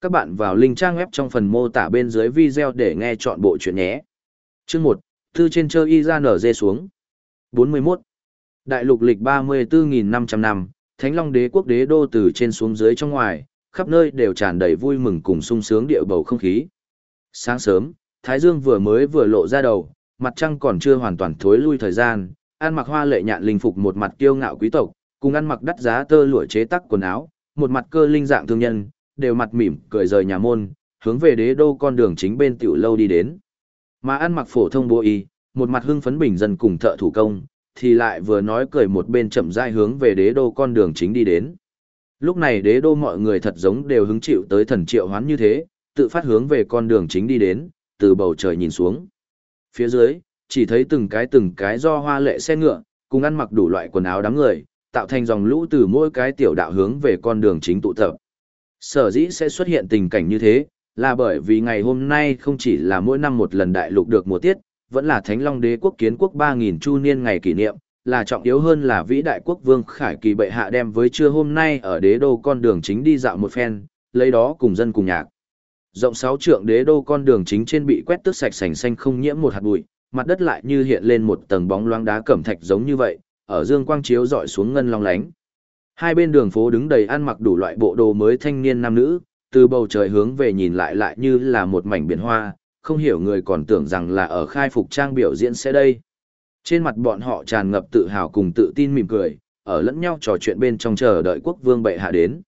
Các bạn vào link trang web trong phần mô tả bên dưới video để nghe chọn bộ chuyện nhé. Chương 1, Thư trên chơi y ra nở dê xuống. 41. Đại lục lịch 34.500 năm, Thánh Long đế quốc đế đô từ trên xuống dưới trong ngoài, khắp nơi đều tràn đầy vui mừng cùng sung sướng địa bầu không khí. Sáng sớm, Thái Dương vừa mới vừa lộ ra đầu, mặt trăng còn chưa hoàn toàn thối lui thời gian, ăn mặc hoa lệ nhạn linh phục một mặt kiêu ngạo quý tộc, cùng ăn mặc đắt giá tơ lụa chế tác quần áo, một mặt cơ linh dạng thương nhân, đều mặt mỉm cười rời nhà môn, hướng về đế đô con đường chính bên tiểu lâu đi đến. Mà ăn mặc phổ thông bộ y, một mặt hưng phấn bình dân cùng thợ thủ công, thì lại vừa nói cười một bên chậm rãi hướng về đế đô con đường chính đi đến. Lúc này đế đô mọi người thật giống đều hứng chịu tới thần triệu hoán như thế, tự phát hướng về con đường chính đi đến, từ bầu trời nhìn xuống. Phía dưới, chỉ thấy từng cái từng cái do hoa lệ xe ngựa, cùng ăn mặc đủ loại quần áo đám người, tạo thành dòng lũ từ mỗi cái tiểu đạo hướng về con đường chính tụ tập. Sở dĩ sẽ xuất hiện tình cảnh như thế, là bởi vì ngày hôm nay không chỉ là mỗi năm một lần đại lục được mùa tiết, vẫn là Thánh Long Đế quốc kiến quốc 3.000 chu niên ngày kỷ niệm, là trọng yếu hơn là vĩ đại quốc vương Khải Kỳ bệ hạ đem với trưa hôm nay ở đế đô con đường chính đi dạo một phen, lấy đó cùng dân cùng nhạc. Rộng 6 trượng đế đô con đường chính trên bị quét tước sạch sành xanh không nhiễm một hạt bụi, mặt đất lại như hiện lên một tầng bóng loáng đá cẩm thạch giống như vậy, ở dương quang chiếu dọi xuống ngân long lánh. Hai bên đường phố đứng đầy ăn mặc đủ loại bộ đồ mới thanh niên nam nữ, từ bầu trời hướng về nhìn lại lại như là một mảnh biển hoa, không hiểu người còn tưởng rằng là ở khai phục trang biểu diễn sẽ đây. Trên mặt bọn họ tràn ngập tự hào cùng tự tin mỉm cười, ở lẫn nhau trò chuyện bên trong chờ đợi quốc vương bệ hạ đến.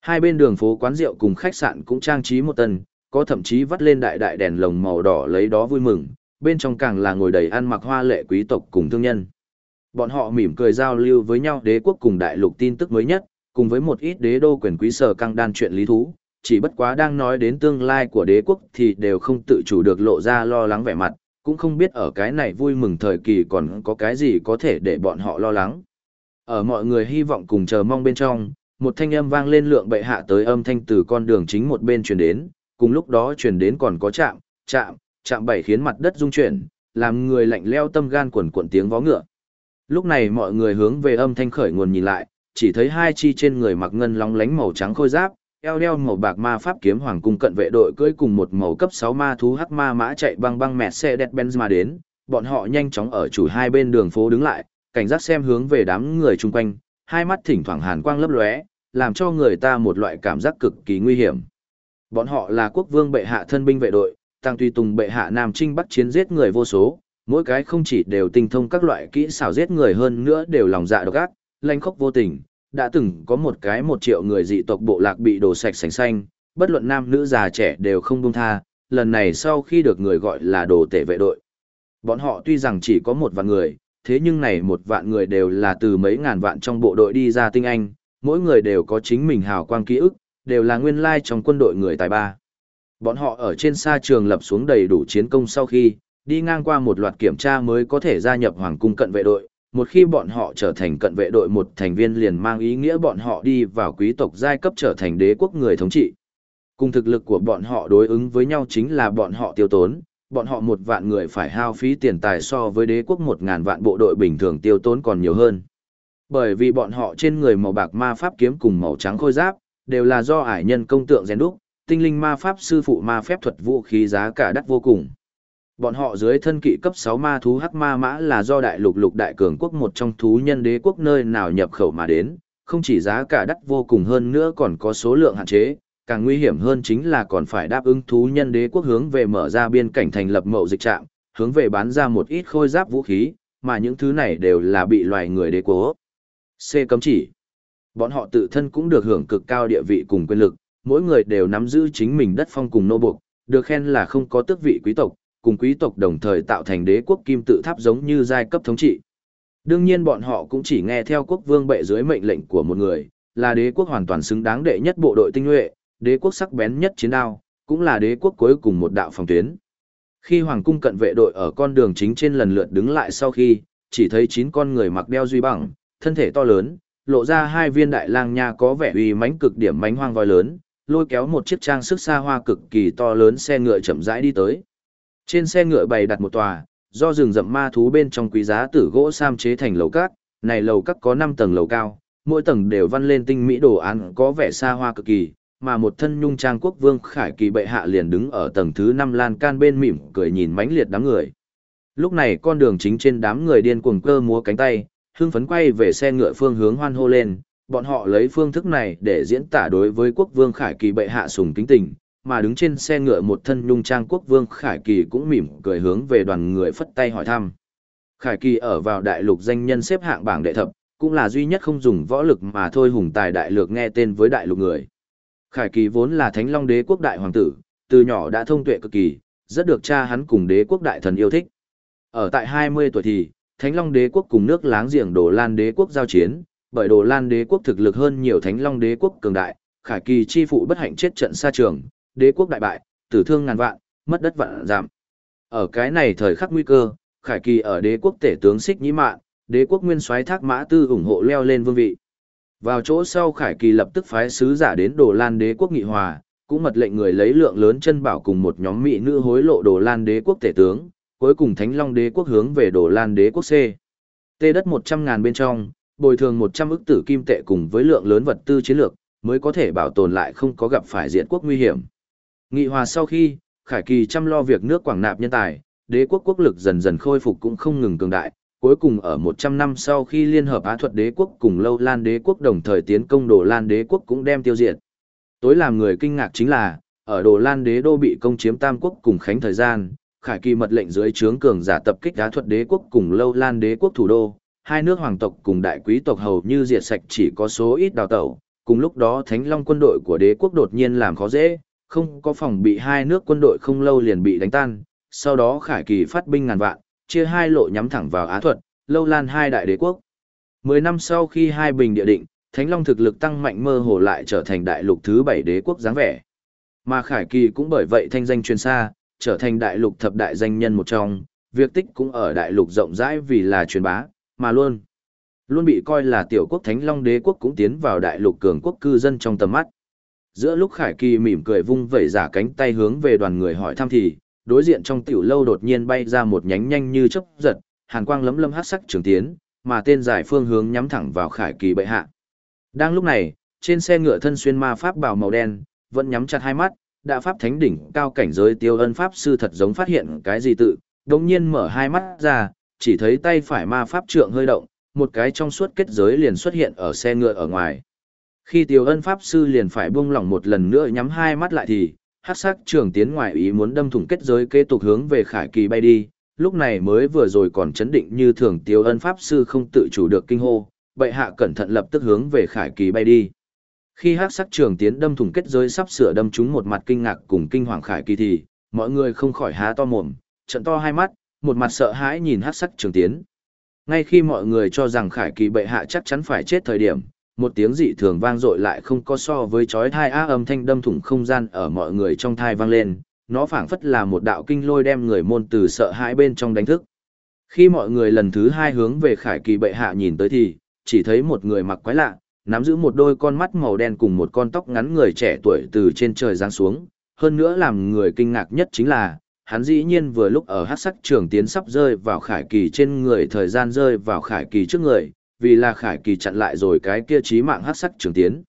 Hai bên đường phố quán rượu cùng khách sạn cũng trang trí một tầng, có thậm chí vắt lên đại đại đèn lồng màu đỏ lấy đó vui mừng, bên trong càng là ngồi đầy ăn mặc hoa lệ quý tộc cùng thương nhân. Bọn họ mỉm cười giao lưu với nhau đế quốc cùng đại lục tin tức mới nhất, cùng với một ít đế đô quyền quý sở căng đan chuyện lý thú, chỉ bất quá đang nói đến tương lai của đế quốc thì đều không tự chủ được lộ ra lo lắng vẻ mặt, cũng không biết ở cái này vui mừng thời kỳ còn có cái gì có thể để bọn họ lo lắng. Ở mọi người hy vọng cùng chờ mong bên trong, một thanh âm vang lên lượng bệ hạ tới âm thanh từ con đường chính một bên truyền đến, cùng lúc đó truyền đến còn có chạm, chạm, chạm bảy khiến mặt đất rung chuyển, làm người lạnh leo tâm gan quần cuộn tiếng vó ngựa. Lúc này mọi người hướng về âm thanh khởi nguồn nhìn lại, chỉ thấy hai chi trên người mặc ngân lóng lánh màu trắng khôi giáp, eo đeo màu bạc ma pháp kiếm hoàng cung cận vệ đội cưỡi cùng một màu cấp 6 ma thú hắc ma mã chạy băng băng mẹ xe đẹp Benz mà đến, bọn họ nhanh chóng ở chủ hai bên đường phố đứng lại, cảnh giác xem hướng về đám người chung quanh, hai mắt thỉnh thoảng hàn quang lấp lóe, làm cho người ta một loại cảm giác cực kỳ nguy hiểm. Bọn họ là quốc vương bệ hạ thân binh vệ đội, tăng tùy tùng bệ hạ Nam Trinh bắt chiến giết người vô số, mỗi cái không chỉ đều tinh thông các loại kỹ xảo giết người hơn nữa đều lòng dạ độc ác, lanh khốc vô tình, đã từng có một cái một triệu người dị tộc bộ lạc bị đổ sạch sành xanh, bất luận nam nữ già trẻ đều không buông tha, lần này sau khi được người gọi là đồ tể vệ đội. Bọn họ tuy rằng chỉ có một vạn người, thế nhưng này một vạn người đều là từ mấy ngàn vạn trong bộ đội đi ra tinh anh, mỗi người đều có chính mình hào quang ký ức, đều là nguyên lai trong quân đội người tài ba. Bọn họ ở trên xa trường lập xuống đầy đủ chiến công sau khi, đi ngang qua một loạt kiểm tra mới có thể gia nhập hoàng cung cận vệ đội. Một khi bọn họ trở thành cận vệ đội một thành viên liền mang ý nghĩa bọn họ đi vào quý tộc giai cấp trở thành đế quốc người thống trị. Cùng thực lực của bọn họ đối ứng với nhau chính là bọn họ tiêu tốn, bọn họ một vạn người phải hao phí tiền tài so với đế quốc một ngàn vạn bộ đội bình thường tiêu tốn còn nhiều hơn. Bởi vì bọn họ trên người màu bạc ma pháp kiếm cùng màu trắng khôi giáp, đều là do ải nhân công tượng rèn đúc, tinh linh ma pháp sư phụ ma phép thuật vũ khí giá cả đắt vô cùng. Bọn họ dưới thân kỵ cấp 6 ma thú hắc ma mã là do đại lục lục đại cường quốc một trong thú nhân đế quốc nơi nào nhập khẩu mà đến, không chỉ giá cả đắt vô cùng hơn nữa còn có số lượng hạn chế, càng nguy hiểm hơn chính là còn phải đáp ứng thú nhân đế quốc hướng về mở ra biên cảnh thành lập mậu dịch trạm, hướng về bán ra một ít khôi giáp vũ khí, mà những thứ này đều là bị loài người đế quốc. C cấm chỉ. Bọn họ tự thân cũng được hưởng cực cao địa vị cùng quyền lực, mỗi người đều nắm giữ chính mình đất phong cùng nô buộc, được khen là không có tước vị quý tộc, cùng quý tộc đồng thời tạo thành đế quốc kim tự tháp giống như giai cấp thống trị. Đương nhiên bọn họ cũng chỉ nghe theo quốc vương bệ dưới mệnh lệnh của một người, là đế quốc hoàn toàn xứng đáng đệ nhất bộ đội tinh nhuệ, đế quốc sắc bén nhất chiến đao, cũng là đế quốc cuối cùng một đạo phòng tuyến. Khi hoàng cung cận vệ đội ở con đường chính trên lần lượt đứng lại sau khi, chỉ thấy chín con người mặc đeo duy bằng, thân thể to lớn, lộ ra hai viên đại lang nha có vẻ uy mãnh cực điểm mãnh hoang voi lớn, lôi kéo một chiếc trang sức xa hoa cực kỳ to lớn xe ngựa chậm rãi đi tới. Trên xe ngựa bày đặt một tòa, do rừng rậm ma thú bên trong quý giá tử gỗ sam chế thành lầu cát, này lầu cát có 5 tầng lầu cao, mỗi tầng đều văn lên tinh mỹ đồ án có vẻ xa hoa cực kỳ, mà một thân nhung trang quốc vương khải kỳ bệ hạ liền đứng ở tầng thứ năm lan can bên mỉm cười nhìn mãnh liệt đám người. Lúc này con đường chính trên đám người điên cuồng cơ múa cánh tay, hưng phấn quay về xe ngựa phương hướng hoan hô lên, bọn họ lấy phương thức này để diễn tả đối với quốc vương khải kỳ bệ hạ sùng kính tình, mà đứng trên xe ngựa một thân nhung trang quốc vương khải kỳ cũng mỉm cười hướng về đoàn người phất tay hỏi thăm. Khải kỳ ở vào đại lục danh nhân xếp hạng bảng đệ thập, cũng là duy nhất không dùng võ lực mà thôi hùng tài đại lược nghe tên với đại lục người. Khải kỳ vốn là thánh long đế quốc đại hoàng tử, từ nhỏ đã thông tuệ cực kỳ, rất được cha hắn cùng đế quốc đại thần yêu thích. Ở tại 20 tuổi thì, Thánh Long đế quốc cùng nước láng giềng Đồ Lan đế quốc giao chiến, bởi Đồ Lan đế quốc thực lực hơn nhiều Thánh Long đế quốc cường đại, Khải Kỳ chi phụ bất hạnh chết trận xa trường, đế quốc đại bại, tử thương ngàn vạn, mất đất vạn giảm. Ở cái này thời khắc nguy cơ, Khải Kỳ ở đế quốc tể tướng Xích Nhĩ Mạn, đế quốc nguyên soái Thác Mã Tư ủng hộ leo lên vương vị. Vào chỗ sau Khải Kỳ lập tức phái sứ giả đến Đồ Lan đế quốc nghị hòa, cũng mật lệnh người lấy lượng lớn chân bảo cùng một nhóm mỹ nữ hối lộ Đồ Lan đế quốc tể tướng, cuối cùng Thánh Long đế quốc hướng về Đồ Lan đế quốc C. Tê đất 100 ngàn bên trong, bồi thường 100 ức tử kim tệ cùng với lượng lớn vật tư chiến lược, mới có thể bảo tồn lại không có gặp phải diện quốc nguy hiểm. Nghị hòa sau khi, Khải Kỳ chăm lo việc nước quảng nạp nhân tài, đế quốc quốc lực dần dần khôi phục cũng không ngừng cường đại, cuối cùng ở 100 năm sau khi liên hợp Á thuật đế quốc cùng Lâu Lan đế quốc đồng thời tiến công Đồ Lan đế quốc cũng đem tiêu diệt. Tối làm người kinh ngạc chính là, ở Đồ Lan đế đô bị công chiếm Tam quốc cùng khánh thời gian, Khải Kỳ mật lệnh dưới trướng cường giả tập kích Á thuật đế quốc cùng Lâu Lan đế quốc thủ đô, hai nước hoàng tộc cùng đại quý tộc hầu như diệt sạch chỉ có số ít đào tẩu, cùng lúc đó Thánh Long quân đội của đế quốc đột nhiên làm khó dễ, không có phòng bị hai nước quân đội không lâu liền bị đánh tan, sau đó Khải Kỳ phát binh ngàn vạn, chia hai lộ nhắm thẳng vào Á thuật, Lâu Lan hai đại đế quốc. Mười năm sau khi hai bình địa định, Thánh Long thực lực tăng mạnh mơ hồ lại trở thành đại lục thứ bảy đế quốc dáng vẻ. Mà Khải Kỳ cũng bởi vậy thanh danh truyền xa, trở thành đại lục thập đại danh nhân một trong, việc tích cũng ở đại lục rộng rãi vì là truyền bá, mà luôn. Luôn bị coi là tiểu quốc Thánh Long đế quốc cũng tiến vào đại lục cường quốc cư dân trong tầm mắt. Giữa lúc Khải Kỳ mỉm cười vung vẩy giả cánh tay hướng về đoàn người hỏi thăm thì, đối diện trong tiểu lâu đột nhiên bay ra một nhánh nhanh như chớp giật, hàn quang lấm lấm hắc sắc trường tiến, mà tên giải phương hướng nhắm thẳng vào Khải Kỳ bệ hạ. Đang lúc này, trên xe ngựa thân xuyên ma pháp bào màu đen, vẫn nhắm chặt hai mắt, đã pháp thánh đỉnh cao cảnh giới tiêu ân pháp sư thật giống phát hiện cái gì tự, đống nhiên mở hai mắt ra, chỉ thấy tay phải ma pháp trượng hơi động, một cái trong suốt kết giới liền xuất hiện ở xe ngựa ở ngoài. Khi tiêu ân pháp sư liền phải buông lỏng một lần nữa nhắm hai mắt lại thì, hát sắc trường tiến ngoài ý muốn đâm thủng kết giới kế tục hướng về khải kỳ bay đi, lúc này mới vừa rồi còn chấn định như thường tiêu ân pháp sư không tự chủ được kinh hô, bệ hạ cẩn thận lập tức hướng về khải kỳ bay đi. Khi hắc sắc trường tiến đâm thủng kết giới sắp sửa đâm trúng một mặt kinh ngạc cùng kinh hoàng khải kỳ thì, mọi người không khỏi há to mồm, trận to hai mắt, một mặt sợ hãi nhìn hắc sắc trường tiến. Ngay khi mọi người cho rằng khải kỳ bệ hạ chắc chắn phải chết thời điểm, một tiếng dị thường vang dội lại không có so với chói thai á âm thanh đâm thủng không gian ở mọi người trong thai vang lên, nó phảng phất là một đạo kinh lôi đem người môn từ sợ hãi bên trong đánh thức. Khi mọi người lần thứ hai hướng về khải kỳ bệ hạ nhìn tới thì, chỉ thấy một người mặc quái lạ, nắm giữ một đôi con mắt màu đen cùng một con tóc ngắn người trẻ tuổi từ trên trời giáng xuống. Hơn nữa làm người kinh ngạc nhất chính là, hắn dĩ nhiên vừa lúc ở hát sắc trường tiến sắp rơi vào khải kỳ trên người thời gian rơi vào khải kỳ trước người, vì là khải kỳ chặn lại rồi cái kia trí mạng hát sắc trường tiến.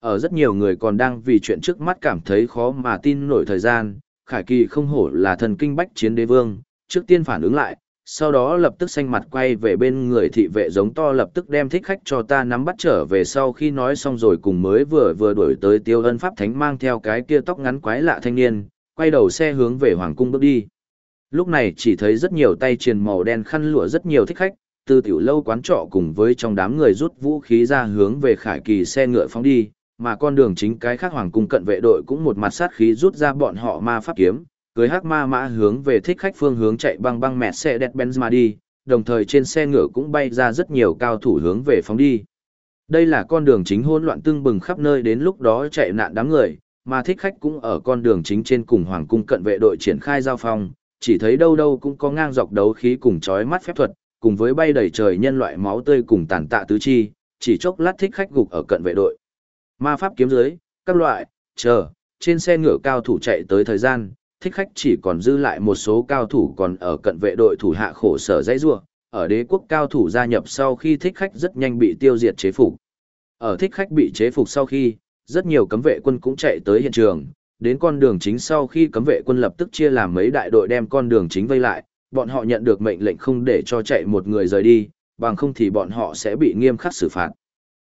Ở rất nhiều người còn đang vì chuyện trước mắt cảm thấy khó mà tin nổi thời gian, khải kỳ không hổ là thần kinh bách chiến đế vương, trước tiên phản ứng lại, sau đó lập tức xanh mặt quay về bên người thị vệ giống to lập tức đem thích khách cho ta nắm bắt trở về sau khi nói xong rồi cùng mới vừa vừa đuổi tới tiêu ân pháp thánh mang theo cái kia tóc ngắn quái lạ thanh niên, quay đầu xe hướng về hoàng cung bước đi. Lúc này chỉ thấy rất nhiều tay truyền màu đen khăn lụa rất nhiều thích khách, từ tiểu lâu quán trọ cùng với trong đám người rút vũ khí ra hướng về khải kỳ xe ngựa phóng đi, mà con đường chính cái khác hoàng cung cận vệ đội cũng một mặt sát khí rút ra bọn họ ma pháp kiếm, cưới hắc ma mã hướng về thích khách phương hướng chạy băng băng mẹ xe đẹp Benz mà đi, đồng thời trên xe ngựa cũng bay ra rất nhiều cao thủ hướng về phóng đi. Đây là con đường chính hỗn loạn tưng bừng khắp nơi đến lúc đó chạy nạn đám người, mà thích khách cũng ở con đường chính trên cùng hoàng cung cận vệ đội triển khai giao phong, chỉ thấy đâu đâu cũng có ngang dọc đấu khí cùng chói mắt phép thuật, cùng với bay đầy trời nhân loại máu tươi cùng tàn tạ tứ chi, chỉ chốc lát thích khách gục ở cận vệ đội. Ma pháp kiếm dưới, các loại, chờ, trên xe ngựa cao thủ chạy tới thời gian, thích khách chỉ còn dư lại một số cao thủ còn ở cận vệ đội thủ hạ khổ sở dãy rua, ở đế quốc cao thủ gia nhập sau khi thích khách rất nhanh bị tiêu diệt chế phục. Ở thích khách bị chế phục sau khi, rất nhiều cấm vệ quân cũng chạy tới hiện trường, đến con đường chính sau khi cấm vệ quân lập tức chia làm mấy đại đội đem con đường chính vây lại, bọn họ nhận được mệnh lệnh không để cho chạy một người rời đi, bằng không thì bọn họ sẽ bị nghiêm khắc xử phạt.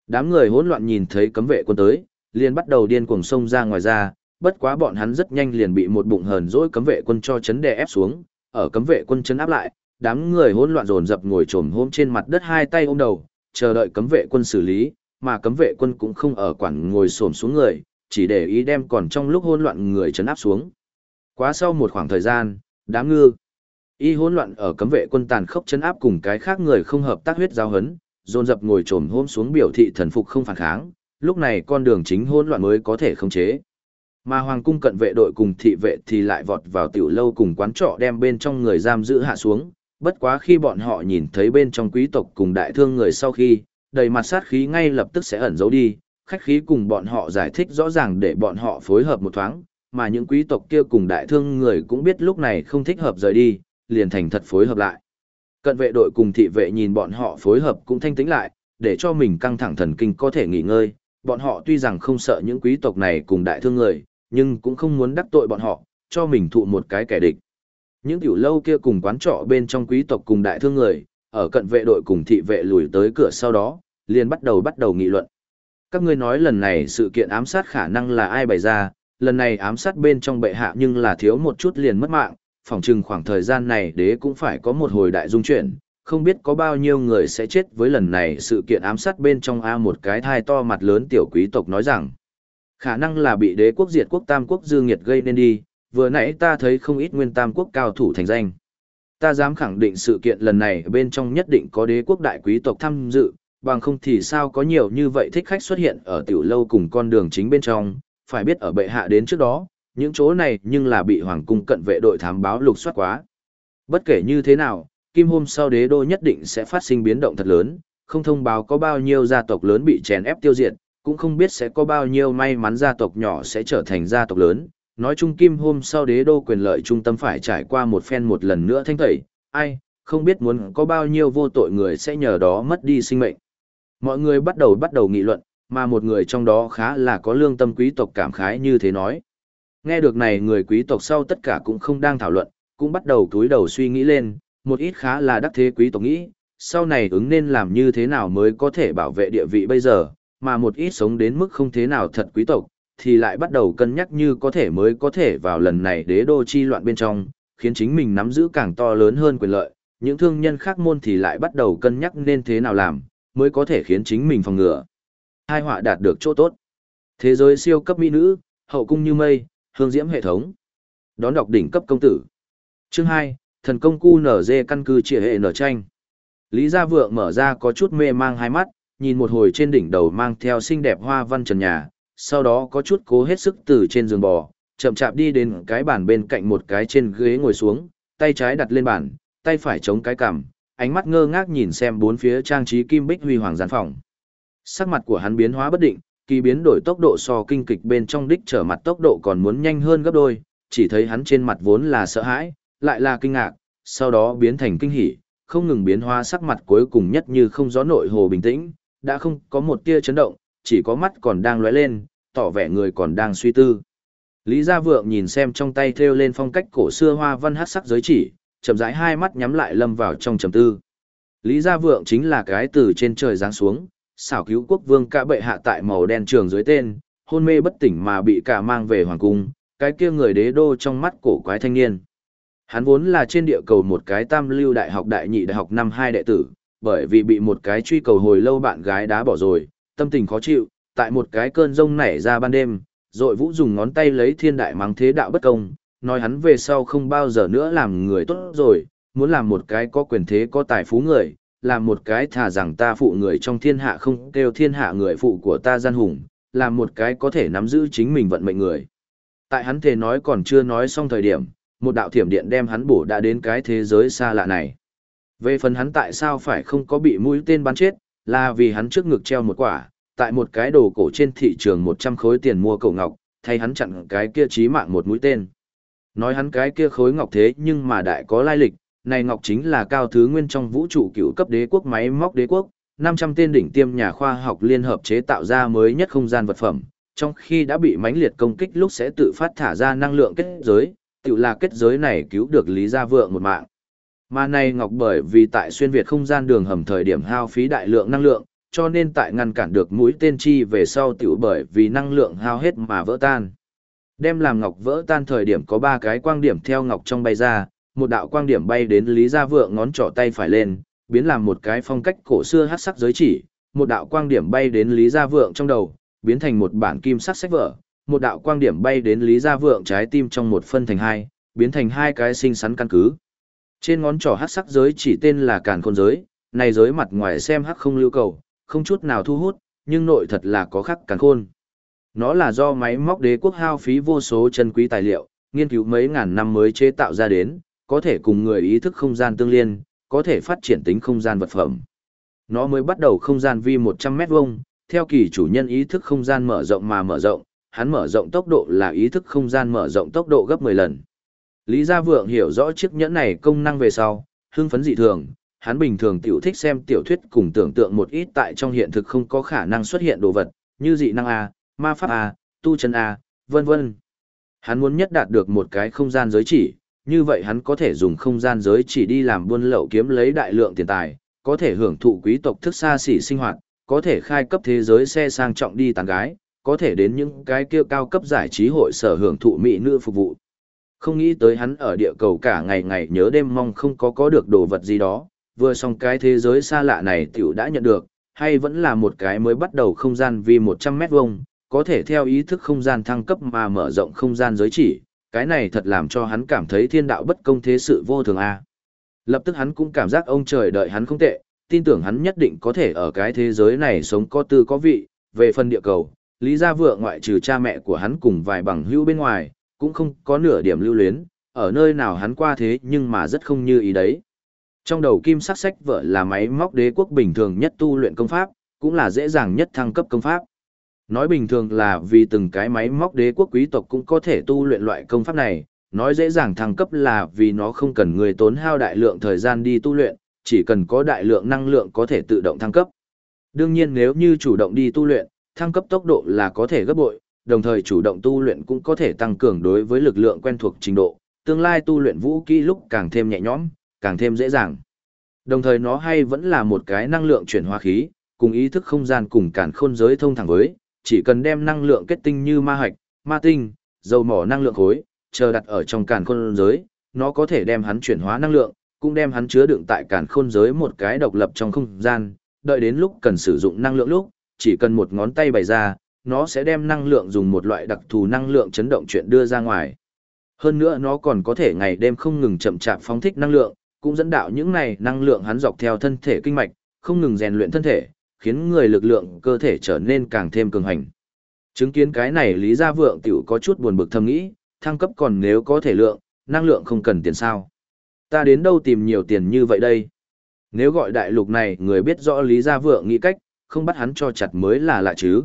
Đám người hỗn loạn nhìn thấy cấm vệ quân tới, liền bắt đầu điên cuồng xông ra ngoài ra, bất quá bọn hắn rất nhanh liền bị một bụng hờn dỗi cấm vệ quân cho chấn đè ép xuống, ở cấm vệ quân chấn áp lại, đám người hỗn loạn dồn dập ngồi trồm hôm trên mặt đất hai tay ôm đầu, chờ đợi cấm vệ quân xử lý, mà cấm vệ quân cũng không ở quản ngồi xổm xuống người, chỉ để ý đem còn trong lúc hỗn loạn người chấn áp xuống. Quá sau một khoảng thời gian, đám ngư y hỗn loạn ở cấm vệ quân tàn khốc chấn áp cùng cái khác người không hợp tác huyết giao hấn, dồn dập ngồi trồm hôm xuống biểu thị thần phục không phản kháng, lúc này con đường chính hỗn loạn mới có thể khống chế. Mà hoàng cung cận vệ đội cùng thị vệ thì lại vọt vào tiểu lâu cùng quán trọ đem bên trong người giam giữ hạ xuống, bất quá khi bọn họ nhìn thấy bên trong quý tộc cùng đại thương người sau khi, đầy mặt sát khí ngay lập tức sẽ ẩn giấu đi, khách khí cùng bọn họ giải thích rõ ràng để bọn họ phối hợp một thoáng, mà những quý tộc kia cùng đại thương người cũng biết lúc này không thích hợp rời đi, liền thành thật phối hợp lại. Cận vệ đội cùng thị vệ nhìn bọn họ phối hợp cũng thanh tĩnh lại, để cho mình căng thẳng thần kinh có thể nghỉ ngơi, bọn họ tuy rằng không sợ những quý tộc này cùng đại thương người, nhưng cũng không muốn đắc tội bọn họ, cho mình thụ một cái kẻ địch. Những tiểu lâu kia cùng quán trọ bên trong quý tộc cùng đại thương người, ở cận vệ đội cùng thị vệ lùi tới cửa sau đó, liền bắt đầu bắt đầu nghị luận. Các ngươi nói lần này sự kiện ám sát khả năng là ai bày ra, lần này ám sát bên trong bệ hạ nhưng là thiếu một chút liền mất mạng, phỏng chừng khoảng thời gian này đế cũng phải có một hồi đại dung chuyển, không biết có bao nhiêu người sẽ chết với lần này sự kiện ám sát bên trong A một cái thai to mặt lớn tiểu quý tộc nói rằng, khả năng là bị đế quốc diệt quốc tam quốc dư nghiệt gây nên đi, vừa nãy ta thấy không ít nguyên tam quốc cao thủ thành danh. Ta dám khẳng định sự kiện lần này bên trong nhất định có đế quốc đại quý tộc tham dự, bằng không thì sao có nhiều như vậy thích khách xuất hiện ở tiểu lâu cùng con đường chính bên trong, phải biết ở bệ hạ đến trước đó, những chỗ này nhưng là bị hoàng cung cận vệ đội thám báo lục soát quá. Bất kể như thế nào, kim hôm sau đế đô nhất định sẽ phát sinh biến động thật lớn, không thông báo có bao nhiêu gia tộc lớn bị chèn ép tiêu diệt, cũng không biết sẽ có bao nhiêu may mắn gia tộc nhỏ sẽ trở thành gia tộc lớn. Nói chung kim hôm sau đế đô quyền lợi trung tâm phải trải qua một phen một lần nữa thanh tẩy, ai, không biết muốn có bao nhiêu vô tội người sẽ nhờ đó mất đi sinh mệnh. Mọi người bắt đầu bắt đầu nghị luận, mà một người trong đó khá là có lương tâm quý tộc cảm khái như thế nói. Nghe được này người quý tộc sau tất cả cũng không đang thảo luận, cũng bắt đầu túi đầu suy nghĩ lên, một ít khá là đắc thế quý tộc nghĩ, sau này ứng nên làm như thế nào mới có thể bảo vệ địa vị bây giờ, mà một ít sống đến mức không thế nào thật quý tộc, thì lại bắt đầu cân nhắc như có thể mới có thể vào lần này đế đô chi loạn bên trong, khiến chính mình nắm giữ càng to lớn hơn quyền lợi, những thương nhân khác môn thì lại bắt đầu cân nhắc nên thế nào làm, mới có thể khiến chính mình phòng ngừa. Hai họa đạt được chỗ tốt. Thế giới siêu cấp mỹ nữ, hậu cung như mây, hương diễm hệ thống. Đón đọc đỉnh cấp công tử. Chương hai thần công cu nở dê căn cứ trịa hệ nở tranh. Lý Gia Vượng mở ra có chút mê mang hai mắt, nhìn một hồi trên đỉnh đầu mang theo xinh đẹp hoa văn trần nhà, sau đó có chút cố hết sức từ trên giường bò, chậm chạp đi đến cái bàn bên cạnh một cái trên ghế ngồi xuống, tay trái đặt lên bàn, tay phải chống cái cằm, ánh mắt ngơ ngác nhìn xem bốn phía trang trí kim bích huy hoàng gián phòng. Sắc mặt của hắn biến hóa bất định, kỳ biến đổi tốc độ so kinh kịch bên trong đích trở mặt tốc độ còn muốn nhanh hơn gấp đôi, chỉ thấy hắn trên mặt vốn là sợ hãi, lại là kinh ngạc, sau đó biến thành kinh hỉ, không ngừng biến hóa sắc mặt cuối cùng nhất như không gió nội hồ bình tĩnh, đã không có một tia chấn động, chỉ có mắt còn đang lóe lên, tỏ vẻ người còn đang suy tư. Lý Gia Vượng nhìn xem trong tay thêu lên phong cách cổ xưa hoa văn hát sắc giới chỉ, chậm rãi hai mắt nhắm lại lâm vào trong trầm tư. Lý Gia Vượng chính là cái từ trên trời giáng xuống, xảo cứu quốc vương cả bệ hạ tại màu đen trường dưới tên, hôn mê bất tỉnh mà bị cả mang về hoàng cung, cái kia người đế đô trong mắt cổ quái thanh niên. Hắn vốn là trên địa cầu một cái tam lưu đại học đại nhị đại học năm hai đệ tử, bởi vì bị một cái truy cầu hồi lâu bạn gái đá bỏ rồi, tâm tình khó chịu, tại một cái cơn rông nảy ra ban đêm, rồi vũ dùng ngón tay lấy thiên đại mắng thế đạo bất công, nói hắn về sau không bao giờ nữa làm người tốt rồi, muốn làm một cái có quyền thế có tài phú người, làm một cái thà rằng ta phụ người trong thiên hạ không kêu thiên hạ người phụ của ta gian hùng, làm một cái có thể nắm giữ chính mình vận mệnh người. Tại hắn thề nói còn chưa nói xong thời điểm, một đạo thiểm điện đem hắn bổ đã đến cái thế giới xa lạ này. Về phần hắn tại sao phải không có bị mũi tên bắn chết, là vì hắn trước ngực treo một quả, tại một cái đồ cổ trên thị trường 100 khối tiền mua cổ ngọc, thay hắn chặn cái kia chí mạng một mũi tên. Nói hắn cái kia khối ngọc thế nhưng mà đại có lai lịch, này ngọc chính là cao thứ nguyên trong vũ trụ cựu cấp đế quốc máy móc đế quốc, 500 tên đỉnh tiêm nhà khoa học liên hợp chế tạo ra mới nhất không gian vật phẩm, trong khi đã bị mãnh liệt công kích lúc sẽ tự phát thả ra năng lượng kết giới, tự là kết giới này cứu được Lý Gia Vượng một mạng. Mà này Ngọc bởi vì tại xuyên Việt không gian đường hầm thời điểm hao phí đại lượng năng lượng, cho nên tại ngăn cản được mũi tên chi về sau tiểu bởi vì năng lượng hao hết mà vỡ tan. Đem làm Ngọc vỡ tan thời điểm có ba cái quang điểm theo Ngọc trong bay ra, một đạo quang điểm bay đến Lý Gia Vượng ngón trỏ tay phải lên, biến làm một cái phong cách cổ xưa hát sắc giới chỉ, một đạo quang điểm bay đến Lý Gia Vượng trong đầu, biến thành một bản kim sắc sách vở, một đạo quang điểm bay đến Lý Gia Vượng trái tim trong một phân thành hai, biến thành hai cái sinh sắn căn cứ. Trên ngón trỏ hắc sắc giới chỉ tên là Càn Khôn giới, này giới mặt ngoài xem hắc không lưu cầu, không chút nào thu hút, nhưng nội thật là có khắc Càn Khôn. Nó là do máy móc đế quốc hao phí vô số chân quý tài liệu, nghiên cứu mấy ngàn năm mới chế tạo ra đến, có thể cùng người ý thức không gian tương liên, có thể phát triển tính không gian vật phẩm. Nó mới bắt đầu không gian vi 100 mét vuông, theo kỳ chủ nhân ý thức không gian mở rộng mà mở rộng, hắn mở rộng tốc độ là ý thức không gian mở rộng tốc độ gấp 10 lần. Lý Gia Vượng hiểu rõ chiếc nhẫn này công năng về sau, hưng phấn dị thường, hắn bình thường tiểu thích xem tiểu thuyết cùng tưởng tượng một ít tại trong hiện thực không có khả năng xuất hiện đồ vật, như dị năng A, ma pháp A, tu chân A, vân vân. Hắn muốn nhất đạt được một cái không gian giới chỉ, như vậy hắn có thể dùng không gian giới chỉ đi làm buôn lậu kiếm lấy đại lượng tiền tài, có thể hưởng thụ quý tộc thức xa xỉ sinh hoạt, có thể khai cấp thế giới xe sang trọng đi tàn gái, có thể đến những cái kia cao cấp giải trí hội sở hưởng thụ mỹ nữ phục vụ. Không nghĩ tới hắn ở địa cầu cả ngày ngày nhớ đêm mong không có có được đồ vật gì đó, vừa xong cái thế giới xa lạ này tiểu đã nhận được, hay vẫn là một cái mới bắt đầu không gian vì 100 mét vuông, có thể theo ý thức không gian thăng cấp mà mở rộng không gian giới chỉ, cái này thật làm cho hắn cảm thấy thiên đạo bất công thế sự vô thường a. À. Lập tức hắn cũng cảm giác ông trời đợi hắn không tệ, tin tưởng hắn nhất định có thể ở cái thế giới này sống có tư có vị, về phần địa cầu, Lý Gia Vượng ngoại trừ cha mẹ của hắn cùng vài bằng hữu bên ngoài, cũng không có nửa điểm lưu luyến, ở nơi nào hắn qua thế nhưng mà rất không như ý đấy. Trong đầu kim sắc sách vợ là máy móc đế quốc bình thường nhất tu luyện công pháp, cũng là dễ dàng nhất thăng cấp công pháp. Nói bình thường là vì từng cái máy móc đế quốc quý tộc cũng có thể tu luyện loại công pháp này, nói dễ dàng thăng cấp là vì nó không cần người tốn hao đại lượng thời gian đi tu luyện, chỉ cần có đại lượng năng lượng có thể tự động thăng cấp. Đương nhiên nếu như chủ động đi tu luyện, thăng cấp tốc độ là có thể gấp bội, đồng thời chủ động tu luyện cũng có thể tăng cường đối với lực lượng quen thuộc trình độ, tương lai tu luyện vũ kỹ lúc càng thêm nhẹ nhõm, càng thêm dễ dàng. Đồng thời nó hay vẫn là một cái năng lượng chuyển hóa khí, cùng ý thức không gian cùng cản khôn giới thông thẳng với, chỉ cần đem năng lượng kết tinh như ma hạch, ma tinh, dầu mỏ năng lượng khối, chờ đặt ở trong càn khôn giới, nó có thể đem hắn chuyển hóa năng lượng, cũng đem hắn chứa đựng tại càn khôn giới một cái độc lập trong không gian, đợi đến lúc cần sử dụng năng lượng lúc, chỉ cần một ngón tay bày ra, nó sẽ đem năng lượng dùng một loại đặc thù năng lượng chấn động chuyện đưa ra ngoài. Hơn nữa nó còn có thể ngày đêm không ngừng chậm chạp phóng thích năng lượng, cũng dẫn đạo những này năng lượng hắn dọc theo thân thể kinh mạch, không ngừng rèn luyện thân thể, khiến người lực lượng cơ thể trở nên càng thêm cường hành. Chứng kiến cái này Lý Gia Vượng tiểu có chút buồn bực thầm nghĩ, thăng cấp còn nếu có thể lượng, năng lượng không cần tiền sao. Ta đến đâu tìm nhiều tiền như vậy đây? Nếu gọi đại lục này người biết rõ Lý Gia Vượng nghĩ cách, không bắt hắn cho chặt mới là lạ chứ.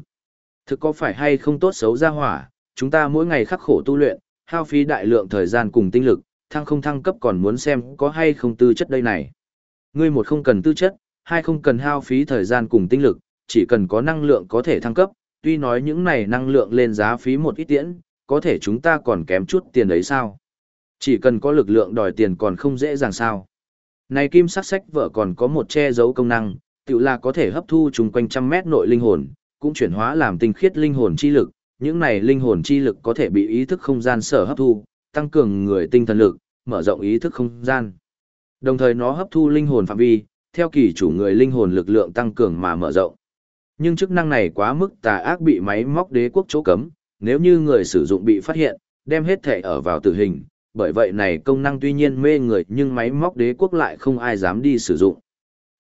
Thực có phải hay không tốt xấu ra hỏa, chúng ta mỗi ngày khắc khổ tu luyện, hao phí đại lượng thời gian cùng tinh lực, thăng không thăng cấp còn muốn xem có hay không tư chất đây này. Ngươi một không cần tư chất, hai không cần hao phí thời gian cùng tinh lực, chỉ cần có năng lượng có thể thăng cấp, tuy nói những này năng lượng lên giá phí một ít tiễn, có thể chúng ta còn kém chút tiền đấy sao? Chỉ cần có lực lượng đòi tiền còn không dễ dàng sao? Này kim sắc sách vợ còn có một che giấu công năng, tự là có thể hấp thu chung quanh trăm mét nội linh hồn, cũng chuyển hóa làm tinh khiết linh hồn chi lực, những này linh hồn chi lực có thể bị ý thức không gian sở hấp thu, tăng cường người tinh thần lực, mở rộng ý thức không gian. Đồng thời nó hấp thu linh hồn phạm vi, theo kỳ chủ người linh hồn lực lượng tăng cường mà mở rộng. Nhưng chức năng này quá mức tà ác bị máy móc đế quốc chỗ cấm, nếu như người sử dụng bị phát hiện, đem hết thể ở vào tử hình, bởi vậy này công năng tuy nhiên mê người nhưng máy móc đế quốc lại không ai dám đi sử dụng.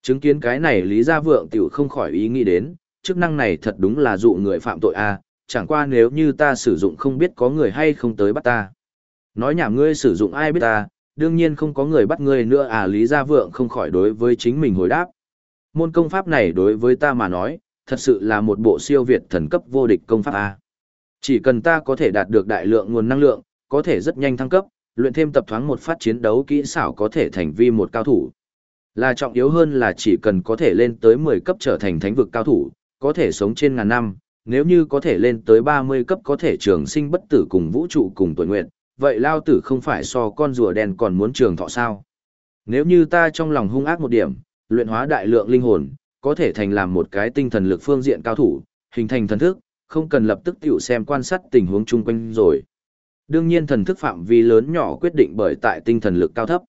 Chứng kiến cái này Lý Gia Vượng tiểu không khỏi ý nghĩ đến, chức năng này thật đúng là dụ người phạm tội a chẳng qua nếu như ta sử dụng không biết có người hay không tới bắt ta. Nói nhảm ngươi sử dụng ai biết ta, đương nhiên không có người bắt ngươi nữa à Lý Gia Vượng không khỏi đối với chính mình hồi đáp. Môn công pháp này đối với ta mà nói, thật sự là một bộ siêu việt thần cấp vô địch công pháp A. Chỉ cần ta có thể đạt được đại lượng nguồn năng lượng, có thể rất nhanh thăng cấp, luyện thêm tập thoáng một phát chiến đấu kỹ xảo có thể thành vi một cao thủ. Là trọng yếu hơn là chỉ cần có thể lên tới 10 cấp trở thành thánh vực cao thủ, có thể sống trên ngàn năm, nếu như có thể lên tới 30 cấp có thể trường sinh bất tử cùng vũ trụ cùng tuổi nguyện, vậy lao tử không phải so con rùa đen còn muốn trường thọ sao. Nếu như ta trong lòng hung ác một điểm, luyện hóa đại lượng linh hồn, có thể thành làm một cái tinh thần lực phương diện cao thủ, hình thành thần thức, không cần lập tức tiểu xem quan sát tình huống chung quanh rồi. Đương nhiên thần thức phạm vi lớn nhỏ quyết định bởi tại tinh thần lực cao thấp.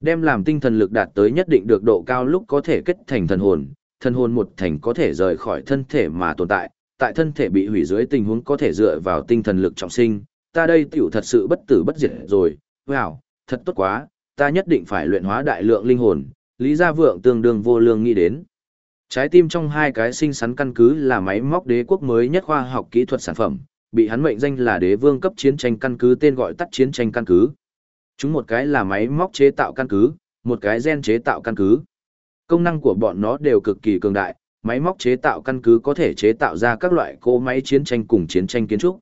Đem làm tinh thần lực đạt tới nhất định được độ cao lúc có thể kết thành thần hồn, thần hồn một thành có thể rời khỏi thân thể mà tồn tại, tại thân thể bị hủy dưới tình huống có thể dựa vào tinh thần lực trọng sinh, ta đây tiểu thật sự bất tử bất diệt rồi, wow, thật tốt quá, ta nhất định phải luyện hóa đại lượng linh hồn, Lý Gia Vượng tương đương vô lương nghĩ đến. Trái tim trong hai cái sinh sắn căn cứ là máy móc đế quốc mới nhất khoa học kỹ thuật sản phẩm, bị hắn mệnh danh là đế vương cấp chiến tranh căn cứ tên gọi tắt chiến tranh căn cứ. Chúng một cái là máy móc chế tạo căn cứ, một cái gen chế tạo căn cứ. Công năng của bọn nó đều cực kỳ cường đại, máy móc chế tạo căn cứ có thể chế tạo ra các loại cỗ máy chiến tranh cùng chiến tranh kiến trúc.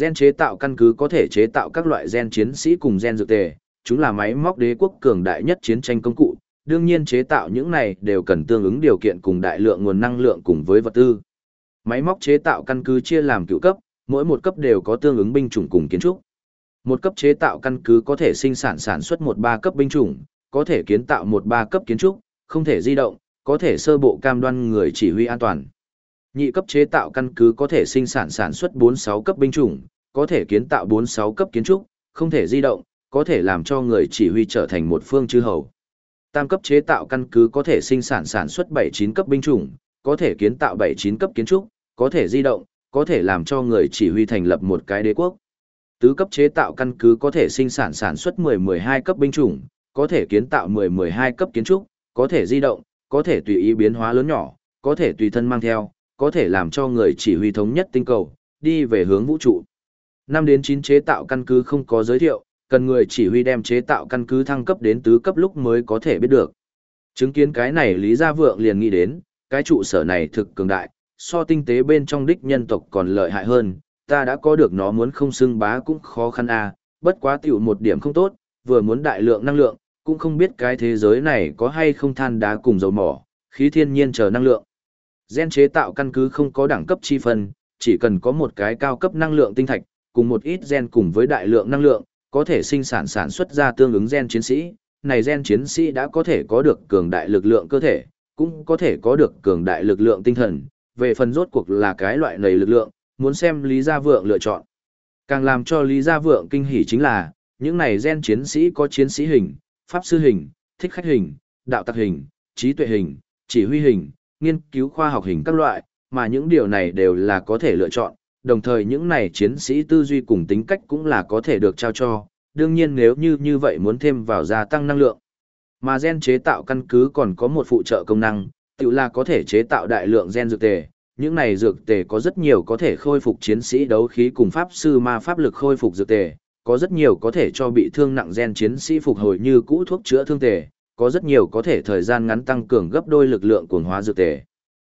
Gen chế tạo căn cứ có thể chế tạo các loại gen chiến sĩ cùng gen dược tề, chúng là máy móc đế quốc cường đại nhất chiến tranh công cụ, đương nhiên chế tạo những này đều cần tương ứng điều kiện cùng đại lượng nguồn năng lượng cùng với vật tư. Máy móc chế tạo căn cứ chia làm cựu cấp, mỗi một cấp đều có tương ứng binh chủng cùng kiến trúc. Một cấp chế tạo căn cứ có thể sinh sản sản xuất một ba cấp binh chủng, có thể kiến tạo một ba cấp kiến trúc, không thể di động, có thể sơ bộ cam đoan người chỉ huy an toàn. Nhị cấp chế tạo căn cứ có thể sinh sản sản xuất 4-6 cấp binh chủng, có thể kiến tạo 4-6 cấp kiến trúc, không thể di động, có thể làm cho người chỉ huy trở thành một phương chư hầu. Tam cấp chế tạo căn cứ có thể sinh sản sản xuất 7-9 cấp binh chủng, có thể kiến tạo 7-9 cấp kiến trúc, có thể di động, có thể làm cho người chỉ huy thành lập một cái đế quốc. Tứ cấp chế tạo căn cứ có thể sinh sản sản xuất 10-12 cấp binh chủng, có thể kiến tạo 10-12 cấp kiến trúc, có thể di động, có thể tùy ý biến hóa lớn nhỏ, có thể tùy thân mang theo, có thể làm cho người chỉ huy thống nhất tinh cầu, đi về hướng vũ trụ. năm đến 9 chế tạo căn cứ không có giới thiệu, cần người chỉ huy đem chế tạo căn cứ thăng cấp đến tứ cấp lúc mới có thể biết được. Chứng kiến cái này Lý Gia Vượng liền nghĩ đến, cái trụ sở này thực cường đại, so tinh tế bên trong đích nhân tộc còn lợi hại hơn, ta đã có được nó muốn không xưng bá cũng khó khăn à, bất quá tiểu một điểm không tốt, vừa muốn đại lượng năng lượng, cũng không biết cái thế giới này có hay không than đá cùng dầu mỏ, khí thiên nhiên chờ năng lượng. Gen chế tạo căn cứ không có đẳng cấp chi phân, chỉ cần có một cái cao cấp năng lượng tinh thạch, cùng một ít gen cùng với đại lượng năng lượng, có thể sinh sản sản xuất ra tương ứng gen chiến sĩ. Này gen chiến sĩ đã có thể có được cường đại lực lượng cơ thể, cũng có thể có được cường đại lực lượng tinh thần. Về phần rốt cuộc là cái loại này lực lượng, muốn xem Lý Gia Vượng lựa chọn. Càng làm cho Lý Gia Vượng kinh hỉ chính là, những này gen chiến sĩ có chiến sĩ hình, pháp sư hình, thích khách hình, đạo tặc hình, trí tuệ hình, chỉ huy hình, nghiên cứu khoa học hình các loại, mà những điều này đều là có thể lựa chọn, đồng thời những này chiến sĩ tư duy cùng tính cách cũng là có thể được trao cho, đương nhiên nếu như như vậy muốn thêm vào gia tăng năng lượng. Mà gen chế tạo căn cứ còn có một phụ trợ công năng, tự là có thể chế tạo đại lượng gen dược tề. Những này dược tề có rất nhiều có thể khôi phục chiến sĩ đấu khí cùng pháp sư ma pháp lực khôi phục dược tề, có rất nhiều có thể cho bị thương nặng gen chiến sĩ phục hồi như cũ thuốc chữa thương tề, có rất nhiều có thể thời gian ngắn tăng cường gấp đôi lực lượng cuồng hóa dược tề.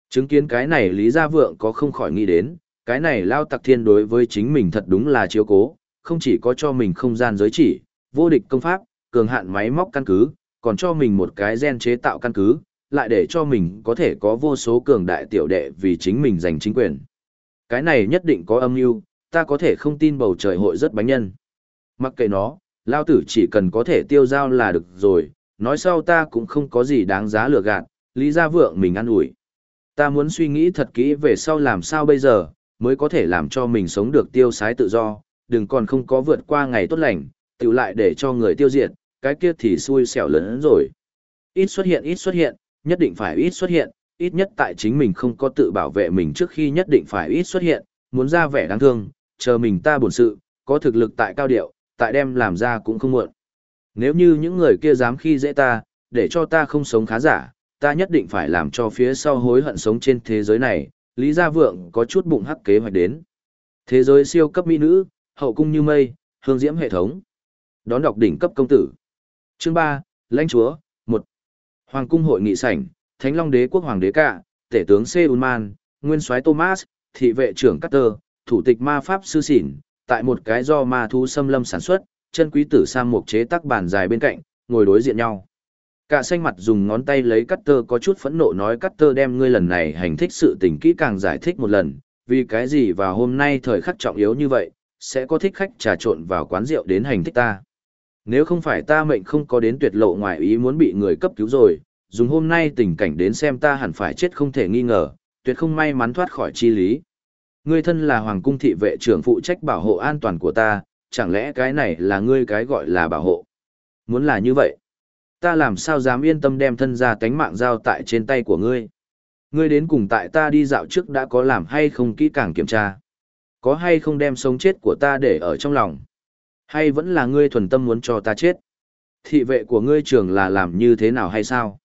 Chứng kiến cái này Lý Gia Vượng có không khỏi nghĩ đến, cái này Lao Tặc Thiên đối với chính mình thật đúng là chiếu cố, không chỉ có cho mình không gian giới chỉ, vô địch công pháp, cường hạn máy móc căn cứ, còn cho mình một cái gen chế tạo căn cứ, lại để cho mình có thể có vô số cường đại tiểu đệ vì chính mình giành chính quyền. Cái này nhất định có âm mưu, ta có thể không tin bầu trời hội rất bánh nhân. Mặc kệ nó, lao tử chỉ cần có thể tiêu giao là được rồi, nói sau ta cũng không có gì đáng giá lừa gạt, lý gia vượng mình ăn ủi Ta muốn suy nghĩ thật kỹ về sau làm sao bây giờ, mới có thể làm cho mình sống được tiêu sái tự do, đừng còn không có vượt qua ngày tốt lành, tự lại để cho người tiêu diệt, cái kia thì xui xẻo lớn rồi. Ít xuất hiện ít xuất hiện, nhất định phải ít xuất hiện, ít nhất tại chính mình không có tự bảo vệ mình trước khi nhất định phải ít xuất hiện, muốn ra vẻ đáng thương, chờ mình ta buồn sự, có thực lực tại cao điệu, tại đem làm ra cũng không muộn. Nếu như những người kia dám khi dễ ta, để cho ta không sống khá giả, ta nhất định phải làm cho phía sau hối hận sống trên thế giới này, Lý Gia Vượng có chút bụng hắc kế hoạch đến. Thế giới siêu cấp mỹ nữ, hậu cung như mây, hương diễm hệ thống. Đón đọc đỉnh cấp công tử. Chương 3, lãnh chúa, 1. Hoàng cung hội nghị sảnh, Thánh Long đế quốc hoàng đế cả, tể tướng Seulman, nguyên soái Thomas, thị vệ trưởng Carter, thủ tịch ma pháp sư xỉn, tại một cái do ma thú xâm lâm sản xuất, chân quý tử sang mục chế tác bàn dài bên cạnh, ngồi đối diện nhau. Cả xanh mặt dùng ngón tay lấy Cutter có chút phẫn nộ nói Cutter đem ngươi lần này hành thích sự tình kỹ càng giải thích một lần, vì cái gì và hôm nay thời khắc trọng yếu như vậy, sẽ có thích khách trà trộn vào quán rượu đến hành thích ta. Nếu không phải ta mệnh không có đến tuyệt lộ ngoài ý muốn bị người cấp cứu rồi, dùng hôm nay tình cảnh đến xem ta hẳn phải chết không thể nghi ngờ, tuyệt không may mắn thoát khỏi chi lý. Ngươi thân là hoàng cung thị vệ trưởng phụ trách bảo hộ an toàn của ta, chẳng lẽ cái này là ngươi cái gọi là bảo hộ? Muốn là như vậy, ta làm sao dám yên tâm đem thân ra tánh mạng giao tại trên tay của ngươi? Ngươi đến cùng tại ta đi dạo trước đã có làm hay không kỹ càng kiểm tra? Có hay không đem sống chết của ta để ở trong lòng? Hay vẫn là ngươi thuần tâm muốn cho ta chết? Thị vệ của ngươi trường là làm như thế nào hay sao?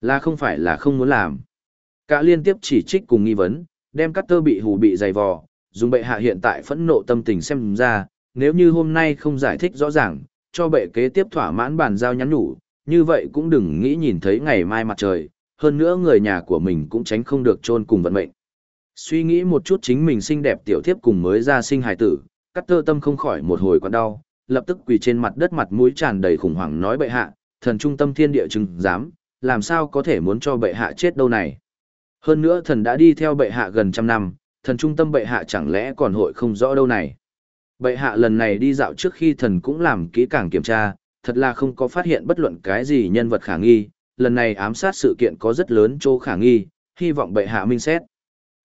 Là không phải là không muốn làm. Cả liên tiếp chỉ trích cùng nghi vấn, đem cắt tơ bị hù bị dày vò, dùng bệ hạ hiện tại phẫn nộ tâm tình xem ra, nếu như hôm nay không giải thích rõ ràng, cho bệ kế tiếp thỏa mãn bàn giao nhắn nhủ, như vậy cũng đừng nghĩ nhìn thấy ngày mai mặt trời, hơn nữa người nhà của mình cũng tránh không được chôn cùng vận mệnh. Suy nghĩ một chút chính mình xinh đẹp tiểu thiếp cùng mới ra sinh hài tử, cắt tơ tâm không khỏi một hồi quặn đau, lập tức quỳ trên mặt đất mặt mũi tràn đầy khủng hoảng nói bệ hạ, thần trung tâm thiên địa chứng dám, làm sao có thể muốn cho bệ hạ chết đâu này. Hơn nữa thần đã đi theo bệ hạ gần trăm năm, thần trung tâm bệ hạ chẳng lẽ còn hội không rõ đâu này. Bệ hạ lần này đi dạo trước khi thần cũng làm kỹ càng kiểm tra, thật là không có phát hiện bất luận cái gì nhân vật khả nghi, lần này ám sát sự kiện có rất lớn chỗ khả nghi, hy vọng bệ hạ minh xét.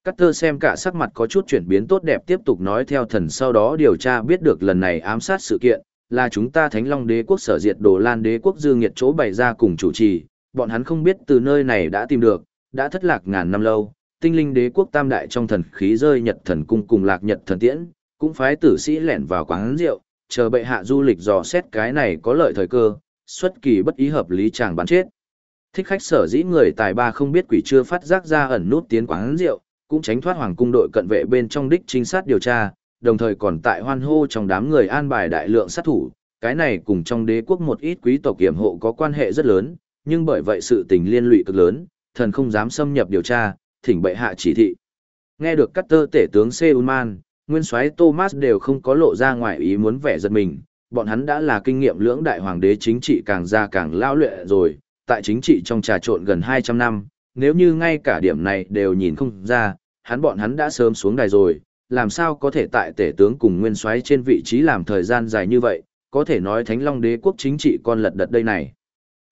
Cắt thơ xem cả sắc mặt có chút chuyển biến tốt đẹp tiếp tục nói theo thần sau đó điều tra biết được lần này ám sát sự kiện, là chúng ta Thánh Long đế quốc sở diệt đồ lan đế quốc dương nghiệt chỗ bày ra cùng chủ trì, bọn hắn không biết từ nơi này đã tìm được, đã thất lạc ngàn năm lâu, tinh linh đế quốc tam đại trong thần khí rơi nhật thần cung cùng lạc nhật thần tiễn, cũng phái tử sĩ lẻn vào quán rượu, chờ bệ hạ du lịch dò xét cái này có lợi thời cơ, xuất kỳ bất ý hợp lý chàng bắn chết. Thích khách sở dĩ người tài ba không biết quỷ chưa phát giác ra ẩn nút tiến quán rượu, cũng tránh thoát hoàng cung đội cận vệ bên trong đích trinh sát điều tra, đồng thời còn tại hoan hô trong đám người an bài đại lượng sát thủ, cái này cùng trong đế quốc một ít quý tộc kiểm hộ có quan hệ rất lớn, nhưng bởi vậy sự tình liên lụy cực lớn, thần không dám xâm nhập điều tra, thỉnh bệ hạ chỉ thị. Nghe được cắt tơ tể tướng Seulman, nguyên soái Thomas đều không có lộ ra ngoài ý muốn vẻ giật mình, bọn hắn đã là kinh nghiệm lưỡng đại hoàng đế chính trị càng ra càng lao luyện rồi, tại chính trị trong trà trộn gần 200 năm, nếu như ngay cả điểm này đều nhìn không ra, hắn bọn hắn đã sớm xuống đài rồi, làm sao có thể tại tể tướng cùng nguyên soái trên vị trí làm thời gian dài như vậy, có thể nói Thánh Long đế quốc chính trị con lật đật đây này.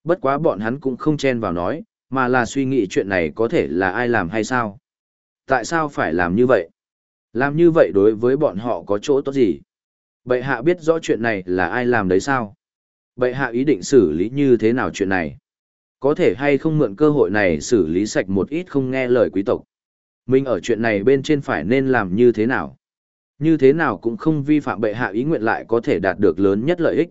Bất quá bọn hắn cũng không chen vào nói, mà là suy nghĩ chuyện này có thể là ai làm hay sao. Tại sao phải làm như vậy? Làm như vậy đối với bọn họ có chỗ tốt gì? Bệ hạ biết rõ chuyện này là ai làm đấy sao? Bệ hạ ý định xử lý như thế nào chuyện này? Có thể hay không mượn cơ hội này xử lý sạch một ít không nghe lời quý tộc? Mình ở chuyện này bên trên phải nên làm như thế nào? Như thế nào cũng không vi phạm bệ hạ ý nguyện lại có thể đạt được lớn nhất lợi ích.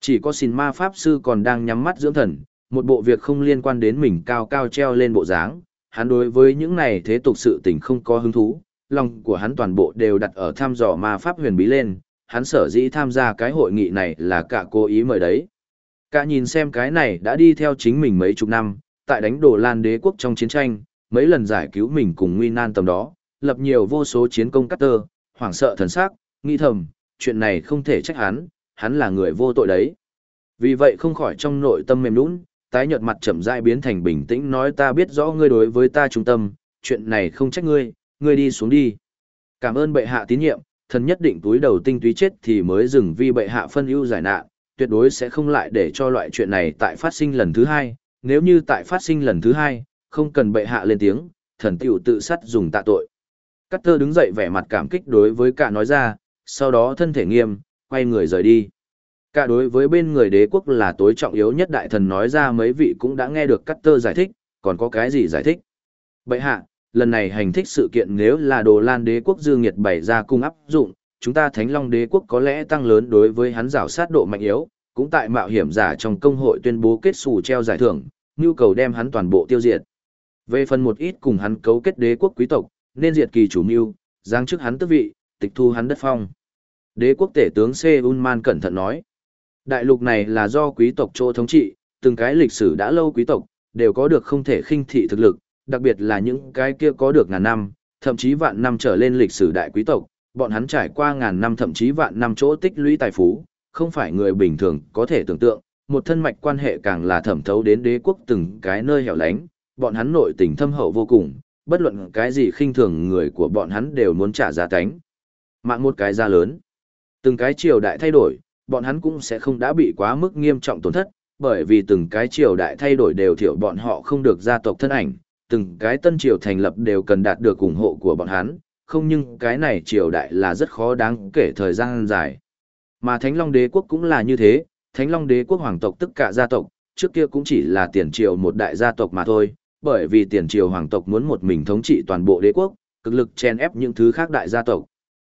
Chỉ có xin ma pháp sư còn đang nhắm mắt dưỡng thần, một bộ việc không liên quan đến mình cao cao treo lên bộ dáng, hắn đối với những này thế tục sự tình không có hứng thú, lòng của hắn toàn bộ đều đặt ở thăm dò ma pháp huyền bí lên, hắn sở dĩ tham gia cái hội nghị này là cả cố ý mời đấy. Cả nhìn xem cái này đã đi theo chính mình mấy chục năm, tại đánh đổ Lan đế quốc trong chiến tranh, mấy lần giải cứu mình cùng nguy nan tầm đó, lập nhiều vô số chiến công cắt tơ, hoảng sợ thần sắc, nghi thầm, chuyện này không thể trách hắn, hắn là người vô tội đấy. Vì vậy không khỏi trong nội tâm mềm nũng, tái nhợt mặt chậm rãi biến thành bình tĩnh nói ta biết rõ ngươi đối với ta trung tâm, chuyện này không trách ngươi, ngươi đi xuống đi. Cảm ơn bệ hạ tín nhiệm, thần nhất định túi đầu tinh túy chết thì mới dừng vì bệ hạ phân ưu giải nạn, tuyệt đối sẽ không lại để cho loại chuyện này tại phát sinh lần thứ hai, nếu như tại phát sinh lần thứ hai, không cần bệ hạ lên tiếng, thần tiểu tự sát dùng tạ tội. Cát tơ đứng dậy vẻ mặt cảm kích đối với cả nói ra, sau đó thân thể nghiêm, quay người rời đi. Cả đối với bên người đế quốc là tối trọng yếu nhất đại thần nói ra mấy vị cũng đã nghe được cắt tơ giải thích, còn có cái gì giải thích. Bệ hạ, lần này hành thích sự kiện nếu là đồ lan đế quốc dương nghiệt bày ra cung áp dụng, chúng ta thánh long đế quốc có lẽ tăng lớn đối với hắn rào sát độ mạnh yếu, cũng tại mạo hiểm giả trong công hội tuyên bố kết xù treo giải thưởng, nhu cầu đem hắn toàn bộ tiêu diệt. Về phần một ít cùng hắn cấu kết đế quốc quý tộc, nên diệt kỳ chủ mưu, giáng chức hắn tước vị, tịch thu hắn đất phong. Đế quốc tể tướng Seun Man cẩn thận nói. Đại lục này là do quý tộc chỗ thống trị, từng cái lịch sử đã lâu quý tộc, đều có được không thể khinh thị thực lực, đặc biệt là những cái kia có được ngàn năm, thậm chí vạn năm trở lên lịch sử đại quý tộc, bọn hắn trải qua ngàn năm thậm chí vạn năm chỗ tích lũy tài phú, không phải người bình thường có thể tưởng tượng, một thân mạch quan hệ càng là thẩm thấu đến đế quốc từng cái nơi hẻo lánh, bọn hắn nội tình thâm hậu vô cùng, bất luận cái gì khinh thường người của bọn hắn đều muốn trả giá cánh. Mạng một cái giá lớn. Từng cái triều đại thay đổi, bọn hắn cũng sẽ không đã bị quá mức nghiêm trọng tổn thất, bởi vì từng cái triều đại thay đổi đều thiểu bọn họ không được gia tộc thân ảnh, từng cái tân triều thành lập đều cần đạt được ủng hộ của bọn hắn, không nhưng cái này triều đại là rất khó đáng kể thời gian dài. Mà Thánh Long Đế quốc cũng là như thế, Thánh Long Đế quốc hoàng tộc tất cả gia tộc, trước kia cũng chỉ là tiền triều một đại gia tộc mà thôi, bởi vì tiền triều hoàng tộc muốn một mình thống trị toàn bộ đế quốc, cực lực chen ép những thứ khác đại gia tộc.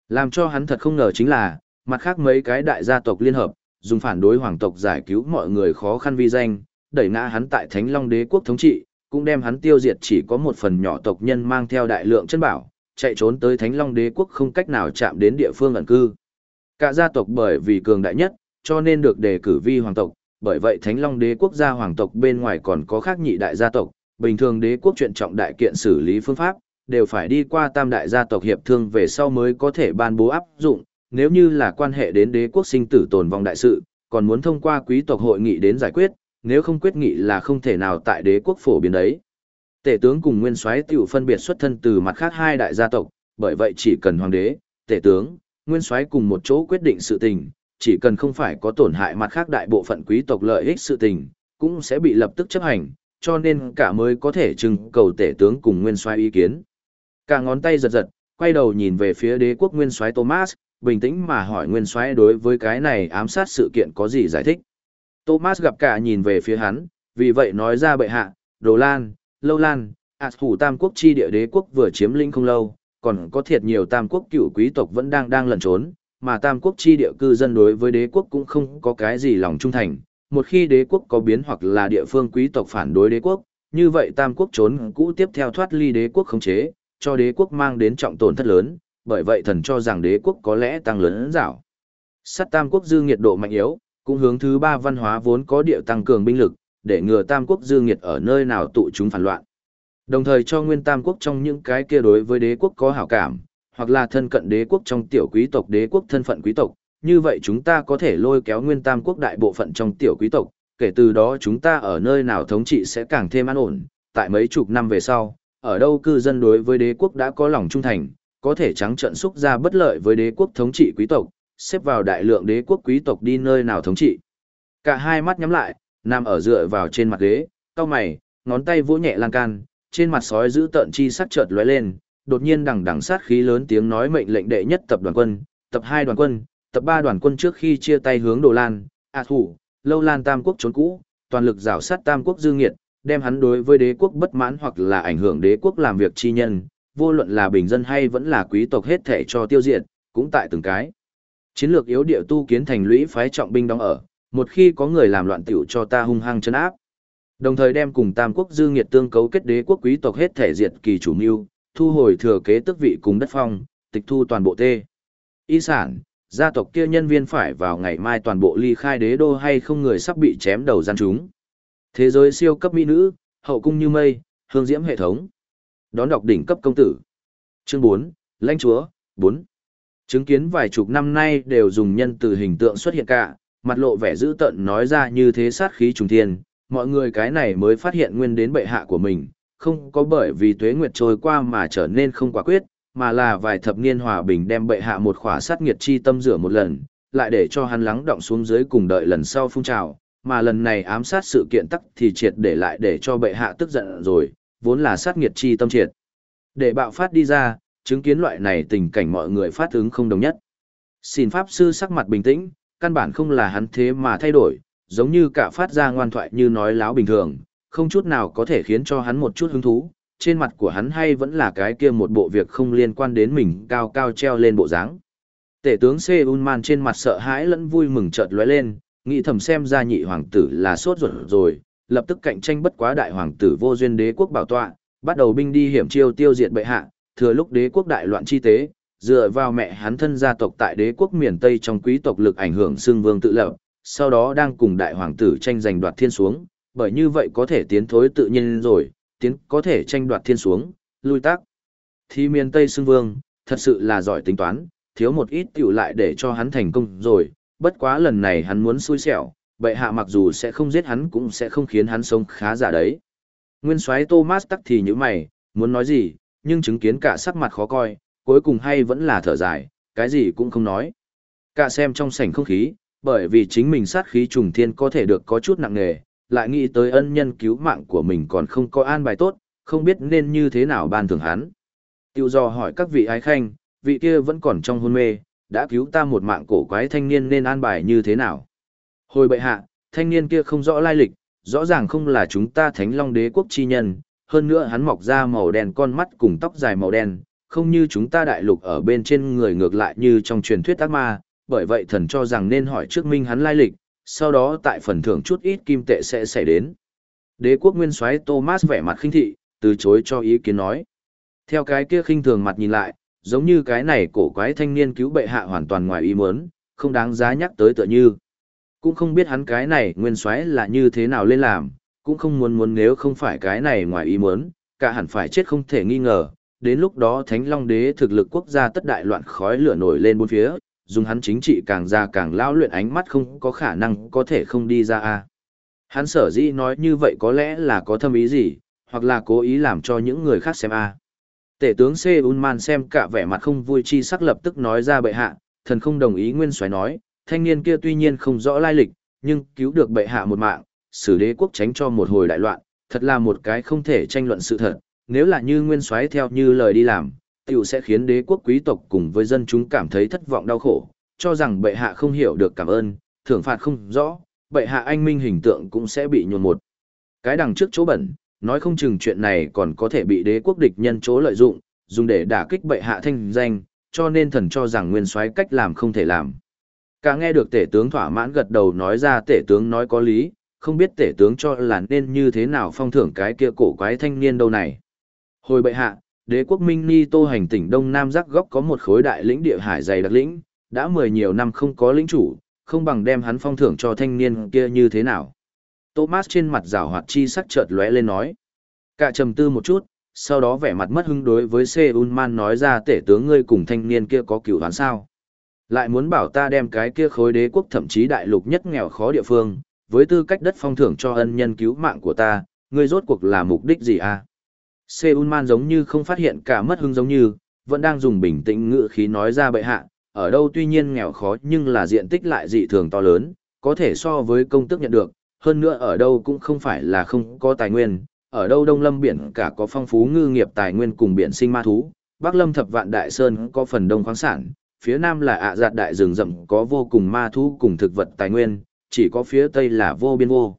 Làm cho hắn thật không ngờ chính là, mặt khác mấy cái đại gia tộc liên hợp, dùng phản đối hoàng tộc giải cứu mọi người khó khăn vi danh, đẩy ngã hắn tại Thánh Long Đế quốc thống trị, cũng đem hắn tiêu diệt chỉ có một phần nhỏ tộc nhân mang theo đại lượng chân bảo, chạy trốn tới Thánh Long Đế quốc không cách nào chạm đến địa phương ẩn cư. Cả gia tộc bởi vì cường đại nhất, cho nên được đề cử vi hoàng tộc, bởi vậy Thánh Long Đế quốc gia hoàng tộc bên ngoài còn có khác nhị đại gia tộc, bình thường đế quốc chuyện trọng đại kiện xử lý phương pháp, đều phải đi qua tam đại gia tộc hiệp thương về sau mới có thể ban bố áp dụng, nếu như là quan hệ đến đế quốc sinh tử tồn vong đại sự, còn muốn thông qua quý tộc hội nghị đến giải quyết, nếu không quyết nghị là không thể nào tại đế quốc phổ biến đấy. Tể tướng cùng nguyên soái tiểu phân biệt xuất thân từ mặt khác hai đại gia tộc, bởi vậy chỉ cần hoàng đế, tể tướng, nguyên soái cùng một chỗ quyết định sự tình, chỉ cần không phải có tổn hại mặt khác đại bộ phận quý tộc lợi ích sự tình, cũng sẽ bị lập tức chấp hành, cho nên cả mới có thể trưng cầu tể tướng cùng nguyên soái ý kiến. Cả ngón tay giật giật, quay đầu nhìn về phía đế quốc nguyên soái Thomas, bình tĩnh mà hỏi nguyên soái đối với cái này ám sát sự kiện có gì giải thích. Thomas gặp cả nhìn về phía hắn, vì vậy nói ra bệ hạ, Đồ Lan, Lâu Lan, ạt thủ tam quốc chi địa đế quốc vừa chiếm lĩnh không lâu, còn có thiệt nhiều tam quốc cựu quý tộc vẫn đang đang lẩn trốn, mà tam quốc chi địa cư dân đối với đế quốc cũng không có cái gì lòng trung thành. Một khi đế quốc có biến hoặc là địa phương quý tộc phản đối đế quốc, như vậy tam quốc trốn cũ tiếp theo thoát ly đế quốc khống chế, cho đế quốc mang đến trọng tổn thất lớn, bởi vậy thần cho rằng đế quốc có lẽ tăng lớn dảo, Sát tam quốc dư nghiệt độ mạnh yếu, cũng hướng thứ ba văn hóa vốn có địa tăng cường binh lực, để ngừa tam quốc dư nghiệt ở nơi nào tụ chúng phản loạn. Đồng thời cho nguyên tam quốc trong những cái kia đối với đế quốc có hảo cảm, hoặc là thân cận đế quốc trong tiểu quý tộc đế quốc thân phận quý tộc, như vậy chúng ta có thể lôi kéo nguyên tam quốc đại bộ phận trong tiểu quý tộc, kể từ đó chúng ta ở nơi nào thống trị sẽ càng thêm an ổn, tại mấy chục năm về sau, ở đâu cư dân đối với đế quốc đã có lòng trung thành, có thể trắng trận xúc ra bất lợi với đế quốc thống trị quý tộc, xếp vào đại lượng đế quốc quý tộc đi nơi nào thống trị. Cả hai mắt nhắm lại, nằm ở dựa vào trên mặt ghế, cao mày, ngón tay vỗ nhẹ lan can, trên mặt sói giữ tợn chi sắc chợt lóe lên, đột nhiên đằng đằng sát khí lớn tiếng nói mệnh lệnh đệ nhất tập đoàn quân, tập hai đoàn quân, tập ba đoàn quân trước khi chia tay hướng Đồ Lan, A Thủ, Lâu Lan Tam quốc trốn cũ, toàn lực rào sát Tam quốc dư nghiệt, đem hắn đối với đế quốc bất mãn hoặc là ảnh hưởng đế quốc làm việc chi nhân, vô luận là bình dân hay vẫn là quý tộc hết thể cho tiêu diệt, cũng tại từng cái. Chiến lược yếu địa tu kiến thành lũy phái trọng binh đóng ở, một khi có người làm loạn tiểu cho ta hung hăng chân áp. Đồng thời đem cùng Tam quốc dư nghiệt tương cấu kết đế quốc quý tộc hết thể diệt kỳ chủ mưu, thu hồi thừa kế tước vị cùng đất phong, tịch thu toàn bộ tê. Y sản, gia tộc kia nhân viên phải vào ngày mai toàn bộ ly khai đế đô hay không người sắp bị chém đầu gian chúng. Thế giới siêu cấp mỹ nữ, hậu cung như mây, hương diễm hệ thống. Đón đọc đỉnh cấp công tử. Chương 4, lãnh chúa, 4. Chứng kiến vài chục năm nay đều dùng nhân từ hình tượng xuất hiện cả, mặt lộ vẻ dữ tợn nói ra như thế sát khí trùng thiên, mọi người cái này mới phát hiện nguyên đến bệ hạ của mình, không có bởi vì tuế nguyệt trôi qua mà trở nên không quả quyết, mà là vài thập niên hòa bình đem bệ hạ một khỏa sát nghiệt chi tâm rửa một lần, lại để cho hắn lắng động xuống dưới cùng đợi lần sau phun trào, mà lần này ám sát sự kiện tắc thì triệt để lại để cho bệ hạ tức giận rồi, vốn là sát nghiệt chi tâm triệt. Để bạo phát đi ra, chứng kiến loại này tình cảnh mọi người phát ứng không đồng nhất. Xin Pháp Sư sắc mặt bình tĩnh, căn bản không là hắn thế mà thay đổi, giống như cả phát ra ngoan thoại như nói láo bình thường, không chút nào có thể khiến cho hắn một chút hứng thú. Trên mặt của hắn hay vẫn là cái kia một bộ việc không liên quan đến mình cao cao treo lên bộ dáng. Tể tướng Seunman trên mặt sợ hãi lẫn vui mừng chợt lóe lên, nghĩ thầm xem ra nhị hoàng tử là sốt ruột rồi, lập tức cạnh tranh bất quá đại hoàng tử vô duyên đế quốc bảo tọa, bắt đầu binh đi hiểm chiêu tiêu diệt bệ hạ, thừa lúc đế quốc đại loạn chi tế, dựa vào mẹ hắn thân gia tộc tại đế quốc miền Tây trong quý tộc lực ảnh hưởng xương vương tự lập, sau đó đang cùng đại hoàng tử tranh giành đoạt thiên xuống, bởi như vậy có thể tiến thối tự nhiên rồi, tiến có thể tranh đoạt thiên xuống, lui tác. Thì miền Tây xương vương, thật sự là giỏi tính toán, thiếu một ít tiểu lại để cho hắn thành công rồi, bất quá lần này hắn muốn xui xẻo, bệ hạ mặc dù sẽ không giết hắn cũng sẽ không khiến hắn sống khá giả đấy. Nguyên soái Thomas tắc thì như mày, muốn nói gì, nhưng chứng kiến cả sắc mặt khó coi, cuối cùng hay vẫn là thở dài, cái gì cũng không nói. Cả xem trong sảnh không khí, bởi vì chính mình sát khí trùng thiên có thể được có chút nặng nề, lại nghĩ tới ân nhân cứu mạng của mình còn không có an bài tốt, không biết nên như thế nào ban thưởng hắn. Tiêu do hỏi các vị ái khanh, vị kia vẫn còn trong hôn mê, đã cứu ta một mạng cổ quái thanh niên nên an bài như thế nào. Hồi bệ hạ, thanh niên kia không rõ lai lịch, rõ ràng không là chúng ta thánh long đế quốc chi nhân, hơn nữa hắn mọc ra màu đen con mắt cùng tóc dài màu đen, không như chúng ta đại lục ở bên trên người ngược lại như trong truyền thuyết ác ma, bởi vậy thần cho rằng nên hỏi trước minh hắn lai lịch, sau đó tại phần thưởng chút ít kim tệ sẽ xảy đến. Đế quốc nguyên soái Thomas vẻ mặt khinh thị, từ chối cho ý kiến nói. Theo cái kia khinh thường mặt nhìn lại, giống như cái này cổ quái thanh niên cứu bệ hạ hoàn toàn ngoài ý muốn, không đáng giá nhắc tới tựa như. Cũng không biết hắn cái này nguyên soái là như thế nào lên làm, cũng không muốn muốn nếu không phải cái này ngoài ý muốn, cả hẳn phải chết không thể nghi ngờ. Đến lúc đó Thánh Long Đế thực lực quốc gia tất đại loạn khói lửa nổi lên bốn phía, dùng hắn chính trị càng ra càng lao luyện ánh mắt không có khả năng có thể không đi ra a. Hắn sở dĩ nói như vậy có lẽ là có thâm ý gì, hoặc là cố ý làm cho những người khác xem a. Tể tướng C. Unman xem cả vẻ mặt không vui chi sắc lập tức nói ra bệ hạ, thần không đồng ý nguyên soái nói, thanh niên kia tuy nhiên không rõ lai lịch, nhưng cứu được bệ hạ một mạng, xử đế quốc tránh cho một hồi đại loạn, thật là một cái không thể tranh luận sự thật, nếu là như nguyên soái theo như lời đi làm, tiểu sẽ khiến đế quốc quý tộc cùng với dân chúng cảm thấy thất vọng đau khổ, cho rằng bệ hạ không hiểu được cảm ơn, thưởng phạt không rõ, bệ hạ anh minh hình tượng cũng sẽ bị nhuồn một. Cái đằng trước chỗ bẩn, nói không chừng chuyện này còn có thể bị đế quốc địch nhân chỗ lợi dụng, dùng để đả kích bệ hạ thanh danh, cho nên thần cho rằng nguyên soái cách làm không thể làm. Cả nghe được tể tướng thỏa mãn gật đầu nói ra tể tướng nói có lý, không biết tể tướng cho là nên như thế nào phong thưởng cái kia cổ quái thanh niên đâu này. Hồi bệ hạ, đế quốc Minh Ni Tô hành tỉnh Đông Nam giác góc có một khối đại lĩnh địa hải dày đặc lĩnh, đã mười nhiều năm không có lĩnh chủ, không bằng đem hắn phong thưởng cho thanh niên kia như thế nào. Thomas trên mặt rào hoạt chi sắc chợt lóe lên nói. Cả trầm tư một chút, sau đó vẻ mặt mất hứng đối với Seoul Man nói ra tể tướng ngươi cùng thanh niên kia có cựu hắn sao. Lại muốn bảo ta đem cái kia khối đế quốc thậm chí đại lục nhất nghèo khó địa phương, với tư cách đất phong thưởng cho ân nhân cứu mạng của ta, ngươi rốt cuộc là mục đích gì à? Seun Man giống như không phát hiện cả mất hứng giống như, vẫn đang dùng bình tĩnh ngữ khí nói ra bệ hạ, ở đâu tuy nhiên nghèo khó nhưng là diện tích lại dị thường to lớn, có thể so với công tức nhận được, hơn nữa ở đâu cũng không phải là không có tài nguyên, ở đâu đông lâm biển cả có phong phú ngư nghiệp tài nguyên cùng biển sinh ma thú, bắc lâm thập vạn đại sơn có phần đông khoáng sản, phía nam là ạ à giạt đại rừng rậm có vô cùng ma thú cùng thực vật tài nguyên, chỉ có phía tây là vô biên vô.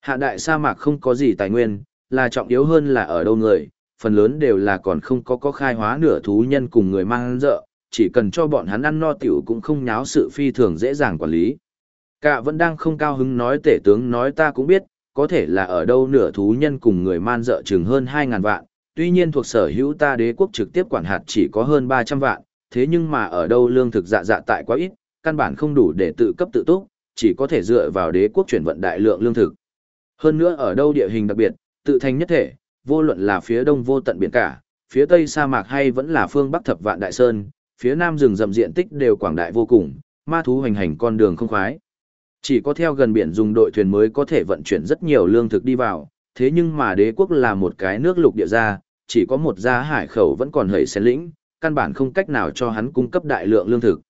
Hạ đại sa mạc không có gì tài nguyên, là trọng yếu hơn là ở đâu người, phần lớn đều là còn không có có khai hóa nửa thú nhân cùng người mang dợ, chỉ cần cho bọn hắn ăn no tiểu cũng không nháo sự phi thường dễ dàng quản lý. Cả vẫn đang không cao hứng nói tể tướng nói ta cũng biết, có thể là ở đâu nửa thú nhân cùng người man dợ chừng hơn 2.000 vạn, tuy nhiên thuộc sở hữu ta đế quốc trực tiếp quản hạt chỉ có hơn 300 vạn, thế nhưng mà ở đâu lương thực dạ dạ tại quá ít, căn bản không đủ để tự cấp tự túc, chỉ có thể dựa vào đế quốc chuyển vận đại lượng lương thực. Hơn nữa ở đâu địa hình đặc biệt, tự thành nhất thể, vô luận là phía đông vô tận biển cả, phía tây sa mạc hay vẫn là phương bắc thập vạn đại sơn, phía nam rừng rậm diện tích đều quảng đại vô cùng, ma thú hành hành con đường không khoái. Chỉ có theo gần biển dùng đội thuyền mới có thể vận chuyển rất nhiều lương thực đi vào, thế nhưng mà đế quốc là một cái nước lục địa ra, chỉ có một gia hải khẩu vẫn còn hầy xén lĩnh, căn bản không cách nào cho hắn cung cấp đại lượng lương thực.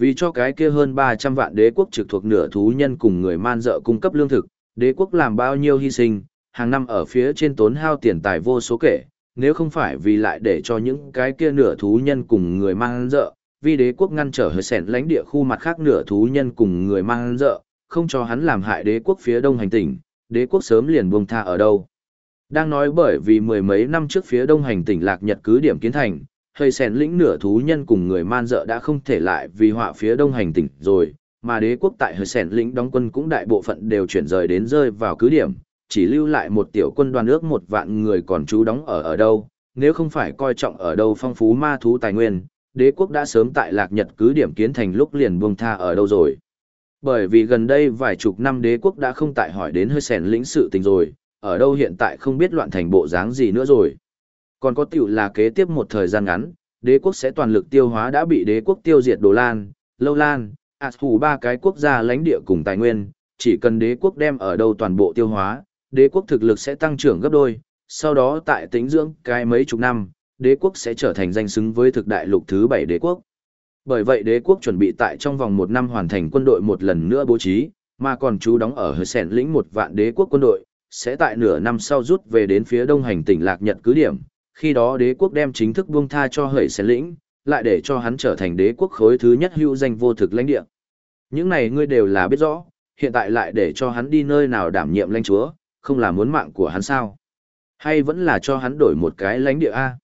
Vì cho cái kia hơn 300 vạn đế quốc trực thuộc nửa thú nhân cùng người man dợ cung cấp lương thực, đế quốc làm bao nhiêu hy sinh, hàng năm ở phía trên tốn hao tiền tài vô số kể, nếu không phải vì lại để cho những cái kia nửa thú nhân cùng người man dợ, vì đế quốc ngăn trở hơi sẻn lãnh địa khu mặt khác nửa thú nhân cùng người man dợ, không cho hắn làm hại đế quốc phía đông hành tỉnh, đế quốc sớm liền buông tha ở đâu. Đang nói bởi vì mười mấy năm trước phía đông hành tỉnh lạc nhật cứ điểm kiến thành, hơi sẻn lĩnh nửa thú nhân cùng người man dợ đã không thể lại vì họa phía đông hành tỉnh rồi, mà đế quốc tại hơi sẻn lĩnh đóng quân cũng đại bộ phận đều chuyển rời đến rơi vào cứ điểm, chỉ lưu lại một tiểu quân đoàn ước một vạn người còn trú đóng ở ở đâu, nếu không phải coi trọng ở đâu phong phú ma thú tài nguyên, đế quốc đã sớm tại lạc nhật cứ điểm kiến thành lúc liền buông tha ở đâu rồi. Bởi vì gần đây vài chục năm đế quốc đã không tại hỏi đến hơi sẻn lĩnh sự tình rồi, ở đâu hiện tại không biết loạn thành bộ dáng gì nữa rồi. Còn có tiểu là kế tiếp một thời gian ngắn, đế quốc sẽ toàn lực tiêu hóa đã bị đế quốc tiêu diệt Đồ Lan, Lâu Lan, ạt hủ ba cái quốc gia lãnh địa cùng tài nguyên, chỉ cần đế quốc đem ở đâu toàn bộ tiêu hóa, đế quốc thực lực sẽ tăng trưởng gấp đôi, sau đó tại tính dưỡng cái mấy chục năm, đế quốc sẽ trở thành danh xứng với thực đại lục thứ bảy đế quốc. Bởi vậy đế quốc chuẩn bị tại trong vòng một năm hoàn thành quân đội một lần nữa bố trí, mà còn chú đóng ở hờ sẻn lĩnh một vạn đế quốc quân đội, sẽ tại nửa năm sau rút về đến phía đông hành tỉnh Lạc Nhật cứ điểm, khi đó đế quốc đem chính thức buông tha cho hẩy xén lĩnh, lại để cho hắn trở thành đế quốc khối thứ nhất hữu danh vô thực lãnh địa. Những này ngươi đều là biết rõ, hiện tại lại để cho hắn đi nơi nào đảm nhiệm lãnh chúa, không là muốn mạng của hắn sao? Hay vẫn là cho hắn đổi một cái lãnh địa A?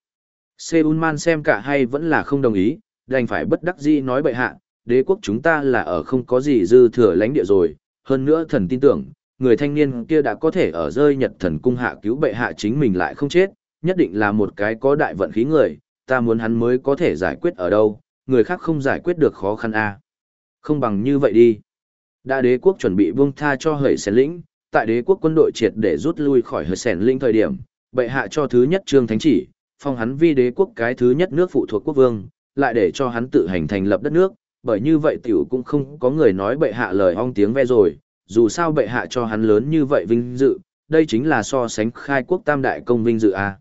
Seun Man xem cả hay vẫn là không đồng ý, đành phải bất đắc dĩ nói bậy hạ, đế quốc chúng ta là ở không có gì dư thừa lãnh địa rồi, hơn nữa thần tin tưởng, người thanh niên kia đã có thể ở rơi nhật thần cung hạ cứu bệ hạ chính mình lại không chết, nhất định là một cái có đại vận khí người, ta muốn hắn mới có thể giải quyết ở đâu, người khác không giải quyết được khó khăn a. Không bằng như vậy đi. Đã đế quốc chuẩn bị buông tha cho hởi sén lĩnh, tại đế quốc quân đội triệt để rút lui khỏi hởi sén lĩnh thời điểm, bệ hạ cho thứ nhất trương thánh chỉ, phong hắn vi đế quốc cái thứ nhất nước phụ thuộc quốc vương, lại để cho hắn tự hành thành lập đất nước, bởi như vậy tiểu cũng không có người nói bệ hạ lời ong tiếng ve rồi, dù sao bệ hạ cho hắn lớn như vậy vinh dự, đây chính là so sánh khai quốc tam đại công vinh dự a.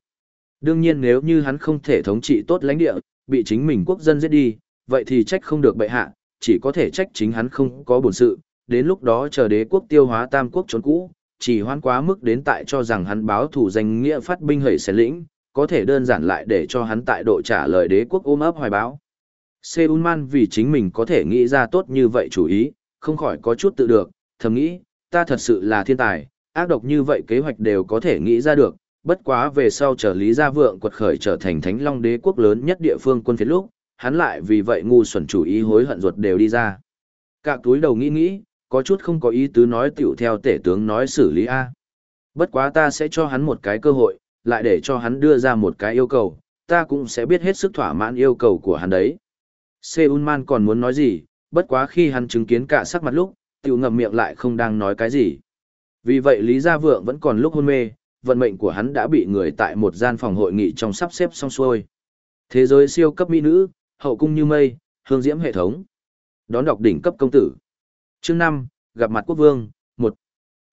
Đương nhiên nếu như hắn không thể thống trị tốt lãnh địa, bị chính mình quốc dân giết đi, vậy thì trách không được bệ hạ, chỉ có thể trách chính hắn không có bổn sự, đến lúc đó chờ đế quốc tiêu hóa tam quốc trốn cũ, chỉ hoan quá mức đến tại cho rằng hắn báo thủ danh nghĩa phát binh hẩy xén lĩnh, có thể đơn giản lại để cho hắn tại độ trả lời đế quốc ôm ấp hoài báo. Seunman Man vì chính mình có thể nghĩ ra tốt như vậy chủ ý, không khỏi có chút tự được, thầm nghĩ, ta thật sự là thiên tài, ác độc như vậy kế hoạch đều có thể nghĩ ra được, bất quá về sau trở Lý Gia Vượng quật khởi trở thành thánh long đế quốc lớn nhất địa phương quân phiến lúc, hắn lại vì vậy ngu xuẩn chủ ý hối hận ruột đều đi ra. Cả túi đầu nghĩ nghĩ, có chút không có ý tứ nói tiểu theo tể tướng nói xử lý A. Bất quá ta sẽ cho hắn một cái cơ hội, lại để cho hắn đưa ra một cái yêu cầu, ta cũng sẽ biết hết sức thỏa mãn yêu cầu của hắn đấy. Seunman Man còn muốn nói gì, bất quá khi hắn chứng kiến cả sắc mặt lúc, tiểu ngậm miệng lại không đang nói cái gì. Vì vậy Lý Gia Vượng vẫn còn lúc hôn mê, vận mệnh của hắn đã bị người tại một gian phòng hội nghị trong sắp xếp xong xuôi. Thế giới siêu cấp mỹ nữ, hậu cung như mây, hương diễm hệ thống. Đón đọc đỉnh cấp công tử. Chương 5, gặp mặt quốc vương, 1.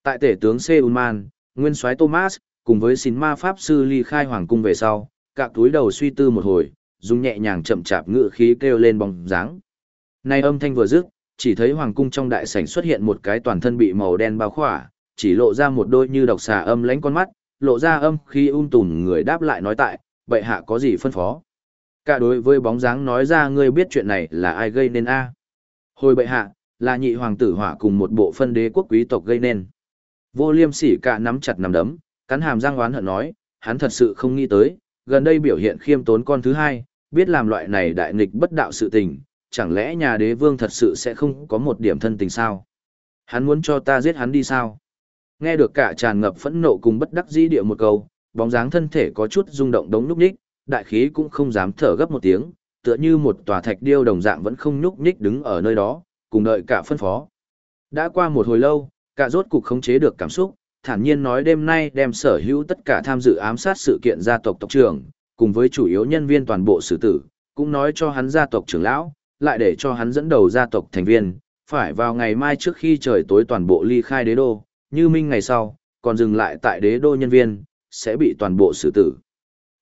Tại tể tướng Seulman, nguyên soái Thomas, cùng với xin ma pháp sư ly khai hoàng cung về sau, cạc túi đầu suy tư một hồi, dùng nhẹ nhàng chậm chạp ngựa khí kêu lên bóng dáng. Nay âm thanh vừa dứt, chỉ thấy hoàng cung trong đại sảnh xuất hiện một cái toàn thân bị màu đen bao khỏa, chỉ lộ ra một đôi như độc xà âm lánh con mắt, lộ ra âm khi ung um tùm người đáp lại nói tại, bệ hạ có gì phân phó. Cả đối với bóng dáng nói ra ngươi biết chuyện này là ai gây nên a Hồi bệ hạ, là nhị hoàng tử hỏa cùng một bộ phân đế quốc quý tộc gây nên. Vô liêm sỉ cả nắm chặt nắm đấm, cắn hàm răng oán hận nói, hắn thật sự không nghĩ tới, gần đây biểu hiện khiêm tốn con thứ hai, biết làm loại này đại nghịch bất đạo sự tình, chẳng lẽ nhà đế vương thật sự sẽ không có một điểm thân tình sao? Hắn muốn cho ta giết hắn đi sao? Nghe được cả tràn ngập phẫn nộ cùng bất đắc dĩ địa một câu, bóng dáng thân thể có chút rung động đống núc ních, đại khí cũng không dám thở gấp một tiếng, tựa như một tòa thạch điêu đồng dạng vẫn không nhúc nhích đứng ở nơi đó, cùng đợi cả phân phó. Đã qua một hồi lâu, cả rốt cục khống chế được cảm xúc, thản nhiên nói đêm nay đem sở hữu tất cả tham dự ám sát sự kiện gia tộc tộc trưởng, cùng với chủ yếu nhân viên toàn bộ xử tử, cũng nói cho hắn gia tộc trưởng lão, lại để cho hắn dẫn đầu gia tộc thành viên, phải vào ngày mai trước khi trời tối toàn bộ ly khai đế đô, như minh ngày sau, còn dừng lại tại đế đô nhân viên, sẽ bị toàn bộ xử tử.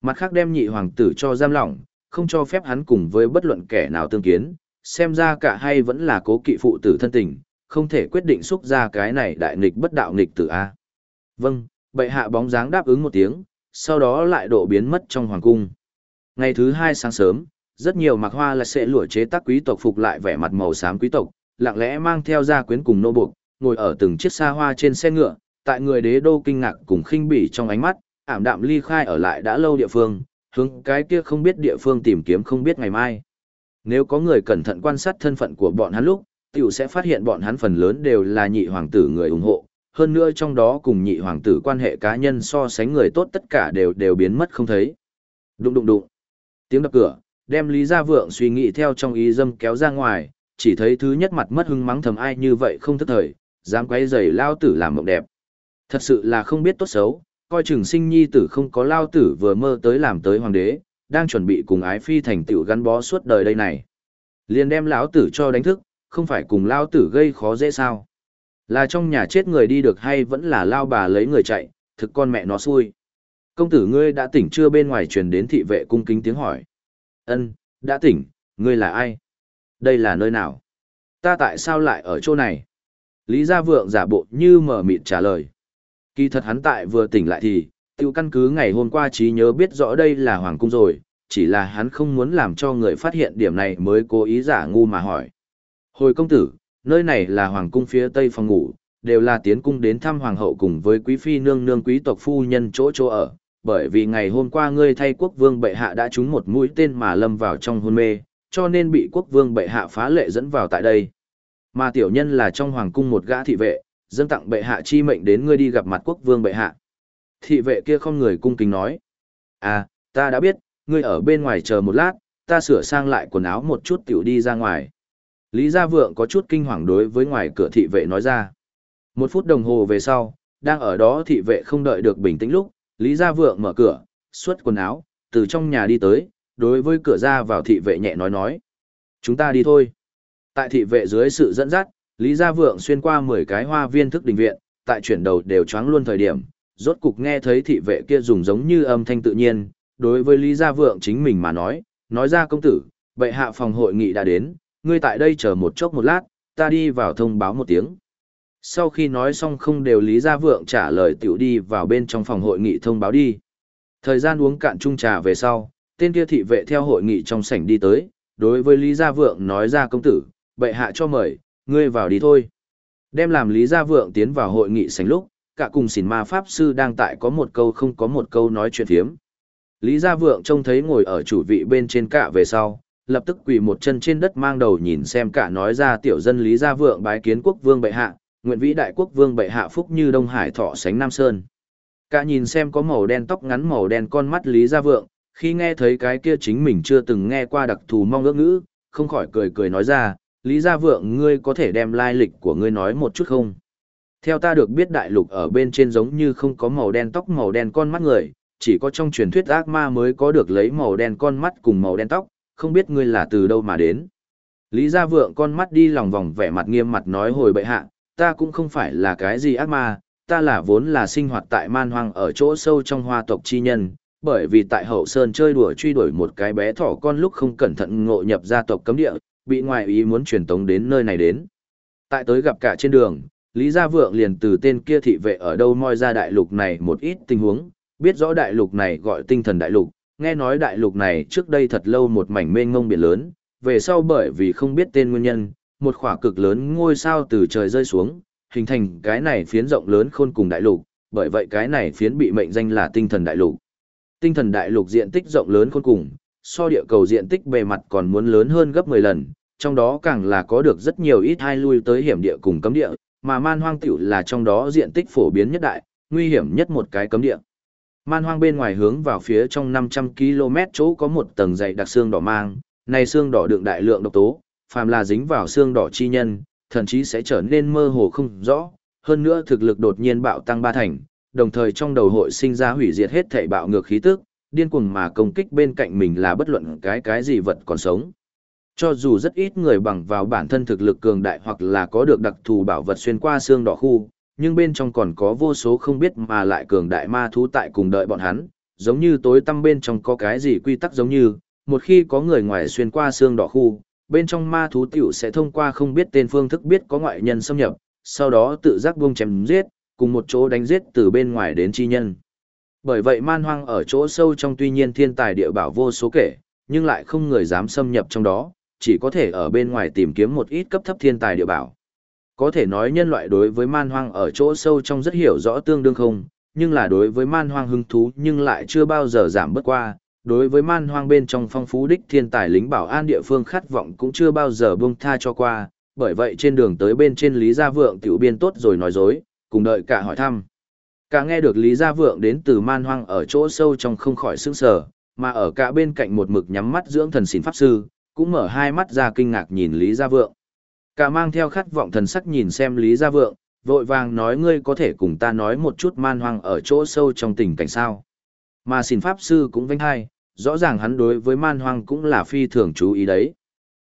Mặt khác đem nhị hoàng tử cho giam lỏng, không cho phép hắn cùng với bất luận kẻ nào tương kiến, xem ra cả hay vẫn là cố kỵ phụ tử thân tình, không thể quyết định xúc ra cái này đại nghịch bất đạo nghịch tử A. Vâng, bệ hạ bóng dáng đáp ứng một tiếng, sau đó lại độ biến mất trong hoàng cung. Ngày thứ hai sáng sớm, rất nhiều mặc hoa là sẽ lụa chế tác quý tộc phục lại vẻ mặt màu xám quý tộc, lặng lẽ mang theo gia quyến cùng nô buộc, ngồi ở từng chiếc xa hoa trên xe ngựa, tại người đế đô kinh ngạc cùng khinh bỉ trong ánh mắt, ảm đạm ly khai ở lại đã lâu địa phương, hướng cái kia không biết địa phương tìm kiếm không biết ngày mai. Nếu có người cẩn thận quan sát thân phận của bọn hắn lúc, tiểu sẽ phát hiện bọn hắn phần lớn đều là nhị hoàng tử người ủng hộ, hơn nữa trong đó cùng nhị hoàng tử quan hệ cá nhân so sánh người tốt tất cả đều đều biến mất không thấy. Đụng đụng đụng. Tiếng đập cửa, đem Lý Gia Vượng suy nghĩ theo trong ý dâm kéo ra ngoài, chỉ thấy thứ nhất mặt mất hưng mắng thầm ai như vậy không thức thời, dám quấy rầy lao tử làm mộng đẹp. Thật sự là không biết tốt xấu, coi chừng sinh nhi tử không có lao tử vừa mơ tới làm tới hoàng đế, đang chuẩn bị cùng ái phi thành tựu gắn bó suốt đời đây này. Liền đem lão tử cho đánh thức, không phải cùng lao tử gây khó dễ sao. Là trong nhà chết người đi được hay vẫn là lao bà lấy người chạy, thực con mẹ nó xui. Công tử ngươi đã tỉnh chưa bên ngoài truyền đến thị vệ cung kính tiếng hỏi. Ân, đã tỉnh, ngươi là ai? Đây là nơi nào? Ta tại sao lại ở chỗ này? Lý Gia Vượng giả bộ như mở mịt trả lời. Kỳ thật hắn tại vừa tỉnh lại thì, tiêu căn cứ ngày hôm qua trí nhớ biết rõ đây là Hoàng Cung rồi, chỉ là hắn không muốn làm cho người phát hiện điểm này mới cố ý giả ngu mà hỏi. Hồi công tử, nơi này là Hoàng Cung phía tây phòng ngủ, đều là tiến cung đến thăm Hoàng hậu cùng với quý phi nương nương quý tộc phu nhân chỗ chỗ ở, bởi vì ngày hôm qua ngươi thay quốc vương bệ hạ đã trúng một mũi tên mà lâm vào trong hôn mê, cho nên bị quốc vương bệ hạ phá lệ dẫn vào tại đây. Mà tiểu nhân là trong hoàng cung một gã thị vệ, dâng tặng bệ hạ chi mệnh đến ngươi đi gặp mặt quốc vương bệ hạ. Thị vệ kia không người cung kính nói. À, ta đã biết, ngươi ở bên ngoài chờ một lát, ta sửa sang lại quần áo một chút tiểu đi ra ngoài. Lý Gia Vượng có chút kinh hoàng đối với ngoài cửa thị vệ nói ra. Một phút đồng hồ về sau, đang ở đó thị vệ không đợi được bình tĩnh lúc, Lý Gia Vượng mở cửa, xuất quần áo, từ trong nhà đi tới, đối với cửa ra vào thị vệ nhẹ nói nói. Chúng ta đi thôi. Tại thị vệ dưới sự dẫn dắt, Lý Gia Vượng xuyên qua 10 cái hoa viên thức đình viện, tại chuyển đầu đều choáng luôn thời điểm, rốt cục nghe thấy thị vệ kia dùng giống như âm thanh tự nhiên, đối với Lý Gia Vượng chính mình mà nói, nói ra công tử, bệ hạ phòng hội nghị đã đến, ngươi tại đây chờ một chốc một lát, ta đi vào thông báo một tiếng. Sau khi nói xong không đều Lý Gia Vượng trả lời tiểu đi vào bên trong phòng hội nghị thông báo đi. Thời gian uống cạn chung trà về sau, tên kia thị vệ theo hội nghị trong sảnh đi tới, đối với Lý Gia Vượng nói ra công tử, bệ hạ cho mời, ngươi vào đi thôi. Đem làm Lý Gia Vượng tiến vào hội nghị sảnh lúc, cả cùng xỉn ma pháp sư đang tại có một câu không có một câu nói chuyện thiếm. Lý Gia Vượng trông thấy ngồi ở chủ vị bên trên cả về sau, lập tức quỳ một chân trên đất mang đầu nhìn xem cả nói ra tiểu dân Lý Gia Vượng bái kiến quốc vương bệ hạ, nguyện vĩ đại quốc vương bệ hạ phúc như Đông Hải thọ sánh Nam Sơn. Cả nhìn xem có màu đen tóc ngắn màu đen con mắt Lý Gia Vượng, khi nghe thấy cái kia chính mình chưa từng nghe qua đặc thù mong ước ngữ, không khỏi cười cười nói ra, Lý Gia Vượng ngươi có thể đem lai lịch của ngươi nói một chút không? Theo ta được biết đại lục ở bên trên giống như không có màu đen tóc màu đen con mắt người, chỉ có trong truyền thuyết ác ma mới có được lấy màu đen con mắt cùng màu đen tóc, không biết ngươi là từ đâu mà đến. Lý Gia Vượng con mắt đi lòng vòng vẻ mặt nghiêm mặt nói hồi bệ hạ, ta cũng không phải là cái gì ác ma, ta là vốn là sinh hoạt tại man hoang ở chỗ sâu trong hoa tộc chi nhân, bởi vì tại hậu sơn chơi đùa truy đuổi một cái bé thỏ con lúc không cẩn thận ngộ nhập gia tộc cấm địa, bị ngoại ý muốn truyền tống đến nơi này đến. Tại tới gặp cả trên đường, Lý Gia Vượng liền từ tên kia thị vệ ở đâu moi ra đại lục này một ít tình huống, biết rõ đại lục này gọi tinh thần đại lục, nghe nói đại lục này trước đây thật lâu một mảnh mênh mông biển lớn, về sau bởi vì không biết tên nguyên nhân, một khỏa cực lớn ngôi sao từ trời rơi xuống, hình thành cái này phiến rộng lớn khôn cùng đại lục, bởi vậy cái này phiến bị mệnh danh là tinh thần đại lục. Tinh thần đại lục diện tích rộng lớn khôn cùng, so địa cầu diện tích bề mặt còn muốn lớn hơn gấp 10 lần, trong đó càng là có được rất nhiều ít hai lui tới hiểm địa cùng cấm địa, mà man hoang tiểu là trong đó diện tích phổ biến nhất đại, nguy hiểm nhất một cái cấm địa. Man hoang bên ngoài hướng vào phía trong 500 km chỗ có một tầng dày đặc xương đỏ mang, này xương đỏ đựng đại lượng độc tố, phàm là dính vào xương đỏ chi nhân, thậm chí sẽ trở nên mơ hồ không rõ, hơn nữa thực lực đột nhiên bạo tăng ba thành, đồng thời trong đầu hội sinh ra hủy diệt hết thảy bạo ngược khí tức, điên cuồng mà công kích bên cạnh mình là bất luận cái cái gì vật còn sống. Cho dù rất ít người bằng vào bản thân thực lực cường đại hoặc là có được đặc thù bảo vật xuyên qua xương đỏ khu, nhưng bên trong còn có vô số không biết mà lại cường đại ma thú tại cùng đợi bọn hắn, giống như tối tăm bên trong có cái gì quy tắc giống như, một khi có người ngoài xuyên qua xương đỏ khu, bên trong ma thú tiểu sẽ thông qua không biết tên phương thức biết có ngoại nhân xâm nhập, sau đó tự giác buông chém giết, cùng một chỗ đánh giết từ bên ngoài đến chi nhân. Bởi vậy man hoang ở chỗ sâu trong tuy nhiên thiên tài địa bảo vô số kể, nhưng lại không người dám xâm nhập trong đó, chỉ có thể ở bên ngoài tìm kiếm một ít cấp thấp thiên tài địa bảo. Có thể nói nhân loại đối với man hoang ở chỗ sâu trong rất hiểu rõ tương đương không, nhưng là đối với man hoang hứng thú nhưng lại chưa bao giờ giảm bớt qua. Đối với man hoang bên trong phong phú đích thiên tài lính bảo an địa phương khát vọng cũng chưa bao giờ buông tha cho qua, bởi vậy trên đường tới bên trên Lý Gia Vượng tiểu biên tốt rồi nói dối, cùng đợi cả hỏi thăm. Cả nghe được Lý Gia Vượng đến từ man hoang ở chỗ sâu trong không khỏi sững sờ, mà ở cả bên cạnh một mực nhắm mắt dưỡng thần xỉn pháp sư, cũng mở hai mắt ra kinh ngạc nhìn Lý Gia Vượng. Cả mang theo khát vọng thần sắc nhìn xem Lý Gia Vượng, vội vàng nói ngươi có thể cùng ta nói một chút man hoang ở chỗ sâu trong tình cảnh sao. Mà xỉn pháp sư cũng vinh hai, rõ ràng hắn đối với man hoang cũng là phi thường chú ý đấy.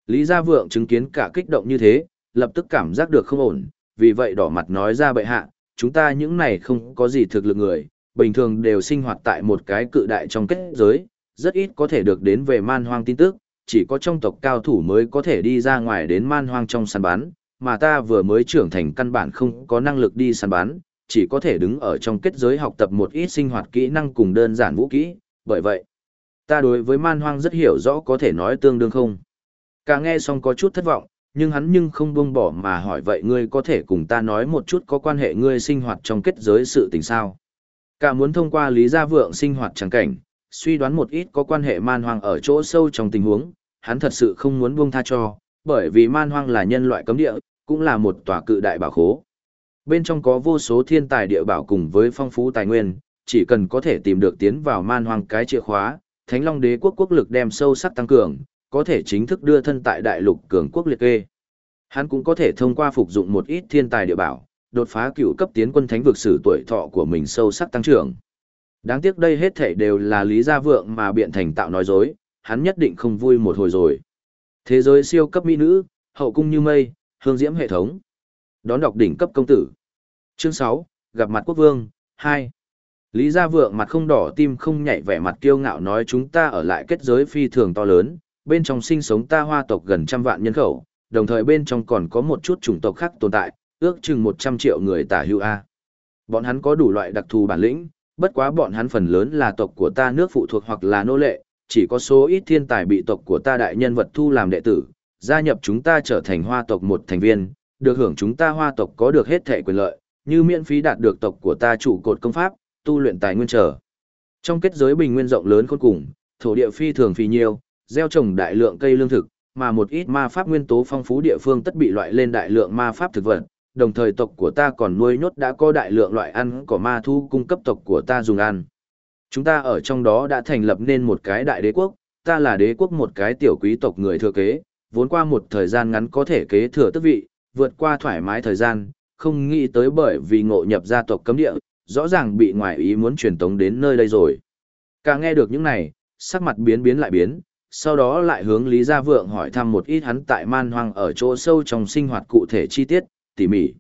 Lý Gia Vượng chứng kiến cả kích động như thế, lập tức cảm giác được không ổn, vì vậy đỏ mặt nói ra bệ hạ, chúng ta những này không có gì thực lực người, bình thường đều sinh hoạt tại một cái cự đại trong kết giới, rất ít có thể được đến về man hoang tin tức, chỉ có trong tộc cao thủ mới có thể đi ra ngoài đến man hoang trong săn bắn, mà ta vừa mới trưởng thành căn bản không có năng lực đi săn bắn, chỉ có thể đứng ở trong kết giới học tập một ít sinh hoạt kỹ năng cùng đơn giản vũ kỹ, bởi vậy, ta đối với man hoang rất hiểu rõ có thể nói tương đương không. Cả nghe xong có chút thất vọng, nhưng hắn nhưng không buông bỏ mà hỏi vậy ngươi có thể cùng ta nói một chút có quan hệ ngươi sinh hoạt trong kết giới sự tình sao. Cả muốn thông qua lý gia vượng sinh hoạt trắng cảnh, suy đoán một ít có quan hệ man hoang ở chỗ sâu trong tình huống, hắn thật sự không muốn buông tha cho, bởi vì man hoang là nhân loại cấm địa, cũng là một tòa cự đại bảo khố. Bên trong có vô số thiên tài địa bảo cùng với phong phú tài nguyên, chỉ cần có thể tìm được tiến vào man hoang cái chìa khóa, Thánh Long Đế quốc quốc lực đem sâu sắc tăng cường, có thể chính thức đưa thân tại đại lục cường quốc liệt kê. Hắn cũng có thể thông qua phục dụng một ít thiên tài địa bảo, đột phá cựu cấp tiến quân thánh vực sử tuổi thọ của mình sâu sắc tăng trưởng. Đáng tiếc đây hết thảy đều là lý gia vượng mà biện thành tạo nói dối, hắn nhất định không vui một hồi rồi. Thế giới siêu cấp mỹ nữ, hậu cung như mây, hương diễm hệ thống. Đón đọc đỉnh cấp công tử. Chương 6, gặp mặt quốc vương, 2. Lý Gia Vượng mặt không đỏ tim không nhảy vẻ mặt kiêu ngạo nói chúng ta ở lại kết giới phi thường to lớn, bên trong sinh sống ta hoa tộc gần trăm vạn nhân khẩu, đồng thời bên trong còn có một chút chủng tộc khác tồn tại, ước chừng 100 triệu người tả hữu A. Bọn hắn có đủ loại đặc thù bản lĩnh, bất quá bọn hắn phần lớn là tộc của ta nước phụ thuộc hoặc là nô lệ, chỉ có số ít thiên tài bị tộc của ta đại nhân vật thu làm đệ tử, gia nhập chúng ta trở thành hoa tộc một thành viên, được hưởng chúng ta hoa tộc có được hết thể quyền lợi, như miễn phí đạt được tộc của ta trụ cột công pháp, tu luyện tài nguyên trở. Trong kết giới bình nguyên rộng lớn khôn cùng, thổ địa phi thường phi nhiêu, gieo trồng đại lượng cây lương thực, mà một ít ma pháp nguyên tố phong phú địa phương tất bị loại lên đại lượng ma pháp thực vật, đồng thời tộc của ta còn nuôi nhốt đã có đại lượng loại ăn của ma thu cung cấp tộc của ta dùng ăn. Chúng ta ở trong đó đã thành lập nên một cái đại đế quốc, ta là đế quốc một cái tiểu quý tộc người thừa kế, vốn qua một thời gian ngắn có thể kế thừa tước vị, vượt qua thoải mái thời gian, không nghĩ tới bởi vì ngộ nhập gia tộc cấm địa, rõ ràng bị ngoại ý muốn truyền tống đến nơi đây rồi. Cả nghe được những này, sắc mặt biến biến lại biến, sau đó lại hướng Lý Gia Vượng hỏi thăm một ít hắn tại man hoang ở chỗ sâu trong sinh hoạt cụ thể chi tiết, tỉ mỉ.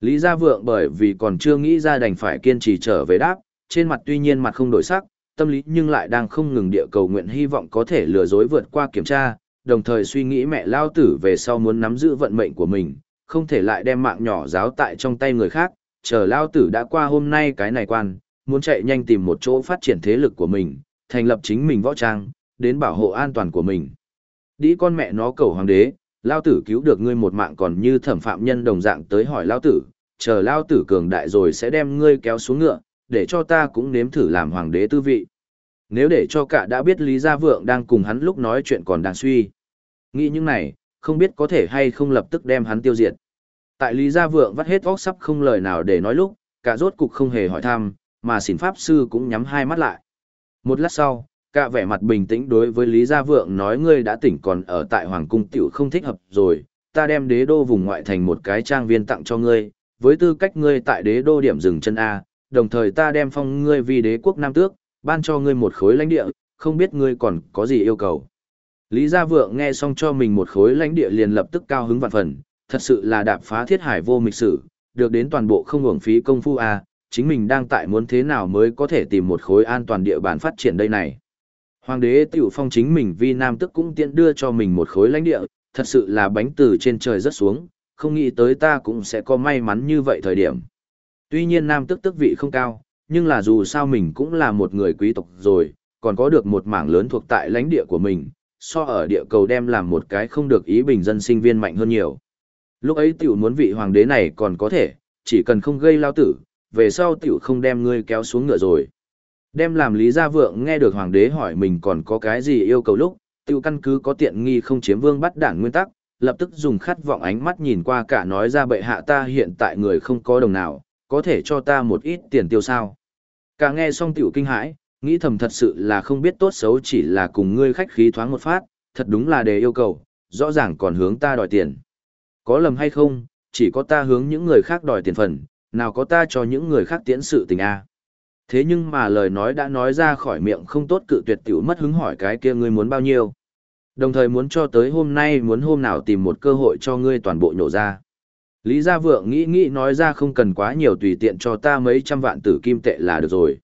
Lý Gia Vượng bởi vì còn chưa nghĩ ra đành phải kiên trì trở về đáp, trên mặt tuy nhiên mặt không đổi sắc, tâm lý nhưng lại đang không ngừng địa cầu nguyện hy vọng có thể lừa dối vượt qua kiểm tra, đồng thời suy nghĩ mẹ lao tử về sau muốn nắm giữ vận mệnh của mình, không thể lại đem mạng nhỏ giáo tại trong tay người khác, chờ lao tử đã qua hôm nay cái này quan, muốn chạy nhanh tìm một chỗ phát triển thế lực của mình, thành lập chính mình võ trang, đến bảo hộ an toàn của mình. Đi con mẹ nó cầu hoàng đế, lao tử cứu được ngươi một mạng còn như thẩm phạm nhân đồng dạng tới hỏi lao tử, chờ lao tử cường đại rồi sẽ đem ngươi kéo xuống ngựa, để cho ta cũng nếm thử làm hoàng đế tư vị. Nếu để cho cả đã biết Lý Gia Vượng đang cùng hắn lúc nói chuyện còn đang suy. Nghĩ những này, không biết có thể hay không lập tức đem hắn tiêu diệt. Tại Lý Gia Vượng vắt hết óc sắp không lời nào để nói lúc, cả rốt cục không hề hỏi thăm, mà xỉn pháp sư cũng nhắm hai mắt lại. Một lát sau, cả vẻ mặt bình tĩnh đối với Lý Gia Vượng nói ngươi đã tỉnh còn ở tại Hoàng Cung tiểu không thích hợp rồi, ta đem đế đô vùng ngoại thành một cái trang viên tặng cho ngươi, với tư cách ngươi tại đế đô điểm dừng chân A, đồng thời ta đem phong ngươi vì đế quốc Nam Tước, ban cho ngươi một khối lãnh địa, không biết ngươi còn có gì yêu cầu. Lý Gia Vượng nghe xong cho mình một khối lãnh địa liền lập tức cao hứng vạn phần, thật sự là đạp phá thiết hải vô mịch sử, được đến toàn bộ không hưởng phí công phu A, chính mình đang tại muốn thế nào mới có thể tìm một khối an toàn địa bàn phát triển đây này. Hoàng đế tiểu phong chính mình vì nam tức cũng tiện đưa cho mình một khối lãnh địa, thật sự là bánh từ trên trời rất xuống, không nghĩ tới ta cũng sẽ có may mắn như vậy thời điểm. Tuy nhiên nam tức tức vị không cao, nhưng là dù sao mình cũng là một người quý tộc rồi, còn có được một mảng lớn thuộc tại lãnh địa của mình, so ở địa cầu đem làm một cái không được ý bình dân sinh viên mạnh hơn nhiều. Lúc ấy tiểu muốn vị hoàng đế này còn có thể, chỉ cần không gây lao tử, về sau tiểu không đem ngươi kéo xuống ngựa rồi. Đem làm Lý Gia Vượng nghe được hoàng đế hỏi mình còn có cái gì yêu cầu lúc, tiêu căn cứ có tiện nghi không chiếm vương bắt đảng nguyên tắc, lập tức dùng khát vọng ánh mắt nhìn qua cả nói ra bệ hạ ta hiện tại người không có đồng nào, có thể cho ta một ít tiền tiêu sao. Cả nghe xong tiểu kinh hãi, nghĩ thầm thật sự là không biết tốt xấu chỉ là cùng ngươi khách khí thoáng một phát, thật đúng là đề yêu cầu, rõ ràng còn hướng ta đòi tiền. Có lầm hay không, chỉ có ta hướng những người khác đòi tiền phần, nào có ta cho những người khác tiễn sự tình a. Thế nhưng mà lời nói đã nói ra khỏi miệng không tốt cự tuyệt tiểu mất hứng hỏi cái kia ngươi muốn bao nhiêu. Đồng thời muốn cho tới hôm nay muốn hôm nào tìm một cơ hội cho ngươi toàn bộ nhổ ra. Lý Gia Vượng nghĩ nghĩ nói ra không cần quá nhiều tùy tiện cho ta mấy trăm vạn tử kim tệ là được rồi.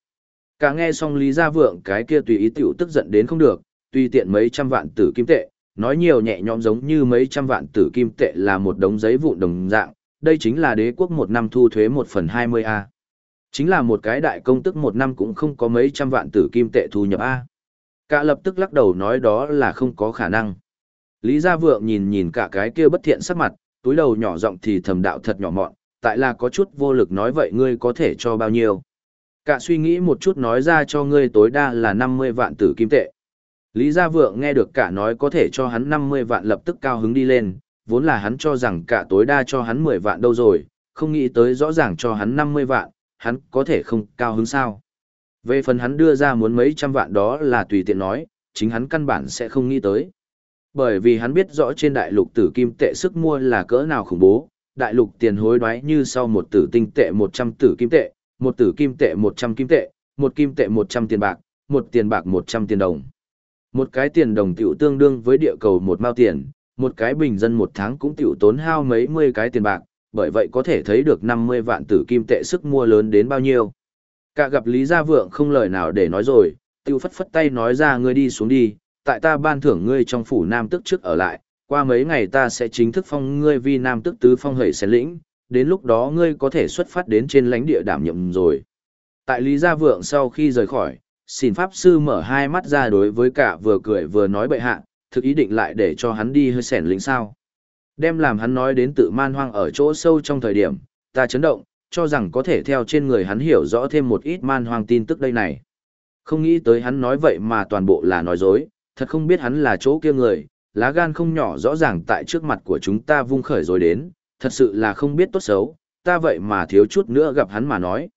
Cả nghe xong Lý Gia Vượng cái kia tùy ý tiểu tức giận đến không được, tùy tiện mấy trăm vạn tử kim tệ, nói nhiều nhẹ nhõm giống như mấy trăm vạn tử kim tệ là một đống giấy vụn đồng dạng, đây chính là đế quốc một năm thu thuế một phần hai mươi a Chính là một cái đại công tức một năm cũng không có mấy trăm vạn tử kim tệ thu nhập A. Cả lập tức lắc đầu nói đó là không có khả năng. Lý Gia Vượng nhìn nhìn cả cái kia bất thiện sắc mặt, túi đầu nhỏ giọng thì thầm đạo thật nhỏ mọn, tại là có chút vô lực nói vậy ngươi có thể cho bao nhiêu. Cả suy nghĩ một chút nói ra cho ngươi tối đa là 50 vạn tử kim tệ. Lý Gia Vượng nghe được cả nói có thể cho hắn 50 vạn lập tức cao hứng đi lên, vốn là hắn cho rằng cả tối đa cho hắn 10 vạn đâu rồi, không nghĩ tới rõ ràng cho hắn 50 vạn, hắn có thể không cao hứng sao. Về phần hắn đưa ra muốn mấy trăm vạn đó là tùy tiện nói, chính hắn căn bản sẽ không nghĩ tới. Bởi vì hắn biết rõ trên đại lục tử kim tệ sức mua là cỡ nào khủng bố, đại lục tiền hối đoái như sau một tử tinh tệ 100 tử kim tệ, một tử kim tệ 100 kim tệ, một kim tệ 100 tiền bạc, một tiền bạc 100 tiền đồng. Một cái tiền đồng tiểu tương đương với địa cầu một mao tiền, một cái bình dân một tháng cũng tiểu tốn hao mấy mươi cái tiền bạc, bởi vậy có thể thấy được 50 vạn tử kim tệ sức mua lớn đến bao nhiêu. Cả gặp Lý Gia Vượng không lời nào để nói rồi, tiêu phất phất tay nói ra ngươi đi xuống đi, tại ta ban thưởng ngươi trong phủ nam tức trước ở lại, qua mấy ngày ta sẽ chính thức phong ngươi vi nam tức tứ phong hầy xén lĩnh, đến lúc đó ngươi có thể xuất phát đến trên lãnh địa đảm nhiệm rồi. Tại Lý Gia Vượng sau khi rời khỏi, xin Pháp Sư mở hai mắt ra đối với cả vừa cười vừa nói bệ hạ, thực ý định lại để cho hắn đi hơi sẻn lĩnh sao. Đem làm hắn nói đến tự man hoang ở chỗ sâu trong thời điểm, ta chấn động, cho rằng có thể theo trên người hắn hiểu rõ thêm một ít man hoang tin tức đây này. Không nghĩ tới hắn nói vậy mà toàn bộ là nói dối, thật không biết hắn là chỗ kia người, lá gan không nhỏ rõ ràng tại trước mặt của chúng ta vung khởi rồi đến, thật sự là không biết tốt xấu, ta vậy mà thiếu chút nữa gặp hắn mà nói.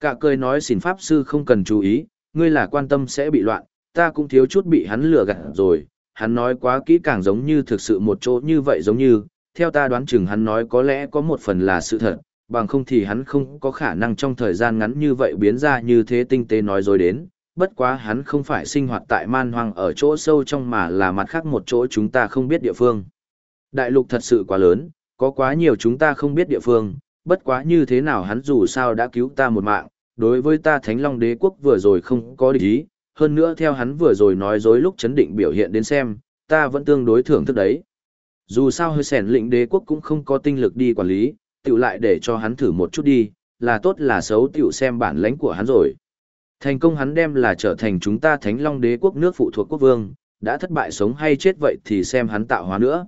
Cả cười nói xin pháp sư không cần chú ý, ngươi là quan tâm sẽ bị loạn, ta cũng thiếu chút bị hắn lừa gạt rồi, hắn nói quá kỹ càng giống như thực sự một chỗ như vậy giống như, theo ta đoán chừng hắn nói có lẽ có một phần là sự thật, bằng không thì hắn không có khả năng trong thời gian ngắn như vậy biến ra như thế tinh tế nói rồi đến, bất quá hắn không phải sinh hoạt tại man hoang ở chỗ sâu trong mà là mặt khác một chỗ chúng ta không biết địa phương. Đại lục thật sự quá lớn, có quá nhiều chúng ta không biết địa phương, bất quá như thế nào hắn dù sao đã cứu ta một mạng, đối với ta Thánh Long Đế Quốc vừa rồi không có địch ý, hơn nữa theo hắn vừa rồi nói dối lúc chấn định biểu hiện đến xem, ta vẫn tương đối thưởng thức đấy. Dù sao hơi sẻn lĩnh đế quốc cũng không có tinh lực đi quản lý, tiểu lại để cho hắn thử một chút đi, là tốt là xấu tiểu xem bản lãnh của hắn rồi. Thành công hắn đem là trở thành chúng ta thánh long đế quốc nước phụ thuộc quốc vương, đã thất bại sống hay chết vậy thì xem hắn tạo hóa nữa.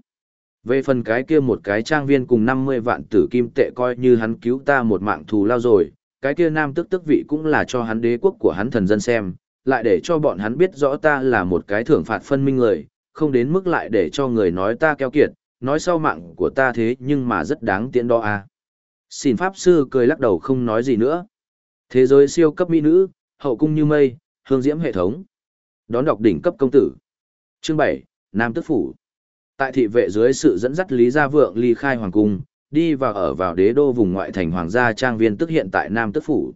Về phần cái kia một cái trang viên cùng 50 vạn tử kim tệ coi như hắn cứu ta một mạng thù lao rồi, cái kia nam tức tức vị cũng là cho hắn đế quốc của hắn thần dân xem, lại để cho bọn hắn biết rõ ta là một cái thưởng phạt phân minh người, không đến mức lại để cho người nói ta keo kiệt, nói sau mạng của ta thế nhưng mà rất đáng tiện đó à. Xin Pháp Sư cười lắc đầu không nói gì nữa. Thế giới siêu cấp mỹ nữ, hậu cung như mây, hương diễm hệ thống. Đón đọc đỉnh cấp công tử. Chương 7, Nam Tức Phủ. Tại thị vệ dưới sự dẫn dắt Lý Gia Vượng ly khai hoàng cung, đi vào ở vào đế đô vùng ngoại thành hoàng gia trang viên tức hiện tại Nam Tức Phủ.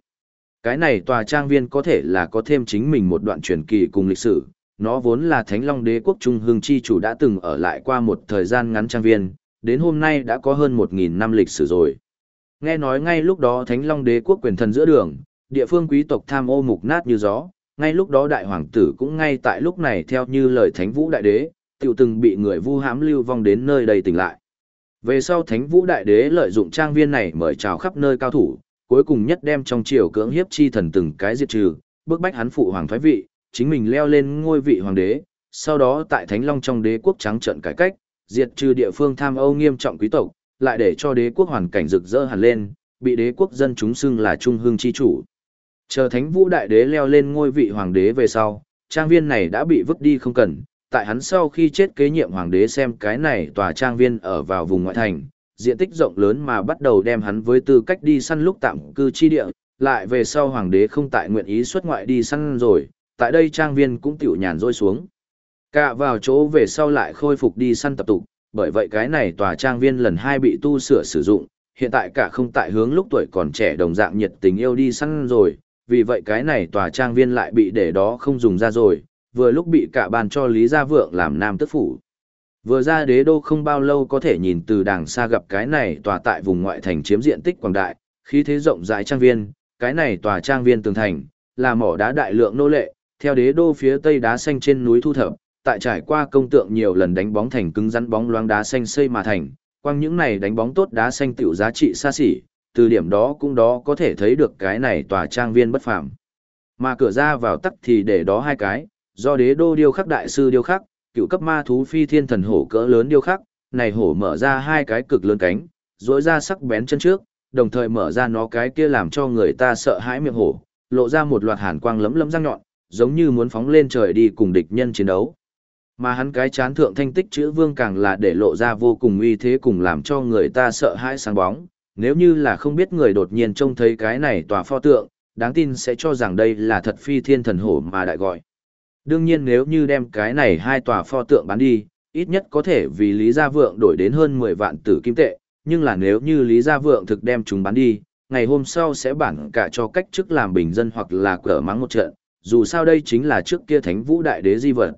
Cái này tòa trang viên có thể là có thêm chính mình một đoạn truyền kỳ cùng lịch sử, nó vốn là Thánh Long Đế quốc Trung Hương chi chủ đã từng ở lại qua một thời gian ngắn trang viên, đến hôm nay đã có hơn 1000 năm lịch sử rồi. Nghe nói ngay lúc đó Thánh Long Đế quốc quyền thần giữa đường, địa phương quý tộc tham ô mục nát như gió, ngay lúc đó đại hoàng tử cũng ngay tại lúc này theo như lời Thánh Vũ đại đế, tiểu từng bị người vu hãm lưu vong đến nơi đây tỉnh lại. Về sau Thánh Vũ đại đế lợi dụng trang viên này mời chào khắp nơi cao thủ, cuối cùng nhất đem trong triều cưỡng hiếp chi thần từng cái diệt trừ, bức bách hắn phụ hoàng thoái vị, chính mình leo lên ngôi vị hoàng đế, sau đó tại Thánh Long trong đế quốc trắng trận cải cách, diệt trừ địa phương tham ô nghiêm trọng quý tộc, lại để cho đế quốc hoàn cảnh rực rỡ hẳn lên, bị đế quốc dân chúng xưng là trung hương chi chủ. Chờ Thánh Vũ đại đế leo lên ngôi vị hoàng đế về sau, trang viên này đã bị vứt đi không cần, tại hắn sau khi chết kế nhiệm hoàng đế xem cái này tòa trang viên ở vào vùng ngoại thành, diện tích rộng lớn mà bắt đầu đem hắn với tư cách đi săn lúc tạm cư chi địa, lại về sau hoàng đế không tại nguyện ý xuất ngoại đi săn rồi, tại đây trang viên cũng tiểu nhàn rôi xuống. Cả vào chỗ về sau lại khôi phục đi săn tập tục, bởi vậy cái này tòa trang viên lần hai bị tu sửa sử dụng, hiện tại cả không tại hướng lúc tuổi còn trẻ đồng dạng nhiệt tình yêu đi săn rồi, vì vậy cái này tòa trang viên lại bị để đó không dùng ra rồi, vừa lúc bị cả bàn cho Lý Gia Vượng làm nam tức phủ. Vừa ra đế đô không bao lâu có thể nhìn từ đàng xa gặp cái này tòa tại vùng ngoại thành chiếm diện tích quảng đại, khí thế rộng rãi trang viên, cái này tòa trang viên tường thành, là mỏ đá đại lượng nô lệ, theo đế đô phía tây đá xanh trên núi thu thập, tại trải qua công tượng nhiều lần đánh bóng thành cứng rắn bóng loáng đá xanh xây mà thành, quang những này đánh bóng tốt đá xanh tiểu giá trị xa xỉ, từ điểm đó cũng đó có thể thấy được cái này tòa trang viên bất phàm. Mà cửa ra vào tắc thì để đó hai cái, do đế đô điêu khắc đại sư điêu khắc, cựu cấp ma thú phi thiên thần hổ cỡ lớn điêu khắc, này hổ mở ra hai cái cực lớn cánh, rỗi ra sắc bén chân trước, đồng thời mở ra nó cái kia làm cho người ta sợ hãi miệng hổ, lộ ra một loạt hàn quang lấm lấm răng nhọn, giống như muốn phóng lên trời đi cùng địch nhân chiến đấu. Mà hắn cái chán thượng thanh tích chữ vương càng là để lộ ra vô cùng uy thế cùng làm cho người ta sợ hãi sáng bóng, nếu như là không biết người đột nhiên trông thấy cái này tòa pho tượng, đáng tin sẽ cho rằng đây là thật phi thiên thần hổ mà đại gọi. Đương nhiên nếu như đem cái này hai tòa pho tượng bán đi, ít nhất có thể vì Lý Gia Vượng đổi đến hơn 10 vạn tử kim tệ, nhưng là nếu như Lý Gia Vượng thực đem chúng bán đi, ngày hôm sau sẽ bản cả cho cách chức làm bình dân hoặc là cỡ mắng một trận, dù sao đây chính là trước kia thánh vũ đại đế di vật.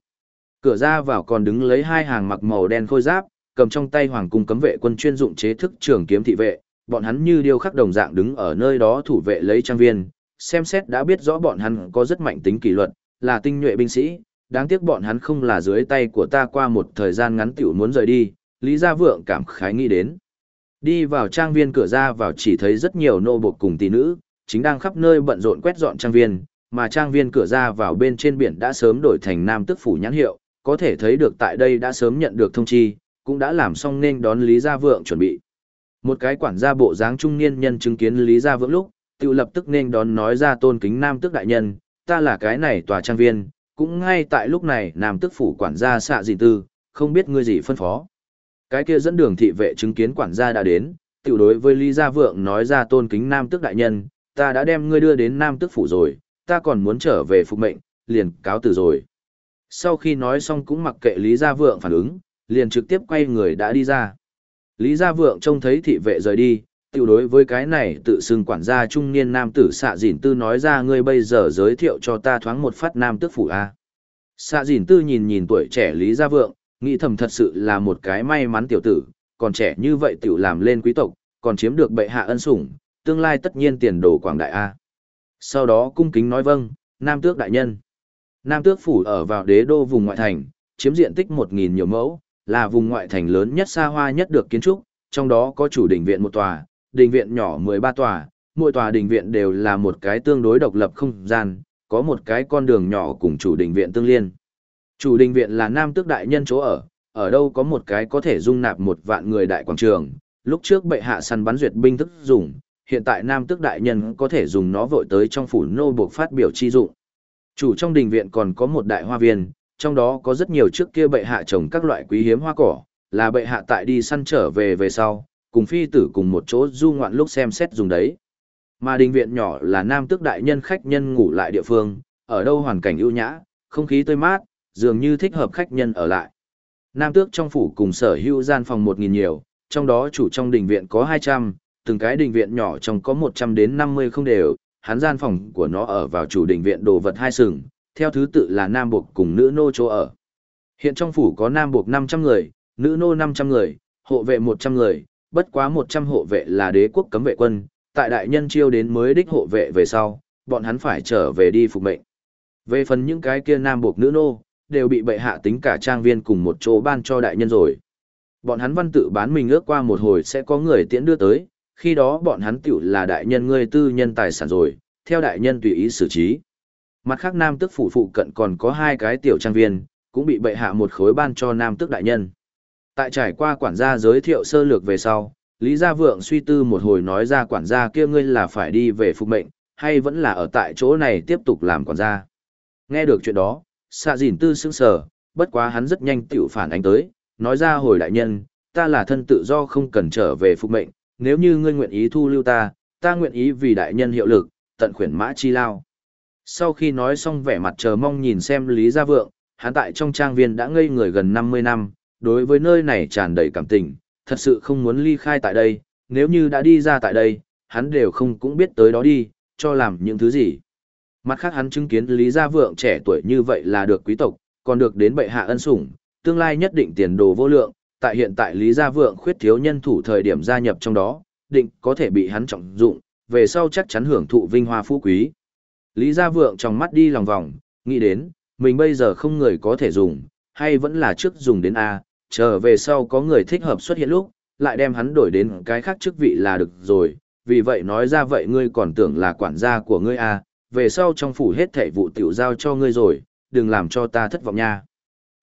Cửa ra vào còn đứng lấy hai hàng mặc màu đen khôi giáp, cầm trong tay hoàng cung cấm vệ quân chuyên dụng chế thức trường kiếm thị vệ, bọn hắn như điêu khắc đồng dạng đứng ở nơi đó thủ vệ lấy trang viên, xem xét đã biết rõ bọn hắn có rất mạnh tính kỷ luật, là tinh nhuệ binh sĩ, đáng tiếc bọn hắn không là dưới tay của ta qua một thời gian ngắn tiểu muốn rời đi, Lý Gia Vượng cảm khái nghĩ đến. Đi vào trang viên cửa ra vào chỉ thấy rất nhiều nô bộc cùng tỷ nữ, chính đang khắp nơi bận rộn quét dọn trang viên, mà trang viên cửa ra vào bên trên biển đã sớm đổi thành Nam Tức Phủ nhãn hiệu, có thể thấy được tại đây đã sớm nhận được thông chi, cũng đã làm xong nên đón Lý Gia Vượng chuẩn bị. Một cái quản gia bộ dáng trung niên nhân chứng kiến Lý Gia Vượng lúc, tự lập tức nên đón nói ra tôn kính Nam Tức Đại Nhân, ta là cái này tòa trang viên, cũng ngay tại lúc này Nam Tức Phủ quản gia xạ dị tư, không biết ngươi gì phân phó. Cái kia dẫn đường thị vệ chứng kiến quản gia đã đến, tiểu đối với Lý Gia Vượng nói ra tôn kính Nam Tức Đại Nhân, ta đã đem ngươi đưa đến Nam Tức Phủ rồi, ta còn muốn trở về phục mệnh, liền cáo từ rồi. Sau khi nói xong cũng mặc kệ Lý Gia Vượng phản ứng, liền trực tiếp quay người đã đi ra. Lý Gia Vượng trông thấy thị vệ rời đi, tiểu đối với cái này tự xưng quản gia trung niên nam tử xạ dìn tư nói ra ngươi bây giờ giới thiệu cho ta thoáng một phát nam tước phủ A. Xạ dìn tư nhìn nhìn tuổi trẻ Lý Gia Vượng, nghĩ thầm thật sự là một cái may mắn tiểu tử, còn trẻ như vậy tiểu làm lên quý tộc, còn chiếm được bệ hạ ân sủng, tương lai tất nhiên tiền đồ quảng đại A. Sau đó cung kính nói vâng, nam tước đại nhân. Nam tước phủ ở vào đế đô vùng ngoại thành, chiếm diện tích 1.000 nhiều mẫu, là vùng ngoại thành lớn nhất xa hoa nhất được kiến trúc, trong đó có chủ đỉnh viện một tòa, đình viện nhỏ 13 tòa, mỗi tòa đình viện đều là một cái tương đối độc lập không gian, có một cái con đường nhỏ cùng chủ đình viện tương liên. Chủ đình viện là nam tước đại nhân chỗ ở, ở đâu có một cái có thể dung nạp một vạn người đại quảng trường, lúc trước bệ hạ săn bắn duyệt binh thức dùng, hiện tại nam tước đại nhân có thể dùng nó vội tới trong phủ nô buộc phát biểu chi dụng. Chủ trong đình viện còn có một đại hoa viên, trong đó có rất nhiều trước kia bệ hạ trồng các loại quý hiếm hoa cỏ, là bệ hạ tại đi săn trở về về sau, cùng phi tử cùng một chỗ du ngoạn lúc xem xét dùng đấy. Mà đình viện nhỏ là nam tước đại nhân khách nhân ngủ lại địa phương, ở đâu hoàn cảnh ưu nhã, không khí tươi mát, dường như thích hợp khách nhân ở lại. Nam tước trong phủ cùng sở hữu gian phòng 1.000 nhiều, trong đó chủ trong đình viện có 200, từng cái đình viện nhỏ trong có 100 đến 50 không đều, hắn gian phòng của nó ở vào chủ đình viện đồ vật hai sừng, theo thứ tự là nam buộc cùng nữ nô chỗ ở. Hiện trong phủ có nam buộc 500 người, nữ nô 500 người, hộ vệ 100 người, bất quá 100 hộ vệ là đế quốc cấm vệ quân, tại đại nhân chiêu đến mới đích hộ vệ về sau, bọn hắn phải trở về đi phục mệnh. Về phần những cái kia nam buộc nữ nô, đều bị bệ hạ tính cả trang viên cùng một chỗ ban cho đại nhân rồi. Bọn hắn văn tự bán mình ước qua một hồi sẽ có người tiễn đưa tới, khi đó bọn hắn tiểu là đại nhân ngươi tư nhân tài sản rồi, theo đại nhân tùy ý xử trí. Mặt khác nam tức phủ phụ cận còn có hai cái tiểu trang viên, cũng bị bệ hạ một khối ban cho nam tức đại nhân. Tại trải qua quản gia giới thiệu sơ lược về sau, Lý Gia Vượng suy tư một hồi nói ra quản gia kia ngươi là phải đi về phục mệnh, hay vẫn là ở tại chỗ này tiếp tục làm quản gia. Nghe được chuyện đó, xạ dìn tư sững sờ, bất quá hắn rất nhanh tiểu phản ánh tới, nói ra hồi đại nhân, ta là thân tự do không cần trở về phục mệnh, nếu như ngươi nguyện ý thu lưu ta, ta nguyện ý vì đại nhân hiệu lực, tận khuyển mã chi lao. Sau khi nói xong vẻ mặt chờ mong nhìn xem Lý Gia Vượng, hắn tại trong trang viên đã ngây người gần 50 năm, đối với nơi này tràn đầy cảm tình, thật sự không muốn ly khai tại đây, nếu như đã đi ra tại đây, hắn đều không cũng biết tới đó đi, cho làm những thứ gì. Mặt khác hắn chứng kiến Lý Gia Vượng trẻ tuổi như vậy là được quý tộc, còn được đến bệ hạ ân sủng, tương lai nhất định tiền đồ vô lượng, tại hiện tại Lý Gia Vượng khuyết thiếu nhân thủ thời điểm gia nhập trong đó, định có thể bị hắn trọng dụng, về sau chắc chắn hưởng thụ vinh hoa phú quý. Lý Gia Vượng trong mắt đi lòng vòng, nghĩ đến, mình bây giờ không người có thể dùng, hay vẫn là trước dùng đến A, chờ về sau có người thích hợp xuất hiện lúc, lại đem hắn đổi đến cái khác chức vị là được rồi, vì vậy nói ra vậy ngươi còn tưởng là quản gia của ngươi à về sau trong phủ hết thảy vụ tiểu giao cho ngươi rồi, đừng làm cho ta thất vọng nha.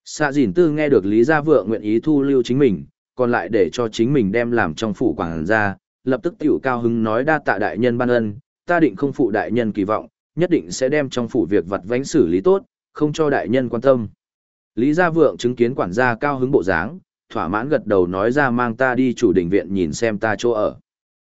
Xạ dìn tư nghe được Lý Gia Vượng nguyện ý thu lưu chính mình, còn lại để cho chính mình đem làm trong phủ quản gia, lập tức tiểu cao hứng nói đa tạ đại nhân ban ân, ta định không phụ đại nhân kỳ vọng, nhất định sẽ đem trong phủ việc vặt vánh xử lý tốt, không cho đại nhân quan tâm. Lý Gia Vượng chứng kiến quản gia cao hứng bộ dáng, thỏa mãn gật đầu nói ra mang ta đi chủ đình viện nhìn xem ta chỗ ở.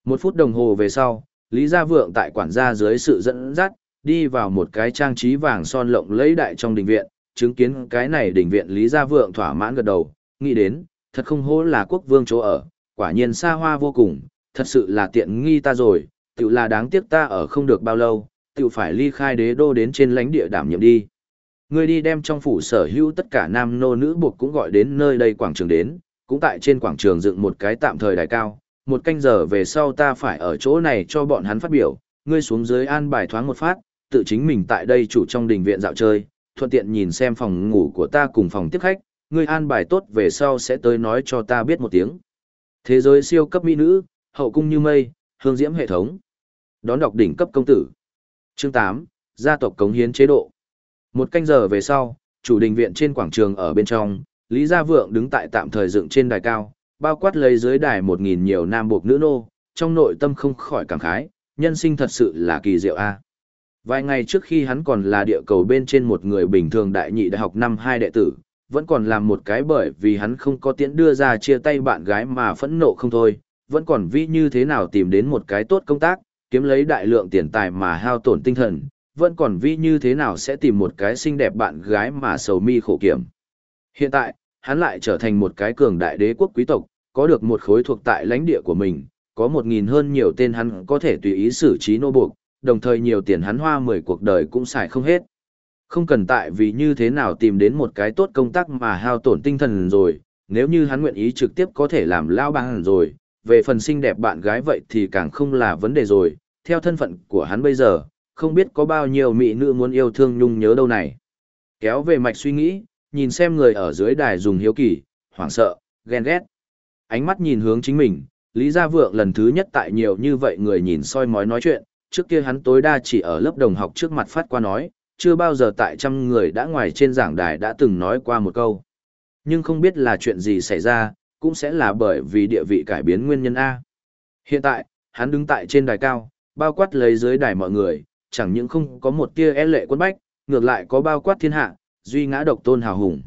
Một phút đồng hồ về sau, Lý Gia Vượng tại quản gia dưới sự dẫn dắt, đi vào một cái trang trí vàng son lộng lẫy đại trong đình viện, chứng kiến cái này đình viện Lý Gia Vượng thỏa mãn gật đầu, nghĩ đến, thật không hổ là quốc vương chỗ ở, quả nhiên xa hoa vô cùng, thật sự là tiện nghi ta rồi, tự là đáng tiếc ta ở không được bao lâu, tự phải ly khai đế đô đến trên lãnh địa đảm nhiệm đi. Ngươi đi đem trong phủ sở hữu tất cả nam nô nữ buộc cũng gọi đến nơi đây quảng trường đến, cũng tại trên quảng trường dựng một cái tạm thời đài cao, một canh giờ về sau ta phải ở chỗ này cho bọn hắn phát biểu, ngươi xuống dưới an bài thoáng một phát, tự chính mình tại đây chủ trong đình viện dạo chơi, thuận tiện nhìn xem phòng ngủ của ta cùng phòng tiếp khách, ngươi an bài tốt về sau sẽ tới nói cho ta biết một tiếng. Thế giới siêu cấp mỹ nữ, hậu cung như mây, hương diễm hệ thống. Đón đọc đỉnh cấp công tử. Chương 8, gia tộc cống hiến chế độ. Một canh giờ về sau, chủ đình viện trên quảng trường ở bên trong, Lý Gia Vượng đứng tại tạm thời dựng trên đài cao, bao quát lấy dưới đài một nghìn nhiều nam buộc nữ nô, trong nội tâm không khỏi cảm khái, nhân sinh thật sự là kỳ diệu a. Vài ngày trước khi hắn còn là địa cầu bên trên một người bình thường đại nhị đại học năm hai đệ tử, vẫn còn làm một cái bởi vì hắn không có tiễn đưa ra chia tay bạn gái mà phẫn nộ không thôi, vẫn còn vi như thế nào tìm đến một cái tốt công tác, kiếm lấy đại lượng tiền tài mà hao tổn tinh thần, vẫn còn vi như thế nào sẽ tìm một cái xinh đẹp bạn gái mà sầu mi khổ kiểm. Hiện tại, hắn lại trở thành một cái cường đại đế quốc quý tộc, có được một khối thuộc tại lãnh địa của mình, có một nghìn hơn nhiều tên hắn có thể tùy ý xử trí nô buộc, đồng thời nhiều tiền hắn hoa mười cuộc đời cũng xài không hết. Không cần tại vì như thế nào tìm đến một cái tốt công tác mà hao tổn tinh thần rồi, nếu như hắn nguyện ý trực tiếp có thể làm lao bằng rồi, về phần xinh đẹp bạn gái vậy thì càng không là vấn đề rồi, theo thân phận của hắn bây giờ, không biết có bao nhiêu mỹ nữ muốn yêu thương nhung nhớ đâu này. Kéo về mạch suy nghĩ, nhìn xem người ở dưới đài dùng hiếu kỳ, hoảng sợ, ghen ghét. Ánh mắt nhìn hướng chính mình, Lý Gia Vượng lần thứ nhất tại nhiều như vậy người nhìn soi mói nói chuyện, trước kia hắn tối đa chỉ ở lớp đồng học trước mặt phát qua nói, chưa bao giờ tại trăm người đã ngoài trên giảng đài đã từng nói qua một câu. Nhưng không biết là chuyện gì xảy ra, cũng sẽ là bởi vì địa vị cải biến nguyên nhân A. Hiện tại, hắn đứng tại trên đài cao, bao quát lấy dưới đài mọi người, chẳng những không có một tia e lệ quân bách, ngược lại có bao quát thiên hạ, duy ngã độc tôn hào hùng.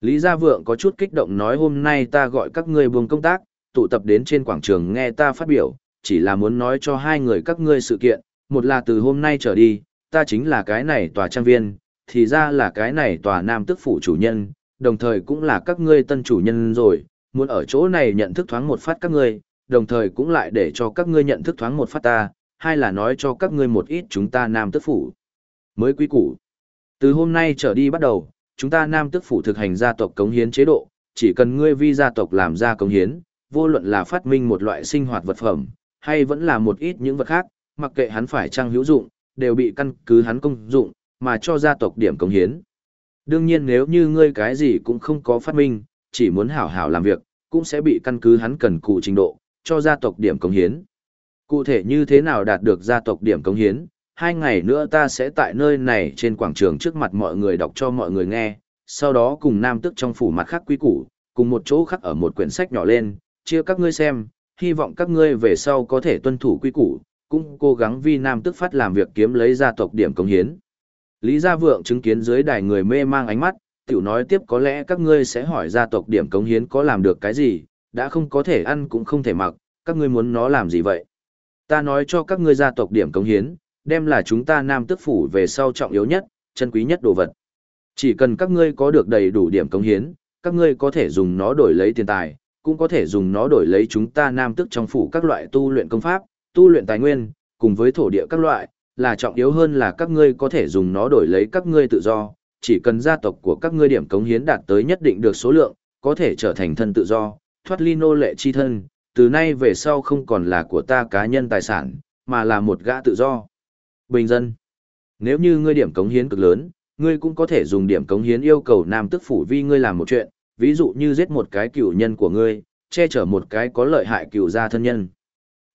Lý Gia Vượng có chút kích động nói hôm nay ta gọi các ngươi buông công tác, tụ tập đến trên quảng trường nghe ta phát biểu, chỉ là muốn nói cho hai người các ngươi sự kiện, một là từ hôm nay trở đi, ta chính là cái này tòa trang viên, thì ra là cái này tòa nam tức phủ chủ nhân, đồng thời cũng là các ngươi tân chủ nhân rồi, muốn ở chỗ này nhận thức thoáng một phát các ngươi, đồng thời cũng lại để cho các ngươi nhận thức thoáng một phát ta, hay là nói cho các ngươi một ít chúng ta nam tức phủ. Mới quý củ. Từ hôm nay trở đi bắt đầu, chúng ta nam tức phủ thực hành gia tộc cống hiến chế độ, chỉ cần ngươi vi gia tộc làm ra cống hiến, vô luận là phát minh một loại sinh hoạt vật phẩm, hay vẫn là một ít những vật khác, mặc kệ hắn phải trang hữu dụng, đều bị căn cứ hắn công dụng, mà cho gia tộc điểm cống hiến. Đương nhiên nếu như ngươi cái gì cũng không có phát minh, chỉ muốn hảo hảo làm việc, cũng sẽ bị căn cứ hắn cần cụ trình độ, cho gia tộc điểm cống hiến. Cụ thể như thế nào đạt được gia tộc điểm cống hiến, hai ngày nữa ta sẽ tại nơi này trên quảng trường trước mặt mọi người đọc cho mọi người nghe, sau đó cùng nam tức trong phủ mặt khác quý củ, cùng một chỗ khác ở một quyển sách nhỏ lên, chia các ngươi xem, hy vọng các ngươi về sau có thể tuân thủ quy củ, cũng cố gắng vì nam tức phát làm việc kiếm lấy gia tộc điểm cống hiến. Lý Gia Vượng chứng kiến dưới đài người mê mang ánh mắt, tiểu nói tiếp có lẽ các ngươi sẽ hỏi gia tộc điểm cống hiến có làm được cái gì, đã không có thể ăn cũng không thể mặc, các ngươi muốn nó làm gì vậy? Ta nói cho các ngươi gia tộc điểm cống hiến, đem là chúng ta nam tức phủ về sau trọng yếu nhất, chân quý nhất đồ vật. Chỉ cần các ngươi có được đầy đủ điểm cống hiến, các ngươi có thể dùng nó đổi lấy tiền tài, cũng có thể dùng nó đổi lấy chúng ta nam tức trong phủ các loại tu luyện công pháp, tu luyện tài nguyên, cùng với thổ địa các loại, là trọng yếu hơn là các ngươi có thể dùng nó đổi lấy các ngươi tự do, chỉ cần gia tộc của các ngươi điểm cống hiến đạt tới nhất định được số lượng, có thể trở thành thân tự do, thoát ly nô lệ chi thân, từ nay về sau không còn là của ta cá nhân tài sản, mà là một gã tự do. Bình dân. Nếu như ngươi điểm cống hiến cực lớn, ngươi cũng có thể dùng điểm cống hiến yêu cầu nam tức phủ vi ngươi làm một chuyện, ví dụ như giết một cái cựu nhân của ngươi, che chở một cái có lợi hại cựu gia thân nhân.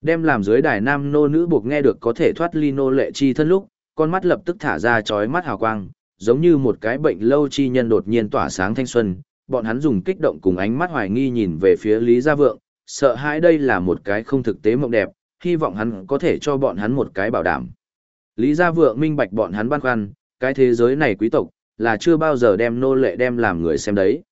Đem làm dưới đài nam nô nữ buộc nghe được có thể thoát ly nô lệ chi thân lúc, con mắt lập tức thả ra chói mắt hào quang, giống như một cái bệnh lâu chi nhân đột nhiên tỏa sáng thanh xuân, bọn hắn dùng kích động cùng ánh mắt hoài nghi nhìn về phía Lý Gia Vượng, sợ hãi đây là một cái không thực tế mộng đẹp, hy vọng hắn có thể cho bọn hắn một cái bảo đảm. Lý Gia Vượng minh bạch bọn hắn băn khoăn, cái thế giới này quý tộc, là chưa bao giờ đem nô lệ đem làm người xem đấy.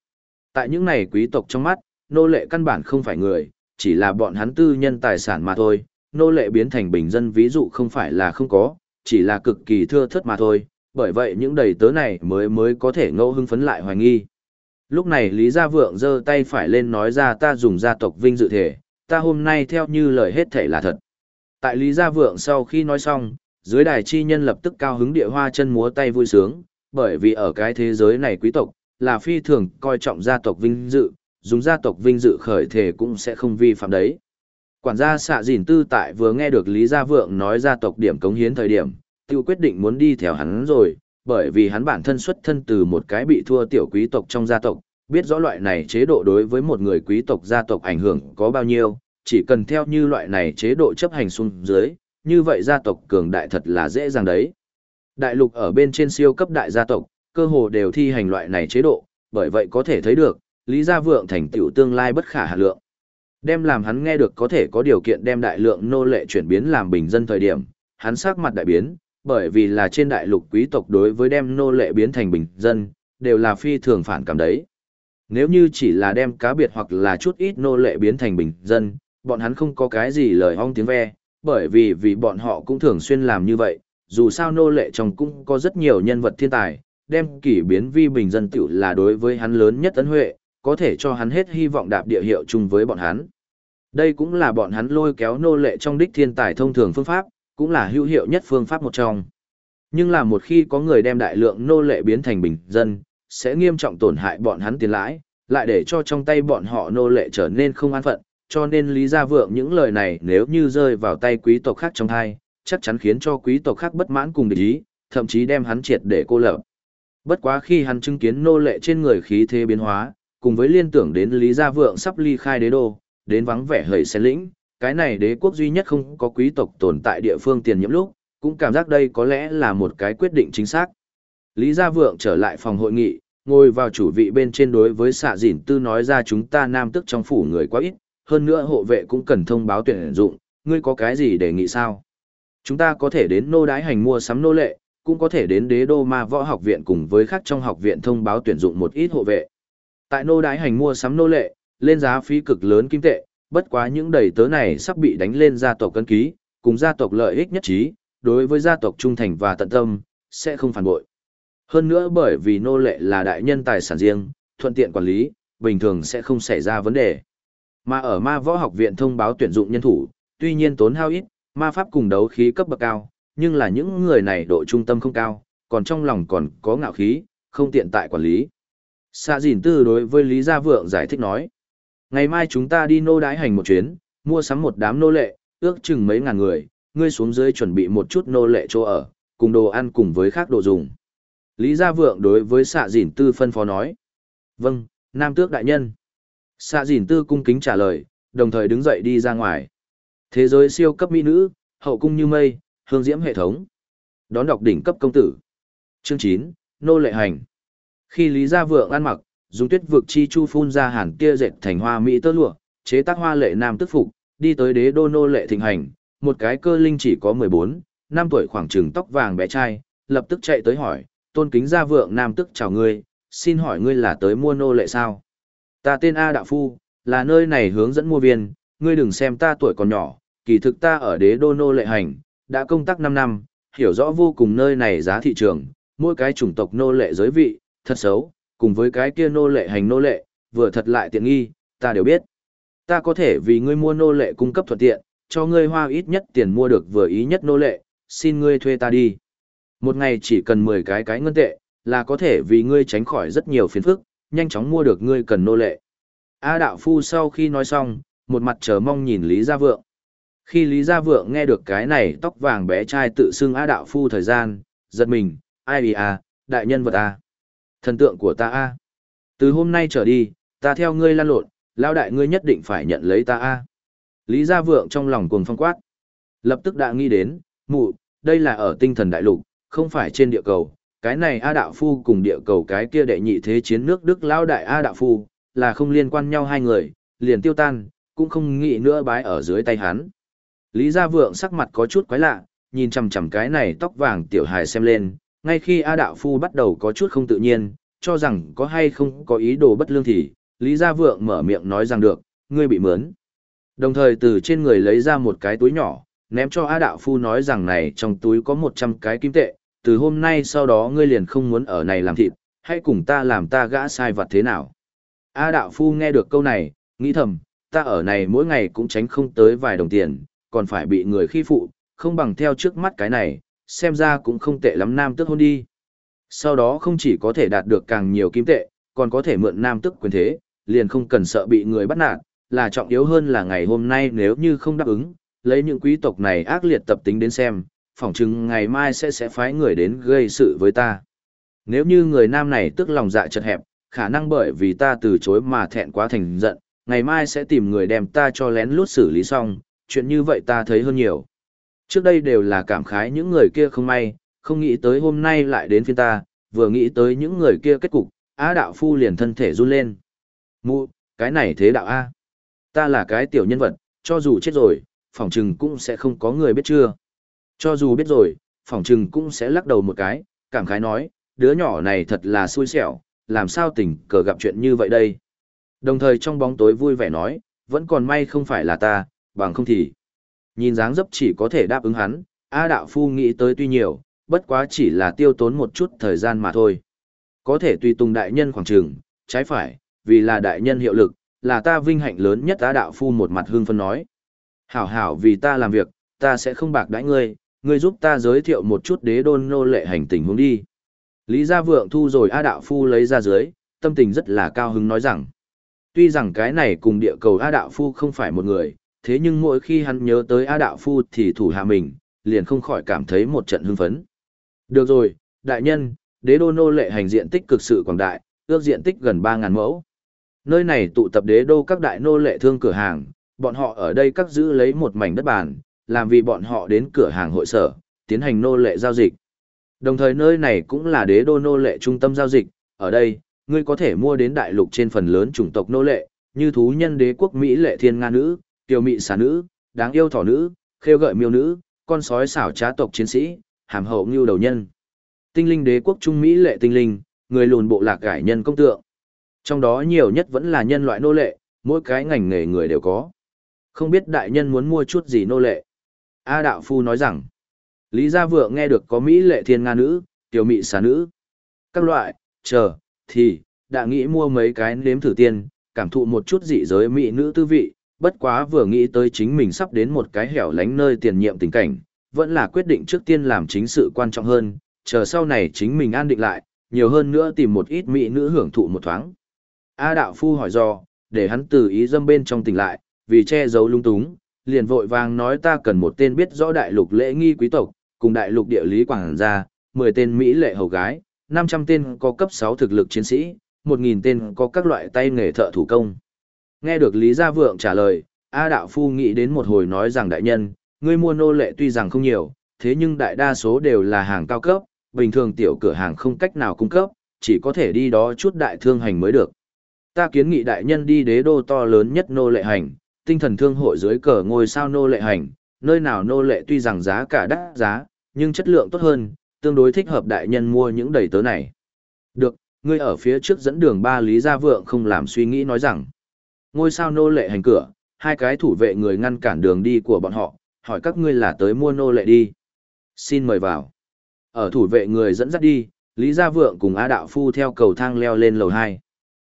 Tại những này quý tộc trong mắt, nô lệ căn bản không phải người, chỉ là bọn hắn tư nhân tài sản mà thôi, nô lệ biến thành bình dân ví dụ không phải là không có, chỉ là cực kỳ thưa thớt mà thôi, bởi vậy những đầy tớ này mới mới có thể ngẫu hưng phấn lại hoài nghi. Lúc này Lý Gia Vượng giơ tay phải lên nói ra ta dùng gia tộc vinh dự thể, ta hôm nay theo như lời hết thể là thật. Tại Lý Gia Vượng sau khi nói xong, dưới đài chi nhân lập tức cao hứng địa hoa chân múa tay vui sướng, bởi vì ở cái thế giới này quý tộc, là phi thường coi trọng gia tộc vinh dự, dùng gia tộc vinh dự khởi thể cũng sẽ không vi phạm đấy. Quản gia xạ dìn tư tại vừa nghe được Lý Gia Vượng nói gia tộc điểm cống hiến thời điểm, tiêu quyết định muốn đi theo hắn rồi, bởi vì hắn bản thân xuất thân từ một cái bị thua tiểu quý tộc trong gia tộc, biết rõ loại này chế độ đối với một người quý tộc gia tộc ảnh hưởng có bao nhiêu, chỉ cần theo như loại này chế độ chấp hành xuống dưới, như vậy gia tộc cường đại thật là dễ dàng đấy. Đại lục ở bên trên siêu cấp đại gia tộc, cơ hồ đều thi hành loại này chế độ, bởi vậy có thể thấy được, Lý Gia Vượng thành tựu tương lai bất khả hạ lượng. Đem làm hắn nghe được có thể có điều kiện đem đại lượng nô lệ chuyển biến làm bình dân thời điểm, hắn sắc mặt đại biến, bởi vì là trên đại lục quý tộc đối với đem nô lệ biến thành bình dân, đều là phi thường phản cảm đấy. Nếu như chỉ là đem cá biệt hoặc là chút ít nô lệ biến thành bình dân, bọn hắn không có cái gì lời ong tiếng ve, bởi vì vì bọn họ cũng thường xuyên làm như vậy, dù sao nô lệ trong cũng có rất nhiều nhân vật thiên tài, đem kỷ biến vi bình dân tiểu là đối với hắn lớn nhất ấn huệ, có thể cho hắn hết hy vọng đạp địa hiệu chung với bọn hắn. Đây cũng là bọn hắn lôi kéo nô lệ trong đích thiên tài thông thường phương pháp, cũng là hữu hiệu nhất phương pháp một trong. Nhưng là một khi có người đem đại lượng nô lệ biến thành bình dân, sẽ nghiêm trọng tổn hại bọn hắn tiền lãi, lại để cho trong tay bọn họ nô lệ trở nên không an phận, cho nên Lý Gia Vượng những lời này nếu như rơi vào tay quý tộc khác trong hai, chắc chắn khiến cho quý tộc khác bất mãn cùng địch ý, thậm chí đem hắn triệt để cô lập. Bất quá khi hắn chứng kiến nô lệ trên người khí thế biến hóa, cùng với liên tưởng đến Lý Gia Vượng sắp ly khai đế đô, đến vắng vẻ hời xén lĩnh, cái này đế quốc duy nhất không có quý tộc tồn tại địa phương tiền nhiễm lúc, cũng cảm giác đây có lẽ là một cái quyết định chính xác. Lý Gia Vượng trở lại phòng hội nghị, ngồi vào chủ vị bên trên đối với xạ dỉn tư nói ra chúng ta nam tức trong phủ người quá ít, hơn nữa hộ vệ cũng cần thông báo tuyển dụng, ngươi có cái gì đề nghị sao? Chúng ta có thể đến nô đái hành mua sắm nô lệ, cũng có thể đến đế đô ma võ học viện cùng với khác trong học viện thông báo tuyển dụng một ít hộ vệ. Tại nô đái hành mua sắm nô lệ, lên giá phí cực lớn kim tệ, bất quá những đầy tớ này sắp bị đánh lên gia tộc cân ký, cùng gia tộc lợi ích nhất trí, đối với gia tộc trung thành và tận tâm, sẽ không phản bội. Hơn nữa bởi vì nô lệ là đại nhân tài sản riêng, thuận tiện quản lý, bình thường sẽ không xảy ra vấn đề. Mà ở ma võ học viện thông báo tuyển dụng nhân thủ, tuy nhiên tốn hao ít, ma pháp cùng đấu khí cấp bậc cao, nhưng là những người này độ trung tâm không cao, còn trong lòng còn có ngạo khí, không tiện tại quản lý. Xạ dìn tư đối với Lý Gia Vượng giải thích nói. Ngày mai chúng ta đi nô đái hành một chuyến, mua sắm một đám nô lệ, ước chừng mấy ngàn người, ngươi xuống dưới chuẩn bị một chút nô lệ chỗ ở, cùng đồ ăn cùng với khác đồ dùng. Lý Gia Vượng đối với xạ dìn tư phân phó nói. Vâng, Nam Tước Đại Nhân. Xạ dìn tư cung kính trả lời, đồng thời đứng dậy đi ra ngoài. Thế giới siêu cấp mỹ nữ, hậu cung như mây, hương diễm hệ thống. Đón đọc đỉnh cấp công tử. Chương 9, Nô lệ hành. Khi Lý Gia Vượng ăn mặc, dùng tuyết vực chi chu phun ra hàn tia dệt thành hoa mỹ tơ lụa, chế tác hoa lệ nam tức phục, đi tới đế đô nô lệ thịnh hành, một cái cơ linh chỉ có 14, năm tuổi khoảng trừng tóc vàng bé trai, lập tức chạy tới hỏi, tôn kính Gia Vượng nam tức chào ngươi, xin hỏi ngươi là tới mua nô lệ sao? Ta tên A Đạo Phu, là nơi này hướng dẫn mua viên, ngươi đừng xem ta tuổi còn nhỏ, kỳ thực ta ở đế đô nô lệ hành, đã công tác 5 năm, hiểu rõ vô cùng nơi này giá thị trường, mỗi cái chủng tộc nô lệ giới vị, thật xấu, cùng với cái kia nô lệ hành nô lệ, vừa thật lại tiện nghi, ta đều biết. Ta có thể vì ngươi mua nô lệ cung cấp thuận tiện, cho ngươi hoa ít nhất tiền mua được vừa ý nhất nô lệ, xin ngươi thuê ta đi. Một ngày chỉ cần 10 cái cái ngân tệ, là có thể vì ngươi tránh khỏi rất nhiều phiền phức, nhanh chóng mua được ngươi cần nô lệ. A đạo phu sau khi nói xong, một mặt chờ mong nhìn Lý Gia Vượng. Khi Lý Gia Vượng nghe được cái này tóc vàng bé trai tự xưng A đạo phu thời gian, giật mình, ai à, đại nhân vật à Thần tượng của ta A. Từ hôm nay trở đi, ta theo ngươi lan lộn, lao đại ngươi nhất định phải nhận lấy ta A. Lý Gia Vượng trong lòng cuồng phong quát. Lập tức đã nghĩ đến, mụ, đây là ở tinh thần đại lục, không phải trên địa cầu. Cái này A Đạo Phu cùng địa cầu cái kia đệ nhị thế chiến nước Đức lao đại A Đạo Phu, là không liên quan nhau hai người, liền tiêu tan, cũng không nghĩ nữa bái ở dưới tay hắn. Lý Gia Vượng sắc mặt có chút quái lạ, nhìn chằm chằm cái này tóc vàng tiểu hài xem lên, ngay khi A Đạo Phu bắt đầu có chút không tự nhiên, cho rằng có hay không có ý đồ bất lương thì, Lý Gia Vượng mở miệng nói rằng được, ngươi bị mướn. Đồng thời từ trên người lấy ra một cái túi nhỏ, ném cho A Đạo Phu nói rằng này trong túi có 100 cái kim tệ, từ hôm nay sau đó ngươi liền không muốn ở này làm thịt, hãy cùng ta làm ta gã sai vật thế nào. A Đạo Phu nghe được câu này, nghĩ thầm, ta ở này mỗi ngày cũng tránh không tới vài đồng tiền, còn phải bị người khi phụ, không bằng theo trước mắt cái này, xem ra cũng không tệ lắm nam tước hôn đi. Sau đó không chỉ có thể đạt được càng nhiều kim tệ, còn có thể mượn nam tước quyền thế, liền không cần sợ bị người bắt nạt, là trọng yếu hơn là ngày hôm nay nếu như không đáp ứng, lấy những quý tộc này ác liệt tập tính đến xem, phỏng chừng ngày mai sẽ sẽ phái người đến gây sự với ta. Nếu như người nam này tức lòng dạ chật hẹp, khả năng bởi vì ta từ chối mà thẹn quá thành giận, ngày mai sẽ tìm người đem ta cho lén lút xử lý xong, chuyện như vậy ta thấy hơn nhiều. Trước đây đều là cảm khái những người kia không may, không nghĩ tới hôm nay lại đến phiên ta, vừa nghĩ tới những người kia kết cục, á đạo phu liền thân thể run lên. Mụ, cái này thế đạo A. Ta là cái tiểu nhân vật, cho dù chết rồi, phỏng chừng cũng sẽ không có người biết chưa. Cho dù biết rồi, phỏng chừng cũng sẽ lắc đầu một cái, cảm khái nói, đứa nhỏ này thật là xui xẻo, làm sao tình cờ gặp chuyện như vậy đây. Đồng thời trong bóng tối vui vẻ nói, vẫn còn may không phải là ta, bằng không thì. Nhìn dáng dấp chỉ có thể đáp ứng hắn, A Đạo Phu nghĩ tới tuy nhiều, bất quá chỉ là tiêu tốn một chút thời gian mà thôi. Có thể tùy tùng đại nhân khoảng trường, trái phải, vì là đại nhân hiệu lực, là ta vinh hạnh lớn nhất A Đạo Phu một mặt hương phân nói. Hảo hảo vì ta làm việc, ta sẽ không bạc đãi ngươi, ngươi giúp ta giới thiệu một chút đế đôn nô lệ hành tình hướng đi. Lý Gia Vượng thu rồi A Đạo Phu lấy ra dưới, tâm tình rất là cao hứng nói rằng. Tuy rằng cái này cùng địa cầu A Đạo Phu không phải một người, thế nhưng mỗi khi hắn nhớ tới A Đạo Phu thì thủ hạ mình, liền không khỏi cảm thấy một trận hưng phấn. Được rồi, đại nhân, đế đô nô lệ hành diện tích cực sự quảng đại, ước diện tích gần 3.000 mẫu. Nơi này tụ tập đế đô các đại nô lệ thương cửa hàng, bọn họ ở đây các giữ lấy một mảnh đất bàn, làm vì bọn họ đến cửa hàng hội sở, tiến hành nô lệ giao dịch. Đồng thời nơi này cũng là đế đô nô lệ trung tâm giao dịch, ở đây, ngươi có thể mua đến đại lục trên phần lớn chủng tộc nô lệ, như thú nhân đế quốc Mỹ lệ thiên nga nữ, tiểu mị xà nữ, đáng yêu thỏ nữ, khêu gợi miêu nữ, con sói xảo trá tộc chiến sĩ, hàm hậu ngưu đầu nhân. Tinh linh đế quốc Trung Mỹ lệ tinh linh, người lùn bộ lạc cải nhân công tượng. Trong đó nhiều nhất vẫn là nhân loại nô lệ, mỗi cái ngành nghề người đều có. Không biết đại nhân muốn mua chút gì nô lệ. A Đạo Phu nói rằng, Lý Gia Vượng nghe được có Mỹ lệ thiên nga nữ, tiểu mị xà nữ. Các loại, chờ, thì, đã nghĩ mua mấy cái nếm thử tiên, cảm thụ một chút dị giới mỹ nữ tư vị, bất quá vừa nghĩ tới chính mình sắp đến một cái hẻo lánh nơi tiền nhiệm tình cảnh, vẫn là quyết định trước tiên làm chính sự quan trọng hơn, chờ sau này chính mình an định lại, nhiều hơn nữa tìm một ít mỹ nữ hưởng thụ một thoáng. A đạo phu hỏi do, để hắn từ ý dâm bên trong tỉnh lại, vì che giấu lung túng, liền vội vàng nói ta cần một tên biết rõ đại lục lễ nghi quý tộc, cùng đại lục địa lý quảng gia, 10 tên mỹ lệ hầu gái, 500 tên có cấp 6 thực lực chiến sĩ, 1.000 tên có các loại tay nghề thợ thủ công. Nghe được Lý Gia Vượng trả lời, A Đạo Phu nghĩ đến một hồi nói rằng đại nhân, ngươi mua nô lệ tuy rằng không nhiều, thế nhưng đại đa số đều là hàng cao cấp, bình thường tiểu cửa hàng không cách nào cung cấp, chỉ có thể đi đó chút đại thương hành mới được. Ta kiến nghị đại nhân đi đế đô to lớn nhất nô lệ hành, tinh thần thương hội dưới cờ ngôi sao nô lệ hành, nơi nào nô lệ tuy rằng giá cả đắt giá, nhưng chất lượng tốt hơn, tương đối thích hợp đại nhân mua những đầy tớ này. Được, ngươi ở phía trước dẫn đường ba Lý Gia Vượng không làm suy nghĩ nói rằng, ngôi sao nô lệ hành cửa, hai cái thủ vệ người ngăn cản đường đi của bọn họ, hỏi các ngươi là tới mua nô lệ đi. Xin mời vào. Ở thủ vệ người dẫn dắt đi, Lý Gia Vượng cùng A Đạo Phu theo cầu thang leo lên lầu 2.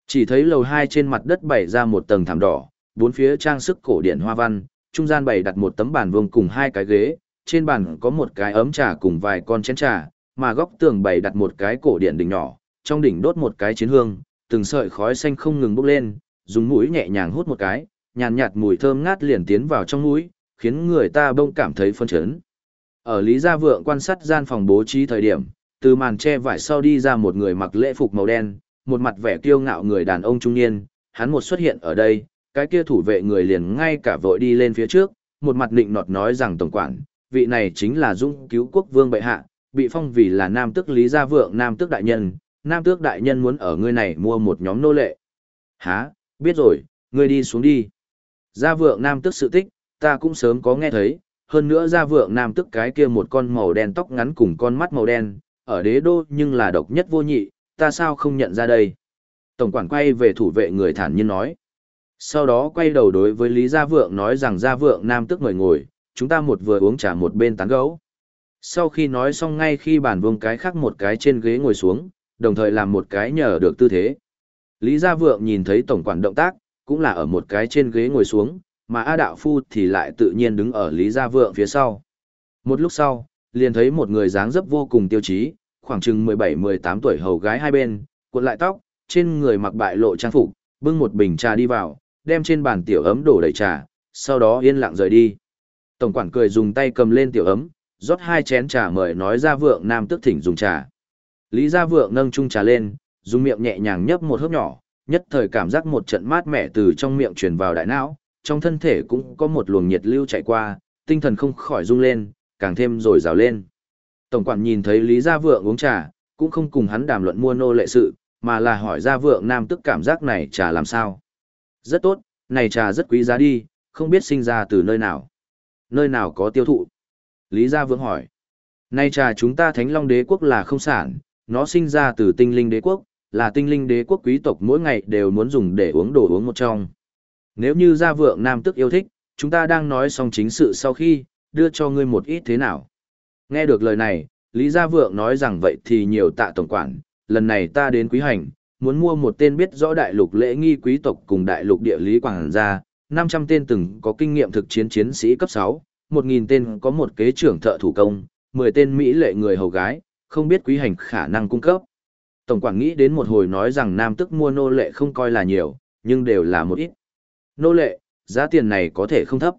Chỉ thấy lầu 2 trên mặt đất bày ra một tầng thảm đỏ, bốn phía trang sức cổ điển hoa văn, trung gian bày đặt một tấm bàn vuông cùng hai cái ghế, trên bàn có một cái ấm trà cùng vài con chén trà, mà góc tường bày đặt một cái cổ điển đỉnh nhỏ, trong đỉnh đốt một cái chiến hương, từng sợi khói xanh không ngừng bốc lên, dùng mũi nhẹ nhàng hút một cái, nhàn nhạt mùi thơm ngát liền tiến vào trong mũi, khiến người ta bông cảm thấy phân chấn. Ở Lý Gia Vượng quan sát gian phòng bố trí thời điểm, từ màn che vải sau đi ra một người mặc lễ phục màu đen, một mặt vẻ kiêu ngạo người đàn ông trung niên, hắn một xuất hiện ở đây, cái kia thủ vệ người liền ngay cả vội đi lên phía trước, một mặt định nọt nói rằng tổng quản, vị này chính là Dung Cứu Quốc Vương bệ hạ, bị phong vì là nam tước Lý Gia Vượng nam tước đại nhân, nam tước đại nhân muốn ở ngươi này mua một nhóm nô lệ. Hả, biết rồi, ngươi đi xuống đi. Gia Vượng nam tức sự tích, ta cũng sớm có nghe thấy, hơn nữa Gia Vượng nam tức cái kia một con màu đen tóc ngắn cùng con mắt màu đen, ở đế đô nhưng là độc nhất vô nhị, ta sao không nhận ra đây. Tổng quản quay về thủ vệ người thản nhiên nói. Sau đó quay đầu đối với Lý Gia Vượng nói rằng Gia Vượng nam tức mời ngồi, chúng ta một vừa uống trà một bên tán gấu. Sau khi nói xong ngay khi bàn vương cái khác một cái trên ghế ngồi xuống, đồng thời làm một cái nhờ được tư thế. Lý Gia Vượng nhìn thấy tổng quản động tác, cũng là ở một cái trên ghế ngồi xuống, mà A Đạo Phu thì lại tự nhiên đứng ở Lý Gia Vượng phía sau. Một lúc sau, liền thấy một người dáng dấp vô cùng tiêu chí, khoảng chừng 17-18 tuổi hầu gái hai bên, cuộn lại tóc, trên người mặc bại lộ trang phục, bưng một bình trà đi vào, đem trên bàn tiểu ấm đổ đầy trà, sau đó yên lặng rời đi. Tổng quản cười dùng tay cầm lên tiểu ấm, rót hai chén trà mời nói ra vượng nam tức thỉnh dùng trà. Lý gia vượng nâng chung trà lên, dùng miệng nhẹ nhàng nhấp một hớp nhỏ, nhất thời cảm giác một trận mát mẻ từ trong miệng truyền vào đại não, trong thân thể cũng có một luồng nhiệt lưu chạy qua, tinh thần không khỏi rung lên, càng thêm rồi rào lên. Tổng quản nhìn thấy Lý Gia Vượng uống trà, cũng không cùng hắn đàm luận mua nô lệ sự, mà là hỏi Gia Vượng Nam tức cảm giác này trà làm sao. Rất tốt, này trà rất quý giá đi, không biết sinh ra từ nơi nào. Nơi nào có tiêu thụ? Lý Gia Vượng hỏi. Nay trà chúng ta Thánh Long Đế Quốc là không sản, nó sinh ra từ tinh linh đế quốc, là tinh linh đế quốc quý tộc mỗi ngày đều muốn dùng để uống đồ uống một trong. Nếu như Gia Vượng Nam tức yêu thích, chúng ta đang nói xong chính sự sau khi, đưa cho ngươi một ít thế nào. Nghe được lời này, Lý Gia Vượng nói rằng vậy thì nhiều tạ tổng quản, lần này ta đến quý hành, muốn mua một tên biết rõ đại lục lễ nghi quý tộc cùng đại lục địa lý quảng gia, 500 tên từng có kinh nghiệm thực chiến chiến sĩ cấp 6, 1.000 tên có một kế trưởng thợ thủ công, 10 tên Mỹ lệ người hầu gái, không biết quý hành khả năng cung cấp. Tổng quản nghĩ đến một hồi nói rằng nam tức mua nô lệ không coi là nhiều, nhưng đều là một ít. Nô lệ, giá tiền này có thể không thấp.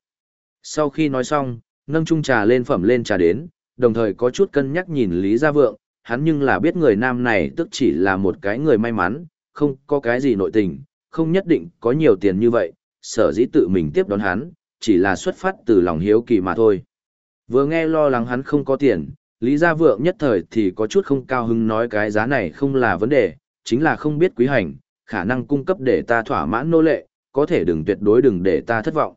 Sau khi nói xong, nâng chung trà lên phẩm lên trà đến, đồng thời có chút cân nhắc nhìn Lý Gia Vượng, hắn nhưng là biết người nam này tức chỉ là một cái người may mắn, không có cái gì nội tình, không nhất định có nhiều tiền như vậy, sở dĩ tự mình tiếp đón hắn, chỉ là xuất phát từ lòng hiếu kỳ mà thôi. Vừa nghe lo lắng hắn không có tiền, Lý Gia Vượng nhất thời thì có chút không cao hứng nói cái giá này không là vấn đề, chính là không biết quý hành, khả năng cung cấp để ta thỏa mãn nô lệ, có thể đừng tuyệt đối đừng để ta thất vọng.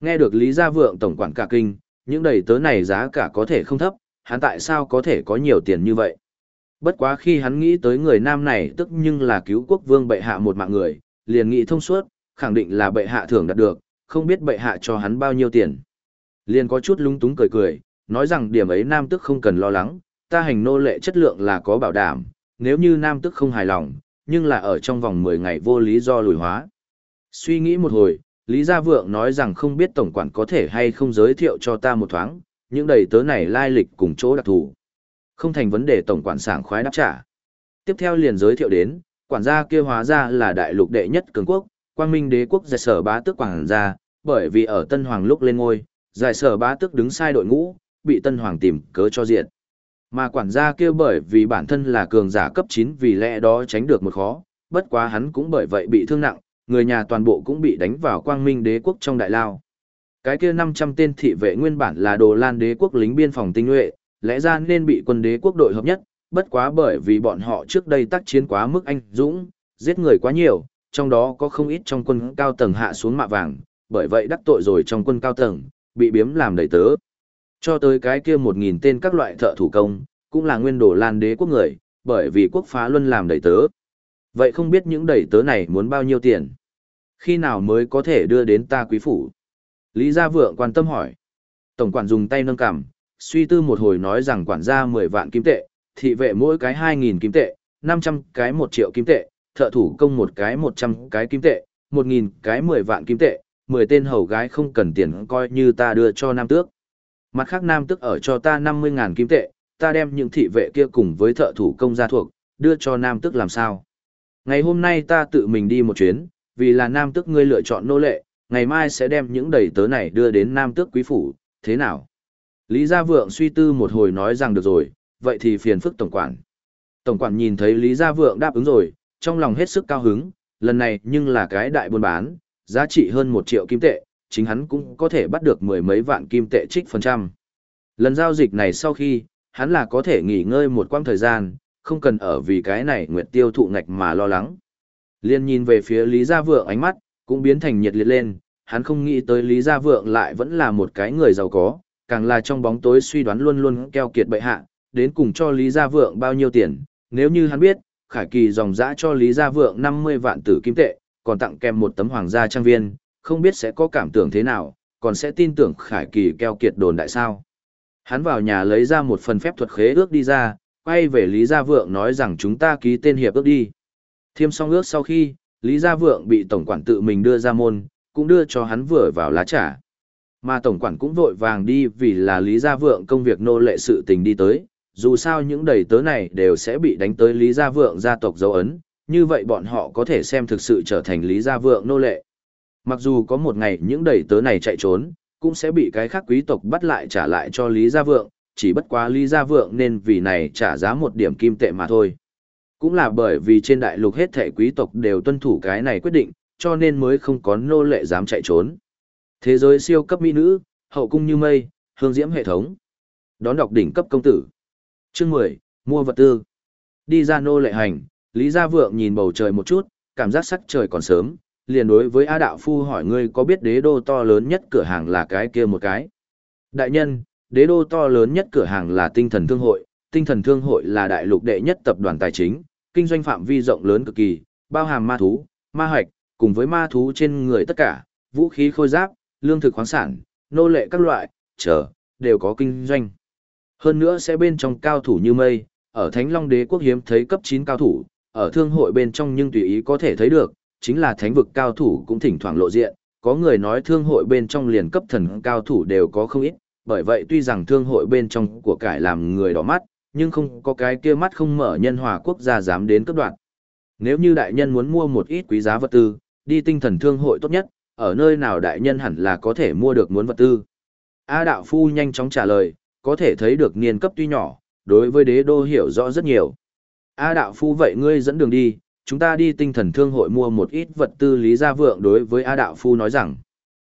Nghe được Lý Gia Vượng tổng quản cả kinh, những đầy tớ này giá cả có thể không thấp, hắn tại sao có thể có nhiều tiền như vậy? Bất quá khi hắn nghĩ tới người nam này tức nhưng là cứu quốc vương bệ hạ một mạng người, liền nghĩ thông suốt, khẳng định là bệ hạ thưởng đạt được, không biết bệ hạ cho hắn bao nhiêu tiền. Liền có chút lung túng cười cười, nói rằng điểm ấy nam tức không cần lo lắng, ta hành nô lệ chất lượng là có bảo đảm, nếu như nam tức không hài lòng, nhưng là ở trong vòng 10 ngày vô lý do lùi hóa. Suy nghĩ một hồi, Lý Gia Vượng nói rằng không biết tổng quản có thể hay không giới thiệu cho ta một thoáng, những đầy tớ này lai lịch cùng chỗ đặc thù. Không thành vấn đề tổng quản sảng khoái đáp trả. Tiếp theo liền giới thiệu đến, quản gia kia hóa ra là đại lục đệ nhất cường quốc, quang minh đế quốc giải sở bá tước quản gia, bởi vì ở Tân Hoàng lúc lên ngôi, giải sở bá tước đứng sai đội ngũ, bị Tân Hoàng tìm cớ cho diện. Mà quản gia kia bởi vì bản thân là cường giả cấp 9 vì lẽ đó tránh được một khó, bất quá hắn cũng bởi vậy bị thương nặng, người nhà toàn bộ cũng bị đánh vào quang minh đế quốc trong đại lao. Cái kia 500 tên thị vệ nguyên bản là đồ lan đế quốc lính biên phòng tinh nhuệ, lẽ ra nên bị quân đế quốc đội hợp nhất, bất quá bởi vì bọn họ trước đây tác chiến quá mức anh dũng, giết người quá nhiều, trong đó có không ít trong quân cao tầng hạ xuống mạ vàng, bởi vậy đắc tội rồi trong quân cao tầng, bị biếm làm đầy tớ. Cho tới cái kia 1.000 tên các loại thợ thủ công, cũng là nguyên đồ lan đế quốc người, bởi vì quốc phá luân làm đầy tớ. Vậy không biết những đầy tớ này muốn bao nhiêu tiền? Khi nào mới có thể đưa đến ta quý phủ? Lý Gia Vượng quan tâm hỏi. Tổng quản dùng tay nâng cằm, suy tư một hồi nói rằng quản gia 10 vạn kim tệ, thị vệ mỗi cái 2.000 kim tệ, 500 cái 1 triệu kim tệ, thợ thủ công một cái 100 cái kim tệ, 1.000 cái 10 vạn kim tệ, 10 tên hầu gái không cần tiền coi như ta đưa cho nam tước. Mặt khác nam tước ở cho ta 50.000 kim tệ, ta đem những thị vệ kia cùng với thợ thủ công gia thuộc, đưa cho nam tước làm sao. Ngày hôm nay ta tự mình đi một chuyến, vì là nam tước ngươi lựa chọn nô lệ, ngày mai sẽ đem những đầy tớ này đưa đến nam tước quý phủ, thế nào? Lý Gia Vượng suy tư một hồi nói rằng được rồi, vậy thì phiền phức tổng quản. Tổng quản nhìn thấy Lý Gia Vượng đáp ứng rồi, trong lòng hết sức cao hứng, lần này nhưng là cái đại buôn bán, giá trị hơn một triệu kim tệ, chính hắn cũng có thể bắt được mười mấy vạn kim tệ trích phần trăm. Lần giao dịch này sau khi, hắn là có thể nghỉ ngơi một quãng thời gian, không cần ở vì cái này nguyệt tiêu thụ ngạch mà lo lắng. Liên nhìn về phía Lý Gia Vượng ánh mắt, cũng biến thành nhiệt liệt lên, hắn không nghĩ tới Lý Gia Vượng lại vẫn là một cái người giàu có, càng là trong bóng tối suy đoán luôn luôn keo kiệt bệ hạ, đến cùng cho Lý Gia Vượng bao nhiêu tiền, nếu như hắn biết, Khải Kỳ dòng dã cho Lý Gia Vượng 50 vạn tử kim tệ, còn tặng kèm một tấm hoàng gia trang viên, không biết sẽ có cảm tưởng thế nào, còn sẽ tin tưởng Khải Kỳ keo kiệt đồn đại sao. Hắn vào nhà lấy ra một phần phép thuật khế ước đi ra, quay về Lý Gia Vượng nói rằng chúng ta ký tên hiệp ước đi. Thiêm xong ước sau khi, Lý Gia Vượng bị tổng quản tự mình đưa ra môn, cũng đưa cho hắn vừa vào lá trà. Mà tổng quản cũng vội vàng đi vì là Lý Gia Vượng công việc nô lệ sự tình đi tới, dù sao những đầy tớ này đều sẽ bị đánh tới Lý Gia Vượng gia tộc dấu ấn, như vậy bọn họ có thể xem thực sự trở thành Lý Gia Vượng nô lệ. Mặc dù có một ngày những đầy tớ này chạy trốn, cũng sẽ bị cái khác quý tộc bắt lại trả lại cho Lý Gia Vượng, chỉ bất quá Lý Gia Vượng nên vì này trả giá một điểm kim tệ mà thôi. Cũng là bởi vì trên đại lục hết thể quý tộc đều tuân thủ cái này quyết định, cho nên mới không có nô lệ dám chạy trốn. Thế giới siêu cấp mỹ nữ, hậu cung như mây, hương diễm hệ thống. Đón đọc đỉnh cấp công tử. Chương 10, mua vật tư. Đi ra nô lệ hành, Lý Gia Vượng nhìn bầu trời một chút, cảm giác sắc trời còn sớm, liền đối với A Đạo Phu hỏi ngươi có biết đế đô to lớn nhất cửa hàng là cái kia một cái. Đại nhân, đế đô to lớn nhất cửa hàng là tinh thần thương hội, tinh thần thương hội là đại lục đệ nhất tập đoàn tài chính, kinh doanh phạm vi rộng lớn cực kỳ, bao hàm ma thú, ma hoạch, cùng với ma thú trên người tất cả, vũ khí khôi giáp, lương thực khoáng sản, nô lệ các loại, chờ, đều có kinh doanh. Hơn nữa sẽ bên trong cao thủ như mây, ở Thánh Long Đế quốc hiếm thấy cấp 9 cao thủ, ở thương hội bên trong nhưng tùy ý có thể thấy được, chính là thánh vực cao thủ cũng thỉnh thoảng lộ diện, có người nói thương hội bên trong liền cấp thần cao thủ đều có không ít, bởi vậy tuy rằng thương hội bên trong của cải làm người đỏ mắt, nhưng không có cái kia mắt không mở nhân hòa quốc gia dám đến cấp đoạn. Nếu như đại nhân muốn mua một ít quý giá vật tư, đi tinh thần thương hội tốt nhất, ở nơi nào đại nhân hẳn là có thể mua được muốn vật tư. A đạo phu nhanh chóng trả lời, có thể thấy được niên cấp tuy nhỏ, đối với đế đô hiểu rõ rất nhiều. A đạo phu vậy ngươi dẫn đường đi, chúng ta đi tinh thần thương hội mua một ít vật tư Lý Gia Vượng đối với A đạo phu nói rằng.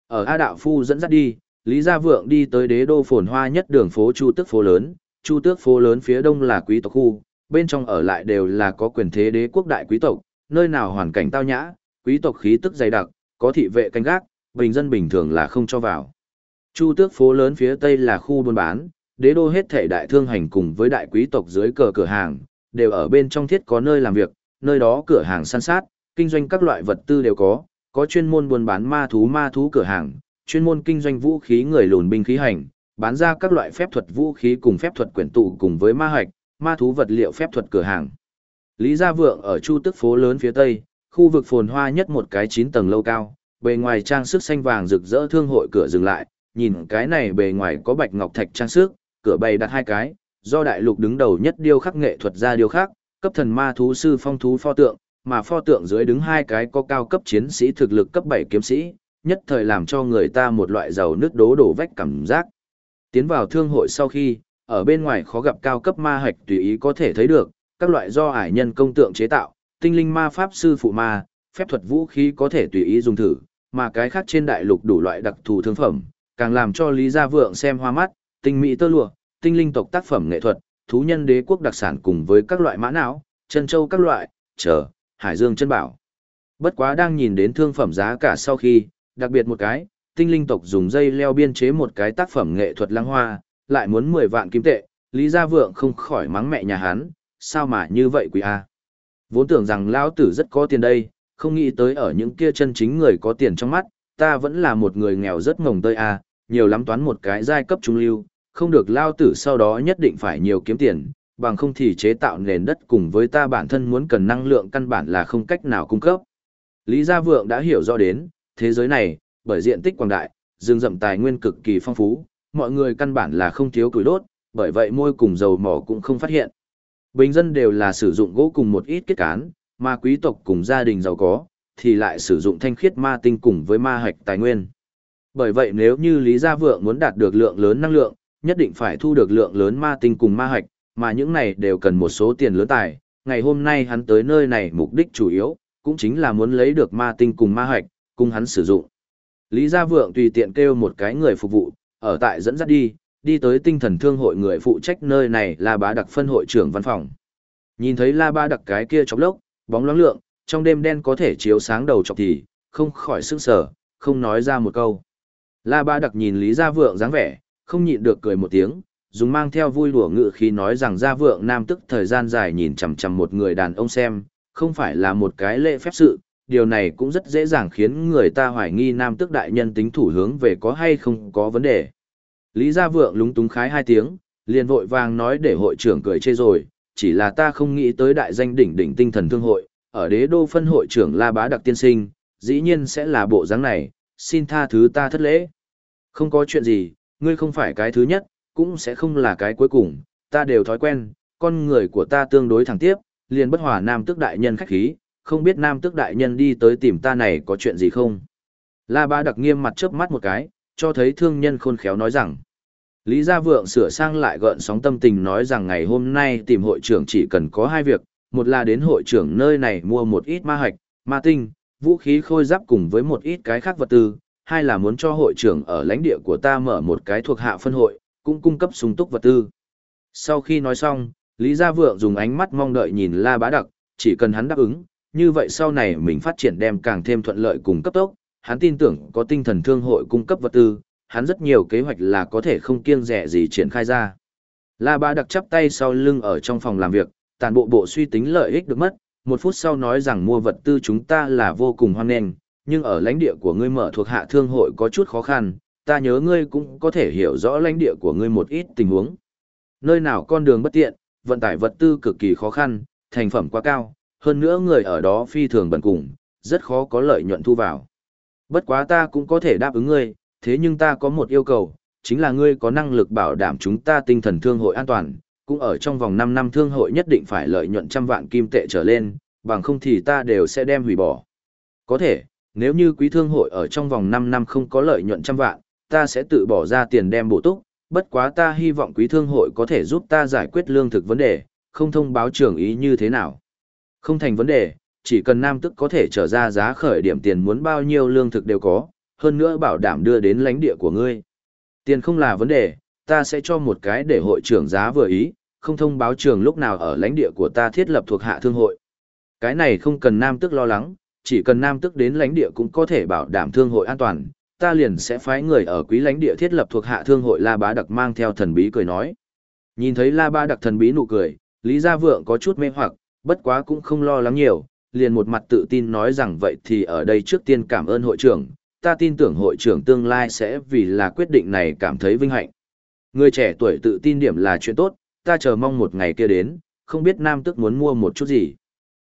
Ở A đạo phu dẫn dắt đi, Lý Gia Vượng đi tới đế đô phồn hoa nhất đường phố Chu Tước phố lớn, Chu Tước phố lớn phía đông là quý tộc khu, bên trong ở lại đều là có quyền thế đế quốc đại quý tộc, nơi nào hoàn cảnh tao nhã, quý tộc khí tức dày đặc, có thị vệ canh gác, bình dân bình thường là không cho vào. Chu Tước phố lớn phía tây là khu buôn bán, đế đô hết thể đại thương hành cùng với đại quý tộc dưới cờ cửa hàng, đều ở bên trong thiết có nơi làm việc, nơi đó cửa hàng săn sát, kinh doanh các loại vật tư đều có, có chuyên môn buôn bán ma thú ma thú cửa hàng, chuyên môn kinh doanh vũ khí người lùn binh khí hành, bán ra các loại phép thuật vũ khí cùng phép thuật quyển tụ cùng với ma hạch, ma thú vật liệu phép thuật cửa hàng. Lý Gia Vượng ở Chu Tức phố lớn phía tây, khu vực phồn hoa nhất một cái 9 tầng lâu cao, bề ngoài trang sức xanh vàng rực rỡ thương hội cửa dừng lại, nhìn cái này bề ngoài có bạch ngọc thạch trang sức, cửa bày đặt hai cái, do đại lục đứng đầu nhất điêu khắc nghệ thuật ra điêu khắc, cấp thần ma thú sư phong thú pho tượng, mà pho tượng dưới đứng hai cái có cao cấp chiến sĩ thực lực cấp 7 kiếm sĩ, nhất thời làm cho người ta một loại giàu nước đố đổ vách cảm giác. Tiến vào thương hội sau khi, ở bên ngoài khó gặp cao cấp ma hạch tùy ý có thể thấy được, các loại do ải nhân công tượng chế tạo, tinh linh ma pháp sư phụ ma, phép thuật vũ khí có thể tùy ý dùng thử, mà cái khác trên đại lục đủ loại đặc thù thương phẩm, càng làm cho Lý Gia Vượng xem hoa mắt, tinh mỹ tơ lụa, tinh linh tộc tác phẩm nghệ thuật, thú nhân đế quốc đặc sản cùng với các loại mã não, chân châu các loại, chờ, hải dương chân bảo. Bất quá đang nhìn đến thương phẩm giá cả sau khi, đặc biệt một cái, tinh linh tộc dùng dây leo biên chế một cái tác phẩm nghệ thuật lăng hoa, lại muốn 10 vạn kim tệ, Lý Gia Vượng không khỏi mắng mẹ nhà hắn, sao mà như vậy quý a? Vốn tưởng rằng lão tử rất có tiền đây, không nghĩ tới ở những kia chân chính người có tiền trong mắt, ta vẫn là một người nghèo rất ngồng tơi a, nhiều lắm toán một cái giai cấp trung lưu, không được lao tử sau đó nhất định phải nhiều kiếm tiền, bằng không thì chế tạo nền đất cùng với ta bản thân muốn cần năng lượng căn bản là không cách nào cung cấp. Lý Gia Vượng đã hiểu rõ đến, thế giới này, bởi diện tích quảng đại, rừng rậm tài nguyên cực kỳ phong phú, mọi người căn bản là không thiếu củi đốt, bởi vậy môi cùng dầu mỏ cũng không phát hiện. Bình dân đều là sử dụng gỗ cùng một ít kết cán, mà quý tộc cùng gia đình giàu có, thì lại sử dụng thanh khiết ma tinh cùng với ma hạch tài nguyên. Bởi vậy nếu như Lý Gia Vượng muốn đạt được lượng lớn năng lượng, nhất định phải thu được lượng lớn ma tinh cùng ma hạch, mà những này đều cần một số tiền lớn tài. Ngày hôm nay hắn tới nơi này mục đích chủ yếu, cũng chính là muốn lấy được ma tinh cùng ma hạch, cùng hắn sử dụng. Lý Gia Vượng tùy tiện kêu một cái người phục vụ, ở tại dẫn dắt đi, đi tới tinh thần thương hội người phụ trách nơi này là bá đặc phân hội trưởng văn phòng. Nhìn thấy la ba đặc cái kia chọc lốc, bóng loáng lượng, trong đêm đen có thể chiếu sáng đầu chọc thì, không khỏi sức sở, không nói ra một câu. La ba đặc nhìn Lý Gia Vượng dáng vẻ, không nhịn được cười một tiếng, dùng mang theo vui đùa ngự khi nói rằng Gia Vượng nam tức thời gian dài nhìn chằm chằm một người đàn ông xem, không phải là một cái lễ phép sự, điều này cũng rất dễ dàng khiến người ta hoài nghi nam tức đại nhân tính thủ hướng về có hay không có vấn đề. Lý Gia Vượng lúng túng khái hai tiếng, liền vội vàng nói để hội trưởng cười chê rồi, chỉ là ta không nghĩ tới đại danh đỉnh đỉnh tinh thần thương hội, ở đế đô phân hội trưởng La Bá Đặc Tiên Sinh, dĩ nhiên sẽ là bộ dáng này, xin tha thứ ta thất lễ. Không có chuyện gì, ngươi không phải cái thứ nhất, cũng sẽ không là cái cuối cùng, ta đều thói quen, con người của ta tương đối thẳng tiếp, liền bất hòa nam tước đại nhân khách khí, không biết nam tước đại nhân đi tới tìm ta này có chuyện gì không. La Ba Đặc nghiêm mặt chớp mắt một cái, cho thấy thương nhân khôn khéo nói rằng, Lý Gia Vượng sửa sang lại gợn sóng tâm tình nói rằng ngày hôm nay tìm hội trưởng chỉ cần có hai việc, một là đến hội trưởng nơi này mua một ít ma hạch, ma tinh, vũ khí khôi giáp cùng với một ít cái khác vật tư, hai là muốn cho hội trưởng ở lãnh địa của ta mở một cái thuộc hạ phân hội, cũng cung cấp sung túc vật tư. Sau khi nói xong, Lý Gia Vượng dùng ánh mắt mong đợi nhìn La Bá Đặc, chỉ cần hắn đáp ứng, như vậy sau này mình phát triển đem càng thêm thuận lợi cùng cấp tốc, hắn tin tưởng có tinh thần thương hội cung cấp vật tư, hắn rất nhiều kế hoạch là có thể không kiêng rẻ gì triển khai ra. La Bá Đặc chắp tay sau lưng ở trong phòng làm việc, tàn bộ bộ suy tính lợi ích được mất, một phút sau nói rằng mua vật tư chúng ta là vô cùng hoan nghênh, nhưng ở lãnh địa của ngươi mở thuộc hạ thương hội có chút khó khăn, ta nhớ ngươi cũng có thể hiểu rõ lãnh địa của ngươi một ít tình huống. Nơi nào con đường bất tiện, vận tải vật tư cực kỳ khó khăn, thành phẩm quá cao, hơn nữa người ở đó phi thường bần cùng, rất khó có lợi nhuận thu vào. Bất quá ta cũng có thể đáp ứng ngươi, thế nhưng ta có một yêu cầu, chính là ngươi có năng lực bảo đảm chúng ta tinh thần thương hội an toàn, cũng ở trong vòng 5 năm thương hội nhất định phải lợi nhuận trăm vạn kim tệ trở lên, bằng không thì ta đều sẽ đem hủy bỏ. Có thể, nếu như quý thương hội ở trong vòng 5 năm không có lợi nhuận trăm vạn, ta sẽ tự bỏ ra tiền đem bổ túc, bất quá ta hy vọng quý thương hội có thể giúp ta giải quyết lương thực vấn đề, không thông báo trưởng ý như thế nào. Không thành vấn đề, chỉ cần nam tức có thể trở ra giá khởi điểm tiền muốn bao nhiêu lương thực đều có, hơn nữa bảo đảm đưa đến lãnh địa của ngươi. Tiền không là vấn đề, ta sẽ cho một cái để hội trưởng giá vừa ý, không thông báo trường lúc nào ở lãnh địa của ta thiết lập thuộc hạ thương hội. Cái này không cần nam tức lo lắng, chỉ cần nam tức đến lãnh địa cũng có thể bảo đảm thương hội an toàn, ta liền sẽ phái người ở quý lãnh địa thiết lập thuộc hạ thương hội La Bá Đặc mang theo thần bí cười nói. Nhìn thấy La Bá Đặc thần bí nụ cười, Lý Gia Vượng có chút mê hoặc, bất quá cũng không lo lắng nhiều, liền một mặt tự tin nói rằng vậy thì ở đây trước tiên cảm ơn hội trưởng, ta tin tưởng hội trưởng tương lai sẽ vì là quyết định này cảm thấy vinh hạnh. Người trẻ tuổi tự tin điểm là chuyện tốt, ta chờ mong một ngày kia đến, không biết nam tức muốn mua một chút gì.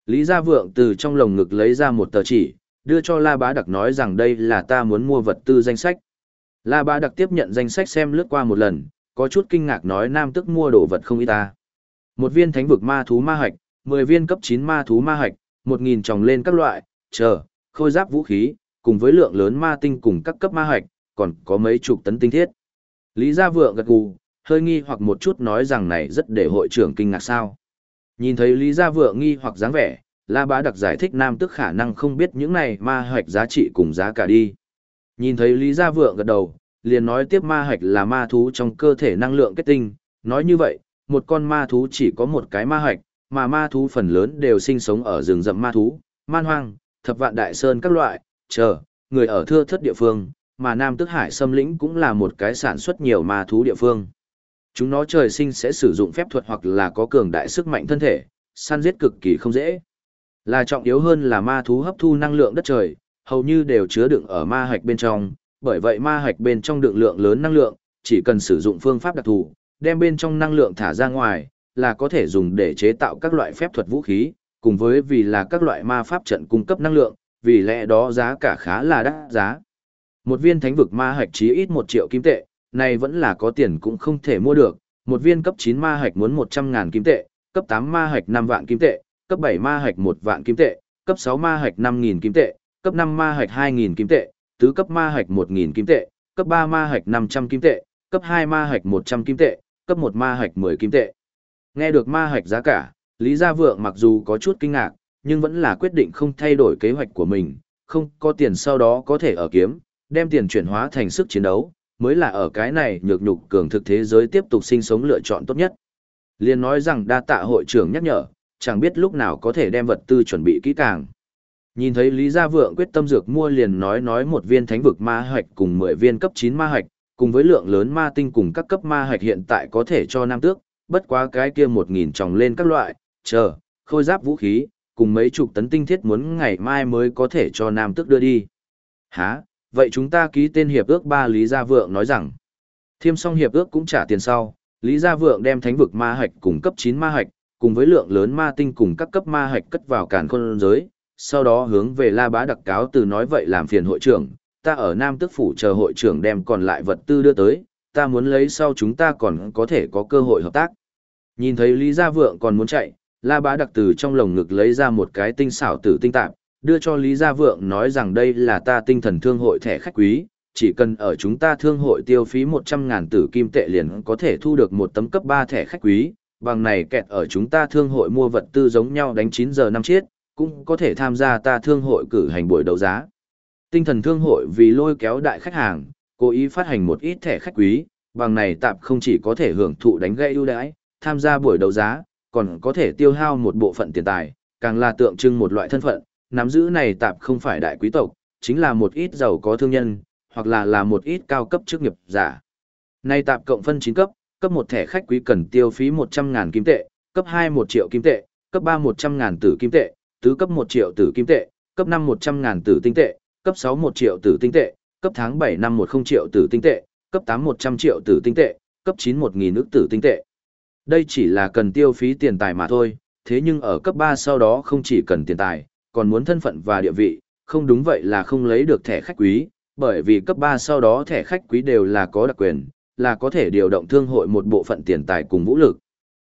Lý Gia Vượng từ trong lồng ngực lấy ra một tờ chỉ, đưa cho La Bá Đặc nói rằng đây là ta muốn mua vật tư danh sách. La Bá Đặc tiếp nhận danh sách xem lướt qua một lần, có chút kinh ngạc nói nam tức mua đồ vật không ít ta. Một viên thánh vực ma thú ma hạch, 10 viên cấp 9 ma thú ma hạch, 1000 tròng lên các loại, chờ, khôi giáp vũ khí, cùng với lượng lớn ma tinh cùng các cấp ma hạch, còn có mấy chục tấn tinh thiết. Lý Gia Vượng gật gù, hơi nghi hoặc một chút nói rằng này rất để hội trưởng kinh ngạc sao. Nhìn thấy Lý Gia Vượng nghi hoặc dáng vẻ, La Bá Đặc giải thích nam tức khả năng không biết những này ma hạch giá trị cùng giá cả đi. Nhìn thấy Lý Gia Vượng gật đầu, liền nói tiếp ma hạch là ma thú trong cơ thể năng lượng kết tinh, nói như vậy, một con ma thú chỉ có một cái ma hạch, mà ma thú phần lớn đều sinh sống ở rừng rậm ma thú, man hoang, thập vạn đại sơn các loại, chờ, người ở thưa thất địa phương, mà Nam Tức Hải xâm lĩnh cũng là một cái sản xuất nhiều ma thú địa phương. Chúng nó trời sinh sẽ sử dụng phép thuật hoặc là có cường đại sức mạnh thân thể, săn giết cực kỳ không dễ. Là trọng yếu hơn là ma thú hấp thu năng lượng đất trời, hầu như đều chứa đựng ở ma hạch bên trong, bởi vậy ma hạch bên trong đựng lượng lớn năng lượng, chỉ cần sử dụng phương pháp đặc thù, đem bên trong năng lượng thả ra ngoài, là có thể dùng để chế tạo các loại phép thuật vũ khí, cùng với vì là các loại ma pháp trận cung cấp năng lượng, vì lẽ đó giá cả khá là đắt giá. Một viên thánh vực ma hạch chí ít một triệu kim tệ, này vẫn là có tiền cũng không thể mua được, Một viên cấp 9 ma hạch muốn 100.000 kim tệ, cấp 8 ma hạch 5 vạn kim tệ, cấp 7 ma hạch 1 vạn kim tệ, cấp 6 ma hạch 5.000 kim tệ, cấp 5 ma hạch 2.000 kim tệ, tứ cấp ma hạch 1.000 kim tệ, cấp 3 ma hạch 500 kim tệ, cấp 2 ma hạch 100 kim tệ, cấp 1 ma hạch 10 kim tệ. Nghe được ma hạch giá cả, Lý Gia Vượng mặc dù có chút kinh ngạc, nhưng vẫn là quyết định không thay đổi kế hoạch của mình, không có tiền sau đó có thể ở kiếm, đem tiền chuyển hóa thành sức chiến đấu, mới là ở cái này nhược nhục cường thực thế giới tiếp tục sinh sống lựa chọn tốt nhất. Liên nói rằng đa tạ hội trưởng nhắc nhở, chẳng biết lúc nào có thể đem vật tư chuẩn bị kỹ càng. Nhìn thấy Lý Gia Vượng quyết tâm dược mua liền nói nói một viên thánh vực ma hạch cùng 10 viên cấp 9 ma hạch, cùng với lượng lớn ma tinh cùng các cấp ma hạch hiện tại có thể cho nam tước, bất quá cái kia 1000 tròng lên các loại, chờ, khôi giáp vũ khí, cùng mấy chục tấn tinh thiết muốn ngày mai mới có thể cho nam tước đưa đi. Hả, vậy chúng ta ký tên hiệp ước ba Lý Gia Vượng nói rằng, thiêm xong hiệp ước cũng trả tiền sau, Lý Gia Vượng đem thánh vực ma hạch cùng cấp 9 ma hạch, cùng với lượng lớn ma tinh cùng các cấp ma hạch cất vào càn khôn giới, sau đó hướng về La Bá đặc cáo từ nói vậy làm phiền hội trưởng, ta ở Nam Tức Phủ chờ hội trưởng đem còn lại vật tư đưa tới, ta muốn lấy sau chúng ta còn có thể có cơ hội hợp tác. Nhìn thấy Lý Gia Vượng còn muốn chạy, La Bá đặc từ trong lồng ngực lấy ra một cái tinh xảo tử tinh tạp, đưa cho Lý Gia Vượng nói rằng đây là ta tinh thần thương hội thẻ khách quý, chỉ cần ở chúng ta thương hội tiêu phí 100.000 tử kim tệ liền có thể thu được một tấm cấp 3 thẻ khách quý, bằng này kẹt ở chúng ta thương hội mua vật tư giống nhau đánh 9 giờ năm chiết, cũng có thể tham gia ta thương hội cử hành buổi đấu giá. Tinh thần thương hội vì lôi kéo đại khách hàng, cố ý phát hành một ít thẻ khách quý, bằng này tạm không chỉ có thể hưởng thụ đánh gây ưu đãi, tham gia buổi đấu giá, còn có thể tiêu hao một bộ phận tiền tài, càng là tượng trưng một loại thân phận, nắm giữ này tạm không phải đại quý tộc, chính là một ít giàu có thương nhân, hoặc là là một ít cao cấp chức nghiệp giả. Nay tạm cộng phân 9 cấp, cấp 1 thẻ khách quý cần tiêu phí 100.000 kim tệ, cấp 2 1 triệu kim tệ, cấp 3 100.000 tử kim tệ, tứ cấp 1 triệu tử kim tệ, cấp 5 100.000 tử tinh tệ, cấp 6 1 triệu tử tinh tệ, cấp tháng 7 năm 10 triệu tử tinh tệ, cấp 8 100 triệu tử tinh tệ, cấp 9 1000 nước tử tinh tệ. Đây chỉ là cần tiêu phí tiền tài mà thôi, thế nhưng ở cấp 3 sau đó không chỉ cần tiền tài, còn muốn thân phận và địa vị, không đúng vậy là không lấy được thẻ khách quý, bởi vì cấp 3 sau đó thẻ khách quý đều là có đặc quyền, là có thể điều động thương hội một bộ phận tiền tài cùng vũ lực.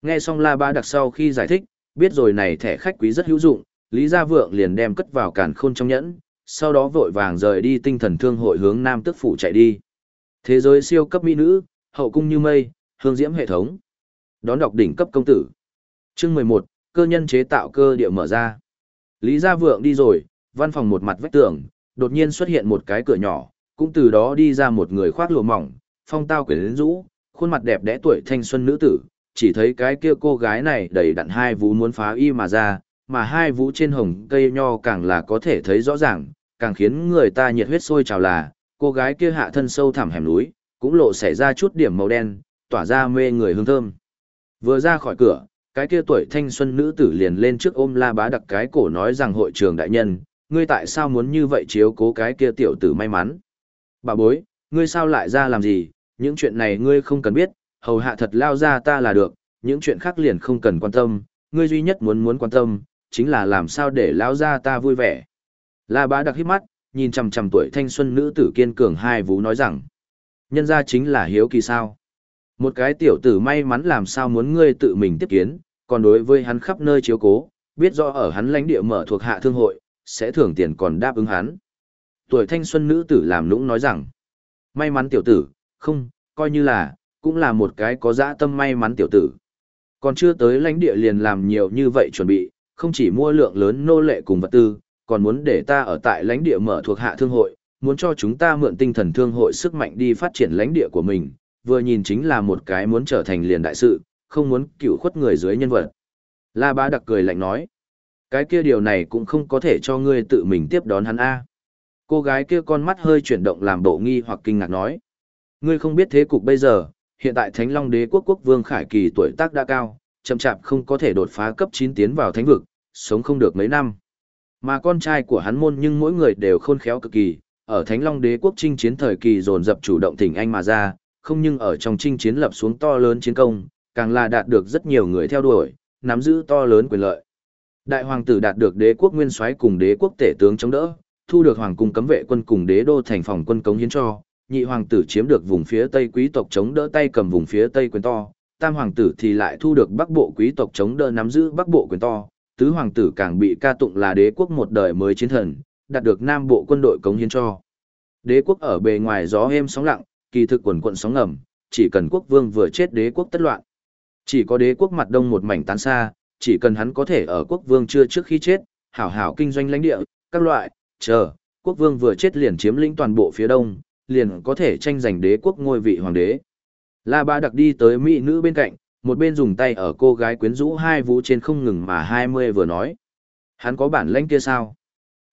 Nghe xong La Ba đặc sau khi giải thích, biết rồi này thẻ khách quý rất hữu dụng, Lý Gia Vượng liền đem cất vào càn khôn trong nhẫn, sau đó vội vàng rời đi tinh thần thương hội hướng Nam Tức Phủ chạy đi. Thế giới siêu cấp mỹ nữ, hậu cung như mây, hương diễm hệ thống. Đón đọc đỉnh cấp công tử. Chương 11, cơ nhân chế tạo cơ địa mở ra. Lý Gia Vượng đi rồi, văn phòng một mặt vách tường, đột nhiên xuất hiện một cái cửa nhỏ, cũng từ đó đi ra một người khoác lụa mỏng, phong tao quyến rũ, khuôn mặt đẹp đẽ tuổi thanh xuân nữ tử, chỉ thấy cái kia cô gái này đầy đặn hai vú muốn phá y mà ra, mà hai vú trên hồng cây nho càng là có thể thấy rõ ràng, càng khiến người ta nhiệt huyết sôi trào là, cô gái kia hạ thân sâu thẳm hẻm núi, cũng lộ xảy ra chút điểm màu đen, tỏa ra mê người hương thơm. Vừa ra khỏi cửa, cái kia tuổi thanh xuân nữ tử liền lên trước ôm la bá đặc cái cổ nói rằng hội trường đại nhân, ngươi tại sao muốn như vậy chiếu cố cái kia tiểu tử may mắn? Bà bối, ngươi sao lại ra làm gì, những chuyện này ngươi không cần biết, hầu hạ thật lao ra ta là được, những chuyện khác liền không cần quan tâm, ngươi duy nhất muốn muốn quan tâm, chính là làm sao để lao ra ta vui vẻ. La bá đặc hít mắt, nhìn chằm chằm tuổi thanh xuân nữ tử kiên cường hai vú nói rằng, nhân ra chính là hiếu kỳ sao. Một cái tiểu tử may mắn làm sao muốn ngươi tự mình tiếp kiến, còn đối với hắn khắp nơi chiếu cố, biết rõ ở hắn lãnh địa mở thuộc hạ thương hội, sẽ thưởng tiền còn đáp ứng hắn. Tuổi thanh xuân nữ tử làm nũng nói rằng, may mắn tiểu tử, không, coi như là, cũng là một cái có dã tâm may mắn tiểu tử. Còn chưa tới lãnh địa liền làm nhiều như vậy chuẩn bị, không chỉ mua lượng lớn nô lệ cùng vật tư, còn muốn để ta ở tại lãnh địa mở thuộc hạ thương hội, muốn cho chúng ta mượn tinh thần thương hội sức mạnh đi phát triển lãnh địa của mình, vừa nhìn chính là một cái muốn trở thành liền đại sự, không muốn cựu khuất người dưới nhân vật. La Bá đặc cười lạnh nói, cái kia điều này cũng không có thể cho ngươi tự mình tiếp đón hắn a. Cô gái kia con mắt hơi chuyển động làm bộ nghi hoặc kinh ngạc nói, ngươi không biết thế cục bây giờ, hiện tại Thánh Long Đế quốc quốc vương Khải Kỳ tuổi tác đã cao, chậm chạp không có thể đột phá cấp 9 tiến vào thánh vực, sống không được mấy năm. Mà con trai của hắn môn nhưng mỗi người đều khôn khéo cực kỳ, ở Thánh Long Đế quốc chinh chiến thời kỳ dồn dập chủ động thỉnh anh mà ra, không nhưng ở trong chinh chiến lập xuống to lớn chiến công, càng là đạt được rất nhiều người theo đuổi, nắm giữ to lớn quyền lợi. Đại hoàng tử đạt được đế quốc nguyên soái cùng đế quốc tể tướng chống đỡ, thu được hoàng cung cấm vệ quân cùng đế đô thành phòng quân cống hiến cho, nhị hoàng tử chiếm được vùng phía tây quý tộc chống đỡ tay cầm vùng phía tây quyền to, tam hoàng tử thì lại thu được bắc bộ quý tộc chống đỡ nắm giữ bắc bộ quyền to, tứ hoàng tử càng bị ca tụng là đế quốc một đời mới chiến thần, đạt được nam bộ quân đội cống hiến cho. Đế quốc ở bề ngoài gió êm sóng lặng, kỳ thực quần quận sóng ngầm, chỉ cần quốc vương vừa chết đế quốc tất loạn. Chỉ có đế quốc mặt đông một mảnh tán xa, chỉ cần hắn có thể ở quốc vương chưa trước khi chết, hảo hảo kinh doanh lãnh địa, các loại, chờ, quốc vương vừa chết liền chiếm lĩnh toàn bộ phía đông, liền có thể tranh giành đế quốc ngôi vị hoàng đế. La Ba đặc đi tới mỹ nữ bên cạnh, một bên dùng tay ở cô gái quyến rũ hai vũ trên không ngừng mà hai mươi vừa nói. Hắn có bản lãnh kia sao?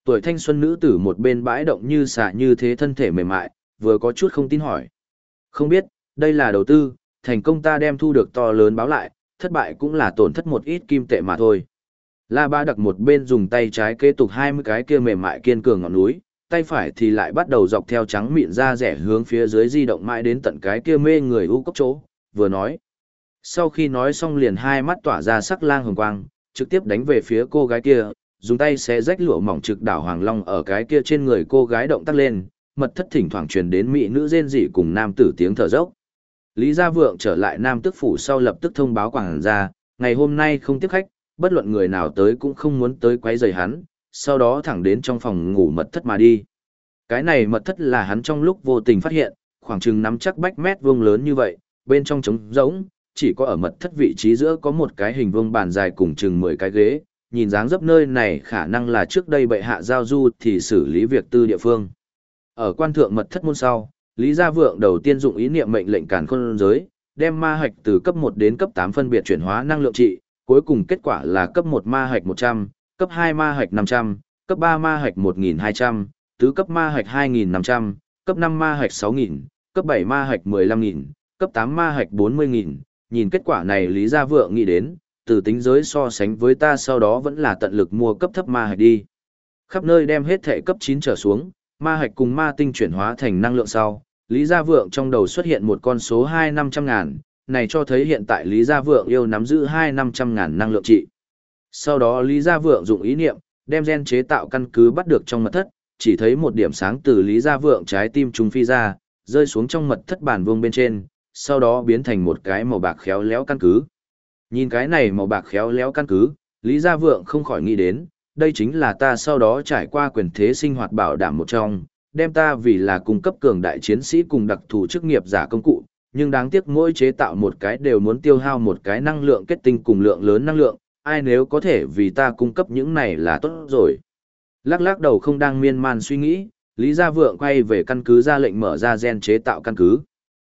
Tuổi thanh xuân nữ tử một bên bãi động như xạ như thế thân thể mềm mại, vừa có chút không tin hỏi. Không biết, đây là đầu tư, thành công ta đem thu được to lớn báo lại, thất bại cũng là tổn thất một ít kim tệ mà thôi. La Ba đặc một bên dùng tay trái kế tục 20 cái kia mềm mại kiên cường ngọn núi, tay phải thì lại bắt đầu dọc theo trắng mịn ra rẻ hướng phía dưới di động mãi đến tận cái kia mê người u cốc chỗ, vừa nói. Sau khi nói xong liền hai mắt tỏa ra sắc lang hồng quang, trực tiếp đánh về phía cô gái kia, dùng tay xé rách lụa mỏng trực đảo hoàng long ở cái kia trên người cô gái động tác lên, mật thất thỉnh thoảng truyền đến mỹ nữ rên rỉ cùng nam tử tiếng thở dốc. Lý Gia Vượng trở lại Nam Tức Phủ sau lập tức thông báo quảng gia, ngày hôm nay không tiếp khách, bất luận người nào tới cũng không muốn tới quấy rầy hắn, sau đó thẳng đến trong phòng ngủ mật thất mà đi. Cái này mật thất là hắn trong lúc vô tình phát hiện, khoảng chừng nắm chắc bách mét vuông lớn như vậy, bên trong trống rỗng, chỉ có ở mật thất vị trí giữa có một cái hình vuông bàn dài cùng chừng 10 cái ghế, nhìn dáng dấp nơi này khả năng là trước đây bệ hạ giao du thì xử lý việc tư địa phương. Ở quan thượng mật thất môn sau, Lý Gia Vượng đầu tiên dụng ý niệm mệnh lệnh càn khôn giới, đem ma hạch từ cấp 1 đến cấp 8 phân biệt chuyển hóa năng lượng trị, cuối cùng kết quả là cấp 1 ma hạch 100, cấp 2 ma hạch 500, cấp 3 ma hạch 1200, tứ cấp ma hạch 2500, cấp 5 ma hạch 6000, cấp 7 ma hạch 15000, cấp 8 ma hạch 40000. Nhìn kết quả này Lý Gia Vượng nghĩ đến, từ tính giới so sánh với ta sau đó vẫn là tận lực mua cấp thấp ma hạch đi. Khắp nơi đem hết thể cấp 9 trở xuống, ma hạch cùng ma tinh chuyển hóa thành năng lượng sau, Lý Gia Vượng trong đầu xuất hiện một con số hai năm trăm ngàn, này cho thấy hiện tại Lý Gia Vượng yêu nắm giữ hai năm trăm ngàn năng lượng trị. Sau đó Lý Gia Vượng dùng ý niệm, đem gen chế tạo căn cứ bắt được trong mật thất, chỉ thấy một điểm sáng từ Lý Gia Vượng trái tim trung phi ra, rơi xuống trong mật thất bản vuông bên trên, sau đó biến thành một cái màu bạc khéo léo căn cứ. Nhìn cái này màu bạc khéo léo căn cứ, Lý Gia Vượng không khỏi nghĩ đến, đây chính là ta sau đó trải qua quyền thế sinh hoạt bảo đảm một trong, đem ta vì là cung cấp cường đại chiến sĩ cùng đặc thù chức nghiệp giả công cụ, nhưng đáng tiếc mỗi chế tạo một cái đều muốn tiêu hao một cái năng lượng kết tinh cùng lượng lớn năng lượng, ai nếu có thể vì ta cung cấp những này là tốt rồi. Lắc lắc đầu không đang miên man suy nghĩ, Lý Gia Vượng quay về căn cứ ra lệnh mở ra gen chế tạo căn cứ.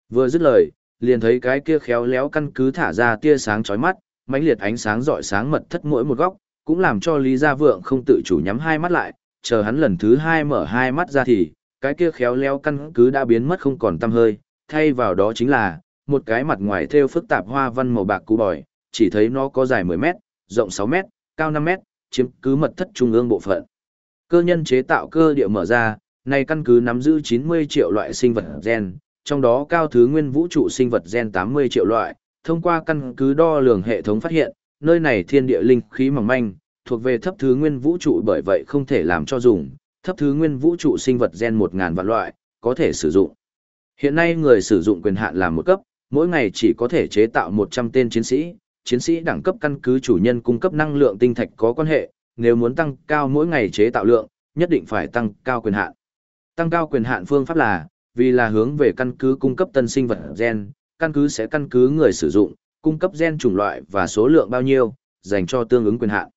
Vừa dứt lời, liền thấy cái kia khéo léo căn cứ thả ra tia sáng chói mắt, mãnh liệt ánh sáng rọi sáng mật thất mỗi một góc, cũng làm cho Lý Gia Vượng không tự chủ nhắm hai mắt lại, chờ hắn lần thứ hai mở hai mắt ra thì, cái kia khéo léo căn cứ đã biến mất không còn tăm hơi, thay vào đó chính là, một cái mặt ngoài thêu phức tạp hoa văn màu bạc cú bòi, chỉ thấy nó có dài 10 mét, rộng 6 mét, cao 5 mét, chiếm cứ mật thất trung ương bộ phận. Cơ nhân chế tạo cơ địa mở ra, này căn cứ nắm giữ 90 triệu loại sinh vật gen, trong đó cao thứ nguyên vũ trụ sinh vật gen 80 triệu loại, thông qua căn cứ đo lường hệ thống phát hiện, nơi này thiên địa linh khí mỏng manh, thuộc về thấp thứ nguyên vũ trụ bởi vậy không thể làm cho dùng, thấp thứ nguyên vũ trụ sinh vật gen 1000 vạn loại, có thể sử dụng. Hiện nay người sử dụng quyền hạn làm một cấp, mỗi ngày chỉ có thể chế tạo 100 tên chiến sĩ, chiến sĩ đẳng cấp căn cứ chủ nhân cung cấp năng lượng tinh thạch có quan hệ, nếu muốn tăng cao mỗi ngày chế tạo lượng, nhất định phải tăng cao quyền hạn. Tăng cao quyền hạn phương pháp là, vì là hướng về căn cứ cung cấp tân sinh vật gen, căn cứ sẽ căn cứ người sử dụng, cung cấp gen chủng loại và số lượng bao nhiêu, dành cho tương ứng quyền hạn.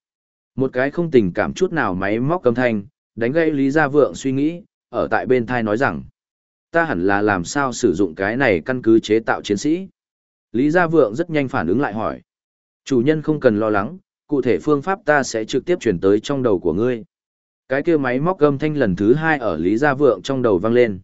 Một cái không tình cảm chút nào máy móc cầm thanh, đánh gây Lý Gia Vượng suy nghĩ, ở tại bên thai nói rằng, ta hẳn là làm sao sử dụng cái này căn cứ chế tạo chiến sĩ. Lý Gia Vượng rất nhanh phản ứng lại hỏi. Chủ nhân không cần lo lắng, cụ thể phương pháp ta sẽ trực tiếp chuyển tới trong đầu của ngươi. Cái kia máy móc gầm thanh lần thứ hai ở Lý Gia Vượng trong đầu vang lên.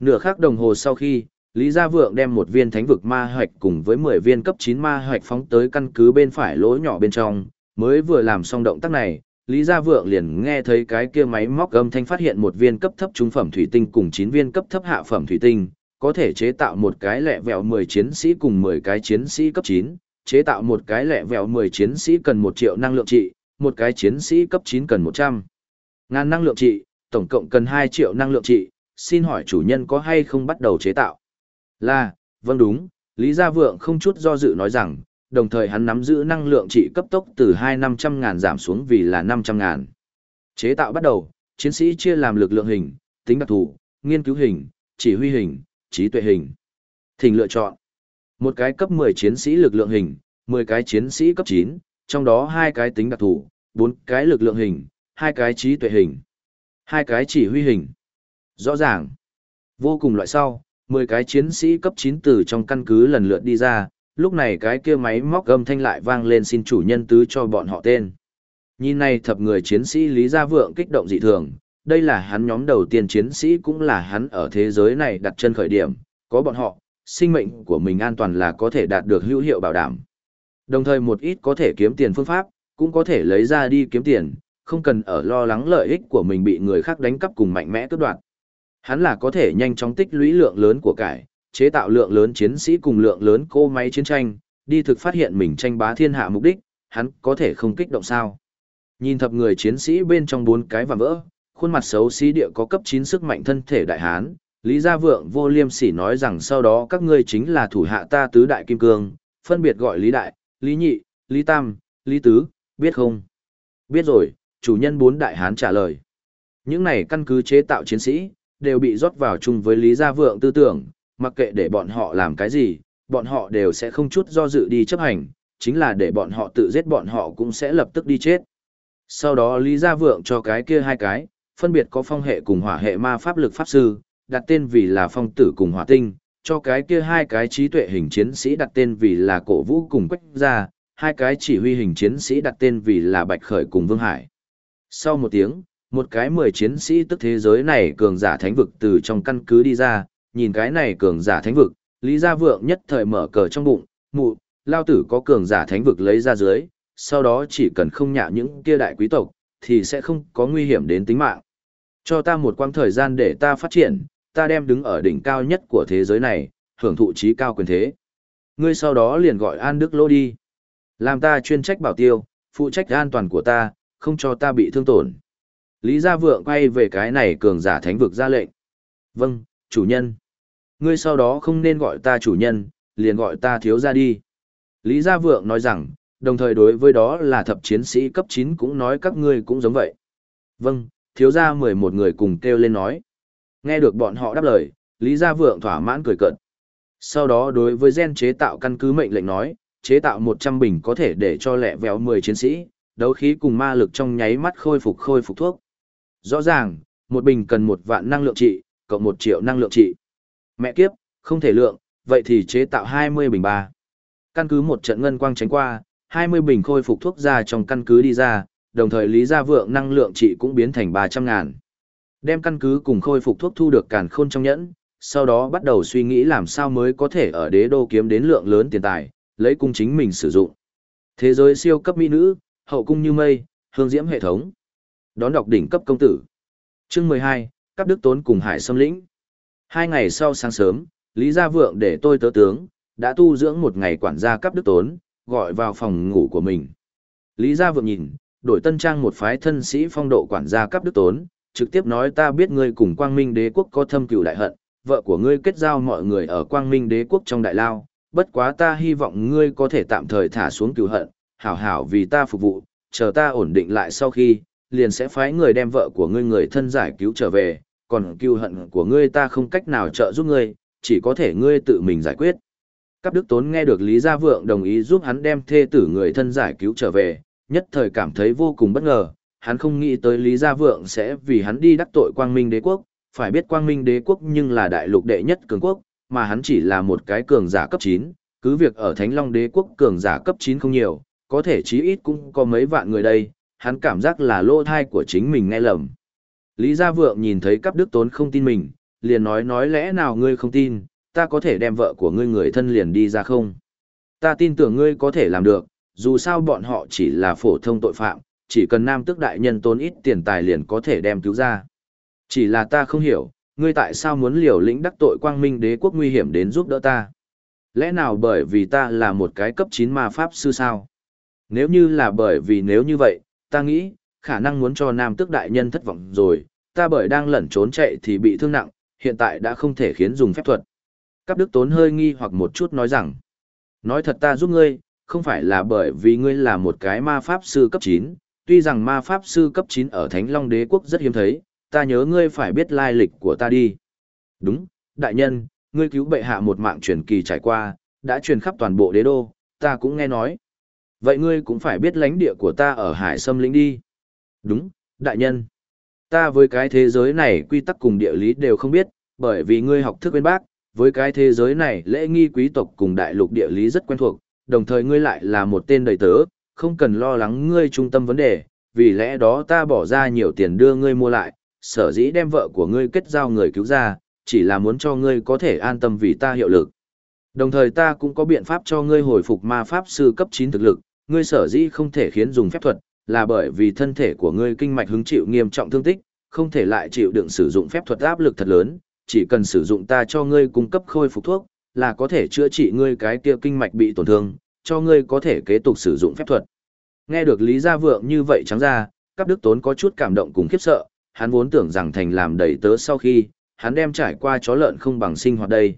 Nửa khắc đồng hồ sau khi, Lý Gia Vượng đem một viên thánh vực ma hoạch cùng với 10 viên cấp 9 ma hoạch phóng tới căn cứ bên phải lỗ nhỏ bên trong, mới vừa làm xong động tác này, Lý Gia Vượng liền nghe thấy cái kia máy móc âm thanh phát hiện một viên cấp thấp trung phẩm thủy tinh cùng 9 viên cấp thấp hạ phẩm thủy tinh, có thể chế tạo một cái lẹ vẹo 10 chiến sĩ cùng 10 cái chiến sĩ cấp 9, chế tạo một cái lẹ vẹo 10 chiến sĩ cần 1 triệu năng lượng trị, một cái chiến sĩ cấp 9 cần 100 ngàn năng lượng trị, tổng cộng cần 2 triệu năng lượng trị, xin hỏi chủ nhân có hay không bắt đầu chế tạo? Là, vâng đúng, Lý Gia Vượng không chút do dự nói rằng, đồng thời hắn nắm giữ năng lượng trị cấp tốc từ hai năm trăm ngàn giảm xuống vì là năm trăm ngàn. Chế tạo bắt đầu, chiến sĩ chia làm lực lượng hình, tính đặc thù, nghiên cứu hình, chỉ huy hình, trí tuệ hình. Thỉnh lựa chọn. Một cái cấp 10 chiến sĩ lực lượng hình, 10 cái chiến sĩ cấp 9, trong đó hai cái tính đặc thù, 4 cái lực lượng hình, hai cái trí tuệ hình, hai cái chỉ huy hình. Rõ ràng. Vô cùng loại sau, 10 cái chiến sĩ cấp 9 từ trong căn cứ lần lượt đi ra, lúc này cái kia máy móc gầm thanh lại vang lên xin chủ nhân tứ cho bọn họ tên. Nhìn này thập người chiến sĩ Lý Gia Vượng kích động dị thường, đây là hắn nhóm đầu tiên chiến sĩ cũng là hắn ở thế giới này đặt chân khởi điểm, có bọn họ, sinh mệnh của mình an toàn là có thể đạt được hữu hiệu bảo đảm. Đồng thời một ít có thể kiếm tiền phương pháp, cũng có thể lấy ra đi kiếm tiền, không cần ở lo lắng lợi ích của mình bị người khác đánh cắp cùng mạnh mẽ cướp đoạt. Hắn là có thể nhanh chóng tích lũy lượng lớn của cải, chế tạo lượng lớn chiến sĩ cùng lượng lớn cô máy chiến tranh, đi thực phát hiện mình tranh bá thiên hạ mục đích, hắn có thể không kích động sao. Nhìn thập người chiến sĩ bên trong bốn cái và vỡ, khuôn mặt xấu xí địa có cấp 9 sức mạnh thân thể đại hán, Lý Gia Vượng vô liêm sỉ nói rằng sau đó các ngươi chính là thủ hạ ta tứ đại kim cương, phân biệt gọi Lý Đại, Lý Nhị, Lý Tam, Lý Tứ, biết không? Biết rồi, chủ nhân bốn đại hán trả lời. Những này căn cứ chế tạo chiến sĩ, đều bị rót vào chung với Lý Gia Vượng tư tưởng, mặc kệ để bọn họ làm cái gì, bọn họ đều sẽ không chút do dự đi chấp hành, chính là để bọn họ tự giết bọn họ cũng sẽ lập tức đi chết. Sau đó Lý Gia Vượng cho cái kia hai cái, phân biệt có phong hệ cùng hỏa hệ ma pháp lực pháp sư, đặt tên vì là phong tử cùng hỏa tinh, cho cái kia hai cái trí tuệ hình chiến sĩ đặt tên vì là cổ vũ cùng quách gia, hai cái chỉ huy hình chiến sĩ đặt tên vì là bạch khởi cùng vương hải. Sau một tiếng, một cái mười chiến sĩ tức thế giới này cường giả thánh vực từ trong căn cứ đi ra, nhìn cái này cường giả thánh vực, Lý Gia Vượng nhất thời mở cờ trong bụng, mụ, lao tử có cường giả thánh vực lấy ra dưới, sau đó chỉ cần không nhạ những kia đại quý tộc, thì sẽ không có nguy hiểm đến tính mạng. Cho ta một quãng thời gian để ta phát triển, ta đem đứng ở đỉnh cao nhất của thế giới này, hưởng thụ trí cao quyền thế. Ngươi sau đó liền gọi An Đức Lô đi. Làm ta chuyên trách bảo tiêu, phụ trách an toàn của ta, không cho ta bị thương tổn. Lý Gia Vượng quay về cái này cường giả thánh vực ra lệnh. Vâng, chủ nhân. Ngươi sau đó không nên gọi ta chủ nhân, liền gọi ta thiếu gia đi. Lý Gia Vượng nói rằng, đồng thời đối với đó là thập chiến sĩ cấp 9 cũng nói các ngươi cũng giống vậy. Vâng, thiếu gia 11 người cùng kêu lên nói. Nghe được bọn họ đáp lời, Lý Gia Vượng thỏa mãn cười cợt. Sau đó đối với gen chế tạo căn cứ mệnh lệnh nói, chế tạo 100 bình có thể để cho lẹ véo 10 chiến sĩ, đấu khí cùng ma lực trong nháy mắt khôi phục khôi phục thuốc. Rõ ràng, một bình cần một vạn năng lượng trị, cộng một triệu năng lượng trị. Mẹ kiếp, không thể lượng, vậy thì chế tạo 20 bình ba. Căn cứ một trận ngân quang tránh qua, 20 bình khôi phục thuốc ra trong căn cứ đi ra, đồng thời Lý Gia Vượng năng lượng trị cũng biến thành 300 ngàn. Đem căn cứ cùng khôi phục thuốc thu được càn khôn trong nhẫn, sau đó bắt đầu suy nghĩ làm sao mới có thể ở đế đô kiếm đến lượng lớn tiền tài, lấy cung chính mình sử dụng. Thế giới siêu cấp mỹ nữ, hậu cung như mây, hương diễm hệ thống. Đón đọc đỉnh cấp công tử. Chương 12, cấp đức tốn cùng hải xâm lĩnh. Hai ngày sau sáng sớm, Lý Gia Vượng để tôi tớ tướng, đã tu dưỡng một ngày quản gia cấp đức tốn, gọi vào phòng ngủ của mình. Lý Gia Vượng nhìn, đổi tân trang một phái thân sĩ phong độ quản gia cấp đức tốn, trực tiếp nói ta biết ngươi cùng quang minh đế quốc có thâm cựu đại hận, vợ của ngươi kết giao mọi người ở quang minh đế quốc trong đại lao, bất quá ta hy vọng ngươi có thể tạm thời thả xuống cựu hận, hảo hảo vì ta phục vụ, chờ ta ổn định lại sau khi, liền sẽ phái người đem vợ của ngươi người thân giải cứu trở về, còn cưu hận của ngươi ta không cách nào trợ giúp ngươi, chỉ có thể ngươi tự mình giải quyết. Cáp Đức Tốn nghe được Lý Gia Vượng đồng ý giúp hắn đem thê tử người thân giải cứu trở về, nhất thời cảm thấy vô cùng bất ngờ, hắn không nghĩ tới Lý Gia Vượng sẽ vì hắn đi đắc tội Quang Minh Đế Quốc, phải biết Quang Minh Đế Quốc nhưng là đại lục đệ nhất cường quốc, mà hắn chỉ là một cái cường giả cấp 9, cứ việc ở Thánh Long Đế Quốc cường giả cấp 9 không nhiều, có thể chí ít cũng có mấy vạn người đây, hắn cảm giác là lô thai của chính mình nghe lầm. Lý Gia Vượng nhìn thấy cấp đức tốn không tin mình, liền nói nói lẽ nào ngươi không tin, ta có thể đem vợ của ngươi người thân liền đi ra không? Ta tin tưởng ngươi có thể làm được, dù sao bọn họ chỉ là phổ thông tội phạm, chỉ cần nam tước đại nhân tốn ít tiền tài liền có thể đem cứu ra. Chỉ là ta không hiểu, ngươi tại sao muốn liều lĩnh đắc tội quang minh đế quốc nguy hiểm đến giúp đỡ ta? Lẽ nào bởi vì ta là một cái cấp 9 ma pháp sư sao? Nếu như là bởi vì nếu như vậy, ta nghĩ, khả năng muốn cho nam tước đại nhân thất vọng rồi, ta bởi đang lẩn trốn chạy thì bị thương nặng, hiện tại đã không thể khiến dùng phép thuật. Cáp Đức Tốn hơi nghi hoặc một chút nói rằng, nói thật ta giúp ngươi, không phải là bởi vì ngươi là một cái ma pháp sư cấp 9, tuy rằng ma pháp sư cấp 9 ở Thánh Long Đế Quốc rất hiếm thấy, ta nhớ ngươi phải biết lai lịch của ta đi. Đúng, đại nhân, ngươi cứu bệ hạ một mạng truyền kỳ trải qua, đã truyền khắp toàn bộ đế đô, ta cũng nghe nói. Vậy ngươi cũng phải biết lãnh địa của ta ở Hải Sâm Lĩnh đi. Đúng, đại nhân. Ta với cái thế giới này quy tắc cùng địa lý đều không biết, bởi vì ngươi học thức bên bác, với cái thế giới này lễ nghi quý tộc cùng đại lục địa lý rất quen thuộc, đồng thời ngươi lại là một tên đầy tớ, không cần lo lắng ngươi trung tâm vấn đề, vì lẽ đó ta bỏ ra nhiều tiền đưa ngươi mua lại, sở dĩ đem vợ của ngươi kết giao người cứu ra, chỉ là muốn cho ngươi có thể an tâm vì ta hiệu lực. Đồng thời ta cũng có biện pháp cho ngươi hồi phục ma pháp sư cấp 9 thực lực, ngươi sở dĩ không thể khiến dùng phép thuật, là bởi vì thân thể của ngươi kinh mạch hứng chịu nghiêm trọng thương tích, không thể lại chịu đựng sử dụng phép thuật áp lực thật lớn, chỉ cần sử dụng ta cho ngươi cung cấp khôi phục thuốc, là có thể chữa trị ngươi cái kia kinh mạch bị tổn thương, cho ngươi có thể kế tục sử dụng phép thuật. Nghe được Lý Gia Vượng như vậy trắng ra, các đức tốn có chút cảm động cùng khiếp sợ, hắn vốn tưởng rằng thành làm đầy tớ sau khi, hắn đem trải qua chó lợn không bằng sinh hoạt đây.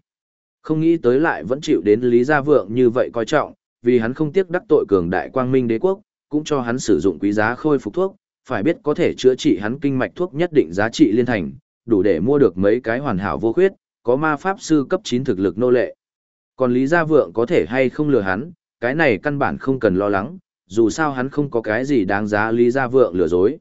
Không nghĩ tới lại vẫn chịu đến Lý Gia Vượng như vậy coi trọng, vì hắn không tiếc đắc tội cường đại quang minh đế quốc, cũng cho hắn sử dụng quý giá khôi phục thuốc, phải biết có thể chữa trị hắn kinh mạch thuốc nhất định giá trị liên thành, đủ để mua được mấy cái hoàn hảo vô khuyết, có ma pháp sư cấp 9 thực lực nô lệ. Còn Lý Gia Vượng có thể hay không lừa hắn, cái này căn bản không cần lo lắng, dù sao hắn không có cái gì đáng giá Lý Gia Vượng lừa dối.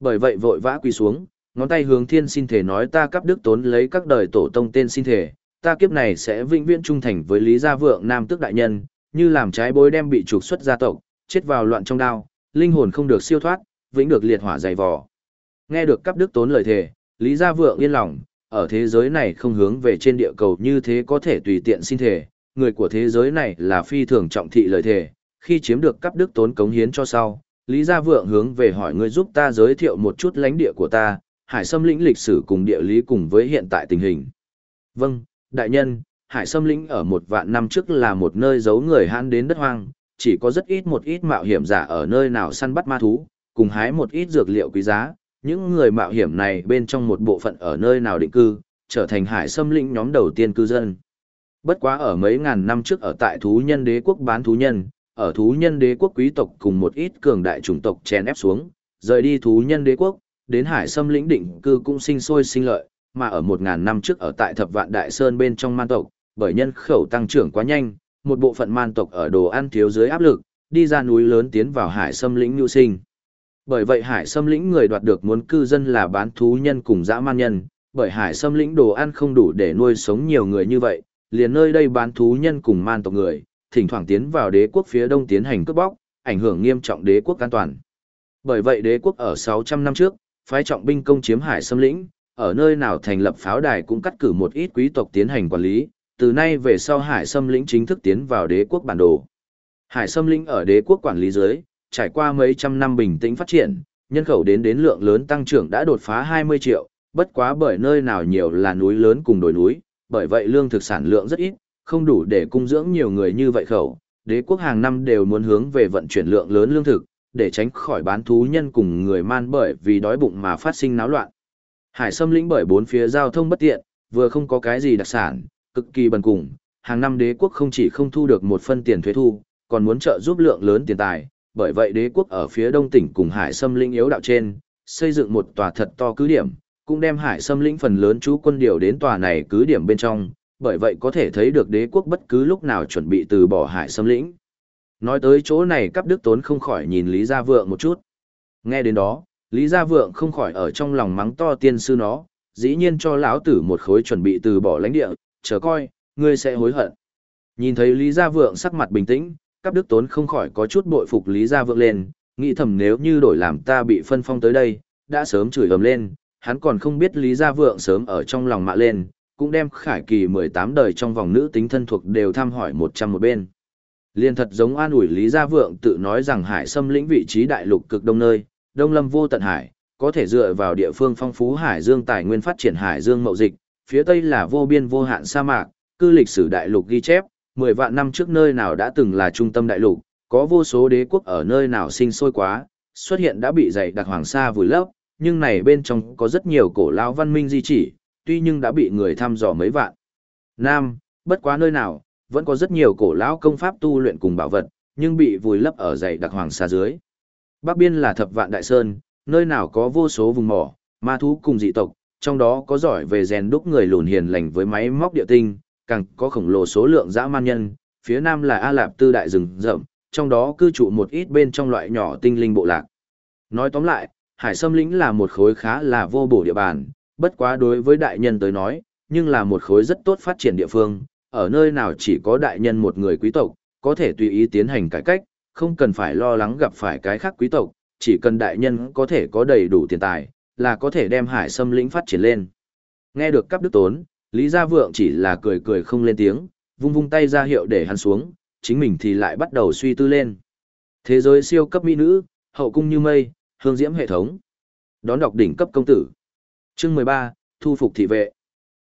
Bởi vậy vội vã quỳ xuống, ngón tay hướng thiên xin thể nói ta cấp đức tốn lấy các đời tổ tông tên xin thể, ta kiếp này sẽ vĩnh viễn trung thành với Lý Gia Vượng Nam Tước Đại Nhân, như làm trái bối đem bị trục xuất gia tộc, chết vào loạn trong đao, linh hồn không được siêu thoát, vĩnh được liệt hỏa dày vò. Nghe được cấp đức tốn lời thề, Lý Gia Vượng yên lòng, ở thế giới này không hướng về trên địa cầu như thế có thể tùy tiện xin thể, người của thế giới này là phi thường trọng thị lời thề, khi chiếm được cấp đức tốn cống hiến cho sau, Lý Gia Vượng hướng về hỏi người giúp ta giới thiệu một chút lãnh địa của ta, hải xâm lĩnh lịch sử cùng địa lý cùng với hiện tại tình hình. Vâng, đại nhân, hải xâm lĩnh ở một vạn năm trước là một nơi giấu người hãn đến đất hoang, chỉ có rất ít một ít mạo hiểm giả ở nơi nào săn bắt ma thú, cùng hái một ít dược liệu quý giá, những người mạo hiểm này bên trong một bộ phận ở nơi nào định cư, trở thành hải xâm lĩnh nhóm đầu tiên cư dân. Bất quá ở mấy ngàn năm trước ở tại thú nhân đế quốc bán thú nhân, ở thú nhân đế quốc quý tộc cùng một ít cường đại chủng tộc chèn ép xuống, rời đi thú nhân đế quốc, đến hải xâm lĩnh định cư cũng sinh sôi sinh lợi, mà ở một ngàn năm trước ở tại thập vạn đại sơn bên trong man tộc, bởi nhân khẩu tăng trưởng quá nhanh, một bộ phận man tộc ở đồ ăn thiếu dưới áp lực, đi ra núi lớn tiến vào hải xâm lĩnh nhu sinh. Bởi vậy hải xâm lĩnh người đoạt được muốn cư dân là bán thú nhân cùng dã man nhân, bởi hải xâm lĩnh đồ ăn không đủ để nuôi sống nhiều người như vậy, liền nơi đây bán thú nhân cùng man tộc người, thỉnh thoảng tiến vào đế quốc phía đông tiến hành cướp bóc, ảnh hưởng nghiêm trọng đế quốc an toàn. Bởi vậy đế quốc ở 600 năm trước, phái trọng binh công chiếm hải xâm lĩnh, ở nơi nào thành lập pháo đài cũng cắt cử một ít quý tộc tiến hành quản lý, từ nay về sau hải xâm lĩnh chính thức tiến vào đế quốc bản đồ. Hải xâm lĩnh ở đế quốc quản lý dưới, trải qua mấy trăm năm bình tĩnh phát triển, nhân khẩu đến đến lượng lớn tăng trưởng đã đột phá 20 triệu, bất quá bởi nơi nào nhiều là núi lớn cùng đồi núi, bởi vậy lương thực sản lượng rất ít, không đủ để cung dưỡng nhiều người như vậy khẩu. Đế quốc hàng năm đều muốn hướng về vận chuyển lượng lớn lương thực, để tránh khỏi bán thú nhân cùng người man bởi vì đói bụng mà phát sinh náo loạn. Hải Sâm lĩnh bởi bốn phía giao thông bất tiện, vừa không có cái gì đặc sản, cực kỳ bần cùng, hàng năm đế quốc không chỉ không thu được một phân tiền thuế thu, còn muốn trợ giúp lượng lớn tiền tài, bởi vậy đế quốc ở phía đông tỉnh cùng Hải Sâm lĩnh yếu đạo trên, xây dựng một tòa thật to cứ điểm, cũng đem Hải Sâm lĩnh phần lớn chú quân điều đến tòa này cứ điểm bên trong, bởi vậy có thể thấy được đế quốc bất cứ lúc nào chuẩn bị từ bỏ Hải Sâm lĩnh. Nói tới chỗ này cắp đức tốn không khỏi nhìn Lý Gia Vượng một chút. Nghe đến đó, Lý Gia Vượng không khỏi ở trong lòng mắng to tiên sư nó, dĩ nhiên cho lão tử một khối chuẩn bị từ bỏ lãnh địa, chờ coi, ngươi sẽ hối hận. Nhìn thấy Lý Gia Vượng sắc mặt bình tĩnh, các đức tốn không khỏi có chút bội phục Lý Gia Vượng lên, nghĩ thầm nếu như đổi làm ta bị phân phong tới đây, đã sớm chửi ầm lên, hắn còn không biết Lý Gia Vượng sớm ở trong lòng mạ lên, cũng đem khải kỳ 18 đời trong vòng nữ tính thân thuộc đều thăm hỏi 100 một bên. Liên thật giống an ủi Lý Gia Vượng tự nói rằng hải xâm lĩnh vị trí đại lục cực đông nơi, đông lâm vô tận hải, có thể dựa vào địa phương phong phú hải dương tài nguyên phát triển hải dương mậu dịch, phía tây là vô biên vô hạn sa mạc, cư lịch sử đại lục ghi chép, 10 vạn năm trước nơi nào đã từng là trung tâm đại lục, có vô số đế quốc ở nơi nào sinh sôi quá, xuất hiện đã bị dày đặc hoàng sa vùi lấp, nhưng này bên trong có rất nhiều cổ lao văn minh di chỉ, tuy nhưng đã bị người thăm dò mấy vạn. Nam, bất quá nơi nào, vẫn có rất nhiều cổ lão công pháp tu luyện cùng bảo vật, nhưng bị vùi lấp ở dày đặc hoàng sa dưới. Bắc biên là thập vạn đại sơn, nơi nào có vô số vùng mỏ, ma thú cùng dị tộc, trong đó có giỏi về rèn đúc người lùn hiền lành với máy móc địa tinh, càng có khổng lồ số lượng dã man nhân, phía nam là A Lạp Tư đại rừng rậm, trong đó cư trụ một ít bên trong loại nhỏ tinh linh bộ lạc. Nói tóm lại, Hải Sâm Lĩnh là một khối khá là vô bổ địa bàn, bất quá đối với đại nhân tới nói, nhưng là một khối rất tốt phát triển địa phương, ở nơi nào chỉ có đại nhân một người quý tộc, có thể tùy ý tiến hành cải cách, không cần phải lo lắng gặp phải cái khác quý tộc, chỉ cần đại nhân có thể có đầy đủ tiền tài, là có thể đem hải xâm lĩnh phát triển lên. Nghe được cấp đức tốn, Lý Gia Vượng chỉ là cười cười không lên tiếng, vung vung tay ra hiệu để hắn xuống, chính mình thì lại bắt đầu suy tư lên. Thế giới siêu cấp mỹ nữ, hậu cung như mây, hương diễm hệ thống. Đón đọc đỉnh cấp công tử. Chương 13, thu phục thị vệ.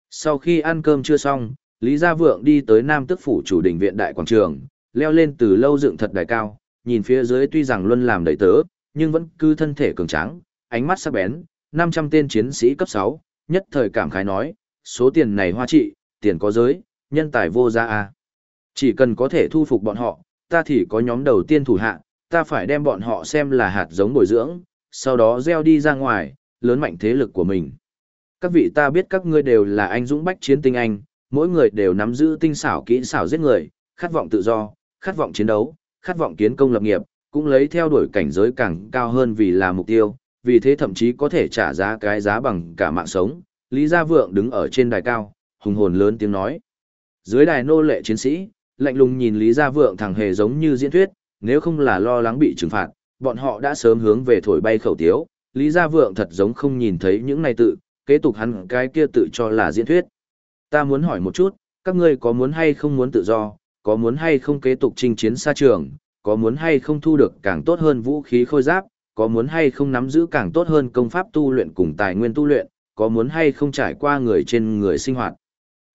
Sau khi ăn cơm chưa xong, Lý Gia Vượng đi tới Nam Tức Phủ chủ đỉnh viện đại quảng trường, leo lên từ lâu dựng thật đài cao, nhìn phía dưới tuy rằng luân làm đầy tớ, nhưng vẫn cứ thân thể cường tráng, ánh mắt sắc bén, 500 tên chiến sĩ cấp 6, nhất thời cảm khái nói, số tiền này hoa trị, tiền có giới, nhân tài vô giá a. À. Chỉ cần có thể thu phục bọn họ, ta thì có nhóm đầu tiên thủ hạ, ta phải đem bọn họ xem là hạt giống bồi dưỡng, sau đó gieo đi ra ngoài, lớn mạnh thế lực của mình. Các vị ta biết các ngươi đều là anh dũng bách chiến tinh anh, mỗi người đều nắm giữ tinh xảo kỹ xảo giết người, khát vọng tự do, khát vọng chiến đấu, khát vọng kiến công lập nghiệp, cũng lấy theo đuổi cảnh giới càng cao hơn vì là mục tiêu, vì thế thậm chí có thể trả giá cái giá bằng cả mạng sống. Lý Gia Vượng đứng ở trên đài cao, hùng hồn lớn tiếng nói. Dưới đài nô lệ chiến sĩ, lạnh lùng nhìn Lý Gia Vượng thẳng hề giống như diễn thuyết, nếu không là lo lắng bị trừng phạt, bọn họ đã sớm hướng về thổi bay khẩu tiếu. Lý Gia Vượng thật giống không nhìn thấy những này tự, kế tục hắn cái kia tự cho là diễn thuyết. Ta muốn hỏi một chút, các ngươi có muốn hay không muốn tự do, có muốn hay không kế tục chinh chiến xa trường, có muốn hay không thu được càng tốt hơn vũ khí khôi giáp, có muốn hay không nắm giữ càng tốt hơn công pháp tu luyện cùng tài nguyên tu luyện, có muốn hay không trải qua người trên người sinh hoạt.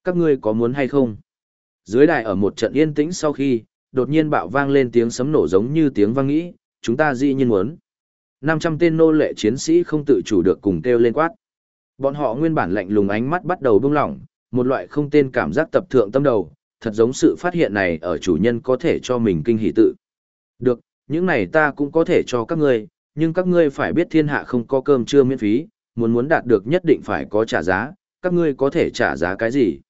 Các ngươi có muốn hay không? Dưới đài ở một trận yên tĩnh sau khi, đột nhiên bạo vang lên tiếng sấm nổ giống như tiếng vang nghĩ, chúng ta dĩ nhiên muốn. 500 tên nô lệ chiến sĩ không tự chủ được cùng kêu lên quát. Bọn họ nguyên bản lạnh lùng ánh mắt bắt đầu bông lỏng, một loại không tên cảm giác tập thượng tâm đầu, thật giống sự phát hiện này ở chủ nhân có thể cho mình kinh hỉ tự. Được, những này ta cũng có thể cho các ngươi, nhưng các ngươi phải biết thiên hạ không có cơm trưa miễn phí, muốn muốn đạt được nhất định phải có trả giá, các ngươi có thể trả giá cái gì?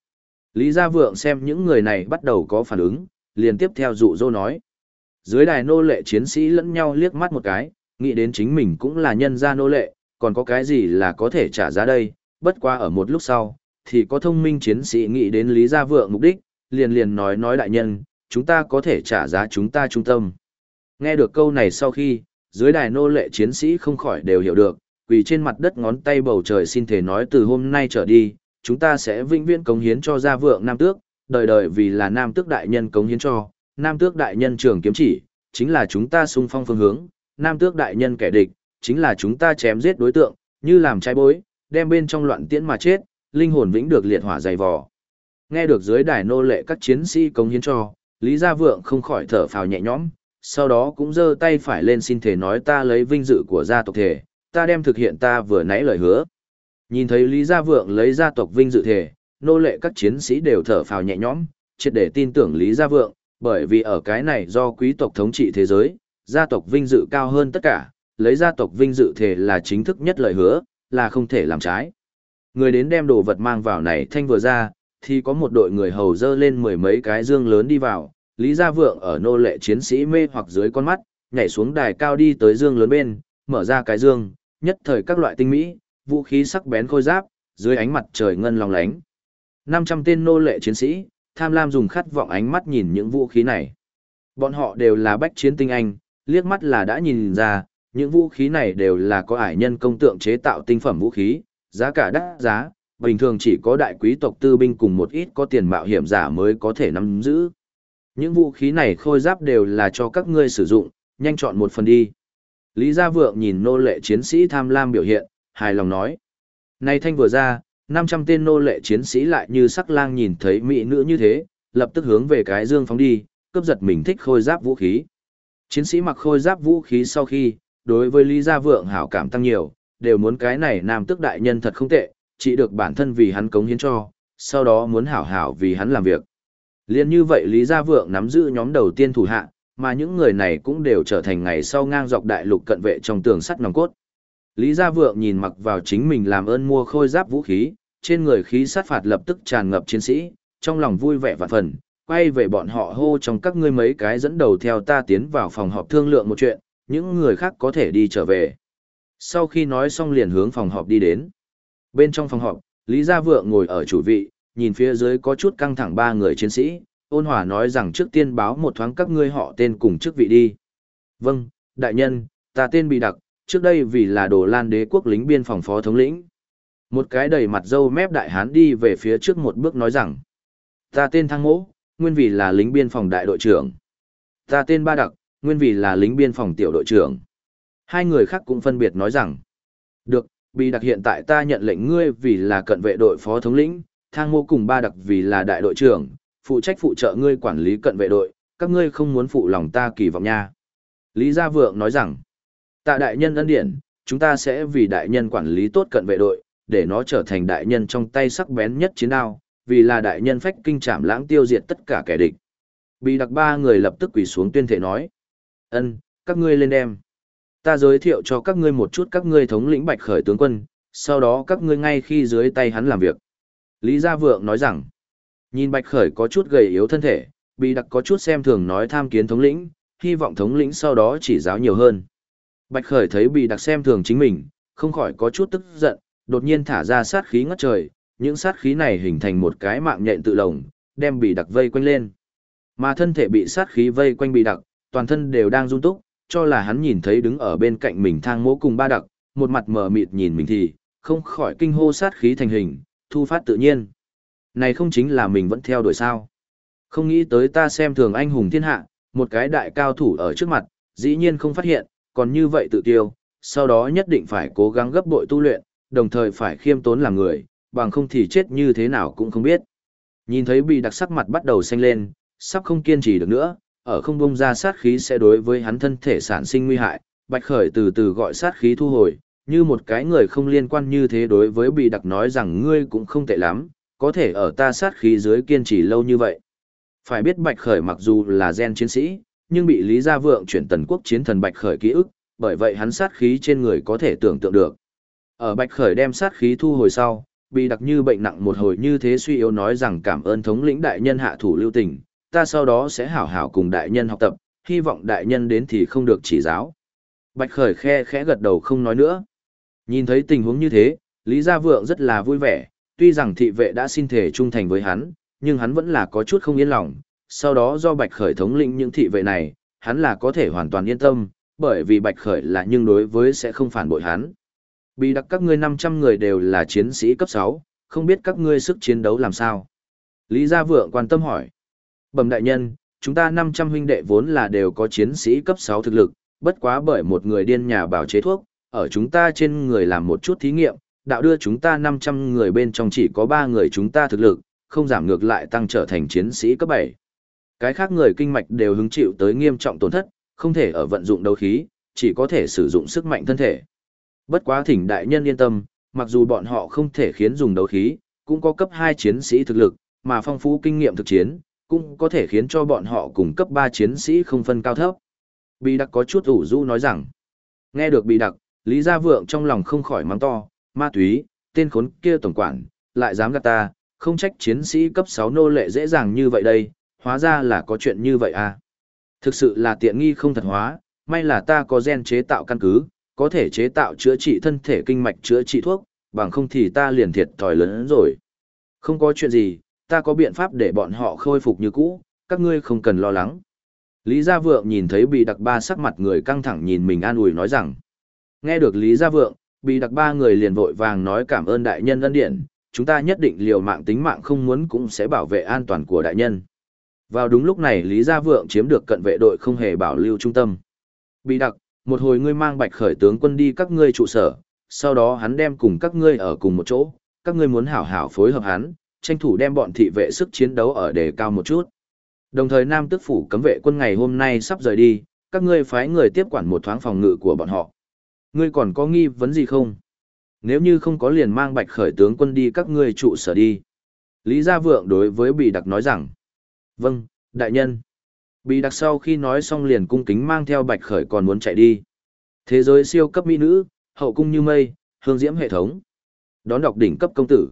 Lý Gia Vượng xem những người này bắt đầu có phản ứng, liền tiếp theo dụ dỗ nói. Dưới đài nô lệ chiến sĩ lẫn nhau liếc mắt một cái, nghĩ đến chính mình cũng là nhân gia nô lệ, còn có cái gì là có thể trả giá đây, bất qua ở một lúc sau, thì có thông minh chiến sĩ nghĩ đến Lý Gia Vượng mục đích, liền liền nói nói đại nhân, chúng ta có thể trả giá chúng ta trung tâm. Nghe được câu này sau khi, dưới đài nô lệ chiến sĩ không khỏi đều hiểu được, vì trên mặt đất ngón tay bầu trời xin thể nói từ hôm nay trở đi, chúng ta sẽ vĩnh viễn cống hiến cho gia vượng nam tước, đời đời vì là nam tước đại nhân cống hiến cho, nam tước đại nhân trưởng kiếm chỉ, chính là chúng ta sung phong phương hướng, nam tước đại nhân kẻ địch, chính là chúng ta chém giết đối tượng, như làm trái bối, đem bên trong loạn tiễn mà chết, linh hồn vĩnh được liệt hỏa dày vò. Nghe được dưới đài nô lệ các chiến sĩ cống hiến cho, Lý Gia Vượng không khỏi thở phào nhẹ nhõm, sau đó cũng giơ tay phải lên xin thể nói ta lấy vinh dự của gia tộc thể, ta đem thực hiện ta vừa nãy lời hứa. Nhìn thấy Lý Gia Vượng lấy gia tộc vinh dự thể, nô lệ các chiến sĩ đều thở phào nhẹ nhõm, triệt để tin tưởng Lý Gia Vượng, bởi vì ở cái này do quý tộc thống trị thế giới, gia tộc vinh dự cao hơn tất cả, lấy gia tộc vinh dự thể là chính thức nhất lời hứa, là không thể làm trái. Người đến đem đồ vật mang vào này thanh vừa ra, thì có một đội người hầu dơ lên mười mấy cái dương lớn đi vào, Lý Gia Vượng ở nô lệ chiến sĩ mê hoặc dưới con mắt, nhảy xuống đài cao đi tới dương lớn bên, mở ra cái dương, nhất thời các loại tinh mỹ, vũ khí sắc bén khôi giáp, dưới ánh mặt trời ngân lòng lánh. 500 tên nô lệ chiến sĩ, tham lam dùng khát vọng ánh mắt nhìn những vũ khí này. Bọn họ đều là bách chiến tinh anh, liếc mắt là đã nhìn ra, những vũ khí này đều là có ải nhân công tượng chế tạo tinh phẩm vũ khí, giá cả đắt giá, bình thường chỉ có đại quý tộc tư binh cùng một ít có tiền mạo hiểm giả mới có thể nắm giữ. Những vũ khí này khôi giáp đều là cho các ngươi sử dụng, nhanh chọn một phần đi. Lý Gia Vượng nhìn nô lệ chiến sĩ tham lam biểu hiện, hài lòng nói. Này thanh vừa ra, 500 tên nô lệ chiến sĩ lại như sắc lang nhìn thấy mỹ nữ như thế, lập tức hướng về cái dương phóng đi, cướp giật mình thích khôi giáp vũ khí. Chiến sĩ mặc khôi giáp vũ khí sau khi, đối với Lý Gia Vượng hảo cảm tăng nhiều, đều muốn cái này nam tức đại nhân thật không tệ, chỉ được bản thân vì hắn cống hiến cho, sau đó muốn hảo hảo vì hắn làm việc. Liên như vậy Lý Gia Vượng nắm giữ nhóm đầu tiên thủ hạ, mà những người này cũng đều trở thành ngày sau ngang dọc đại lục cận vệ trong tường sắt nòng cốt. Lý Gia Vượng nhìn mặc vào chính mình làm ơn mua khôi giáp vũ khí, trên người khí sát phạt lập tức tràn ngập chiến sĩ, trong lòng vui vẻ và phần, quay về bọn họ hô trong các ngươi mấy cái dẫn đầu theo ta tiến vào phòng họp thương lượng một chuyện, những người khác có thể đi trở về. Sau khi nói xong liền hướng phòng họp đi đến. Bên trong phòng họp, Lý Gia Vượng ngồi ở chủ vị, nhìn phía dưới có chút căng thẳng ba người chiến sĩ, ôn hòa nói rằng trước tiên báo một thoáng các ngươi họ tên cùng chức vị đi. Vâng, đại nhân, ta tên bị đặc, trước đây vì là đồ lan đế quốc lính biên phòng phó thống lĩnh. Một cái đầy mặt dâu mép đại hán đi về phía trước một bước nói rằng, ta tên thăng mỗ, nguyên vì là lính biên phòng đại đội trưởng. Ta tên ba đặc, nguyên vì là lính biên phòng tiểu đội trưởng. Hai người khác cũng phân biệt nói rằng, được, bị đặc hiện tại ta nhận lệnh ngươi vì là cận vệ đội phó thống lĩnh, thang mô cùng ba đặc vì là đại đội trưởng, phụ trách phụ trợ ngươi quản lý cận vệ đội, các ngươi không muốn phụ lòng ta kỳ vọng nha. Lý Gia Vượng nói rằng, tạ đại nhân ân điển, chúng ta sẽ vì đại nhân quản lý tốt cận vệ đội, để nó trở thành đại nhân trong tay sắc bén nhất chiến đao, vì là đại nhân phách kinh trảm lãng tiêu diệt tất cả kẻ địch. Bị đặc ba người lập tức quỳ xuống tuyên thể nói, ân, các ngươi lên đem. Ta giới thiệu cho các ngươi một chút các ngươi thống lĩnh bạch khởi tướng quân, sau đó các ngươi ngay khi dưới tay hắn làm việc. Lý Gia Vượng nói rằng, nhìn bạch khởi có chút gầy yếu thân thể, bị đặc có chút xem thường nói tham kiến thống lĩnh, hy vọng thống lĩnh sau đó chỉ giáo nhiều hơn. Bạch khởi thấy bị đặc xem thường chính mình, không khỏi có chút tức giận, đột nhiên thả ra sát khí ngất trời, những sát khí này hình thành một cái mạng nhện tự lồng, đem bị đặc vây quanh lên. Mà thân thể bị sát khí vây quanh bị đặc, toàn thân đều đang run túc, cho là hắn nhìn thấy đứng ở bên cạnh mình thang mỗ cùng ba đặc, một mặt mờ mịt nhìn mình thì, không khỏi kinh hô sát khí thành hình, thu phát tự nhiên. Này không chính là mình vẫn theo đuổi sao. Không nghĩ tới ta xem thường anh hùng thiên hạ, một cái đại cao thủ ở trước mặt, dĩ nhiên không phát hiện, còn như vậy tự tiêu, sau đó nhất định phải cố gắng gấp bội tu luyện, đồng thời phải khiêm tốn làm người, bằng không thì chết như thế nào cũng không biết. Nhìn thấy bị đặc sắc mặt bắt đầu xanh lên, sắp không kiên trì được nữa, ở không bông ra sát khí sẽ đối với hắn thân thể sản sinh nguy hại, Bạch Khởi từ từ gọi sát khí thu hồi, như một cái người không liên quan như thế đối với bị đặc nói rằng ngươi cũng không tệ lắm, có thể ở ta sát khí dưới kiên trì lâu như vậy. Phải biết Bạch Khởi mặc dù là gen chiến sĩ, nhưng bị Lý Gia Vượng chuyển tần quốc chiến thần Bạch Khởi ký ức, bởi vậy hắn sát khí trên người có thể tưởng tượng được. Ở Bạch Khởi đem sát khí thu hồi sau, bị đặc như bệnh nặng một hồi như thế suy yếu nói rằng cảm ơn thống lĩnh đại nhân hạ thủ lưu tình, ta sau đó sẽ hảo hảo cùng đại nhân học tập, hy vọng đại nhân đến thì không được chỉ giáo. Bạch Khởi khe khẽ gật đầu không nói nữa. Nhìn thấy tình huống như thế, Lý Gia Vượng rất là vui vẻ, tuy rằng thị vệ đã xin thể trung thành với hắn, nhưng hắn vẫn là có chút không yên lòng. Sau đó do Bạch Khởi thống lĩnh những thị vệ này, hắn là có thể hoàn toàn yên tâm, bởi vì Bạch Khởi là nhưng đối với sẽ không phản bội hắn. Bị đặc các ngươi 500 người đều là chiến sĩ cấp 6, không biết các ngươi sức chiến đấu làm sao. Lý Gia Vượng quan tâm hỏi. Bẩm đại nhân, chúng ta 500 huynh đệ vốn là đều có chiến sĩ cấp 6 thực lực, bất quá bởi một người điên nhà bảo chế thuốc, ở chúng ta trên người làm một chút thí nghiệm, đạo đưa chúng ta 500 người bên trong chỉ có 3 người chúng ta thực lực, không giảm ngược lại tăng trở thành chiến sĩ cấp 7. Cái khác người kinh mạch đều hứng chịu tới nghiêm trọng tổn thất, không thể ở vận dụng đấu khí, chỉ có thể sử dụng sức mạnh thân thể. Bất quá thỉnh đại nhân yên tâm, mặc dù bọn họ không thể khiến dùng đấu khí, cũng có cấp 2 chiến sĩ thực lực, mà phong phú kinh nghiệm thực chiến, cũng có thể khiến cho bọn họ cùng cấp 3 chiến sĩ không phân cao thấp. Bì đặc có chút ủ rũ nói rằng, nghe được Bì đặc, Lý Gia Vượng trong lòng không khỏi mắng to, ma túy, tên khốn kia tổng quản, lại dám gạt ta, không trách chiến sĩ cấp 6 nô lệ dễ dàng như vậy đây, hóa ra là có chuyện như vậy à. Thực sự là tiện nghi không thật hóa, may là ta có gen chế tạo căn cứ, có thể chế tạo chữa trị thân thể kinh mạch chữa trị thuốc, bằng không thì ta liền thiệt thòi lớn rồi. Không có chuyện gì, ta có biện pháp để bọn họ khôi phục như cũ, các ngươi không cần lo lắng. Lý Gia Vượng nhìn thấy bị đặc ba sắc mặt người căng thẳng nhìn mình an ủi nói rằng. Nghe được Lý Gia Vượng, bị đặc ba người liền vội vàng nói cảm ơn đại nhân ân điện, chúng ta nhất định liều mạng tính mạng không muốn cũng sẽ bảo vệ an toàn của đại nhân. Vào đúng lúc này Lý Gia Vượng chiếm được cận vệ đội không hề bảo lưu trung tâm. Bị đặc, một hồi ngươi mang bạch khởi tướng quân đi các ngươi trụ sở, sau đó hắn đem cùng các ngươi ở cùng một chỗ, các ngươi muốn hảo hảo phối hợp hắn, tranh thủ đem bọn thị vệ sức chiến đấu ở đề cao một chút. Đồng thời Nam Tức Phủ cấm vệ quân ngày hôm nay sắp rời đi, các ngươi phái người tiếp quản một thoáng phòng ngự của bọn họ. Ngươi còn có nghi vấn gì không? Nếu như không có liền mang bạch khởi tướng quân đi các ngươi trụ sở đi. Lý Gia Vượng đối với Bì Đặc nói rằng, Vâng, đại nhân. Bị đặc sau khi nói xong liền cung kính mang theo bạch khởi còn muốn chạy đi. Thế giới siêu cấp mỹ nữ, hậu cung như mây, hương diễm hệ thống. Đón đọc đỉnh cấp công tử.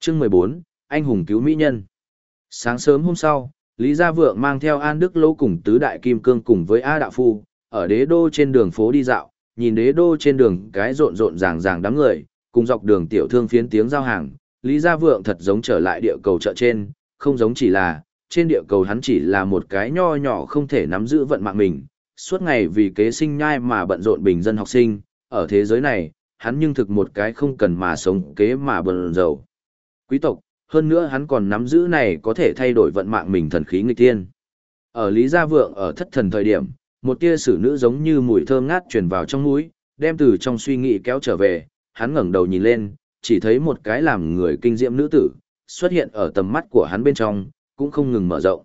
Chương 14, anh hùng cứu mỹ nhân. Sáng sớm hôm sau, Lý Gia Vượng mang theo An Đức Lô cùng tứ đại kim cương cùng với A Đạo Phu, ở đế đô trên đường phố đi dạo, nhìn đế đô trên đường cái rộn rộn ràng ràng đám người, cùng dọc đường tiểu thương phiến tiếng giao hàng, Lý Gia Vượng thật giống trở lại địa cầu chợ trên, không giống chỉ là, trên địa cầu hắn chỉ là một cái nho nhỏ không thể nắm giữ vận mạng mình, suốt ngày vì kế sinh nhai mà bận rộn bình dân học sinh, ở thế giới này, hắn nhưng thực một cái không cần mà sống kế mà bận rầu. Quý tộc, hơn nữa hắn còn nắm giữ này có thể thay đổi vận mạng mình thần khí nghịch tiên. Ở Lý Gia Vượng ở thất thần thời điểm, một tia sử nữ giống như mùi thơm ngát truyền vào trong mũi, đem từ trong suy nghĩ kéo trở về, hắn ngẩng đầu nhìn lên, chỉ thấy một cái làm người kinh diệm nữ tử, xuất hiện ở tầm mắt của hắn bên trong, cũng không ngừng mở rộng.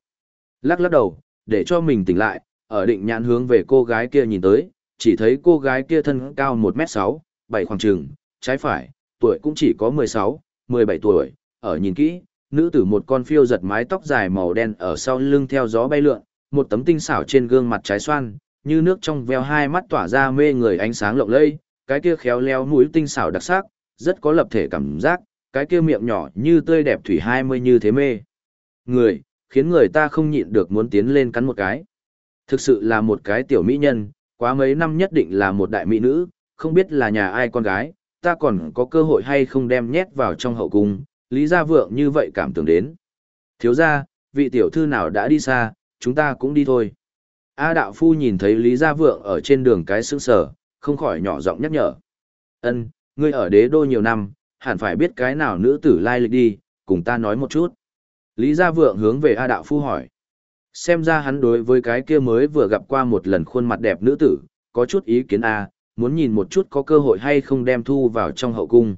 Lắc lắc đầu, để cho mình tỉnh lại, ở định nhãn hướng về cô gái kia nhìn tới, chỉ thấy cô gái kia thân cao 1m6, 7 khoảng trường, trái phải, tuổi cũng chỉ có 16, 17 tuổi, ở nhìn kỹ, nữ tử một con phiêu giật mái tóc dài màu đen ở sau lưng theo gió bay lượn, một tấm tinh xảo trên gương mặt trái xoan, như nước trong veo hai mắt tỏa ra mê người ánh sáng lộng lẫy, cái kia khéo léo mũi tinh xảo đặc sắc, rất có lập thể cảm giác, cái kia miệng nhỏ như tươi đẹp thủy hai mươi như thế mê. Người, khiến người ta không nhịn được muốn tiến lên cắn một cái. Thực sự là một cái tiểu mỹ nhân, quá mấy năm nhất định là một đại mỹ nữ, không biết là nhà ai con gái, ta còn có cơ hội hay không đem nhét vào trong hậu cung, Lý Gia Vượng như vậy cảm tưởng đến. Thiếu gia, vị tiểu thư nào đã đi xa, chúng ta cũng đi thôi. A đạo phu nhìn thấy Lý Gia Vượng ở trên đường cái sững sở, không khỏi nhỏ giọng nhắc nhở. Ân, ngươi ở đế đô nhiều năm, hẳn phải biết cái nào nữ tử lai lịch đi, cùng ta nói một chút. Lý Gia Vượng hướng về A đạo phu hỏi. Xem ra hắn đối với cái kia mới vừa gặp qua một lần khuôn mặt đẹp nữ tử, có chút ý kiến A, muốn nhìn một chút có cơ hội hay không đem thu vào trong hậu cung.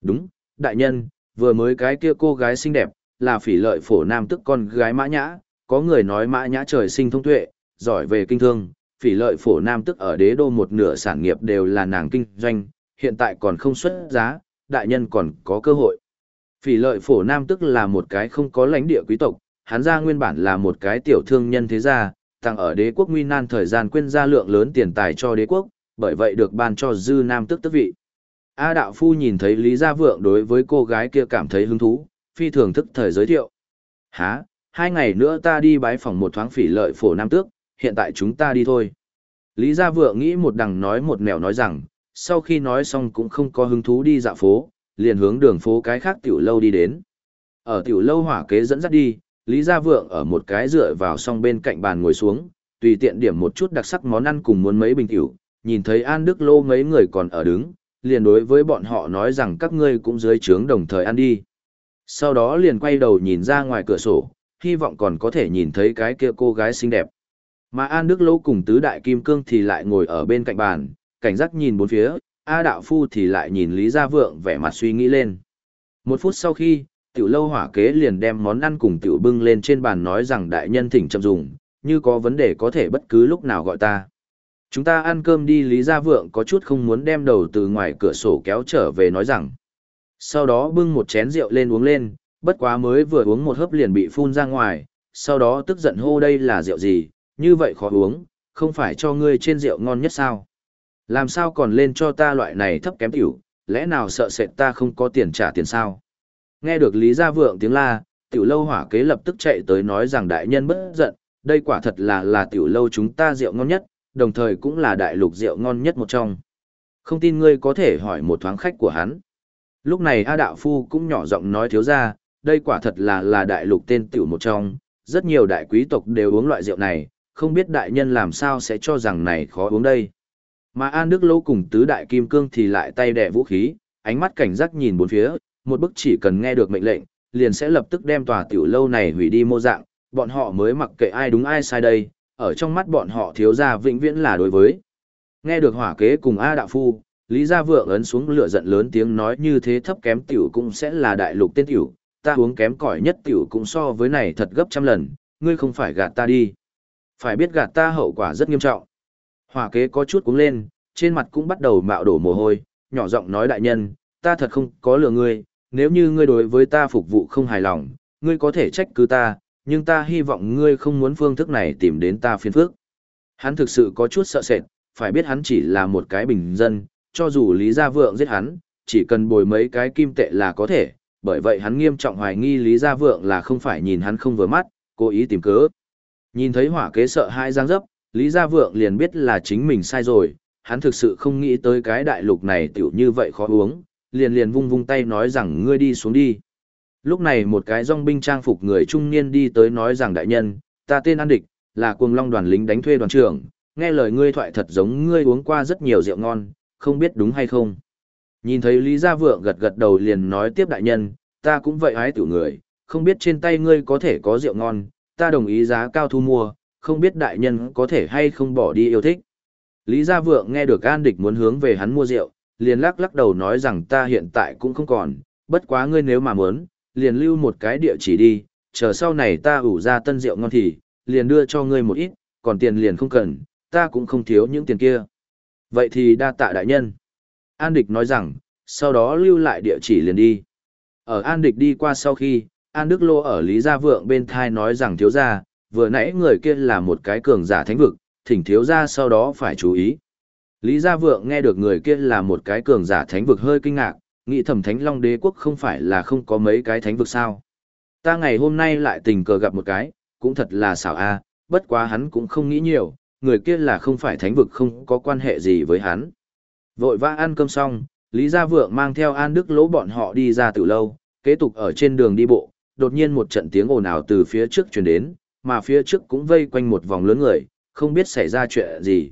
Đúng, đại nhân, vừa mới cái kia cô gái xinh đẹp, là phỉ lợi phổ nam tức con gái mã nhã, có người nói mã nhã trời sinh thông tuệ, giỏi về kinh thương, phỉ lợi phổ nam tức ở đế đô một nửa sản nghiệp đều là nàng kinh doanh, hiện tại còn không xuất giá, đại nhân còn có cơ hội. Phỉ lợi phổ nam tức là một cái không có lãnh địa quý tộc, hắn ra nguyên bản là một cái tiểu thương nhân thế gia, tăng ở đế quốc nguy nan thời gian quên ra lượng lớn tiền tài cho đế quốc, bởi vậy được ban cho dư nam tức tức vị. A đạo phu nhìn thấy Lý Gia Vượng đối với cô gái kia cảm thấy hứng thú, phi thường thức thời giới thiệu. Hả, hai ngày nữa ta đi bái phòng một thoáng phỉ lợi phổ nam tước, hiện tại chúng ta đi thôi. Lý Gia Vượng nghĩ một đằng nói một mèo nói rằng, sau khi nói xong cũng không có hứng thú đi dạo phố, liền hướng đường phố cái khác tiểu lâu đi đến. Ở tiểu lâu hỏa kế dẫn dắt đi, Lý Gia Vượng ở một cái dựa vào song bên cạnh bàn ngồi xuống, tùy tiện điểm một chút đặc sắc món ăn cùng muốn mấy bình tiểu, nhìn thấy An Đức Lô mấy người còn ở đứng, liền đối với bọn họ nói rằng các ngươi cũng dưới trướng đồng thời ăn đi. Sau đó liền quay đầu nhìn ra ngoài cửa sổ, hy vọng còn có thể nhìn thấy cái kia cô gái xinh đẹp. Mà An Đức Lô cùng tứ đại kim cương thì lại ngồi ở bên cạnh bàn, cảnh giác nhìn bốn phía, A Đạo Phu thì lại nhìn Lý Gia Vượng vẻ mặt suy nghĩ lên. Một phút sau khi, tiểu lâu hỏa kế liền đem món ăn cùng tiểu bưng lên trên bàn nói rằng đại nhân thỉnh chậm dùng, như có vấn đề có thể bất cứ lúc nào gọi ta. Chúng ta ăn cơm đi Lý Gia Vượng có chút không muốn đem đầu từ ngoài cửa sổ kéo trở về nói rằng. Sau đó bưng một chén rượu lên uống lên, bất quá mới vừa uống một hớp liền bị phun ra ngoài, sau đó tức giận hô đây là rượu gì, như vậy khó uống, không phải cho ngươi trên rượu ngon nhất sao. Làm sao còn lên cho ta loại này thấp kém tiểu, lẽ nào sợ sệt ta không có tiền trả tiền sao? Nghe được Lý Gia Vượng tiếng la, tiểu lâu hỏa kế lập tức chạy tới nói rằng đại nhân bất giận, đây quả thật là là tiểu lâu chúng ta rượu ngon nhất, đồng thời cũng là đại lục rượu ngon nhất một trong. Không tin ngươi có thể hỏi một thoáng khách của hắn. Lúc này A Đạo Phu cũng nhỏ giọng nói thiếu ra, đây quả thật là là đại lục tên tiểu một trong, rất nhiều đại quý tộc đều uống loại rượu này, không biết đại nhân làm sao sẽ cho rằng này khó uống đây. Mà An Đức Lâu cùng tứ đại kim cương thì lại tay đẻ vũ khí, ánh mắt cảnh giác nhìn bốn phía, một bức chỉ cần nghe được mệnh lệnh, liền sẽ lập tức đem tòa tiểu lâu này hủy đi mô dạng, bọn họ mới mặc kệ ai đúng ai sai đây, ở trong mắt bọn họ thiếu gia vĩnh viễn là đối với. Nghe được hỏa kế cùng A Đạo Phu, Lý Gia Vượng ấn xuống lửa giận lớn tiếng nói như thế thấp kém tiểu cũng sẽ là đại lục tên tiểu, ta uống kém cỏi nhất tiểu cũng so với này thật gấp trăm lần, ngươi không phải gạt ta đi. Phải biết gạt ta hậu quả rất nghiêm trọng. Hỏa kế có chút cuống lên, trên mặt cũng bắt đầu mạo đổ mồ hôi, nhỏ giọng nói đại nhân, ta thật không có lừa ngươi, nếu như ngươi đối với ta phục vụ không hài lòng, ngươi có thể trách cứ ta, nhưng ta hy vọng ngươi không muốn phương thức này tìm đến ta phiền phức. Hắn thực sự có chút sợ sệt, phải biết hắn chỉ là một cái bình dân, cho dù Lý Gia Vượng giết hắn, chỉ cần bồi mấy cái kim tệ là có thể, bởi vậy hắn nghiêm trọng hoài nghi Lý Gia Vượng là không phải nhìn hắn không vừa mắt, cố ý tìm cớ. Nhìn thấy hỏa kế sợ hai giang dấp, Lý Gia Vượng liền biết là chính mình sai rồi, hắn thực sự không nghĩ tới cái đại lục này tiểu như vậy khó uống, liền liền vung vung tay nói rằng ngươi đi xuống đi. Lúc này một cái dòng binh trang phục người trung niên đi tới nói rằng đại nhân, ta tên An Địch, là cuồng long đoàn lính đánh thuê đoàn trưởng, nghe lời ngươi thoại thật giống ngươi uống qua rất nhiều rượu ngon, không biết đúng hay không. Nhìn thấy Lý Gia Vượng gật gật đầu liền nói tiếp đại nhân, ta cũng vậy hái tiểu người, không biết trên tay ngươi có thể có rượu ngon, ta đồng ý giá cao thu mua, không biết đại nhân có thể hay không bỏ đi yêu thích. Lý Gia Vượng nghe được An Địch muốn hướng về hắn mua rượu, liền lắc lắc đầu nói rằng ta hiện tại cũng không còn, bất quá ngươi nếu mà muốn, liền lưu một cái địa chỉ đi, chờ sau này ta ủ ra tân rượu ngon thì, liền đưa cho ngươi một ít, còn tiền liền không cần, ta cũng không thiếu những tiền kia. Vậy thì đa tạ đại nhân. An Địch nói rằng, sau đó lưu lại địa chỉ liền đi. Ở An Địch đi qua sau khi, An Đức Lô ở Lý Gia Vượng bên thai nói rằng thiếu gia, vừa nãy người kia là một cái cường giả thánh vực, thỉnh thiếu gia sau đó phải chú ý. Lý Gia Vượng nghe được người kia là một cái cường giả thánh vực hơi kinh ngạc, nghĩ thẩm thánh long đế quốc không phải là không có mấy cái thánh vực sao. Ta ngày hôm nay lại tình cờ gặp một cái, cũng thật là xảo a, bất quá hắn cũng không nghĩ nhiều, người kia là không phải thánh vực không có quan hệ gì với hắn. Vội vã ăn cơm xong, Lý Gia Vượng mang theo An Đức lỗ bọn họ đi ra từ lâu, kế tục ở trên đường đi bộ, đột nhiên một trận tiếng ồn ào từ phía trước truyền đến, mà phía trước cũng vây quanh một vòng lớn người, không biết xảy ra chuyện gì.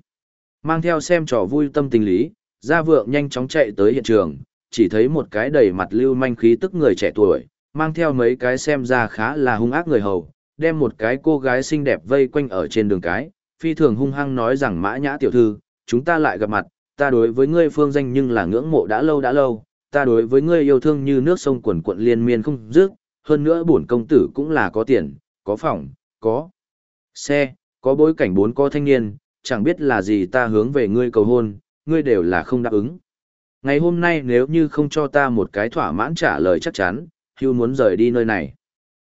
Mang theo xem trò vui tâm tình lý, Gia Vượng nhanh chóng chạy tới hiện trường, chỉ thấy một cái đầy mặt lưu manh khí tức người trẻ tuổi, mang theo mấy cái xem ra khá là hung ác người hầu, đem một cái cô gái xinh đẹp vây quanh ở trên đường cái, phi thường hung hăng nói rằng mã nhã tiểu thư, chúng ta lại gặp mặt, ta đối với ngươi phương danh nhưng là ngưỡng mộ đã lâu đã lâu, ta đối với ngươi yêu thương như nước sông quần quận liên miên không dứt, hơn nữa bổn công tử cũng là có tiền, có phòng, có xe, có bối cảnh bốn có thanh niên, chẳng biết là gì ta hướng về ngươi cầu hôn, ngươi đều là không đáp ứng. Ngày hôm nay nếu như không cho ta một cái thỏa mãn trả lời chắc chắn, hưu muốn rời đi nơi này.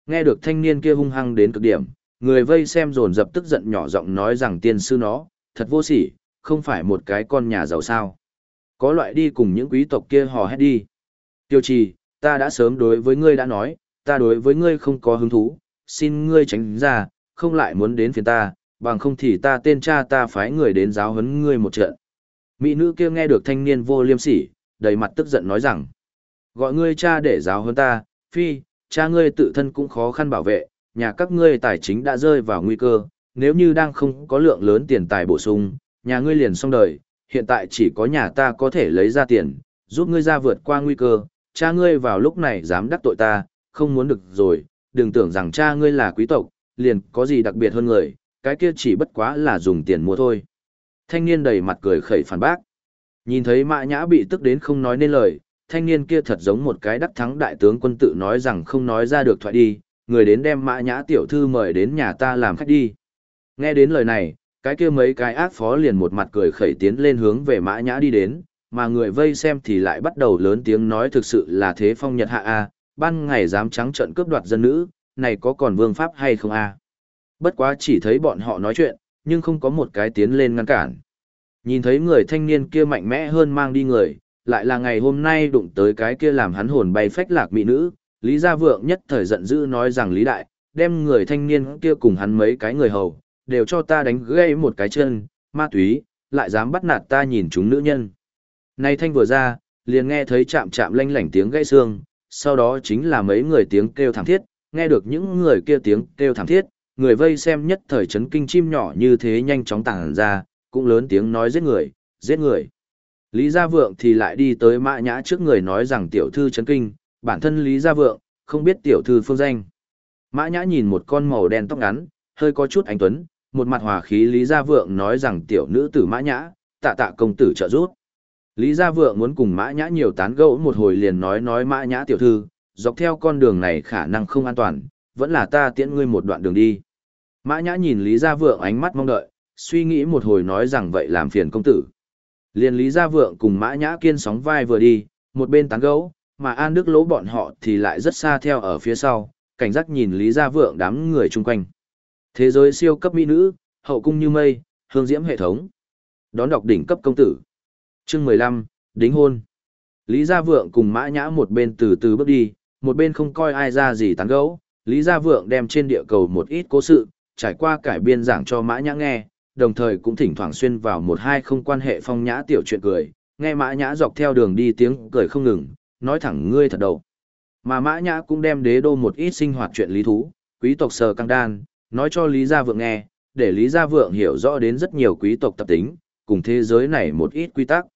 Nghe được thanh niên kia hung hăng đến cực điểm, người vây xem dồn dập tức giận nhỏ giọng nói rằng tiên sư nó, thật vô sỉ, không phải một cái con nhà giàu sao. Có loại đi cùng những quý tộc kia hò hét đi. Tiêu trì, ta đã sớm đối với ngươi đã nói, ta đối với ngươi không có hứng thú, xin ngươi tránh ra, không lại muốn đến phiền ta, bằng không thì ta tên cha ta phái người đến giáo huấn ngươi một trận. Mỹ nữ kia nghe được thanh niên vô liêm sỉ, đầy mặt tức giận nói rằng, gọi ngươi cha để giáo huấn ta, phi, cha ngươi tự thân cũng khó khăn bảo vệ, nhà các ngươi tài chính đã rơi vào nguy cơ, nếu như đang không có lượng lớn tiền tài bổ sung, nhà ngươi liền xong đời, hiện tại chỉ có nhà ta có thể lấy ra tiền, giúp ngươi ra vượt qua nguy cơ, cha ngươi vào lúc này dám đắc tội ta, không muốn được rồi, đừng tưởng rằng cha ngươi là quý tộc, liền có gì đặc biệt hơn người, cái kia chỉ bất quá là dùng tiền mua thôi. Thanh niên đầy mặt cười khẩy phản bác. Nhìn thấy mã nhã bị tức đến không nói nên lời, thanh niên kia thật giống một cái đắc thắng đại tướng quân tự nói rằng không nói ra được thoại đi, người đến đem mã nhã tiểu thư mời đến nhà ta làm khách đi. Nghe đến lời này, cái kia mấy cái ác phó liền một mặt cười khẩy tiến lên hướng về mã nhã đi đến, mà người vây xem thì lại bắt đầu lớn tiếng nói thực sự là thế phong nhật hạ a, ban ngày dám trắng trợn cướp đoạt dân nữ, này có còn vương pháp hay không a? Bất quá chỉ thấy bọn họ nói chuyện, nhưng không có một cái tiến lên ngăn cản. Nhìn thấy người thanh niên kia mạnh mẽ hơn mang đi người, lại là ngày hôm nay đụng tới cái kia làm hắn hồn bay phách lạc mỹ nữ, Lý Gia Vượng nhất thời giận dữ nói rằng Lý Đại, đem người thanh niên kia cùng hắn mấy cái người hầu, đều cho ta đánh gãy một cái chân, ma túy, lại dám bắt nạt ta nhìn chúng nữ nhân. Này thanh vừa ra, liền nghe thấy chạm chạm lanh lảnh tiếng gãy xương, sau đó chính là mấy người tiếng kêu thảm thiết, nghe được những người kia tiếng kêu thảm thiết, người vây xem nhất thời chấn kinh chim nhỏ như thế nhanh chóng tàng ra, cũng lớn tiếng nói giết người, giết người. Lý Gia Vượng thì lại đi tới mã nhã trước người nói rằng tiểu thư chấn kinh, bản thân Lý Gia Vượng, không biết tiểu thư phương danh. Mã nhã nhìn một con màu đen tóc ngắn, hơi có chút anh tuấn, một mặt hòa khí Lý Gia Vượng nói rằng tiểu nữ tử mã nhã, tạ tạ công tử trợ giúp. Lý Gia Vượng muốn cùng mã nhã nhiều tán gẫu một hồi liền nói nói mã nhã tiểu thư, dọc theo con đường này khả năng không an toàn, vẫn là ta tiễn ngươi một đoạn đường đi. Mã nhã nhìn Lý Gia Vượng ánh mắt mong đợi, suy nghĩ một hồi nói rằng vậy làm phiền công tử. Liền Lý Gia Vượng cùng Mã Nhã Kiên sóng vai vừa đi, một bên tán gẫu, mà An Đức Lỗ bọn họ thì lại rất xa theo ở phía sau, cảnh giác nhìn Lý Gia Vượng đám người chung quanh. Thế giới siêu cấp mỹ nữ, hậu cung như mây, hương diễm hệ thống. Đón đọc đỉnh cấp công tử. Chương 15, đính hôn. Lý Gia Vượng cùng Mã Nhã một bên từ từ bước đi, một bên không coi ai ra gì tán gẫu. Lý Gia Vượng đem trên địa cầu một ít cố sự, trải qua cải biên giảng cho Mã Nhã nghe, đồng thời cũng thỉnh thoảng xuyên vào một hai không quan hệ phong nhã tiểu chuyện cười, nghe Mã Nhã dọc theo đường đi tiếng cười không ngừng, nói thẳng ngươi thật đầu. Mà Mã Nhã cũng đem đế đô một ít sinh hoạt chuyện lý thú, quý tộc sờ căng đan, nói cho Lý Gia Vượng nghe, để Lý Gia Vượng hiểu rõ đến rất nhiều quý tộc tập tính, cùng thế giới này một ít quy tắc.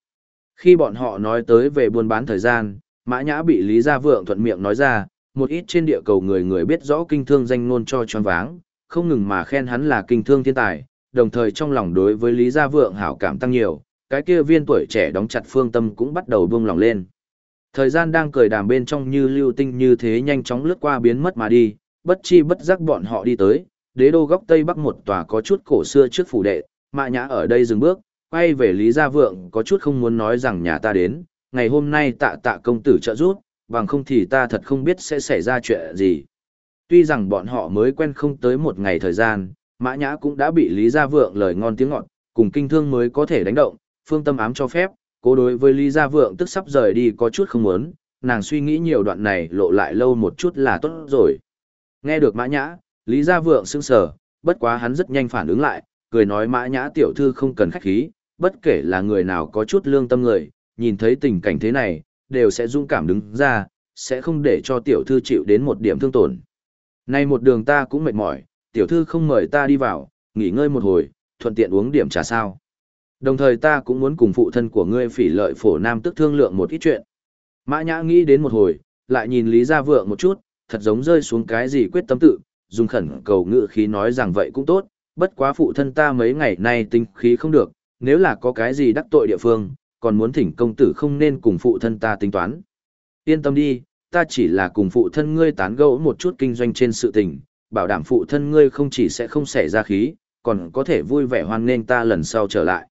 Khi bọn họ nói tới về buôn bán thời gian, Mã Nhã bị Lý Gia Vượng thuận miệng nói ra, một ít trên địa cầu người người biết rõ kinh thương danh ngôn cho choáng váng, không ngừng mà khen hắn là kinh thương thiên tài, đồng thời trong lòng đối với Lý Gia Vượng hảo cảm tăng nhiều, cái kia viên tuổi trẻ đóng chặt phương tâm cũng bắt đầu buông lòng lên. Thời gian đang cười đàm bên trong như lưu tinh như thế nhanh chóng lướt qua biến mất mà đi, bất chi bất giác bọn họ đi tới, đế đô góc tây bắc một tòa có chút cổ xưa trước phủ đệ, mạ nhã ở đây dừng bước, quay về Lý Gia Vượng có chút không muốn nói rằng nhà ta đến, ngày hôm nay tạ tạ công tử trợ giúp, bằng không thì ta thật không biết sẽ xảy ra chuyện gì. Tuy rằng bọn họ mới quen không tới một ngày thời gian, Mã Nhã cũng đã bị Lý Gia Vượng lời ngon tiếng ngọt, cùng kinh thương mới có thể đánh động, phương tâm ám cho phép, cố đối với Lý Gia Vượng tức sắp rời đi có chút không muốn, nàng suy nghĩ nhiều đoạn này lộ lại lâu một chút là tốt rồi. Nghe được Mã Nhã, Lý Gia Vượng sững sờ, bất quá hắn rất nhanh phản ứng lại, cười nói Mã Nhã tiểu thư không cần khách khí, bất kể là người nào có chút lương tâm người, nhìn thấy tình cảnh thế này, đều sẽ dũng cảm đứng ra, sẽ không để cho tiểu thư chịu đến một điểm thương tổn. Nay một đường ta cũng mệt mỏi, tiểu thư không mời ta đi vào, nghỉ ngơi một hồi, thuận tiện uống điểm trà sao. Đồng thời ta cũng muốn cùng phụ thân của ngươi phỉ lợi phổ nam tức thương lượng một ít chuyện. Mã nhã nghĩ đến một hồi, lại nhìn Lý Gia Vượng một chút, thật giống rơi xuống cái gì quyết tâm tự, dùng khẩn cầu ngự khí nói rằng vậy cũng tốt, bất quá phụ thân ta mấy ngày nay tinh khí không được, nếu là có cái gì đắc tội địa phương, còn muốn thỉnh công tử không nên cùng phụ thân ta tính toán. Yên tâm đi, ta chỉ là cùng phụ thân ngươi tán gẫu một chút kinh doanh trên sự tình, bảo đảm phụ thân ngươi không chỉ sẽ không xảy ra khí, còn có thể vui vẻ hoan nghênh ta lần sau trở lại.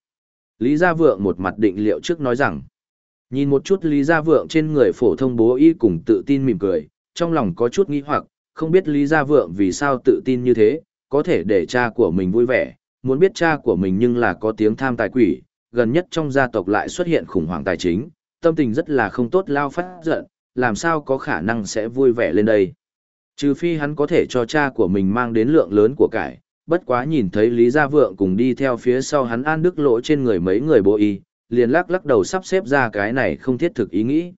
Lý Gia Vượng một mặt định liệu trước nói rằng, nhìn một chút Lý Gia Vượng trên người phổ thông bố y cùng tự tin mỉm cười, trong lòng có chút nghi hoặc, không biết Lý Gia Vượng vì sao tự tin như thế, có thể để cha của mình vui vẻ, muốn biết cha của mình nhưng là có tiếng tham tài quỷ, gần nhất trong gia tộc lại xuất hiện khủng hoảng tài chính, tâm tình rất là không tốt lao phát giận, làm sao có khả năng sẽ vui vẻ lên đây. Trừ phi hắn có thể cho cha của mình mang đến lượng lớn của cải, bất quá nhìn thấy Lý Gia Vượng cùng đi theo phía sau hắn an đức lỗ trên người mấy người bộ y, liền lắc lắc đầu sắp xếp ra cái này không thiết thực ý nghĩ.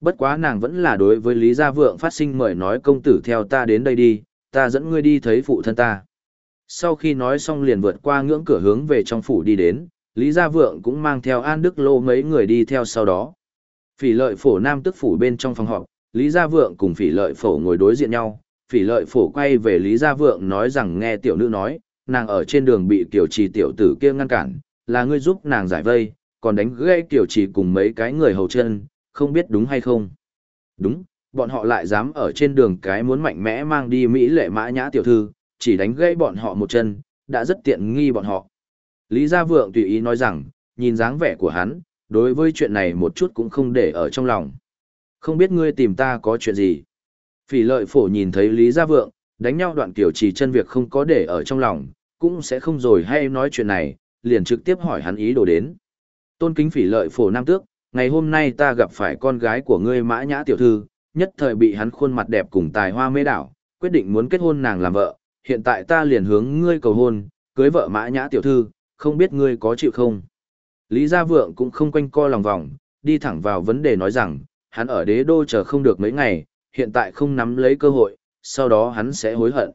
Bất quá nàng vẫn là đối với Lý Gia Vượng phát sinh mời nói công tử theo ta đến đây đi, ta dẫn ngươi đi thấy phụ thân ta. Sau khi nói xong liền vượt qua ngưỡng cửa hướng về trong phủ đi đến, Lý Gia Vượng cũng mang theo An Đức Lô mấy người đi theo sau đó. Phỉ lợi phổ nam tức phủ bên trong phòng họp, Lý Gia Vượng cùng phỉ lợi phổ ngồi đối diện nhau, phỉ lợi phổ quay về Lý Gia Vượng nói rằng nghe tiểu nữ nói, nàng ở trên đường bị tiểu trì tiểu tử kia ngăn cản, là ngươi giúp nàng giải vây, còn đánh gây tiểu trì cùng mấy cái người hầu chân, không biết đúng hay không. Đúng, bọn họ lại dám ở trên đường cái muốn mạnh mẽ mang đi Mỹ lệ mã nhã tiểu thư, chỉ đánh gãy bọn họ một chân, đã rất tiện nghi bọn họ. Lý Gia Vượng tùy ý nói rằng, nhìn dáng vẻ của hắn, đối với chuyện này một chút cũng không để ở trong lòng. Không biết ngươi tìm ta có chuyện gì. Phỉ lợi phổ nhìn thấy Lý Gia Vượng, đánh nhau đoạn kiểu chỉ chân việc không có để ở trong lòng, cũng sẽ không rồi hay nói chuyện này, liền trực tiếp hỏi hắn ý đồ đến. Tôn kính phỉ lợi phổ nam tước, ngày hôm nay ta gặp phải con gái của ngươi mã nhã tiểu thư, nhất thời bị hắn khuôn mặt đẹp cùng tài hoa mê đảo, quyết định muốn kết hôn nàng làm vợ, hiện tại ta liền hướng ngươi cầu hôn, cưới vợ mã nhã tiểu thư, không biết ngươi có chịu không? Lý Gia Vượng cũng không quanh co lòng vòng, đi thẳng vào vấn đề nói rằng, hắn ở đế đô chờ không được mấy ngày, hiện tại không nắm lấy cơ hội, sau đó hắn sẽ hối hận.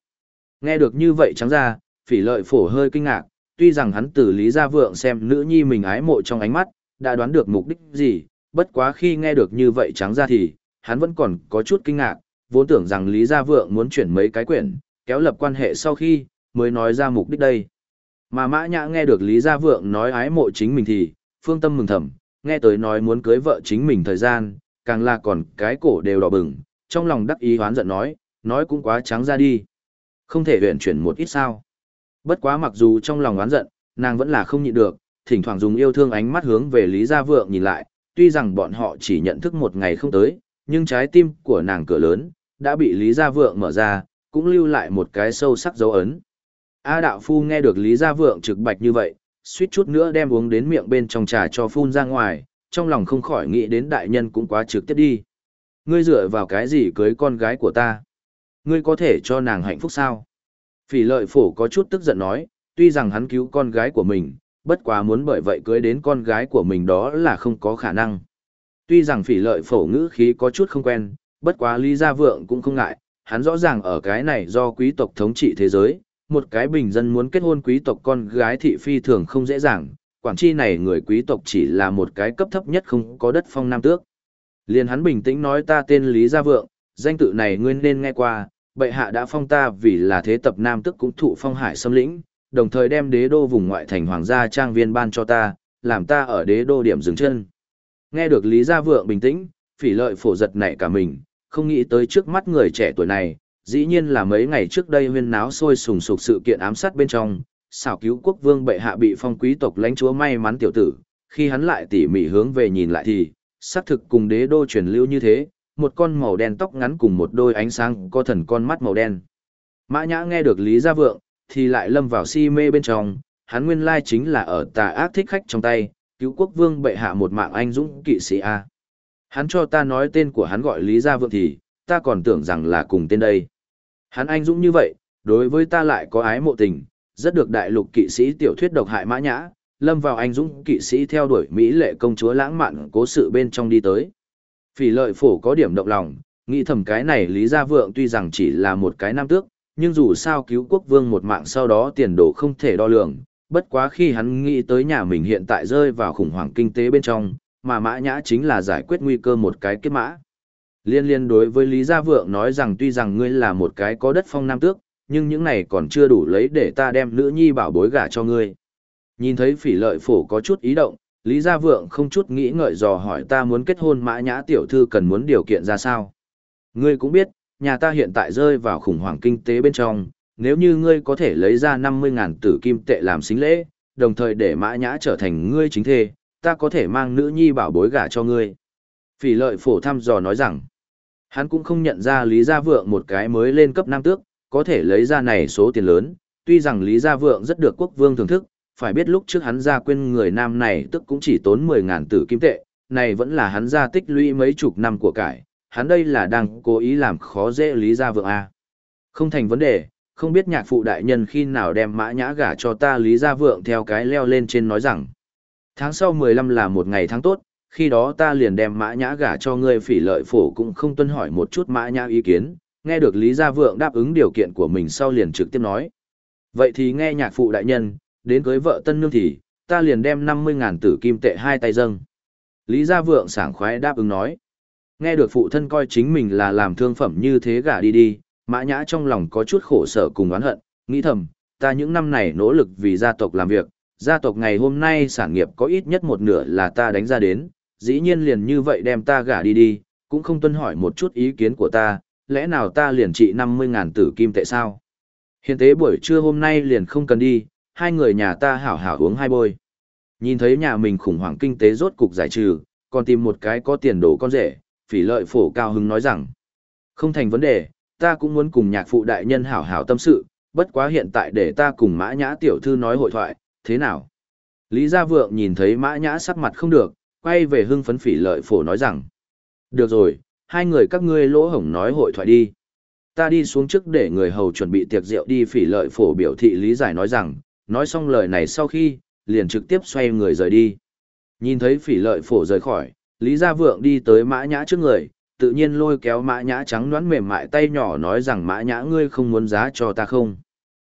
Nghe được như vậy trắng ra, phỉ lợi phổ hơi kinh ngạc, tuy rằng hắn từ Lý Gia Vượng xem nữ nhi mình ái mộ trong ánh mắt, đã đoán được mục đích gì, bất quá khi nghe được như vậy trắng ra thì, hắn vẫn còn có chút kinh ngạc, vốn tưởng rằng Lý Gia Vượng muốn chuyển mấy cái quyển, kéo lập quan hệ sau khi, mới nói ra mục đích đây. Mà Mã Nhã nghe được Lý Gia Vượng nói ái mộ chính mình thì, phương tâm mừng thầm, nghe tới nói muốn cưới vợ chính mình thời gian, càng là còn cái cổ đều đỏ bừng, trong lòng đắc ý hoán giận nói, nói cũng quá trắng ra đi. Không thể huyện chuyển một ít sao. Bất quá mặc dù trong lòng oán giận, nàng vẫn là không nhịn được, thỉnh thoảng dùng yêu thương ánh mắt hướng về Lý Gia Vượng nhìn lại, tuy rằng bọn họ chỉ nhận thức một ngày không tới, nhưng trái tim của nàng cửa lớn, đã bị Lý Gia Vượng mở ra, cũng lưu lại một cái sâu sắc dấu ấn. A đạo phu nghe được Lý Gia Vượng trực bạch như vậy, suýt chút nữa đem uống đến miệng bên trong trà cho phun ra ngoài, trong lòng không khỏi nghĩ đến đại nhân cũng quá trực tiếp đi. Ngươi dựa vào cái gì cưới con gái của ta? Ngươi có thể cho nàng hạnh phúc sao? Phỉ lợi phổ có chút tức giận nói, tuy rằng hắn cứu con gái của mình, bất quá muốn bởi vậy cưới đến con gái của mình đó là không có khả năng. Tuy rằng phỉ lợi phổ ngữ khí có chút không quen, bất quá Lý Gia Vượng cũng không ngại, hắn rõ ràng ở cái này do quý tộc thống trị thế giới, một cái bình dân muốn kết hôn quý tộc con gái thị phi thường không dễ dàng, quản chi này người quý tộc chỉ là một cái cấp thấp nhất không có đất phong nam tước. Liền hắn bình tĩnh nói ta tên Lý Gia Vượng, danh tự này ngươi nên nghe qua, bệ hạ đã phong ta vì là thế tập nam tước cũng thụ phong hải xâm lĩnh, đồng thời đem đế đô vùng ngoại thành hoàng gia trang viên ban cho ta, làm ta ở đế đô điểm dừng chân. Nghe được Lý Gia Vượng bình tĩnh, phỉ lợi phổ giật nảy cả mình, không nghĩ tới trước mắt người trẻ tuổi này, dĩ nhiên là mấy ngày trước đây huyên náo sôi sùng sục sự kiện ám sát bên trong, xảo cứu quốc vương bệ hạ bị phong quý tộc lãnh chúa may mắn tiểu tử, khi hắn lại tỉ mỉ hướng về nhìn lại thì, xác thực cùng đế đô truyền lưu như thế, một con màu đen tóc ngắn cùng một đôi ánh sáng có thần con mắt màu đen. Mã Nhã nghe được Lý Gia Vượng, thì lại lâm vào si mê bên trong, hắn nguyên lai chính là ở tà ác thích khách trong tay, cứu quốc vương bệ hạ một mạng anh dũng kỵ sĩ A. Hắn cho ta nói tên của hắn gọi Lý Gia Vượng thì, ta còn tưởng rằng là cùng tên đây. Hắn anh dũng như vậy, đối với ta lại có ái mộ tình, rất được đại lục kỵ sĩ tiểu thuyết độc hại mã nhã, lâm vào anh dũng kỵ sĩ theo đuổi Mỹ lệ công chúa lãng mạn cố sự bên trong đi tới. Phỉ lợi phổ có điểm động lòng, nghĩ thầm cái này Lý Gia Vượng tuy rằng chỉ là một cái nam tước, nhưng dù sao cứu quốc vương một mạng sau đó tiền đồ không thể đo lường, bất quá khi hắn nghĩ tới nhà mình hiện tại rơi vào khủng hoảng kinh tế bên trong, mà mã nhã chính là giải quyết nguy cơ một cái kết mã. Liên liên đối với Lý Gia Vượng nói rằng tuy rằng ngươi là một cái có đất phong nam tước, nhưng những này còn chưa đủ lấy để ta đem nữ nhi bảo bối gả cho ngươi. Nhìn thấy phỉ lợi phổ có chút ý động, Lý Gia Vượng không chút nghĩ ngợi dò hỏi ta muốn kết hôn mã nhã tiểu thư cần muốn điều kiện ra sao. Ngươi cũng biết, nhà ta hiện tại rơi vào khủng hoảng kinh tế bên trong, nếu như ngươi có thể lấy ra 50.000 tử kim tệ làm xính lễ, đồng thời để mã nhã trở thành ngươi chính thê, ta có thể mang nữ nhi bảo bối gả cho ngươi. Phỉ lợi phổ thăm dò nói rằng, hắn cũng không nhận ra Lý Gia Vượng một cái mới lên cấp nam tước, có thể lấy ra này số tiền lớn, tuy rằng Lý Gia Vượng rất được quốc vương thưởng thức, phải biết lúc trước hắn ra quên người nam này tức cũng chỉ tốn 10.000 tử kim tệ, này vẫn là hắn ra tích lũy mấy chục năm của cải, hắn đây là đang cố ý làm khó dễ Lý Gia Vượng A. Không thành vấn đề, không biết nhạc phụ đại nhân khi nào đem mã nhã gả cho ta Lý Gia Vượng theo cái leo lên trên nói rằng. Tháng sau 15 là một ngày tháng tốt, khi đó ta liền đem mã nhã gả cho ngươi phỉ lợi phổ cũng không tuân hỏi một chút mã nhã ý kiến, nghe được Lý Gia Vượng đáp ứng điều kiện của mình sau liền trực tiếp nói. Vậy thì nghe nhạc phụ đại nhân, đến cưới vợ tân nương thì, ta liền đem 50.000 tử kim tệ hai tay dâng. Lý Gia Vượng sảng khoái đáp ứng nói. Nghe được phụ thân coi chính mình là làm thương phẩm như thế gả đi đi, mã nhã trong lòng có chút khổ sở cùng oán hận, nghĩ thầm, ta những năm này nỗ lực vì gia tộc làm việc, gia tộc ngày hôm nay sản nghiệp có ít nhất một nửa là ta đánh ra đến, dĩ nhiên liền như vậy đem ta gả đi đi, cũng không tuân hỏi một chút ý kiến của ta, lẽ nào ta liền trị 50.000 tử kim tệ sao? Hiện tế buổi trưa hôm nay liền không cần đi, hai người nhà ta hảo hảo uống hai bôi. Nhìn thấy nhà mình khủng hoảng kinh tế rốt cục giải trừ, còn tìm một cái có tiền đồ con rể, phỉ lợi phổ cao hứng nói rằng, không thành vấn đề, ta cũng muốn cùng nhạc phụ đại nhân hảo hảo tâm sự, bất quá hiện tại để ta cùng mã nhã tiểu thư nói hội thoại, thế nào? Lý Gia Vượng nhìn thấy mã nhã sắc mặt không được, quay về hưng phấn phỉ lợi phổ nói rằng, được rồi, hai người các ngươi lỗ hổng nói hội thoại đi. Ta đi xuống trước để người hầu chuẩn bị tiệc rượu đi phỉ lợi phổ biểu thị lý giải nói rằng, nói xong lời này sau khi, liền trực tiếp xoay người rời đi. Nhìn thấy phỉ lợi phổ rời khỏi, Lý Gia Vượng đi tới mã nhã trước người, tự nhiên lôi kéo mã nhã trắng đoán mềm mại tay nhỏ nói rằng mã nhã ngươi không muốn giá cho ta không.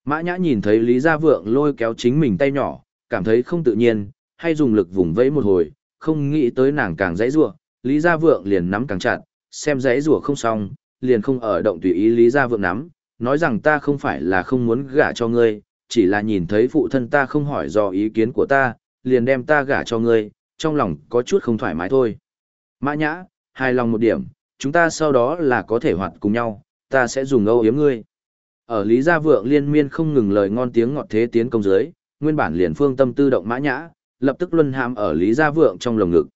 Mã nhã nhìn thấy Lý Gia Vượng lôi kéo chính mình tay nhỏ, cảm thấy không tự nhiên, hay dùng lực vùng vẫy một hồi, không nghĩ tới nàng càng dãy rủa, Lý Gia Vượng liền nắm càng chặt, xem dãy rủa không xong, liền không ở động tùy ý Lý Gia Vượng nắm, nói rằng ta không phải là không muốn gả cho ngươi, chỉ là nhìn thấy phụ thân ta không hỏi dò ý kiến của ta, liền đem ta gả cho ngươi, trong lòng có chút không thoải mái thôi. Mã nhã, hài lòng một điểm, chúng ta sau đó là có thể hoạt cùng nhau, ta sẽ dùng âu yếm ngươi. Ở Lý Gia Vượng liên miên không ngừng lời ngon tiếng ngọt thế tiến công dưới, nguyên bản liền phương tâm tư động mã nhã, lập tức luân hàm ở Lý Gia Vượng trong lồng ngực.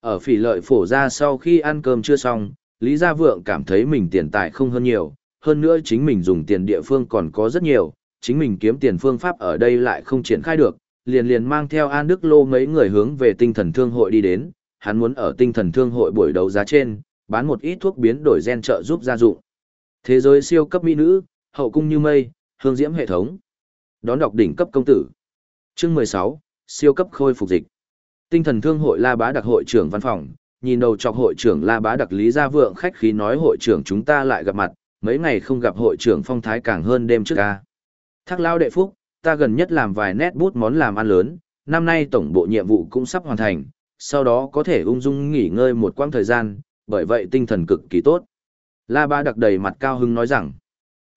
Ở phỉ lợi phổ ra sau khi ăn cơm chưa xong, Lý Gia Vượng cảm thấy mình tiền tài không hơn nhiều, hơn nữa chính mình dùng tiền địa phương còn có rất nhiều, chính mình kiếm tiền phương pháp ở đây lại không triển khai được, liền liền mang theo An Đức Lô mấy người hướng về tinh thần thương hội đi đến, hắn muốn ở tinh thần thương hội buổi đấu giá trên, bán một ít thuốc biến đổi gen trợ giúp gia dụng. Thế giới siêu cấp mỹ nữ, hậu cung như mây, hương diễm hệ thống. Đón đọc đỉnh cấp công tử. Chương 16, siêu cấp khôi phục dịch. Tinh thần thương hội La Bá đặc hội trưởng văn phòng, nhìn đầu chọc hội trưởng La Bá đặc Lý Gia Vượng khách khí nói hội trưởng chúng ta lại gặp mặt, mấy ngày không gặp hội trưởng phong thái càng hơn đêm trước ca. Thác lao đệ phúc, ta gần nhất làm vài nét bút món làm ăn lớn, năm nay tổng bộ nhiệm vụ cũng sắp hoàn thành, sau đó có thể ung dung nghỉ ngơi một quãng thời gian, bởi vậy tinh thần cực kỳ tốt. La Ba đặc đầy mặt cao hưng nói rằng,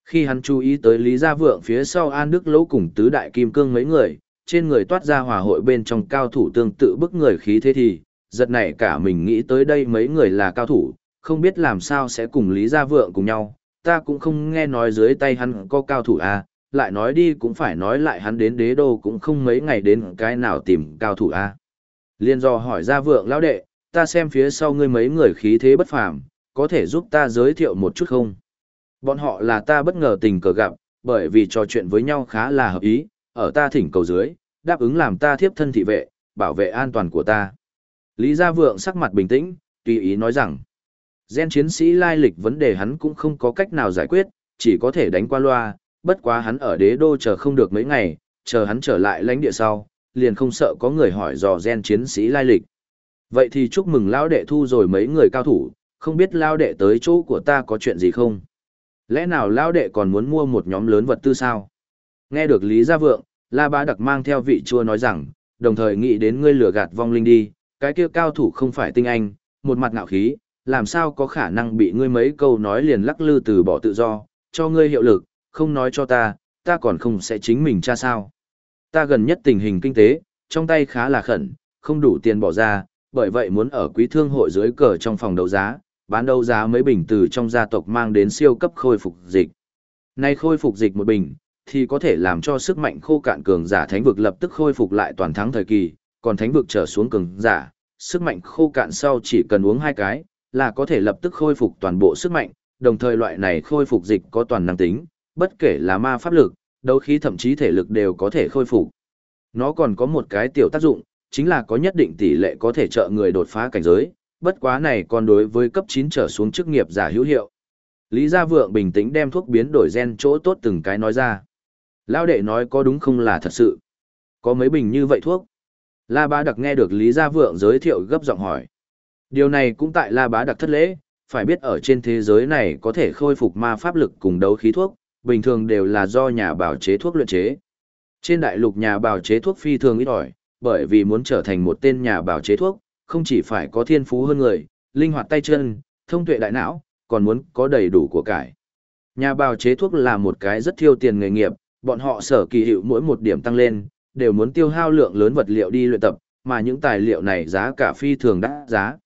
khi hắn chú ý tới Lý Gia Vượng phía sau An Đức Lỗ cùng tứ đại kim cương mấy người, trên người toát ra hòa hội bên trong cao thủ tương tự bức người khí thế thì, giật này cả mình nghĩ tới đây mấy người là cao thủ, không biết làm sao sẽ cùng Lý Gia Vượng cùng nhau, ta cũng không nghe nói dưới tay hắn có cao thủ à, lại nói đi cũng phải nói lại hắn đến đế đô cũng không mấy ngày đến cái nào tìm cao thủ à. Liên do hỏi Gia Vượng lão đệ, ta xem phía sau ngươi mấy người khí thế bất phàm, có thể giúp ta giới thiệu một chút không? Bọn họ là ta bất ngờ tình cờ gặp, bởi vì trò chuyện với nhau khá là hợp ý, ở ta thỉnh cầu dưới, đáp ứng làm ta thiếp thân thị vệ, bảo vệ an toàn của ta. Lý Gia Vượng sắc mặt bình tĩnh, tùy ý nói rằng, gen chiến sĩ lai lịch vấn đề hắn cũng không có cách nào giải quyết, chỉ có thể đánh qua loa, bất quá hắn ở đế đô chờ không được mấy ngày, chờ hắn trở lại lãnh địa sau, liền không sợ có người hỏi dò gen chiến sĩ lai lịch. Vậy thì chúc mừng lao đệ thu rồi mấy người cao thủ, không biết lao đệ tới chỗ của ta có chuyện gì không? Lẽ nào lao đệ còn muốn mua một nhóm lớn vật tư sao? Nghe được Lý Gia Vượng, La Bá Đặc mang theo vị chua nói rằng, đồng thời nghĩ đến ngươi lừa gạt vong linh đi, cái kia cao thủ không phải tinh anh, một mặt ngạo khí, làm sao có khả năng bị ngươi mấy câu nói liền lắc lư từ bỏ tự do, cho ngươi hiệu lực, không nói cho ta, ta còn không sẽ chính mình tra sao. Ta gần nhất tình hình kinh tế, trong tay khá là khẩn, không đủ tiền bỏ ra, bởi vậy muốn ở quý thương hội dưới cờ trong phòng đấu giá, bán đấu giá mấy bình từ trong gia tộc mang đến siêu cấp khôi phục dịch. Nay khôi phục dịch một bình, thì có thể làm cho sức mạnh khô cạn cường giả thánh vực lập tức khôi phục lại toàn thắng thời kỳ, còn thánh vực trở xuống cường giả, sức mạnh khô cạn sau chỉ cần uống hai cái, là có thể lập tức khôi phục toàn bộ sức mạnh, đồng thời loại này khôi phục dịch có toàn năng tính, bất kể là ma pháp lực, đấu khí thậm chí thể lực đều có thể khôi phục. Nó còn có một cái tiểu tác dụng, chính là có nhất định tỷ lệ có thể trợ người đột phá cảnh giới, bất quá này còn đối với cấp 9 trở xuống chức nghiệp giả hữu hiệu. Lý Gia Vượng bình tĩnh đem thuốc biến đổi gen chỗ tốt từng cái nói ra. Lao đệ nói có đúng không là thật sự. Có mấy bình như vậy thuốc. La Bá Đặc nghe được Lý Gia Vượng giới thiệu gấp giọng hỏi. Điều này cũng tại La Bá Đặc thất lễ, phải biết ở trên thế giới này có thể khôi phục ma pháp lực cùng đấu khí thuốc, bình thường đều là do nhà bào chế thuốc luyện chế. Trên đại lục nhà bào chế thuốc phi thường ít ỏi, bởi vì muốn trở thành một tên nhà bào chế thuốc, không chỉ phải có thiên phú hơn người, linh hoạt tay chân, thông tuệ đại não, còn muốn có đầy đủ của cải. Nhà bào chế thuốc là một cái rất thiêu tiền nghề nghiệp, bọn họ sở kỳ hiệu mỗi một điểm tăng lên, đều muốn tiêu hao lượng lớn vật liệu đi luyện tập, mà những tài liệu này giá cả phi thường đắt giá.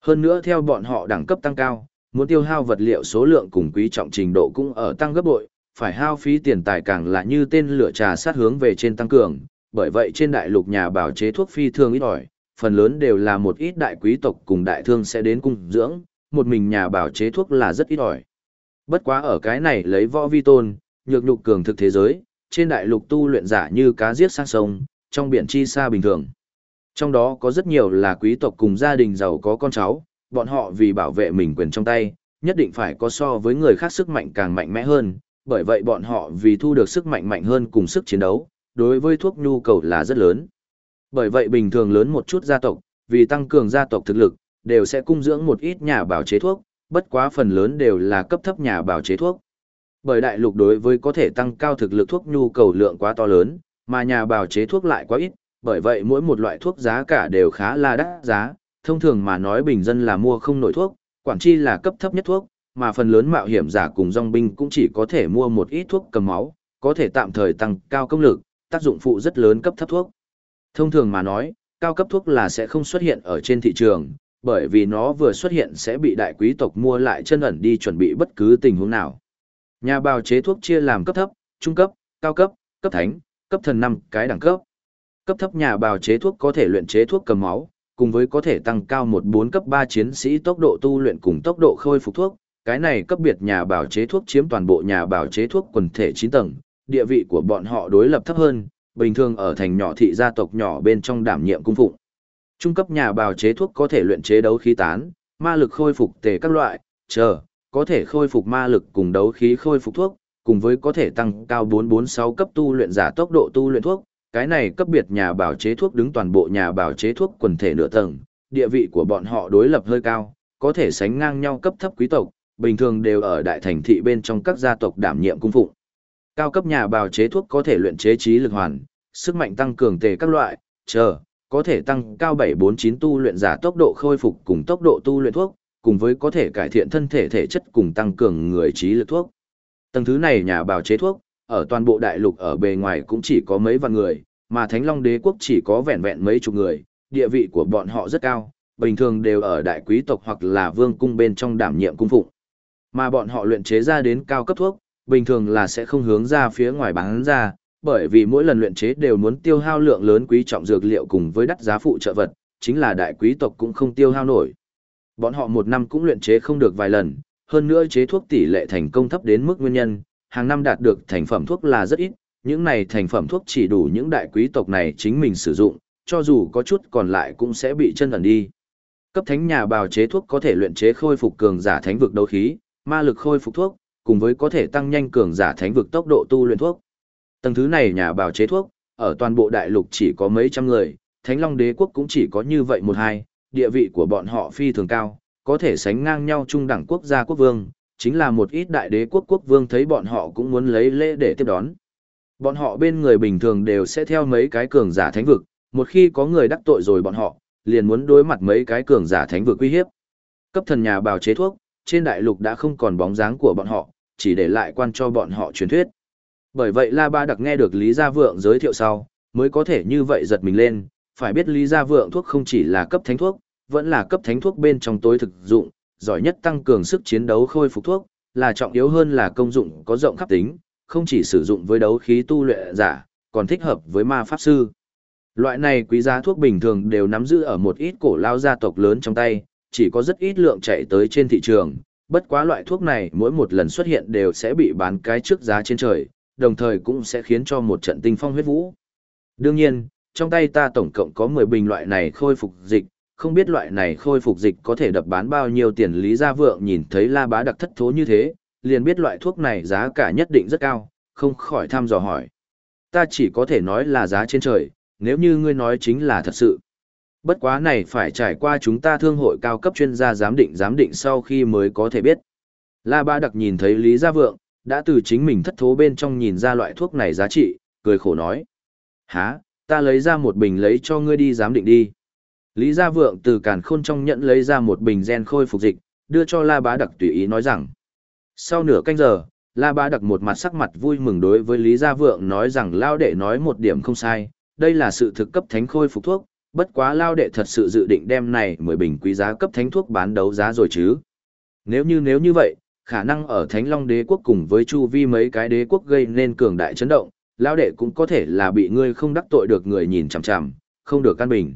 Hơn nữa theo bọn họ đẳng cấp tăng cao, muốn tiêu hao vật liệu số lượng cùng quý trọng trình độ cũng ở tăng gấp bội, phải hao phí tiền tài càng là như tên lửa trà sát hướng về trên tăng cường, bởi vậy trên đại lục nhà bảo chế thuốc phi thường ít ỏi, phần lớn đều là một ít đại quý tộc cùng đại thương sẽ đến cung dưỡng, một mình nhà bảo chế thuốc là rất ít ỏi. Bất quá ở cái này lấy võ vi tôn, nhược nhục cường thực thế giới, trên đại lục tu luyện giả như cá giết sang sông, trong biển chi xa bình thường. Trong đó có rất nhiều là quý tộc cùng gia đình giàu có con cháu, bọn họ vì bảo vệ mình quyền trong tay, nhất định phải có so với người khác sức mạnh càng mạnh mẽ hơn, bởi vậy bọn họ vì thu được sức mạnh mạnh hơn cùng sức chiến đấu, đối với thuốc nhu cầu là rất lớn. Bởi vậy bình thường lớn một chút gia tộc, vì tăng cường gia tộc thực lực, đều sẽ cung dưỡng một ít nhà bảo chế thuốc, bất quá phần lớn đều là cấp thấp nhà bảo chế thuốc. Bởi đại lục đối với có thể tăng cao thực lực thuốc nhu cầu lượng quá to lớn, mà nhà bảo chế thuốc lại quá ít, bởi vậy mỗi một loại thuốc giá cả đều khá là đắt giá, thông thường mà nói bình dân là mua không nổi thuốc, quản chi là cấp thấp nhất thuốc, mà phần lớn mạo hiểm giả cùng dòng binh cũng chỉ có thể mua một ít thuốc cầm máu, có thể tạm thời tăng cao công lực, tác dụng phụ rất lớn cấp thấp thuốc. Thông thường mà nói, cao cấp thuốc là sẽ không xuất hiện ở trên thị trường, bởi vì nó vừa xuất hiện sẽ bị đại quý tộc mua lại chân ẩn đi chuẩn bị bất cứ tình huống nào. Nhà bào chế thuốc chia làm cấp thấp, trung cấp, cao cấp, cấp thánh, cấp thần năm cái đẳng cấp. Cấp thấp nhà bào chế thuốc có thể luyện chế thuốc cầm máu, cùng với có thể tăng cao một bốn cấp ba chiến sĩ tốc độ tu luyện cùng tốc độ khôi phục thuốc, cái này cấp biệt nhà bảo chế thuốc chiếm toàn bộ nhà bảo chế thuốc quần thể chín tầng, địa vị của bọn họ đối lập thấp hơn, bình thường ở thành nhỏ thị gia tộc nhỏ bên trong đảm nhiệm cung phụng. Trung cấp nhà bào chế thuốc có thể luyện chế đấu khí tán, ma lực khôi phục tề các loại, chờ, có thể khôi phục ma lực cùng đấu khí khôi phục thuốc, cùng với có thể tăng cao 446 cấp tu luyện giả tốc độ tu luyện thuốc. Cái này cấp biệt nhà bảo chế thuốc đứng toàn bộ nhà bảo chế thuốc quần thể nửa tầng, địa vị của bọn họ đối lập hơi cao, có thể sánh ngang nhau cấp thấp quý tộc, bình thường đều ở đại thành thị bên trong các gia tộc đảm nhiệm cung phụng. Cao cấp nhà bào chế thuốc có thể luyện chế trí lực hoàn, sức mạnh tăng cường tề các loại, chờ, có thể tăng cao 749 tu luyện giả tốc độ khôi phục cùng tốc độ tu luyện thuốc, cùng với có thể cải thiện thân thể thể chất cùng tăng cường người trí lực thuốc. Tầng thứ này nhà bào chế thuốc, ở toàn bộ đại lục ở bề ngoài cũng chỉ có mấy vạn người, mà Thánh Long Đế quốc chỉ có vẹn vẹn mấy chục người, địa vị của bọn họ rất cao, bình thường đều ở đại quý tộc hoặc là vương cung bên trong đảm nhiệm cung phụng. Mà bọn họ luyện chế ra đến cao cấp thuốc, bình thường là sẽ không hướng ra phía ngoài bán ra, bởi vì mỗi lần luyện chế đều muốn tiêu hao lượng lớn quý trọng dược liệu cùng với đắt giá phụ trợ vật, chính là đại quý tộc cũng không tiêu hao nổi. Bọn họ một năm cũng luyện chế không được vài lần, hơn nữa chế thuốc tỷ lệ thành công thấp đến mức nguyên nhân, hàng năm đạt được thành phẩm thuốc là rất ít, những này thành phẩm thuốc chỉ đủ những đại quý tộc này chính mình sử dụng, cho dù có chút còn lại cũng sẽ bị chân ẩn đi. Cấp thánh nhà bào chế thuốc có thể luyện chế khôi phục cường giả thánh vực đấu khí, ma lực khôi phục thuốc, cùng với có thể tăng nhanh cường giả thánh vực tốc độ tu luyện thuốc. Tầng thứ này nhà bào chế thuốc, ở toàn bộ đại lục chỉ có mấy trăm người, Thánh Long đế quốc cũng chỉ có như vậy một hai, địa vị của bọn họ phi thường cao, có thể sánh ngang nhau trung đẳng quốc gia quốc vương, chính là một ít đại đế quốc quốc vương thấy bọn họ cũng muốn lấy lễ để tiếp đón. Bọn họ bên người bình thường đều sẽ theo mấy cái cường giả thánh vực, một khi có người đắc tội rồi bọn họ, liền muốn đối mặt mấy cái cường giả thánh vực uy hiếp. Cấp thần nhà bào chế thuốc, trên đại lục đã không còn bóng dáng của bọn họ, chỉ để lại quan cho bọn họ truyền thuyết. Bởi vậy La Ba Đặc nghe được Lý Gia Vượng giới thiệu sau, mới có thể như vậy giật mình lên, phải biết Lý Gia Vượng thuốc không chỉ là cấp thánh thuốc, vẫn là cấp thánh thuốc bên trong tối thực dụng, giỏi nhất tăng cường sức chiến đấu khôi phục thuốc, là trọng yếu hơn là công dụng có rộng khắp tính, không chỉ sử dụng với đấu khí tu luyện giả, còn thích hợp với ma pháp sư. Loại này quý giá thuốc bình thường đều nắm giữ ở một ít cổ lao gia tộc lớn trong tay, chỉ có rất ít lượng chạy tới trên thị trường, bất quá loại thuốc này mỗi một lần xuất hiện đều sẽ bị bán cái trước giá trên trời, đồng thời cũng sẽ khiến cho một trận tinh phong huyết vũ. Đương nhiên, trong tay ta tổng cộng có 10 bình loại này khôi phục dịch, không biết loại này khôi phục dịch có thể đập bán bao nhiêu tiền Lý Gia Vượng nhìn thấy La Bá đặc thất thố như thế, liền biết loại thuốc này giá cả nhất định rất cao, không khỏi thăm dò hỏi. Ta chỉ có thể nói là giá trên trời, nếu như ngươi nói chính là thật sự. Bất quá này phải trải qua chúng ta thương hội cao cấp chuyên gia giám định giám định sau khi mới có thể biết. La Bá đặc nhìn thấy Lý Gia Vượng, đã từ chính mình thất thố bên trong nhìn ra loại thuốc này giá trị, cười khổ nói. Hả, ta lấy ra một bình lấy cho ngươi đi giám định đi. Lý Gia Vượng từ càn khôn trong nhận lấy ra một bình gen khôi phục dịch, đưa cho La Bá Đặc tùy ý nói rằng. Sau nửa canh giờ, La Bá Đặc một mặt sắc mặt vui mừng đối với Lý Gia Vượng nói rằng Lao Đệ nói một điểm không sai, đây là sự thực cấp thánh khôi phục thuốc, bất quá Lao Đệ thật sự dự định đem này mười bình quý giá cấp thánh thuốc bán đấu giá rồi chứ. Nếu như nếu như vậy, khả năng ở Thánh Long đế quốc cùng với chu vi mấy cái đế quốc gây nên cường đại chấn động, lão đệ cũng có thể là bị ngươi không đắc tội được người nhìn chằm chằm, không được căn bình.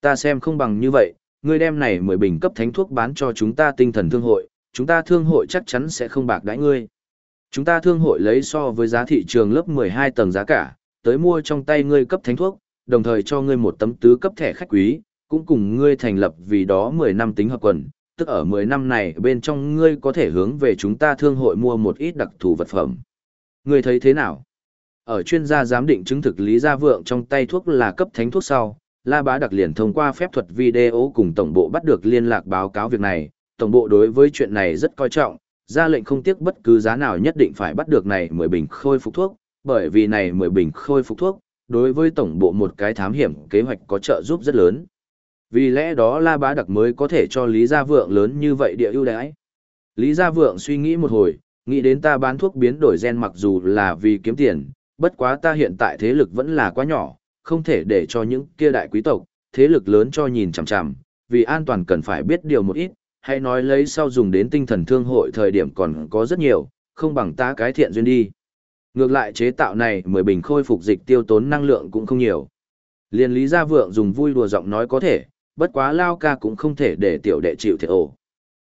Ta xem không bằng như vậy, ngươi đem này mười bình cấp thánh thuốc bán cho chúng ta tinh thần thương hội, chúng ta thương hội chắc chắn sẽ không bạc đãi ngươi. Chúng ta thương hội lấy so với giá thị trường lớp 12 tầng giá cả, tới mua trong tay ngươi cấp thánh thuốc, đồng thời cho ngươi một tấm tứ cấp thẻ khách quý, cũng cùng ngươi thành lập vì đó 10 năm tính hợp quần, tức ở 10 năm này bên trong ngươi có thể hướng về chúng ta thương hội mua một ít đặc thù vật phẩm. Ngươi thấy thế nào? Ở chuyên gia giám định chứng thực lý gia vượng trong tay thuốc là cấp thánh thuốc sau, La Bá đặc liền thông qua phép thuật video cùng tổng bộ bắt được liên lạc báo cáo việc này, tổng bộ đối với chuyện này rất coi trọng, ra lệnh không tiếc bất cứ giá nào nhất định phải bắt được này 10 bình khôi phục thuốc, bởi vì này 10 bình khôi phục thuốc, đối với tổng bộ một cái thám hiểm kế hoạch có trợ giúp rất lớn. Vì lẽ đó La Bá Đặc mới có thể cho Lý Gia Vượng lớn như vậy địa ưu đãi. Lý Gia Vượng suy nghĩ một hồi, nghĩ đến ta bán thuốc biến đổi gen mặc dù là vì kiếm tiền, bất quá ta hiện tại thế lực vẫn là quá nhỏ, không thể để cho những kia đại quý tộc, thế lực lớn cho nhìn chằm chằm, vì an toàn cần phải biết điều một ít, hay nói lấy sau dùng đến tinh thần thương hội thời điểm còn có rất nhiều, không bằng ta cái thiện duyên đi. Ngược lại chế tạo này mười bình khôi phục dịch tiêu tốn năng lượng cũng không nhiều. Liên Lý Gia Vượng dùng vui đùa giọng nói có thể, bất quá Lao ca cũng không thể để tiểu đệ chịu thiệt ổ.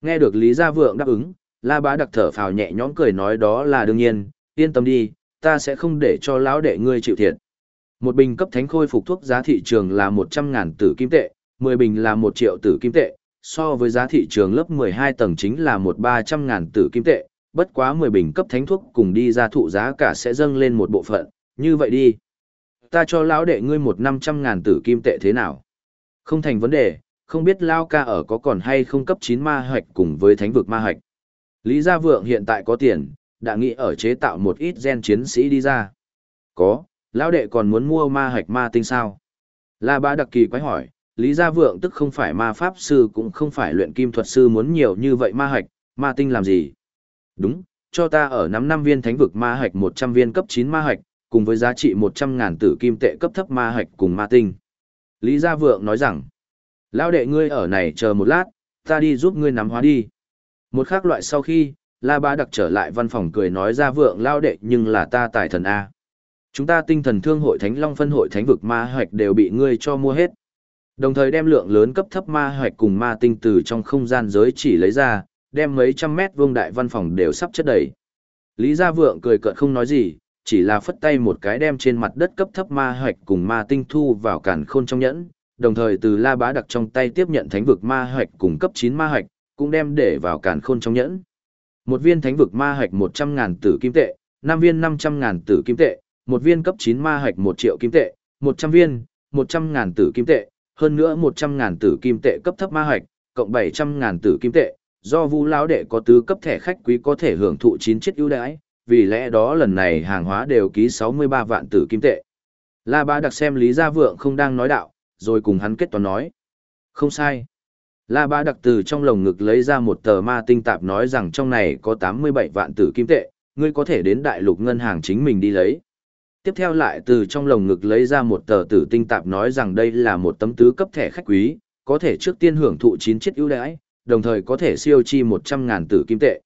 Nghe được Lý Gia Vượng đáp ứng, La Bá đặc thở phào nhẹ nhõm cười nói đó là đương nhiên, yên tâm đi, ta sẽ không để cho lão đệ ngươi chịu thiệt. Một bình cấp thánh khôi phục thuốc giá thị trường là 100.000 tử kim tệ, 10 bình là 1 triệu tử kim tệ, so với giá thị trường lớp 12 tầng chính là 1-300.000 tử kim tệ, bất quá 10 bình cấp thánh thuốc cùng đi ra thụ giá cả sẽ dâng lên một bộ phận, như vậy đi. Ta cho lão đệ ngươi một 500.000 tử kim tệ thế nào? Không thành vấn đề, không biết Lao ca ở có còn hay không cấp 9 ma hoạch cùng với thánh vực ma hoạch. Lý Gia Vượng hiện tại có tiền, đã nghĩ ở chế tạo một ít gen chiến sĩ đi ra. Có, lão đệ còn muốn mua ma hạch ma tinh sao? La Bá đặc kỳ quái hỏi, Lý Gia Vượng tức không phải ma pháp sư cũng không phải luyện kim thuật sư muốn nhiều như vậy ma hạch, ma tinh làm gì? Đúng, cho ta ở năm năm viên thánh vực ma hạch 100 viên cấp 9 ma hạch, cùng với giá trị 100 ngàn tử kim tệ cấp thấp ma hạch cùng ma tinh. Lý Gia Vượng nói rằng, lão đệ ngươi ở này chờ một lát, ta đi giúp ngươi nắm hóa đi. Một khác loại sau khi, La Bá đặc trở lại văn phòng cười nói ra vượng lao đệ nhưng là ta tài thần A. Chúng ta tinh thần thương hội Thánh Long phân hội Thánh vực ma hoạch đều bị ngươi cho mua hết. Đồng thời đem lượng lớn cấp thấp ma hoạch cùng ma tinh từ trong không gian giới chỉ lấy ra, đem mấy trăm mét vuông đại văn phòng đều sắp chất đầy. Lý Gia Vượng cười cợt không nói gì, chỉ là phất tay một cái đem trên mặt đất cấp thấp ma hoạch cùng ma tinh thu vào cản khôn trong nhẫn, đồng thời từ La Bá đặc trong tay tiếp nhận thánh vực ma hoạch cùng cấp 9 ma hoạch, cũng đem để vào cản khôn trong nhẫn. Một viên thánh vực ma hạch 100.000 tử kim tệ, 5 viên 500.000 tử kim tệ, một viên cấp 9 ma hạch 1 triệu kim tệ, 100 viên, 100 ngàn tử kim tệ, hơn nữa 100 ngàn tử kim tệ cấp thấp ma hạch, cộng 700 ngàn tử kim tệ, do Vu lão đệ có tứ cấp thẻ khách quý có thể hưởng thụ 9 chiếc ưu đãi, vì lẽ đó lần này hàng hóa đều ký 63 vạn tử kim tệ. La Ba đặc xem Lý Gia Vượng không đang nói đạo, rồi cùng hắn kết toán nói. Không sai. La Bá đặc từ trong lồng ngực lấy ra một tờ ma tinh tạp nói rằng trong này có 87 vạn tử kim tệ, ngươi có thể đến đại lục ngân hàng chính mình đi lấy. Tiếp theo lại từ trong lồng ngực lấy ra một tờ tử tinh tạp nói rằng đây là một tấm tứ cấp thẻ khách quý, có thể trước tiên hưởng thụ 9 chiếc ưu đãi, đồng thời có thể siêu chi 100 ngàn tử kim tệ.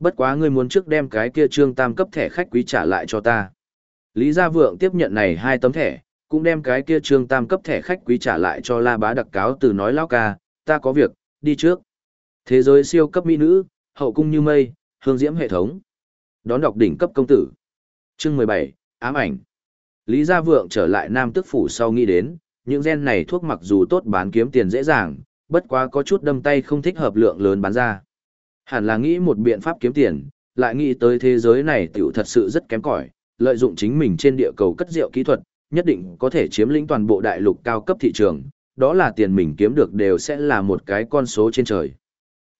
Bất quá ngươi muốn trước đem cái kia trương tam cấp thẻ khách quý trả lại cho ta. Lý Gia Vượng tiếp nhận này hai tấm thẻ, cũng đem cái kia trương tam cấp thẻ khách quý trả lại cho La Bá đặc cáo từ nói lão ca, ta có việc, đi trước. Thế giới siêu cấp mỹ nữ, hậu cung như mây, hương diễm hệ thống. Đón đọc đỉnh cấp công tử. Chương 17, ám ảnh. Lý Gia Vượng trở lại Nam Tức Phủ sau nghĩ đến, những gen này thuốc mặc dù tốt bán kiếm tiền dễ dàng, bất quá có chút đâm tay không thích hợp lượng lớn bán ra. Hẳn là nghĩ một biện pháp kiếm tiền, lại nghĩ tới thế giới này tiểu thật sự rất kém cỏi, lợi dụng chính mình trên địa cầu cất rượu kỹ thuật, nhất định có thể chiếm lĩnh toàn bộ đại lục cao cấp thị trường, đó là tiền mình kiếm được đều sẽ là một cái con số trên trời.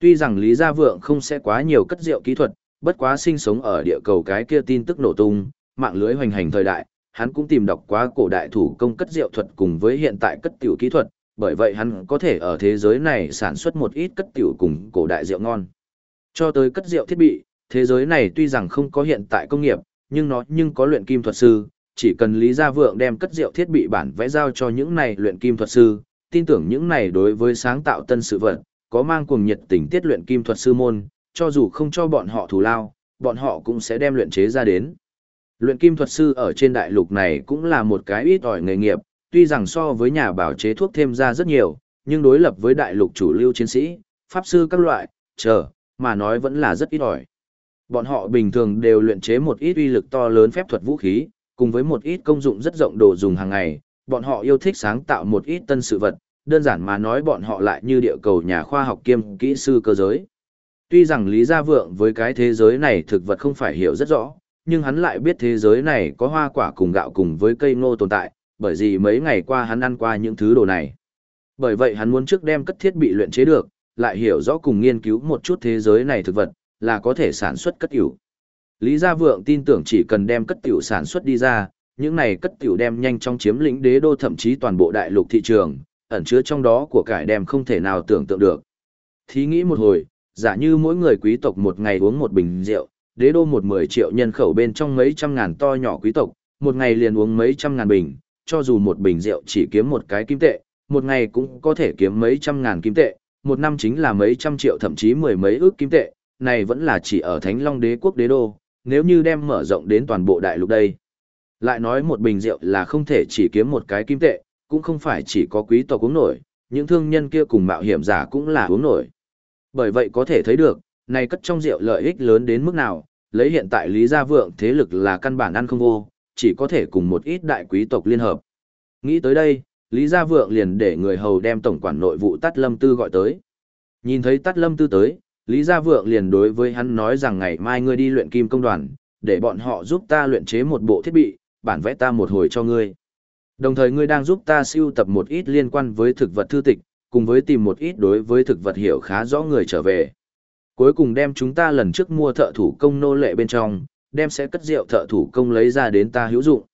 Tuy rằng Lý Gia Vượng không sẽ quá nhiều cất rượu kỹ thuật, bất quá sinh sống ở địa cầu cái kia tin tức nổ tung, mạng lưới hoành hành thời đại, hắn cũng tìm đọc quá cổ đại thủ công cất rượu thuật cùng với hiện tại cất tiểu kỹ thuật, bởi vậy hắn có thể ở thế giới này sản xuất một ít cất tiểu cùng cổ đại rượu ngon. Cho tới cất rượu thiết bị, thế giới này tuy rằng không có hiện tại công nghiệp, nhưng nó nhưng có luyện kim thuật sư, chỉ cần Lý Gia Vượng đem cất rượu thiết bị bản vẽ giao cho những này luyện kim thuật sư, tin tưởng những này đối với sáng tạo tân sự vật, có mang cuồng nhiệt tình tiết luyện kim thuật sư môn, cho dù không cho bọn họ thù lao, bọn họ cũng sẽ đem luyện chế ra đến. Luyện kim thuật sư ở trên đại lục này cũng là một cái ít ỏi nghề nghiệp, tuy rằng so với nhà bảo chế thuốc thêm ra rất nhiều, nhưng đối lập với đại lục chủ lưu chiến sĩ, pháp sư các loại, chờ, mà nói vẫn là rất ít ỏi. Bọn họ bình thường đều luyện chế một ít uy lực to lớn phép thuật vũ khí, cùng với một ít công dụng rất rộng đồ dùng hàng ngày, bọn họ yêu thích sáng tạo một ít tân sự vật, đơn giản mà nói bọn họ lại như địa cầu nhà khoa học kiêm kỹ sư cơ giới. Tuy rằng Lý Gia Vượng với cái thế giới này thực vật không phải hiểu rất rõ, nhưng hắn lại biết thế giới này có hoa quả cùng gạo cùng với cây ngô tồn tại, bởi vì mấy ngày qua hắn ăn qua những thứ đồ này. Bởi vậy hắn muốn trước đem cất thiết bị luyện chế được, lại hiểu rõ cùng nghiên cứu một chút thế giới này thực vật, là có thể sản xuất cất tiểu. Lý Gia Vượng tin tưởng chỉ cần đem cất tiểu sản xuất đi ra, những này cất tiểu đem nhanh chóng chiếm lĩnh đế đô thậm chí toàn bộ đại lục thị trường, ẩn chứa trong đó của cải đem không thể nào tưởng tượng được. Thí nghĩ một hồi, giả như mỗi người quý tộc một ngày uống một bình rượu, đế đô một mười triệu nhân khẩu bên trong mấy trăm ngàn to nhỏ quý tộc, một ngày liền uống mấy trăm ngàn bình, cho dù một bình rượu chỉ kiếm một cái kim tệ, một ngày cũng có thể kiếm mấy trăm ngàn kim tệ, một năm chính là mấy trăm triệu thậm chí mười mấy ước kim tệ, này vẫn là chỉ ở Thánh Long đế quốc đế đô, nếu như đem mở rộng đến toàn bộ đại lục đây. Lại nói một bình rượu là không thể chỉ kiếm một cái kim tệ, cũng không phải chỉ có quý tộc uống nổi, những thương nhân kia cùng mạo hiểm giả cũng là uống nổi. Bởi vậy có thể thấy được, này cất trong rượu lợi ích lớn đến mức nào, lấy hiện tại Lý Gia Vượng thế lực là căn bản ăn không vô, chỉ có thể cùng một ít đại quý tộc liên hợp. Nghĩ tới đây, Lý Gia Vượng liền để người hầu đem tổng quản nội vụ Tát Lâm Tư gọi tới. Nhìn thấy Tát Lâm Tư tới, Lý Gia Vượng liền đối với hắn nói rằng ngày mai ngươi đi luyện kim công đoàn, để bọn họ giúp ta luyện chế một bộ thiết bị, bản vẽ ta một hồi cho ngươi. Đồng thời ngươi đang giúp ta siêu tập một ít liên quan với thực vật thư tịch, cùng với tìm một ít đối với thực vật hiểu khá rõ người trở về. Cuối cùng đem chúng ta lần trước mua thợ thủ công nô lệ bên trong, đem sẽ cất rượu thợ thủ công lấy ra đến ta hữu dụng.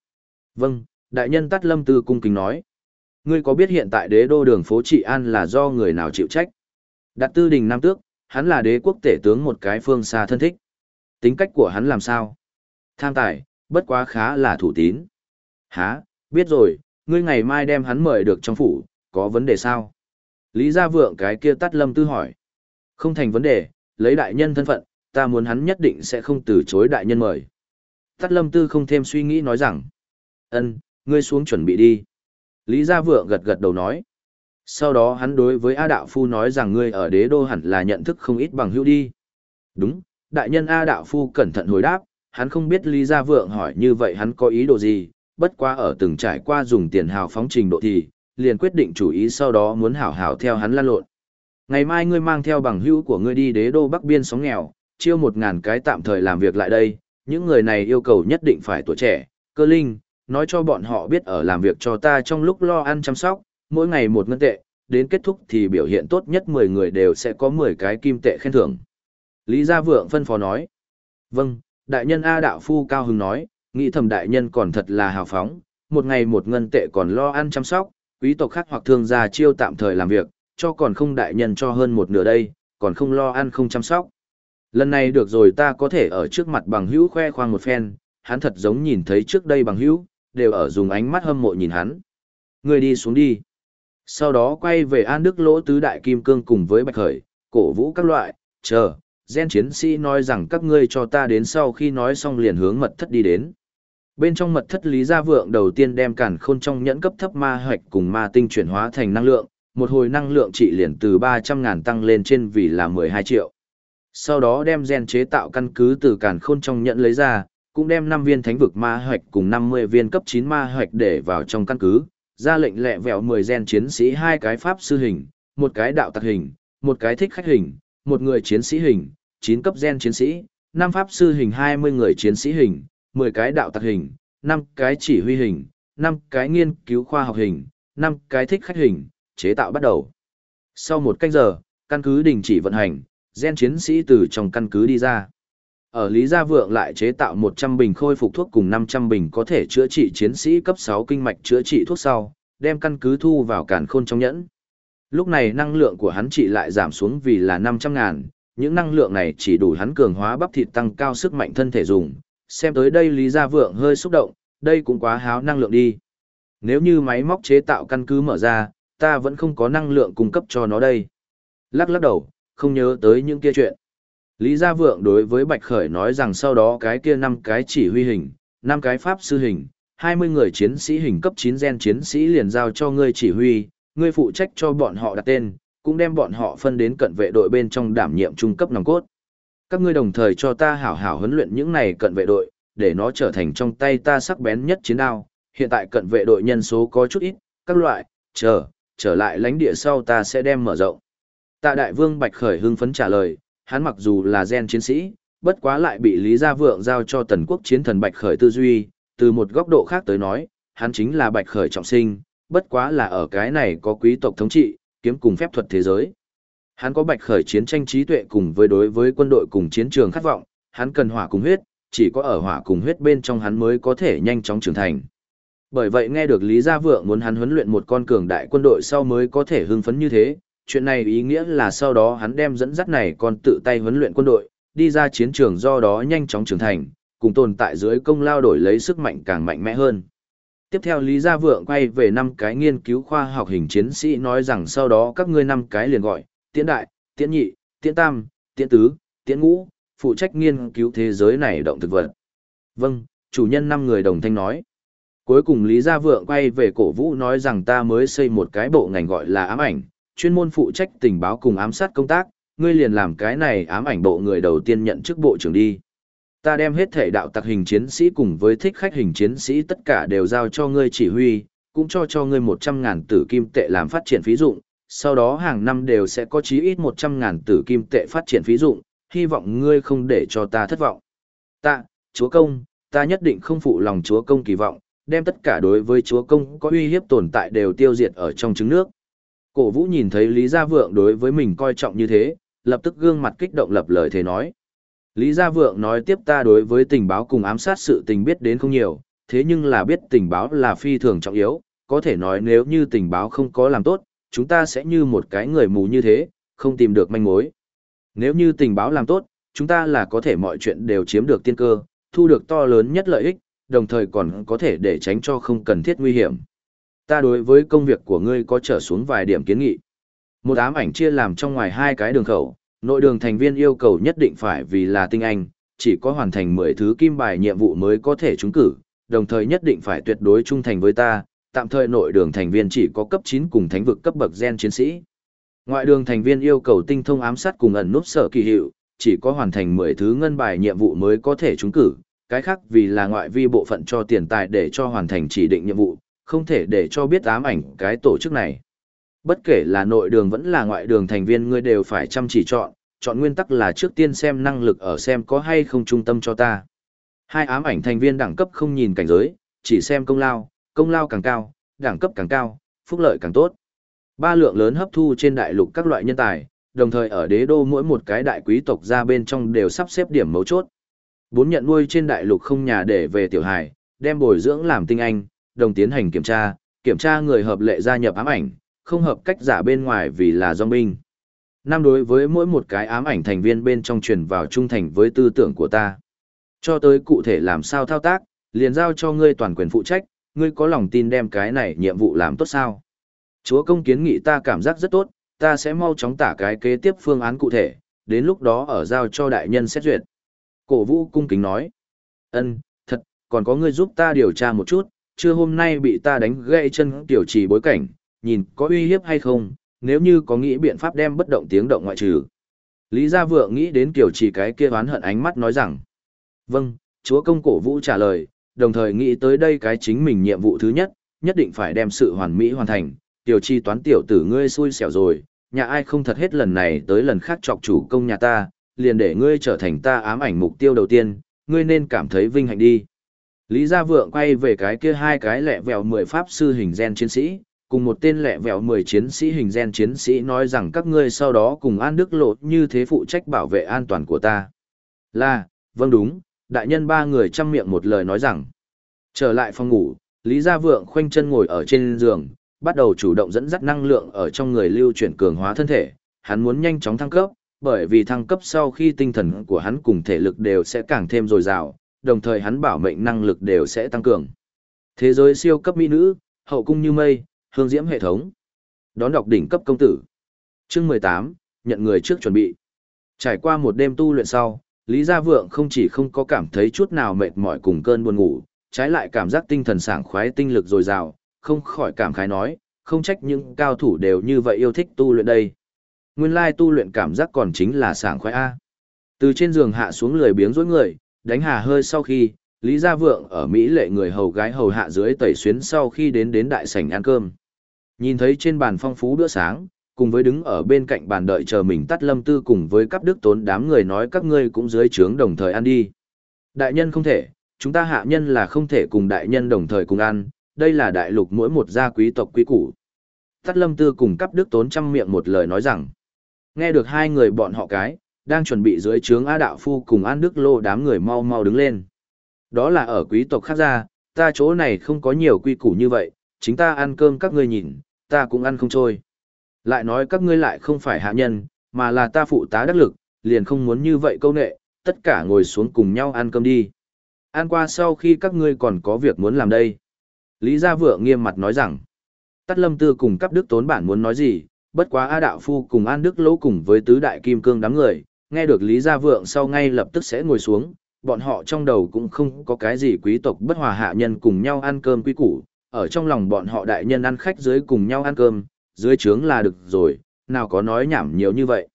Vâng, đại nhân Tát Lâm Tư cung kính nói. Ngươi có biết hiện tại đế đô đường phố trị an là do người nào chịu trách? Đặt tư đình Nam Tước, hắn là đế quốc tể tướng một cái phương xa thân thích. Tính cách của hắn làm sao? Tham tài, bất quá khá là thủ tín. Hả, biết rồi, ngươi ngày mai đem hắn mời được trong phủ, có vấn đề sao? Lý Gia Vượng cái kia tắt lâm tư hỏi. Không thành vấn đề, lấy đại nhân thân phận, ta muốn hắn nhất định sẽ không từ chối đại nhân mời. Tắt lâm tư không thêm suy nghĩ nói rằng. ân, ngươi xuống chuẩn bị đi. Lý Gia Vượng gật gật đầu nói. Sau đó hắn đối với A Đạo Phu nói rằng ngươi ở đế đô hẳn là nhận thức không ít bằng hữu đi. Đúng, đại nhân A Đạo Phu cẩn thận hồi đáp, hắn không biết Lý Gia Vượng hỏi như vậy hắn có ý đồ gì, bất qua ở từng trải qua dùng tiền hào phóng trình độ thì, liền quyết định chủ ý sau đó muốn hảo hảo theo hắn lan lộn. Ngày mai ngươi mang theo bằng hữu của ngươi đi đế đô Bắc Biên sóng nghèo, chiêu một ngàn cái tạm thời làm việc lại đây, những người này yêu cầu nhất định phải tuổi trẻ, cơ linh, nói cho bọn họ biết ở làm việc cho ta trong lúc lo ăn chăm sóc, mỗi ngày một ngân tệ, đến kết thúc thì biểu hiện tốt nhất 10 người đều sẽ có 10 cái kim tệ khen thưởng. Lý Gia Vượng phân phó nói. Vâng, đại nhân A Đạo Phu Cao Hưng nói, nghĩ thầm đại nhân còn thật là hào phóng, một ngày một ngân tệ còn lo ăn chăm sóc, quý tộc khác hoặc thương gia chiêu tạm thời làm việc, cho còn không đại nhân cho hơn một nửa đây, còn không lo ăn không chăm sóc. Lần này được rồi ta có thể ở trước mặt bằng hữu khoe khoang một phen, hắn thật giống nhìn thấy trước đây bằng hữu, đều ở dùng ánh mắt hâm mộ nhìn hắn. Người đi xuống đi. Sau đó quay về An Đức Lỗ Tứ Đại Kim Cương cùng với Bạch Khởi, cổ vũ các loại, chờ, gen chiến sĩ nói rằng các ngươi cho ta đến sau khi nói xong liền hướng mật thất đi đến. Bên trong mật thất Lý Gia Vượng đầu tiên đem cản khôn trong nhẫn cấp thấp ma hoạch cùng ma tinh chuyển hóa thành năng lượng, một hồi năng lượng trị liền từ 300.000 tăng lên trên vì là 12 triệu. Sau đó đem gen chế tạo căn cứ từ càn khôn trong nhận lấy ra, cũng đem 5 viên thánh vực ma hoạch cùng 50 viên cấp 9 ma hoạch để vào trong căn cứ, ra lệnh lẹ vẹo 10 gen chiến sĩ hai cái pháp sư hình, một cái đạo tạc hình, một cái thích khách hình, một người chiến sĩ hình, 9 cấp gen chiến sĩ, 5 pháp sư hình 20 người chiến sĩ hình, 10 cái đạo tạc hình, 5 cái chỉ huy hình, 5 cái nghiên cứu khoa học hình, 5 cái thích khách hình, chế tạo bắt đầu. Sau một canh giờ, căn cứ đình chỉ vận hành, gen chiến sĩ từ trong căn cứ đi ra. Ở Lý Gia Vượng lại chế tạo 100 bình khôi phục thuốc cùng 500 bình có thể chữa trị chiến sĩ cấp 6 kinh mạch chữa trị thuốc sau, đem căn cứ thu vào càn khôn trong nhẫn. Lúc này năng lượng của hắn trị lại giảm xuống vì là 500 ngàn, những năng lượng này chỉ đủ hắn cường hóa bắp thịt tăng cao sức mạnh thân thể dùng. Xem tới đây Lý Gia Vượng hơi xúc động, đây cũng quá háo năng lượng đi. Nếu như máy móc chế tạo căn cứ mở ra, ta vẫn không có năng lượng cung cấp cho nó đây. Lắc lắc đầu, không nhớ tới những kia chuyện. Lý Gia Vượng đối với Bạch Khởi nói rằng sau đó cái kia năm cái chỉ huy hình, năm cái pháp sư hình, 20 người chiến sĩ hình cấp 9 gen chiến sĩ liền giao cho ngươi chỉ huy, ngươi phụ trách cho bọn họ đặt tên, cũng đem bọn họ phân đến cận vệ đội bên trong đảm nhiệm trung cấp nòng cốt. Các ngươi đồng thời cho ta hảo hảo huấn luyện những này cận vệ đội, để nó trở thành trong tay ta sắc bén nhất chiến đao. Hiện tại cận vệ đội nhân số có chút ít, các loại, chờ, trở lại lãnh địa sau ta sẽ đem mở rộng. Tạ đại vương Bạch Khởi hưng phấn trả lời, hắn mặc dù là gen chiến sĩ, bất quá lại bị Lý Gia Vượng giao cho tần quốc chiến thần Bạch Khởi tư duy, từ một góc độ khác tới nói, hắn chính là Bạch Khởi trọng sinh, bất quá là ở cái này có quý tộc thống trị, kiếm cùng phép thuật thế giới. Hắn có Bạch Khởi chiến tranh trí tuệ cùng với đối với quân đội cùng chiến trường khát vọng, hắn cần hỏa cùng huyết, chỉ có ở hỏa cùng huyết bên trong hắn mới có thể nhanh chóng trưởng thành. Bởi vậy nghe được Lý Gia Vượng muốn hắn huấn luyện một con cường đại quân đội sau mới có thể hưng phấn như thế, chuyện này ý nghĩa là sau đó hắn đem dẫn dắt này còn tự tay huấn luyện quân đội, đi ra chiến trường do đó nhanh chóng trưởng thành, cùng tồn tại dưới công lao đổi lấy sức mạnh càng mạnh mẽ hơn. Tiếp theo Lý Gia Vượng quay về năm cái nghiên cứu khoa học hình chiến sĩ nói rằng sau đó các ngươi năm cái liền gọi, tiễn đại, tiễn nhị, tiễn tam, tiễn tứ, tiễn ngũ, phụ trách nghiên cứu thế giới này động thực vật. Vâng, chủ nhân năm người đồng thanh nói. Cuối cùng Lý Gia Vượng quay về cổ vũ nói rằng ta mới xây một cái bộ ngành gọi là ám ảnh, chuyên môn phụ trách tình báo cùng ám sát công tác, ngươi liền làm cái này ám ảnh bộ người đầu tiên nhận chức bộ trưởng đi. Ta đem hết thể đạo tặc hình chiến sĩ cùng với thích khách hình chiến sĩ tất cả đều giao cho ngươi chỉ huy, cũng cho cho ngươi 100.000 tử kim tệ làm phát triển phí dụng, sau đó hàng năm đều sẽ có chí ít 100.000 tử kim tệ phát triển phí dụng, hy vọng ngươi không để cho ta thất vọng. Ta, chúa công, ta nhất định không phụ lòng chúa công kỳ vọng, đem tất cả đối với chúa công có uy hiếp tồn tại đều tiêu diệt ở trong trứng nước. Cổ vũ nhìn thấy Lý Gia Vượng đối với mình coi trọng như thế, lập tức gương mặt kích động lập lời thế nói. Lý Gia Vượng nói tiếp ta đối với tình báo cùng ám sát sự tình biết đến không nhiều, thế nhưng là biết tình báo là phi thường trọng yếu, có thể nói nếu như tình báo không có làm tốt, chúng ta sẽ như một cái người mù như thế, không tìm được manh mối. Nếu như tình báo làm tốt, chúng ta là có thể mọi chuyện đều chiếm được tiên cơ, thu được to lớn nhất lợi ích, đồng thời còn có thể để tránh cho không cần thiết nguy hiểm. Ta đối với công việc của ngươi có trở xuống vài điểm kiến nghị. Một ám ảnh chia làm trong ngoài hai cái đường khẩu, nội đường thành viên yêu cầu nhất định phải vì là tinh anh, chỉ có hoàn thành 10 thứ kim bài nhiệm vụ mới có thể trúng cử, đồng thời nhất định phải tuyệt đối trung thành với ta, tạm thời nội đường thành viên chỉ có cấp 9 cùng thánh vực cấp bậc gen chiến sĩ. Ngoại đường thành viên yêu cầu tinh thông ám sát cùng ẩn nút sở kỳ hiệu, chỉ có hoàn thành 10 thứ ngân bài nhiệm vụ mới có thể trúng cử, cái khác vì là ngoại vi bộ phận cho tiền tài để cho hoàn thành chỉ định nhiệm vụ, không thể để cho biết ám ảnh cái tổ chức này. Bất kể là nội đường vẫn là ngoại đường thành viên ngươi đều phải chăm chỉ chọn, chọn nguyên tắc là trước tiên xem năng lực ở xem có hay không trung tâm cho ta. Hai ám ảnh thành viên đẳng cấp không nhìn cảnh giới, chỉ xem công lao, công lao càng cao, đẳng cấp càng cao, phúc lợi càng tốt. Ba lượng lớn hấp thu trên đại lục các loại nhân tài, đồng thời ở đế đô mỗi một cái đại quý tộc ra bên trong đều sắp xếp điểm mấu chốt. Bốn nhận nuôi trên đại lục không nhà để về tiểu hải, đem bồi dưỡng làm tinh anh, đồng tiến hành kiểm tra, kiểm tra người hợp lệ gia nhập ám ảnh, không hợp cách giả bên ngoài vì là dòng binh. Năm đối với mỗi một cái ám ảnh thành viên bên trong truyền vào trung thành với tư tưởng của ta. Cho tới cụ thể làm sao thao tác, liền giao cho ngươi toàn quyền phụ trách, ngươi có lòng tin đem cái này nhiệm vụ làm tốt sao? Chúa công kiến nghị ta cảm giác rất tốt, ta sẽ mau chóng tả cái kế tiếp phương án cụ thể, đến lúc đó ở giao cho đại nhân xét duyệt. Cổ vũ cung kính nói. ân thật, còn có ngươi giúp ta điều tra một chút, chưa hôm nay bị ta đánh gãy chân tiểu trì bối cảnh, nhìn có uy hiếp hay không, nếu như có nghĩ biện pháp đem bất động tiếng động ngoại trừ. Lý Gia Vượng nghĩ đến kiểu chỉ cái kia oán hận ánh mắt nói rằng. Vâng, chúa công cổ vũ trả lời, đồng thời nghĩ tới đây cái chính mình nhiệm vụ thứ nhất, nhất định phải đem sự hoàn mỹ hoàn thành. Tiểu chi toán tiểu tử ngươi xui xẻo rồi, nhà ai không thật hết lần này tới lần khác chọc chủ công nhà ta, liền để ngươi trở thành ta ám ảnh mục tiêu đầu tiên, ngươi nên cảm thấy vinh hạnh đi. Lý Gia Vượng quay về cái kia hai cái lẹ vẹo mười pháp sư hình gen chiến sĩ, cùng một tên lẹ vẹo 10 chiến sĩ hình gen chiến sĩ nói rằng các ngươi sau đó cùng An Đức Lộ như thế phụ trách bảo vệ an toàn của ta. Là, vâng đúng, đại nhân ba người chăm miệng một lời nói rằng. Trở lại phòng ngủ, Lý Gia Vượng khoanh chân ngồi ở trên giường, bắt đầu chủ động dẫn dắt năng lượng ở trong người lưu chuyển cường hóa thân thể. Hắn muốn nhanh chóng thăng cấp, bởi vì thăng cấp sau khi tinh thần của hắn cùng thể lực đều sẽ càng thêm dồi dào, đồng thời hắn bảo mệnh năng lực đều sẽ tăng cường. Thế giới siêu cấp mỹ nữ, hậu cung như mây, Hương diễm hệ thống. Đón đọc đỉnh cấp công tử. Chương mười tám nhận người trước chuẩn bị. Trải qua một đêm tu luyện sau, Lý Gia Vượng không chỉ không có cảm thấy chút nào mệt mỏi cùng cơn buồn ngủ, trái lại cảm giác tinh thần sảng khoái tinh lực dồi dào, không khỏi cảm khái nói, không trách những cao thủ đều như vậy yêu thích tu luyện đây. Nguyên lai tu luyện cảm giác còn chính là sảng khoái A. Từ trên giường hạ xuống lười biếng rối người, đánh hà hơi sau khi, Lý Gia Vượng ở Mỹ lệ người hầu gái hầu hạ dưới tẩy xuyến sau khi đến đến đại sảnh ăn cơm. Nhìn thấy trên bàn phong phú bữa sáng, cùng với đứng ở bên cạnh bàn đợi chờ mình tắt lâm tư cùng với các đức tốn đám người nói các ngươi cũng dưới trướng đồng thời ăn đi. Đại nhân không thể, chúng ta hạ nhân là không thể cùng đại nhân đồng thời cùng ăn, đây là đại lục mỗi một gia quý tộc quý củ. Tắt lâm tư cùng cấp đức tốn trăm miệng một lời nói rằng, nghe được hai người bọn họ cái, đang chuẩn bị dưới trướng A Đạo Phu cùng An Đức Lô đám người mau mau đứng lên. Đó là ở quý tộc khác ra, ta chỗ này không có nhiều quy củ như vậy, chính ta ăn cơm các ngươi nhìn, ta cũng ăn không trôi. Lại nói các ngươi lại không phải hạ nhân, mà là ta phụ tá đắc lực, liền không muốn như vậy câu nệ, tất cả ngồi xuống cùng nhau ăn cơm đi. Ăn qua sau khi các ngươi còn có việc muốn làm đây. Lý Gia Vượng nghiêm mặt nói rằng, Tắt Lâm Tư cùng cấp đức tốn bản muốn nói gì, bất quá A Đạo Phu cùng An Đức Lỗ cùng với tứ đại kim cương đám người, nghe được Lý Gia Vượng sau ngay lập tức sẽ ngồi xuống, bọn họ trong đầu cũng không có cái gì quý tộc bất hòa hạ nhân cùng nhau ăn cơm quý củ, ở trong lòng bọn họ đại nhân ăn khách dưới cùng nhau ăn cơm, dưới trướng là được rồi, nào có nói nhảm nhiều như vậy.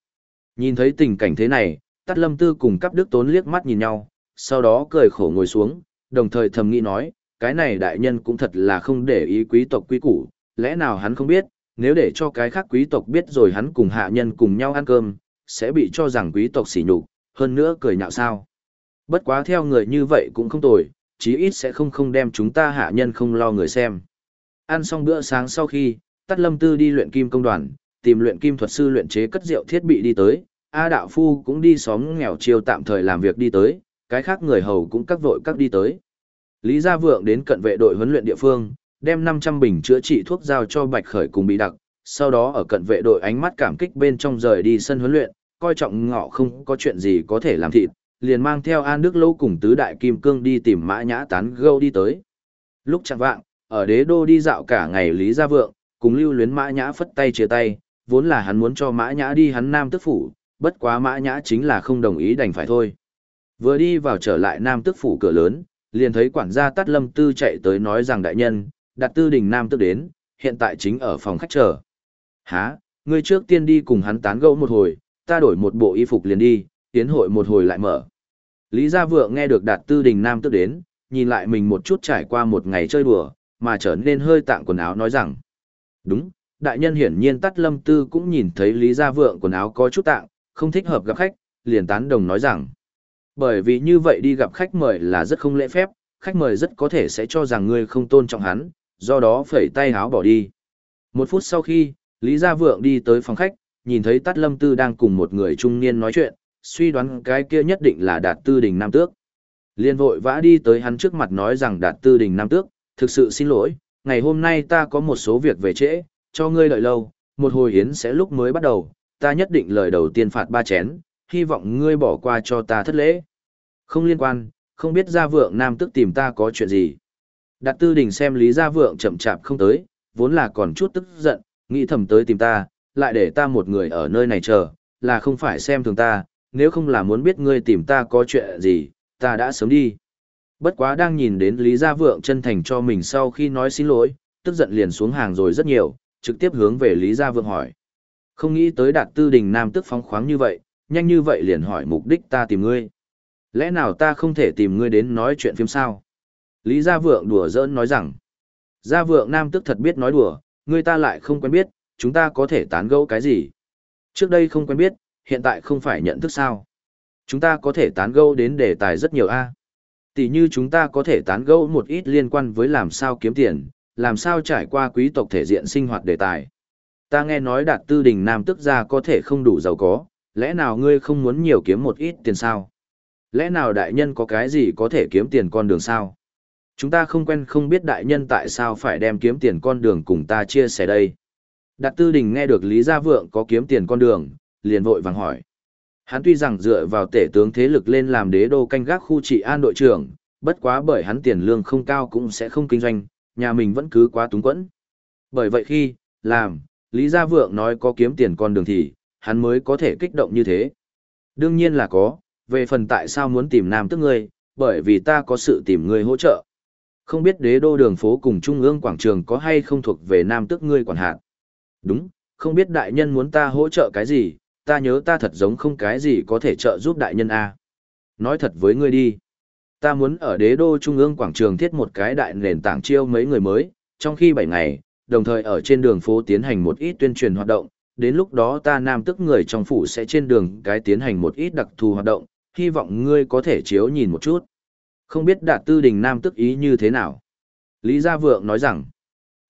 Nhìn thấy tình cảnh thế này, Tát Lâm Tư cùng Cáp Đức Tốn liếc mắt nhìn nhau, sau đó cười khổ ngồi xuống, đồng thời thầm nghĩ nói, cái này đại nhân cũng thật là không để ý quý tộc quý củ, lẽ nào hắn không biết, nếu để cho cái khác quý tộc biết rồi hắn cùng hạ nhân cùng nhau ăn cơm, sẽ bị cho rằng quý tộc sỉ nhục, hơn nữa cười nhạo sao. Bất quá theo người như vậy cũng không tồi, chí ít sẽ không không đem chúng ta hạ nhân không lo người xem. Ăn xong bữa sáng sau khi, Tắt Lâm Tư đi luyện kim công đoàn, tìm luyện kim thuật sư luyện chế cất rượu thiết bị đi tới, A Đạo Phu cũng đi xóm nghèo chiều tạm thời làm việc đi tới, cái khác người hầu cũng các vội các đi tới. Lý Gia Vượng đến cận vệ đội huấn luyện địa phương, đem 500 bình chữa trị thuốc giao cho Bạch Khởi cùng bị đặc, sau đó ở cận vệ đội ánh mắt cảm kích bên trong rời đi sân huấn luyện, coi trọng ngọ không có chuyện gì có thể làm thịt, liền mang theo An Đức Lâu cùng tứ đại kim cương đi tìm Mã Nhã tán gâu đi tới. Lúc chẳng vạng, ở đế đô đi dạo cả ngày Lý Gia Vượng, cùng lưu luyến Mã Nhã phất tay chia tay, vốn là hắn muốn cho Mã Nhã đi hắn Nam Tức Phủ, bất quá Mã Nhã chính là không đồng ý đành phải thôi. Vừa đi vào trở lại Nam Tức Phủ cửa lớn, liền thấy quản gia Tát Lâm Tư chạy tới nói rằng đại nhân, đặt tư đình Nam Tức đến, hiện tại chính ở phòng khách chờ. Hả, ngươi trước tiên đi cùng hắn tán gẫu một hồi, ta đổi một bộ y phục liền đi, tiến hội một hồi lại mở. Lý Gia Vượng nghe được đạt tư đình nam tức đến, nhìn lại mình một chút trải qua một ngày chơi đùa, mà trở nên hơi tạng quần áo nói rằng. Đúng, đại nhân hiển nhiên tắt lâm tư cũng nhìn thấy Lý Gia Vượng quần áo có chút tạng, không thích hợp gặp khách, liền tán đồng nói rằng. Bởi vì như vậy đi gặp khách mời là rất không lễ phép, khách mời rất có thể sẽ cho rằng ngươi không tôn trọng hắn, do đó phẩy tay áo bỏ đi. Một phút sau khi, Lý Gia Vượng đi tới phòng khách, nhìn thấy Tát Lâm Tư đang cùng một người trung niên nói chuyện, suy đoán cái kia nhất định là Đạt Tư Đình Nam Tước. Liên vội vã đi tới hắn trước mặt nói rằng Đạt Tư Đình Nam Tước, thực sự xin lỗi, ngày hôm nay ta có một số việc về trễ, cho ngươi đợi lâu, một hồi hiến sẽ lúc mới bắt đầu, ta nhất định lời đầu tiên phạt ba chén, hy vọng ngươi bỏ qua cho ta thất lễ. Không liên quan, không biết gia vượng Nam Tước tìm ta có chuyện gì. Đạt Tư Đình xem Lý Gia Vượng chậm chạp không tới, vốn là còn chút tức giận, nghĩ thầm tới tìm ta, lại để ta một người ở nơi này chờ, là không phải xem thường ta, nếu không là muốn biết ngươi tìm ta có chuyện gì, ta đã sớm đi. Bất quá đang nhìn đến Lý Gia Vượng chân thành cho mình sau khi nói xin lỗi, tức giận liền xuống hàng rồi rất nhiều, trực tiếp hướng về Lý Gia Vượng hỏi. Không nghĩ tới đạt tư đình nam tức phóng khoáng như vậy, nhanh như vậy liền hỏi mục đích ta tìm ngươi. Lẽ nào ta không thể tìm ngươi đến nói chuyện phim sao? Lý Gia Vượng đùa giỡn nói rằng, Gia Vượng nam tức thật biết nói đùa, người ta lại không quen biết, chúng ta có thể tán gẫu cái gì? Trước đây không quen biết, hiện tại không phải nhận thức sao? Chúng ta có thể tán gẫu đến đề tài rất nhiều a. Tỷ như chúng ta có thể tán gẫu một ít liên quan với làm sao kiếm tiền, làm sao trải qua quý tộc thể diện sinh hoạt đề tài. Ta nghe nói đạt tư đình nam tức gia có thể không đủ giàu có, lẽ nào ngươi không muốn nhiều kiếm một ít tiền sao? Lẽ nào đại nhân có cái gì có thể kiếm tiền con đường sao? Chúng ta không quen không biết đại nhân tại sao phải đem kiếm tiền con đường cùng ta chia sẻ đây. Đạt Tư Đình nghe được Lý Gia Vượng có kiếm tiền con đường, liền vội vàng hỏi. Hắn tuy rằng dựa vào tể tướng thế lực lên làm đế đô canh gác khu trị an đội trưởng, bất quá bởi hắn tiền lương không cao cũng sẽ không kinh doanh, nhà mình vẫn cứ quá túng quẫn. Bởi vậy khi, làm, Lý Gia Vượng nói có kiếm tiền con đường thì, hắn mới có thể kích động như thế. Đương nhiên là có, về phần tại sao muốn tìm nam tức ngươi, bởi vì ta có sự tìm ngươi hỗ trợ. Không biết đế đô đường phố cùng trung ương quảng trường có hay không thuộc về nam tước ngươi quản hạt. Đúng, không biết đại nhân muốn ta hỗ trợ cái gì, ta nhớ ta thật giống không cái gì có thể trợ giúp đại nhân a. Nói thật với ngươi đi. Ta muốn ở đế đô trung ương quảng trường thiết một cái đại nền tảng chiêu mấy người mới, trong khi 7 ngày, đồng thời ở trên đường phố tiến hành một ít tuyên truyền hoạt động, đến lúc đó ta nam tức người trong phủ sẽ trên đường cái tiến hành một ít đặc thù hoạt động, hy vọng ngươi có thể chiếu nhìn một chút. Không biết đạt tư đình nam tức ý như thế nào? Lý Gia Vượng nói rằng,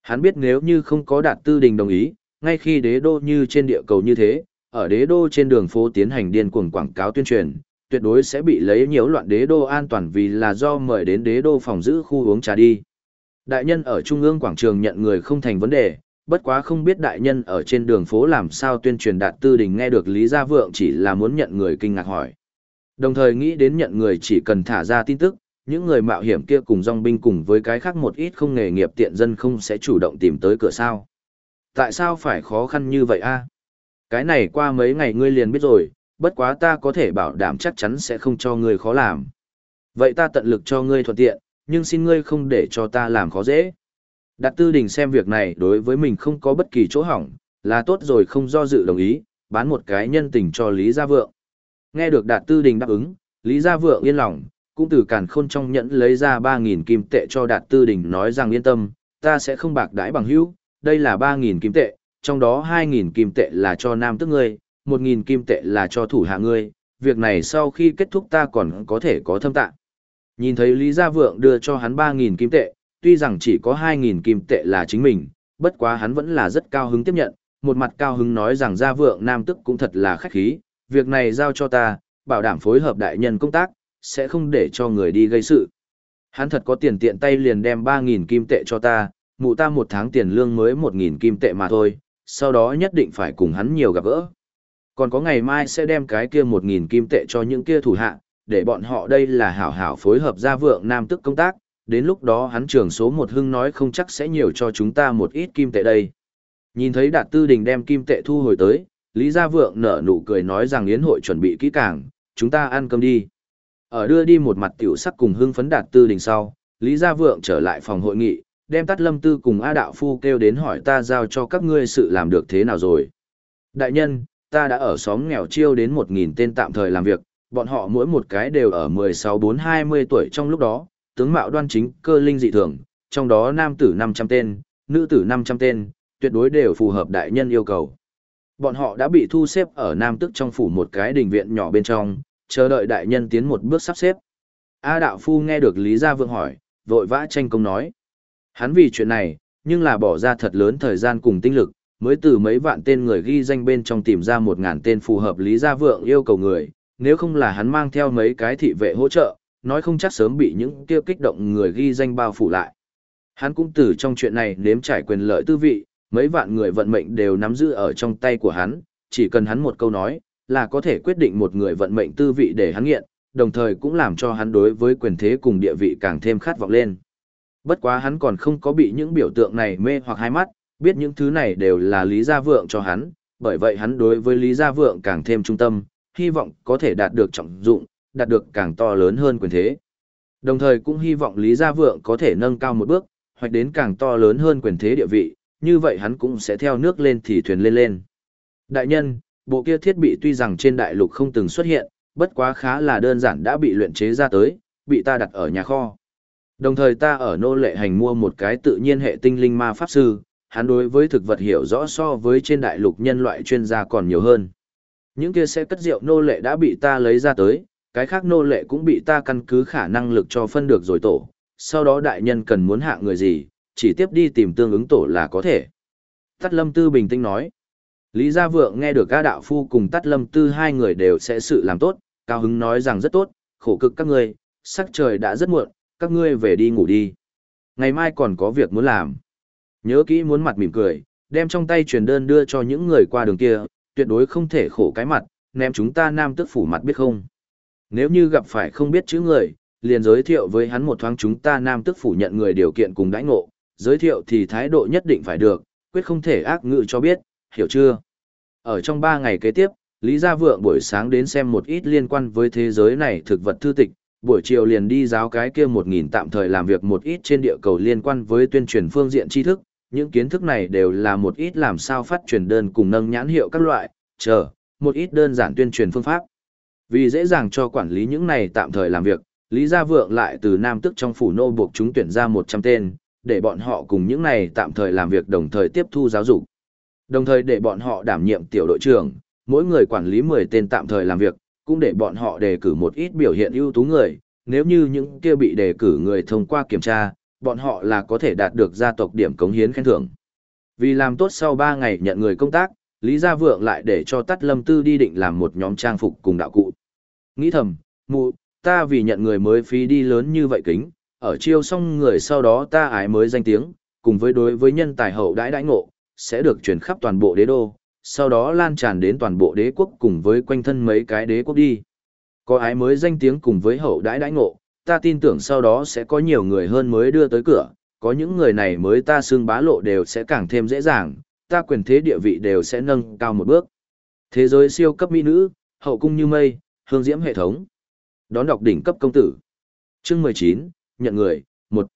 hắn biết nếu như không có đạt tư đình đồng ý, ngay khi đế đô như trên địa cầu như thế, ở đế đô trên đường phố tiến hành điên cuồng quảng cáo tuyên truyền, tuyệt đối sẽ bị lấy nhiễu loạn đế đô an toàn vì là do mời đến đế đô phòng giữ khu uống trà đi. Đại nhân ở trung ương quảng trường nhận người không thành vấn đề, bất quá không biết đại nhân ở trên đường phố làm sao tuyên truyền đạt tư đình nghe được Lý Gia Vượng chỉ là muốn nhận người kinh ngạc hỏi. Đồng thời nghĩ đến nhận người chỉ cần thả ra tin tức, những người mạo hiểm kia cùng dòng binh cùng với cái khác một ít không nghề nghiệp tiện dân không sẽ chủ động tìm tới cửa sao. Tại sao phải khó khăn như vậy a? Cái này qua mấy ngày ngươi liền biết rồi, bất quá ta có thể bảo đảm chắc chắn sẽ không cho ngươi khó làm. Vậy ta tận lực cho ngươi thuận tiện, nhưng xin ngươi không để cho ta làm khó dễ. Đạt tư đình xem việc này đối với mình không có bất kỳ chỗ hỏng, là tốt rồi không do dự đồng ý, bán một cái nhân tình cho Lý Gia Vượng. Nghe được Đạt tư đình đáp ứng, Lý Gia Vượng yên lòng, cũng từ càn khôn trong nhẫn lấy ra 3.000 kim tệ cho Đạt tư đình nói rằng yên tâm, ta sẽ không bạc đãi bằng hữu, đây là 3.000 kim tệ, trong đó 2.000 kim tệ là cho nam tức ngươi, 1.000 kim tệ là cho thủ hạ ngươi, việc này sau khi kết thúc ta còn có thể có thâm tạng. Nhìn thấy Lý Gia Vượng đưa cho hắn 3.000 kim tệ, tuy rằng chỉ có 2.000 kim tệ là chính mình, bất quá hắn vẫn là rất cao hứng tiếp nhận, một mặt cao hứng nói rằng Gia Vượng Nam tức cũng thật là khách khí, việc này giao cho ta, bảo đảm phối hợp đại nhân công tác, sẽ không để cho người đi gây sự. Hắn thật có tiền tiện tay liền đem 3.000 kim tệ cho ta, mụ ta một tháng tiền lương mới 1.000 kim tệ mà thôi, sau đó nhất định phải cùng hắn nhiều gặp gỡ. Còn có ngày mai sẽ đem cái kia 1.000 kim tệ cho những kia thủ hạ, để bọn họ đây là hảo hảo phối hợp gia vượng nam tức công tác, đến lúc đó hắn trưởng số một hưng nói không chắc sẽ nhiều cho chúng ta một ít kim tệ đây. Nhìn thấy đạt tư đình đem kim tệ thu hồi tới, Lý Gia Vượng nở nụ cười nói rằng yến hội chuẩn bị kỹ càng, chúng ta ăn cơm đi. Ở đưa đi một mặt tiểu sắc cùng hưng phấn đạt tư đình sau, Lý Gia Vượng trở lại phòng hội nghị, đem tắt lâm tư cùng A Đạo Phu kêu đến hỏi ta giao cho các ngươi sự làm được thế nào rồi. Đại nhân, ta đã ở xóm nghèo chiêu đến 1.000 tên tạm thời làm việc, bọn họ mỗi một cái đều ở 16-4-20 tuổi trong lúc đó, tướng mạo đoan chính, cơ linh dị thường, trong đó nam tử 500 tên, nữ tử 500 tên, tuyệt đối đều phù hợp đại nhân yêu cầu. Bọn họ đã bị thu xếp ở nam tức trong phủ một cái đình viện nhỏ bên trong, chờ đợi đại nhân tiến một bước sắp xếp. A đạo phu nghe được Lý Gia vượng hỏi, vội vã tranh công nói. Hắn vì chuyện này, nhưng là bỏ ra thật lớn thời gian cùng tinh lực, mới từ mấy vạn tên người ghi danh bên trong tìm ra một ngàn tên phù hợp Lý Gia Vượng yêu cầu người, nếu không là hắn mang theo mấy cái thị vệ hỗ trợ, nói không chắc sớm bị những tiêu kích động người ghi danh bao phủ lại. Hắn cũng từ trong chuyện này nếm trải quyền lợi tư vị, mấy vạn người vận mệnh đều nắm giữ ở trong tay của hắn, chỉ cần hắn một câu nói, là có thể quyết định một người vận mệnh tư vị để hắn nghiện, đồng thời cũng làm cho hắn đối với quyền thế cùng địa vị càng thêm khát vọng lên. Bất quá hắn còn không có bị những biểu tượng này mê hoặc hai mắt, biết những thứ này đều là Lý Gia Vượng cho hắn, bởi vậy hắn đối với Lý Gia Vượng càng thêm trung tâm, hy vọng có thể đạt được trọng dụng, đạt được càng to lớn hơn quyền thế. Đồng thời cũng hy vọng Lý Gia Vượng có thể nâng cao một bước, hoặc đến càng to lớn hơn quyền thế địa vị, như vậy hắn cũng sẽ theo nước lên thì thuyền lên lên. Đại nhân, bộ kia thiết bị tuy rằng trên đại lục không từng xuất hiện, bất quá khá là đơn giản đã bị luyện chế ra tới, bị ta đặt ở nhà kho. Đồng thời ta ở nô lệ hành mua một cái tự nhiên hệ tinh linh ma pháp sư, hắn đối với thực vật hiểu rõ so với trên đại lục nhân loại chuyên gia còn nhiều hơn. Những kia sẽ cất rượu nô lệ đã bị ta lấy ra tới, cái khác nô lệ cũng bị ta căn cứ khả năng lực cho phân được rồi tổ, sau đó đại nhân cần muốn hạ người gì, chỉ tiếp đi tìm tương ứng tổ là có thể. Tắt lâm tư bình tĩnh nói. Lý Gia Vượng nghe được ca đạo phu cùng tắt lâm tư hai người đều sẽ sự làm tốt, cao hứng nói rằng rất tốt, khổ cực các ngươi, sắc trời đã rất muộn, các ngươi về đi ngủ đi. Ngày mai còn có việc muốn làm. Nhớ kỹ muốn mặt mỉm cười, đem trong tay truyền đơn đưa cho những người qua đường kia, tuyệt đối không thể khổ cái mặt, ném chúng ta nam tức phủ mặt biết không. Nếu như gặp phải không biết chữ người, liền giới thiệu với hắn một thoáng chúng ta nam tức phủ nhận người điều kiện cùng đãi ngộ, giới thiệu thì thái độ nhất định phải được, quyết không thể ác ngự cho biết, hiểu chưa? Ở trong ba ngày kế tiếp, Lý Gia Vượng buổi sáng đến xem một ít liên quan với thế giới này thực vật thư tịch, buổi chiều liền đi giáo cái kia một nghìn tạm thời làm việc một ít trên địa cầu liên quan với tuyên truyền phương diện tri thức, những kiến thức này đều là một ít làm sao phát truyền đơn cùng nâng nhãn hiệu các loại, chờ, một ít đơn giản tuyên truyền phương pháp. Vì dễ dàng cho quản lý những này tạm thời làm việc, Lý Gia Vượng lại từ Nam Tức trong phủ nô buộc chúng tuyển ra 100 tên, để bọn họ cùng những này tạm thời làm việc đồng thời tiếp thu giáo dục. Đồng thời để bọn họ đảm nhiệm tiểu đội trưởng, mỗi người quản lý 10 tên tạm thời làm việc, cũng để bọn họ đề cử một ít biểu hiện ưu tú người, nếu như những kia bị đề cử người thông qua kiểm tra, bọn họ là có thể đạt được gia tộc điểm cống hiến khen thưởng. Vì làm tốt sau 3 ngày nhận người công tác, Lý Gia Vượng lại để cho Tắt Lâm Tư đi định làm một nhóm trang phục cùng đạo cụ. Nghĩ thầm, mụ, ta vì nhận người mới phí đi lớn như vậy kính, ở chiêu xong người sau đó ta ái mới danh tiếng, cùng với đối với nhân tài hậu đãi đãi ngộ, sẽ được truyền khắp toàn bộ đế đô, sau đó lan tràn đến toàn bộ đế quốc cùng với quanh thân mấy cái đế quốc đi. Có ái mới danh tiếng cùng với hậu đãi đãi ngộ, ta tin tưởng sau đó sẽ có nhiều người hơn mới đưa tới cửa, có những người này mới ta xương bá lộ đều sẽ càng thêm dễ dàng, ta quyền thế địa vị đều sẽ nâng cao một bước. Thế giới siêu cấp mỹ nữ, hậu cung như mây, hương diễm hệ thống. Đón đọc đỉnh cấp công tử. Chương 19, nhận người, 1.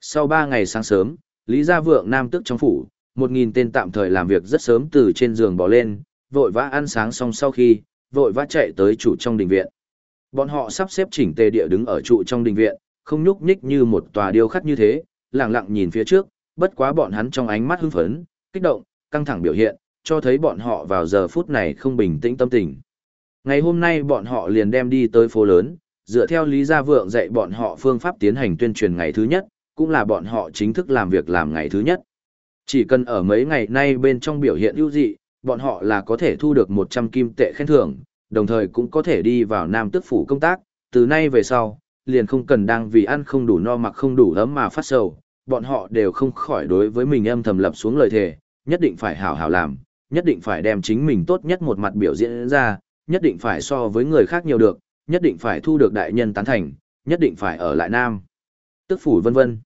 Sau 3 ngày sáng sớm, Lý Gia Vượng Nam tức trong phủ, 1.000 tên tạm thời làm việc rất sớm từ trên giường bỏ lên, vội vã ăn sáng xong sau khi, vội vã chạy tới trụ trong đình viện. Bọn họ sắp xếp chỉnh tề địa đứng ở trụ trong đình viện, không nhúc nhích như một tòa điêu khắc như thế, lặng lặng nhìn phía trước, bất quá bọn hắn trong ánh mắt hưng phấn, kích động, căng thẳng biểu hiện, cho thấy bọn họ vào giờ phút này không bình tĩnh tâm tình. Ngày hôm nay bọn họ liền đem đi tới phố lớn, dựa theo Lý Gia Vượng dạy bọn họ phương pháp tiến hành tuyên truyền ngày thứ nhất, cũng là bọn họ chính thức làm việc làm ngày thứ nhất. Chỉ cần ở mấy ngày nay bên trong biểu hiện ưu dị, bọn họ là có thể thu được 100 kim tệ khen thưởng, đồng thời cũng có thể đi vào Nam Tức Phủ công tác, từ nay về sau, liền không cần đang vì ăn không đủ no mặc không đủ ấm mà phát sầu, bọn họ đều không khỏi đối với mình âm thầm lập xuống lời thề, nhất định phải hảo hảo làm, nhất định phải đem chính mình tốt nhất một mặt biểu diễn ra, nhất định phải so với người khác nhiều được, nhất định phải thu được đại nhân tán thành, nhất định phải ở lại Nam. Tức phủ vân vân.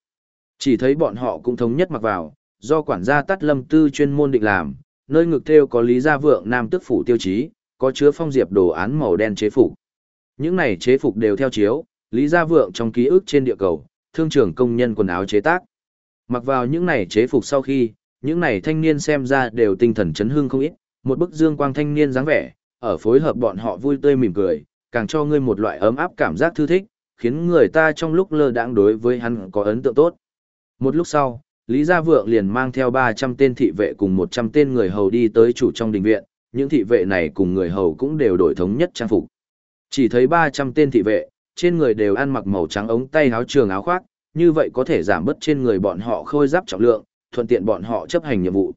Chỉ thấy bọn họ cũng thống nhất mặc vào, do quản gia tắt lâm tư chuyên môn định làm, nơi ngực theo có lý gia vượng Nam tức phủ tiêu chí, có chứa phong diệp đồ án màu đen chế phục. Những này chế phục đều theo chiếu, lý gia vượng trong ký ức trên địa cầu, thương trưởng công nhân quần áo chế tác. Mặc vào những này chế phục sau khi, những này thanh niên xem ra đều tinh thần chấn hương không ít, một bức dương quang thanh niên dáng vẻ, ở phối hợp bọn họ vui tươi mỉm cười, càng cho ngươi một loại ấm áp cảm giác thư thích, khiến người ta trong lúc lơ đãng đối với hắn có ấn tượng tốt. Một lúc sau, Lý Gia Vượng liền mang theo 300 tên thị vệ cùng 100 tên người hầu đi tới chủ trong đình viện, những thị vệ này cùng người hầu cũng đều đổi thống nhất trang phục. Chỉ thấy 300 tên thị vệ, trên người đều ăn mặc màu trắng ống tay áo trường áo khoác, như vậy có thể giảm bớt trên người bọn họ khôi giáp trọng lượng, thuận tiện bọn họ chấp hành nhiệm vụ.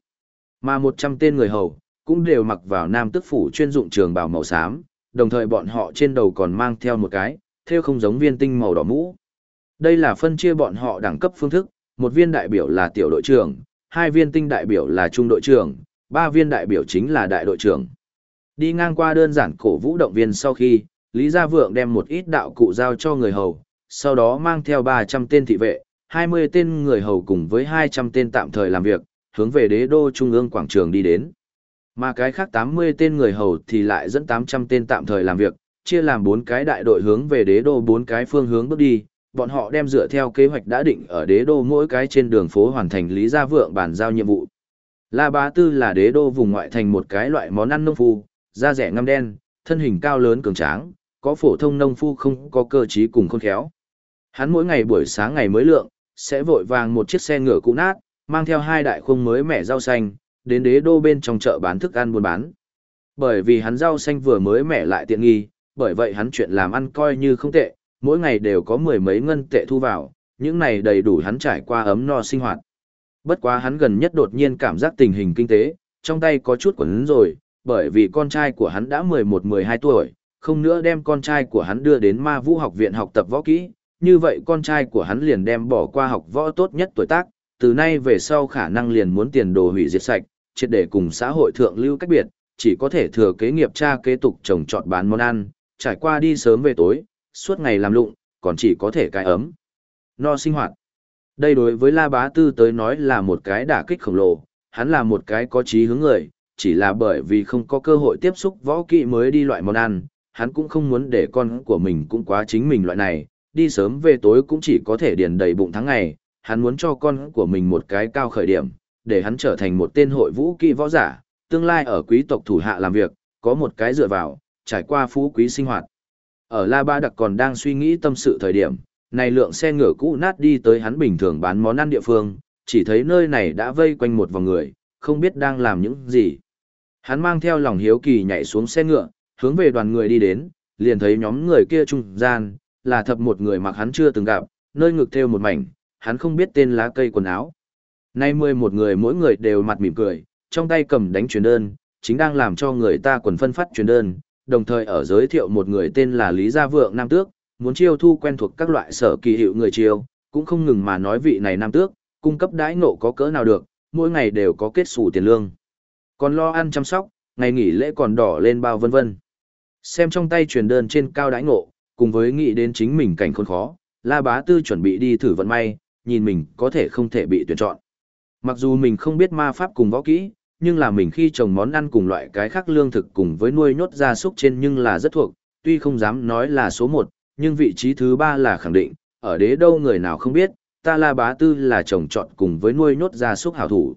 Mà 100 tên người hầu, cũng đều mặc vào nam tức phủ chuyên dụng trường bào màu xám, đồng thời bọn họ trên đầu còn mang theo một cái, theo không giống viên tinh màu đỏ mũ. Đây là phân chia bọn họ đẳng cấp phương thức, một viên đại biểu là tiểu đội trưởng, hai viên tinh đại biểu là trung đội trưởng, ba viên đại biểu chính là đại đội trưởng. Đi ngang qua đơn giản cổ vũ động viên sau khi, Lý Gia Vượng đem một ít đạo cụ giao cho người hầu, sau đó mang theo 300 tên thị vệ, 20 tên người hầu cùng với 200 tên tạm thời làm việc, hướng về đế đô trung ương quảng trường đi đến. Mà cái khác 80 tên người hầu thì lại dẫn 800 tên tạm thời làm việc, chia làm 4 cái đại đội hướng về đế đô 4 cái phương hướng bước đi, bọn họ đem dựa theo kế hoạch đã định ở đế đô mỗi cái trên đường phố hoàn thành lý gia vượng bàn giao nhiệm vụ. La Bá Tư là đế đô vùng ngoại thành một cái loại món ăn nông phu, da rẻ ngăm đen, thân hình cao lớn cường tráng, có phổ thông nông phu không có cơ trí cùng khôn khéo. Hắn mỗi ngày buổi sáng ngày mới lượng, sẽ vội vàng một chiếc xe ngựa cũ nát, mang theo hai đại khung mới mẻ rau xanh, đến đế đô bên trong chợ bán thức ăn buôn bán. Bởi vì hắn rau xanh vừa mới mẻ lại tiện nghi, bởi vậy hắn chuyện làm ăn coi như không tệ, mỗi ngày đều có mười mấy ngân tệ thu vào, những này đầy đủ hắn trải qua ấm no sinh hoạt. Bất quá hắn gần nhất đột nhiên cảm giác tình hình kinh tế, trong tay có chút quẩn rồi, bởi vì con trai của hắn đã 11-12 tuổi, không nữa đem con trai của hắn đưa đến ma vũ học viện học tập võ kỹ, như vậy con trai của hắn liền đem bỏ qua học võ tốt nhất tuổi tác, từ nay về sau khả năng liền muốn tiền đồ hủy diệt sạch, triệt để cùng xã hội thượng lưu cách biệt, chỉ có thể thừa kế nghiệp cha kế tục trồng trọt bán món ăn, trải qua đi sớm về tối, suốt ngày làm lụng, còn chỉ có thể cái ấm. No sinh hoạt. Đây đối với La Bá Tư tới nói là một cái đả kích khổng lồ, hắn là một cái có trí hướng người, chỉ là bởi vì không có cơ hội tiếp xúc võ kỹ mới đi loại món ăn, hắn cũng không muốn để con của mình cũng quá chính mình loại này, đi sớm về tối cũng chỉ có thể điền đầy bụng tháng ngày, hắn muốn cho con của mình một cái cao khởi điểm, để hắn trở thành một tên hội vũ kỹ võ giả, tương lai ở quý tộc thủ hạ làm việc, có một cái dựa vào, trải qua phú quý sinh hoạt. Ở La Ba Đặc còn đang suy nghĩ tâm sự thời điểm, này lượng xe ngựa cũ nát đi tới hắn bình thường bán món ăn địa phương, chỉ thấy nơi này đã vây quanh một vòng người, không biết đang làm những gì. Hắn mang theo lòng hiếu kỳ nhảy xuống xe ngựa, hướng về đoàn người đi đến, liền thấy nhóm người kia trung gian, là thập một người mặc hắn chưa từng gặp, nơi ngực theo một mảnh, hắn không biết tên lá cây quần áo. Nay mười một người mỗi người đều mặt mỉm cười, trong tay cầm đánh truyền đơn, chính đang làm cho người ta quần phân phát truyền đơn, đồng thời ở giới thiệu một người tên là Lý Gia Vượng Nam Tước, muốn chiêu thu quen thuộc các loại sở kỳ hiệu người chiêu, cũng không ngừng mà nói vị này Nam Tước, cung cấp đãi ngộ có cỡ nào được, mỗi ngày đều có kết xù tiền lương. Còn lo ăn chăm sóc, ngày nghỉ lễ còn đỏ lên bao vân vân. Xem trong tay truyền đơn trên cao đãi ngộ, cùng với nghĩ đến chính mình cảnh khốn khó, La Bá Tư chuẩn bị đi thử vận may, nhìn mình có thể không thể bị tuyển chọn. Mặc dù mình không biết ma pháp cùng võ kỹ, nhưng là mình khi trồng món ăn cùng loại cái khác lương thực cùng với nuôi nhốt gia súc trên nhưng là rất thuộc, tuy không dám nói là số một, nhưng vị trí thứ ba là khẳng định, ở đế đâu người nào không biết, ta La Bá Tư là chồng chọn cùng với nuôi nhốt gia súc hảo thủ.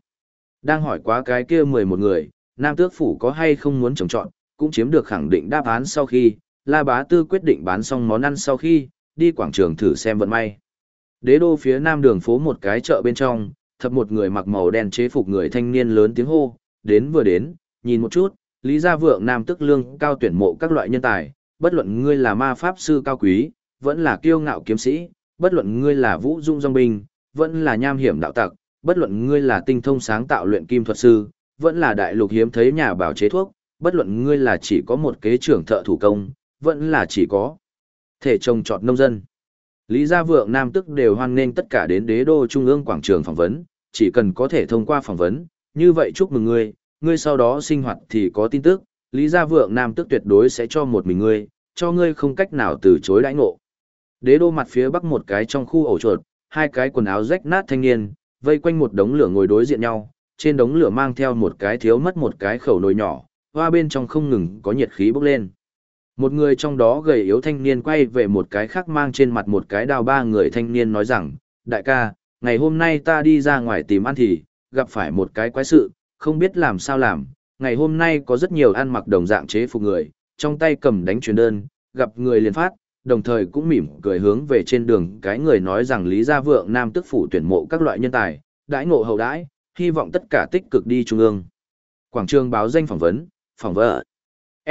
Đang hỏi quá cái kia 11 người, Nam Tước Phủ có hay không muốn trồng chọn, cũng chiếm được khẳng định đáp án sau khi, La Bá Tư quyết định bán xong món ăn sau khi, đi quảng trường thử xem vận may. Đế đô phía nam đường phố một cái chợ bên trong, thập một người mặc màu đen chế phục người thanh niên lớn tiếng hô, đến vừa đến, nhìn một chút, Lý Gia Vượng Nam tức lương cao tuyển mộ các loại nhân tài, bất luận ngươi là ma pháp sư cao quý, vẫn là kiêu ngạo kiếm sĩ, bất luận ngươi là vũ dung dòng binh, vẫn là nham hiểm đạo tặc, bất luận ngươi là tinh thông sáng tạo luyện kim thuật sư, vẫn là đại lục hiếm thấy nhà bảo chế thuốc, bất luận ngươi là chỉ có một kế trưởng thợ thủ công, vẫn là chỉ có thể trồng trọt nông dân. Lý Gia Vượng Nam tức đều hoan nghênh tất cả đến đế đô trung ương quảng trường phỏng vấn, chỉ cần có thể thông qua phỏng vấn, như vậy chúc mừng ngươi, ngươi sau đó sinh hoạt thì có tin tức, Lý Gia Vượng Nam tức tuyệt đối sẽ cho một mình ngươi, cho ngươi không cách nào từ chối đãi ngộ. Đế đô mặt phía bắc một cái trong khu ổ chuột, hai cái quần áo rách nát thanh niên, vây quanh một đống lửa ngồi đối diện nhau, trên đống lửa mang theo một cái thiếu mất một cái khẩu nồi nhỏ, hoa bên trong không ngừng có nhiệt khí bốc lên. Một người trong đó gầy yếu thanh niên quay về một cái khác mang trên mặt một cái đào ba người thanh niên nói rằng, đại ca, ngày hôm nay ta đi ra ngoài tìm ăn thì, gặp phải một cái quái sự, không biết làm sao làm, ngày hôm nay có rất nhiều ăn mặc đồng dạng chế phục người, trong tay cầm đánh truyền đơn, gặp người liền phát, đồng thời cũng mỉm cười hướng về trên đường cái người nói rằng Lý Gia Vượng Nam tức phủ tuyển mộ các loại nhân tài, đãi ngộ hậu đãi, hy vọng tất cả tích cực đi trung ương. Quảng trường báo danh phỏng vấn, phỏng vấn.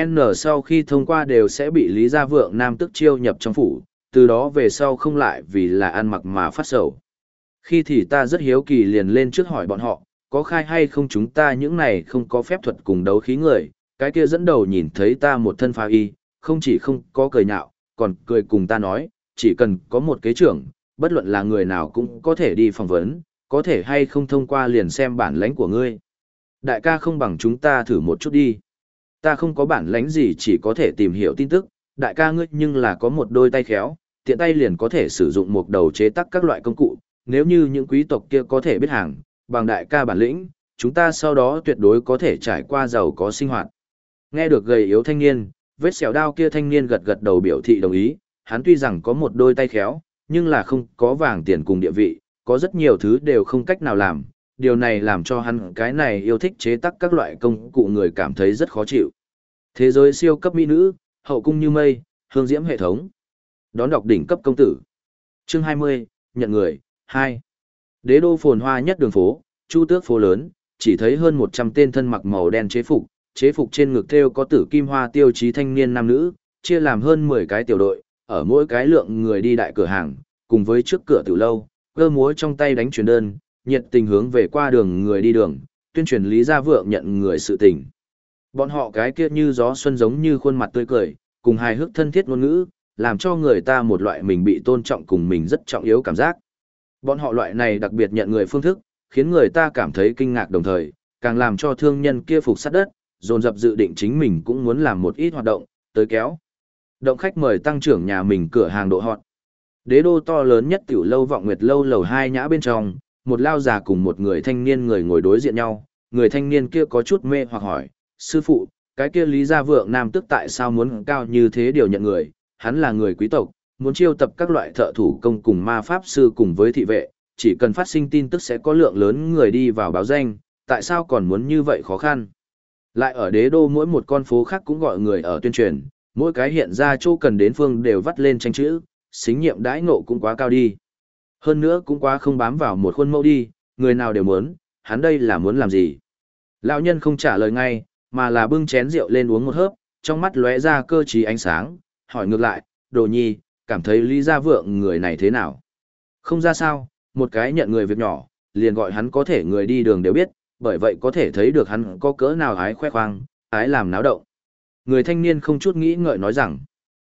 N sau khi thông qua đều sẽ bị Lý Gia Vượng Nam tức chiêu nhập trong phủ, từ đó về sau không lại vì là ăn mặc mà phát sầu. Khi thì ta rất hiếu kỳ liền lên trước hỏi bọn họ, có khai hay không chúng ta những này không có phép thuật cùng đấu khí người, cái kia dẫn đầu nhìn thấy ta một thân phá y, không chỉ không có cười nhạo, còn cười cùng ta nói, chỉ cần có một kế trưởng, bất luận là người nào cũng có thể đi phỏng vấn, có thể hay không thông qua liền xem bản lãnh của ngươi. Đại ca không bằng chúng ta thử một chút đi. Ta không có bản lãnh gì chỉ có thể tìm hiểu tin tức, đại ca ngươi nhưng là có một đôi tay khéo, tiện tay liền có thể sử dụng một đầu chế tác các loại công cụ, nếu như những quý tộc kia có thể biết hàng, bằng đại ca bản lĩnh, chúng ta sau đó tuyệt đối có thể trải qua giàu có sinh hoạt. Nghe được gầy yếu thanh niên, vết xẻo đao kia thanh niên gật gật đầu biểu thị đồng ý, hắn tuy rằng có một đôi tay khéo, nhưng là không có vàng tiền cùng địa vị, có rất nhiều thứ đều không cách nào làm, điều này làm cho hắn cái này yêu thích chế tác các loại công cụ người cảm thấy rất khó chịu. Thế giới siêu cấp mỹ nữ, hậu cung như mây, hương diễm hệ thống. Đón đọc đỉnh cấp công tử. Chương 20, nhận người, 2. Đế đô phồn hoa nhất đường phố, chu tước phố lớn, chỉ thấy hơn 100 tên thân mặc màu đen chế phục, chế phục trên ngực thêu có tử kim hoa tiêu chí thanh niên nam nữ, chia làm hơn 10 cái tiểu đội, ở mỗi cái lượng người đi đại cửa hàng, cùng với trước cửa tiểu lâu, cơ múa trong tay đánh truyền đơn, nhiệt tình hướng về qua đường người đi đường, tuyên truyền Lý Gia Vượng nhận người sự tình. Bọn họ cái kia như gió xuân giống như khuôn mặt tươi cười, cùng hài hước thân thiết ngôn ngữ, làm cho người ta một loại mình bị tôn trọng cùng mình rất trọng yếu cảm giác. Bọn họ loại này đặc biệt nhận người phương thức, khiến người ta cảm thấy kinh ngạc đồng thời, càng làm cho thương nhân kia phục sát đất, dồn dập dự định chính mình cũng muốn làm một ít hoạt động, tới kéo. Động khách mời tăng trưởng nhà mình cửa hàng độ hot. Đế đô to lớn nhất tiểu lâu vọng nguyệt lâu lầu hai nhã bên trong, một lao già cùng một người thanh niên người ngồi đối diện nhau, người thanh niên kia có chút mê hoặc hỏi, sư phụ, cái kia lý gia vượng nam tức tại sao muốn cao như thế điều nhận người, hắn là người quý tộc, muốn chiêu tập các loại thợ thủ công cùng ma pháp sư cùng với thị vệ, chỉ cần phát sinh tin tức sẽ có lượng lớn người đi vào báo danh, tại sao còn muốn như vậy khó khăn. Lại ở đế đô mỗi một con phố khác cũng gọi người ở tuyên truyền, mỗi cái hiện ra chỗ cần đến phương đều vắt lên tranh chữ, xính nhiệm đãi ngộ cũng quá cao đi. Hơn nữa cũng quá không bám vào một khuôn mẫu đi, người nào đều muốn, hắn đây là muốn làm gì. Lão nhân không trả lời ngay, mà là bưng chén rượu lên uống một hớp, trong mắt lóe ra cơ trí ánh sáng, hỏi ngược lại, đồ nhi, cảm thấy Lý Gia Vượng người này thế nào? Không ra sao, một cái nhận người việc nhỏ, liền gọi hắn có thể người đi đường đều biết, bởi vậy có thể thấy được hắn có cỡ nào ái khoe khoang, ái làm náo động. Người thanh niên không chút nghĩ ngợi nói rằng,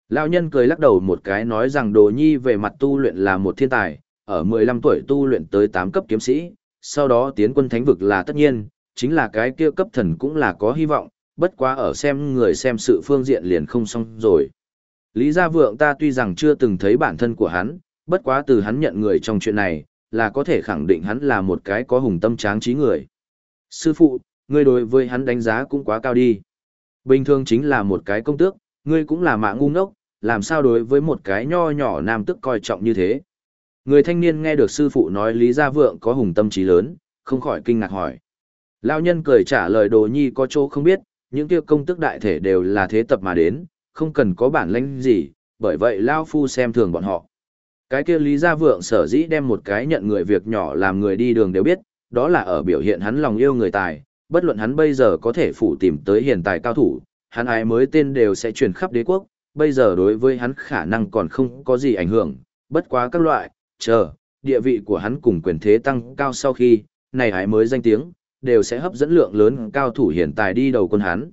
lão nhân cười lắc đầu một cái nói rằng đồ nhi về mặt tu luyện là một thiên tài, ở 15 tuổi tu luyện tới 8 cấp kiếm sĩ, sau đó tiến quân thánh vực là tất nhiên, chính là cái kia cấp thần cũng là có hy vọng, bất quá ở xem người xem sự phương diện liền không xong rồi. Lý Gia Vượng ta tuy rằng chưa từng thấy bản thân của hắn, bất quá từ hắn nhận người trong chuyện này, là có thể khẳng định hắn là một cái có hùng tâm tráng trí người. Sư phụ, ngươi đối với hắn đánh giá cũng quá cao đi. Bình thường chính là một cái công tước, ngươi cũng là mạ ngu ngốc, làm sao đối với một cái nho nhỏ nam tức coi trọng như thế. Người thanh niên nghe được sư phụ nói Lý Gia Vượng có hùng tâm trí lớn, không khỏi kinh ngạc hỏi. Lão nhân cười trả lời đồ nhi có chỗ không biết, những kia công tức đại thể đều là thế tập mà đến, không cần có bản lĩnh gì, bởi vậy Lao Phu xem thường bọn họ. Cái kia Lý Gia Vượng sở dĩ đem một cái nhận người việc nhỏ làm người đi đường đều biết, đó là ở biểu hiện hắn lòng yêu người tài, bất luận hắn bây giờ có thể phủ tìm tới hiện tài cao thủ, hắn ai mới tên đều sẽ truyền khắp đế quốc, bây giờ đối với hắn khả năng còn không có gì ảnh hưởng, bất quá các loại, chờ, địa vị của hắn cùng quyền thế tăng cao sau khi, này ai mới danh tiếng, đều sẽ hấp dẫn lượng lớn cao thủ hiện tài đi đầu quân hắn.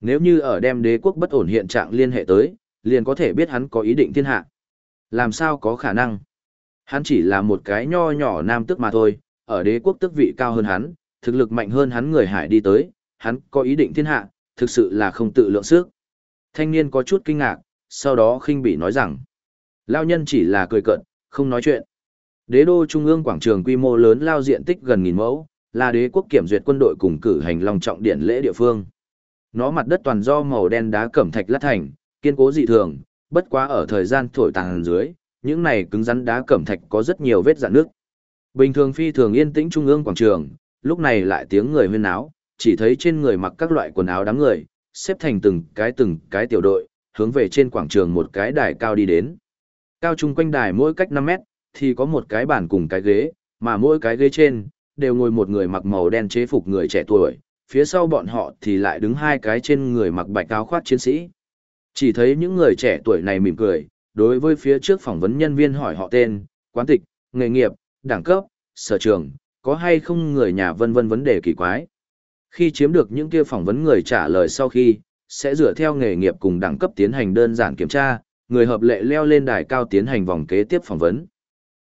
Nếu như ở đem đế quốc bất ổn hiện trạng liên hệ tới, liền có thể biết hắn có ý định thiên hạ. Làm sao có khả năng? Hắn chỉ là một cái nho nhỏ nam tức mà thôi, ở đế quốc tước vị cao hơn hắn, thực lực mạnh hơn hắn người hải đi tới, hắn có ý định thiên hạ, thực sự là không tự lượng sức. Thanh niên có chút kinh ngạc, sau đó khinh bị nói rằng, lao nhân chỉ là cười cận, không nói chuyện. Đế đô trung ương quảng trường quy mô lớn lao diện tích gần nghìn mẫu, là đế quốc kiểm duyệt quân đội cùng cử hành long trọng điển lễ địa phương. Nó mặt đất toàn do màu đen đá cẩm thạch lát thành, kiên cố dị thường, bất quá ở thời gian thổi tàn dưới, những này cứng rắn đá cẩm thạch có rất nhiều vết rạn nước. Bình thường phi thường yên tĩnh trung ương quảng trường, lúc này lại tiếng người huyên náo, chỉ thấy trên người mặc các loại quần áo đám người, xếp thành từng cái từng cái tiểu đội, hướng về trên quảng trường một cái đài cao đi đến. Cao trung quanh đài mỗi cách 5 mét, thì có một cái bàn cùng cái ghế, mà mỗi cái ghế trên, đều ngồi một người mặc màu đen chế phục người trẻ tuổi, phía sau bọn họ thì lại đứng hai cái trên người mặc bạch áo khoác chiến sĩ. Chỉ thấy những người trẻ tuổi này mỉm cười, đối với phía trước phỏng vấn nhân viên hỏi họ tên, quán tịch, nghề nghiệp, đẳng cấp, sở trường, có hay không người nhà vân vân vấn đề kỳ quái. Khi chiếm được những kia phỏng vấn người trả lời sau khi, sẽ dựa theo nghề nghiệp cùng đẳng cấp tiến hành đơn giản kiểm tra, người hợp lệ leo lên đài cao tiến hành vòng kế tiếp phỏng vấn.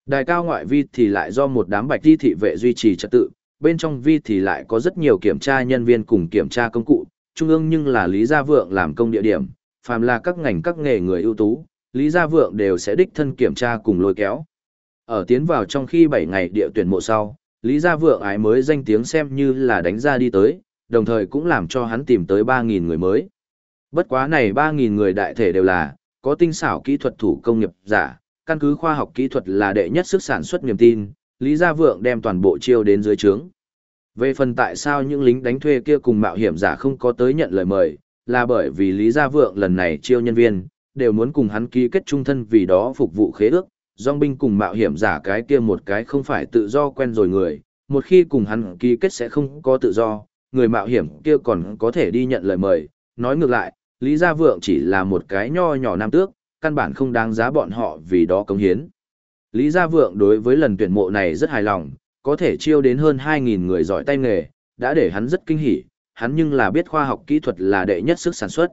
Đài cao ngoại vi thì lại do một đám bạch đi thị vệ duy trì trật tự, bên trong vi thì lại có rất nhiều kiểm tra nhân viên cùng kiểm tra công cụ, trung ương nhưng là Lý Gia Vượng làm công địa điểm, phàm là các ngành các nghề người ưu tú, Lý Gia Vượng đều sẽ đích thân kiểm tra cùng lôi kéo. Ở tiến vào trong khi 7 ngày địa tuyển mộ sau, Lý Gia Vượng ái mới danh tiếng xem như là đánh ra đi tới, đồng thời cũng làm cho hắn tìm tới 3.000 người mới. Bất quá này 3.000 người đại thể đều là, có tinh xảo kỹ thuật thủ công nghiệp giả, căn cứ khoa học kỹ thuật là đệ nhất sức sản xuất niềm tin, Lý Gia Vượng đem toàn bộ chiêu đến dưới trướng. Về phần tại sao những lính đánh thuê kia cùng mạo hiểm giả không có tới nhận lời mời, là bởi vì Lý Gia Vượng lần này chiêu nhân viên, đều muốn cùng hắn ký kết trung thân vì đó phục vụ khế ước, dòng binh cùng mạo hiểm giả cái kia một cái không phải tự do quen rồi người, một khi cùng hắn ký kết sẽ không có tự do, người mạo hiểm kia còn có thể đi nhận lời mời, nói ngược lại, Lý Gia Vượng chỉ là một cái nho nhỏ nam tước, căn bản không đáng giá bọn họ vì đó cống hiến. Lý Gia Vượng đối với lần tuyển mộ này rất hài lòng, có thể chiêu đến hơn 2.000 người giỏi tay nghề, đã để hắn rất kinh hỉ, hắn nhưng là biết khoa học kỹ thuật là đệ nhất sức sản xuất.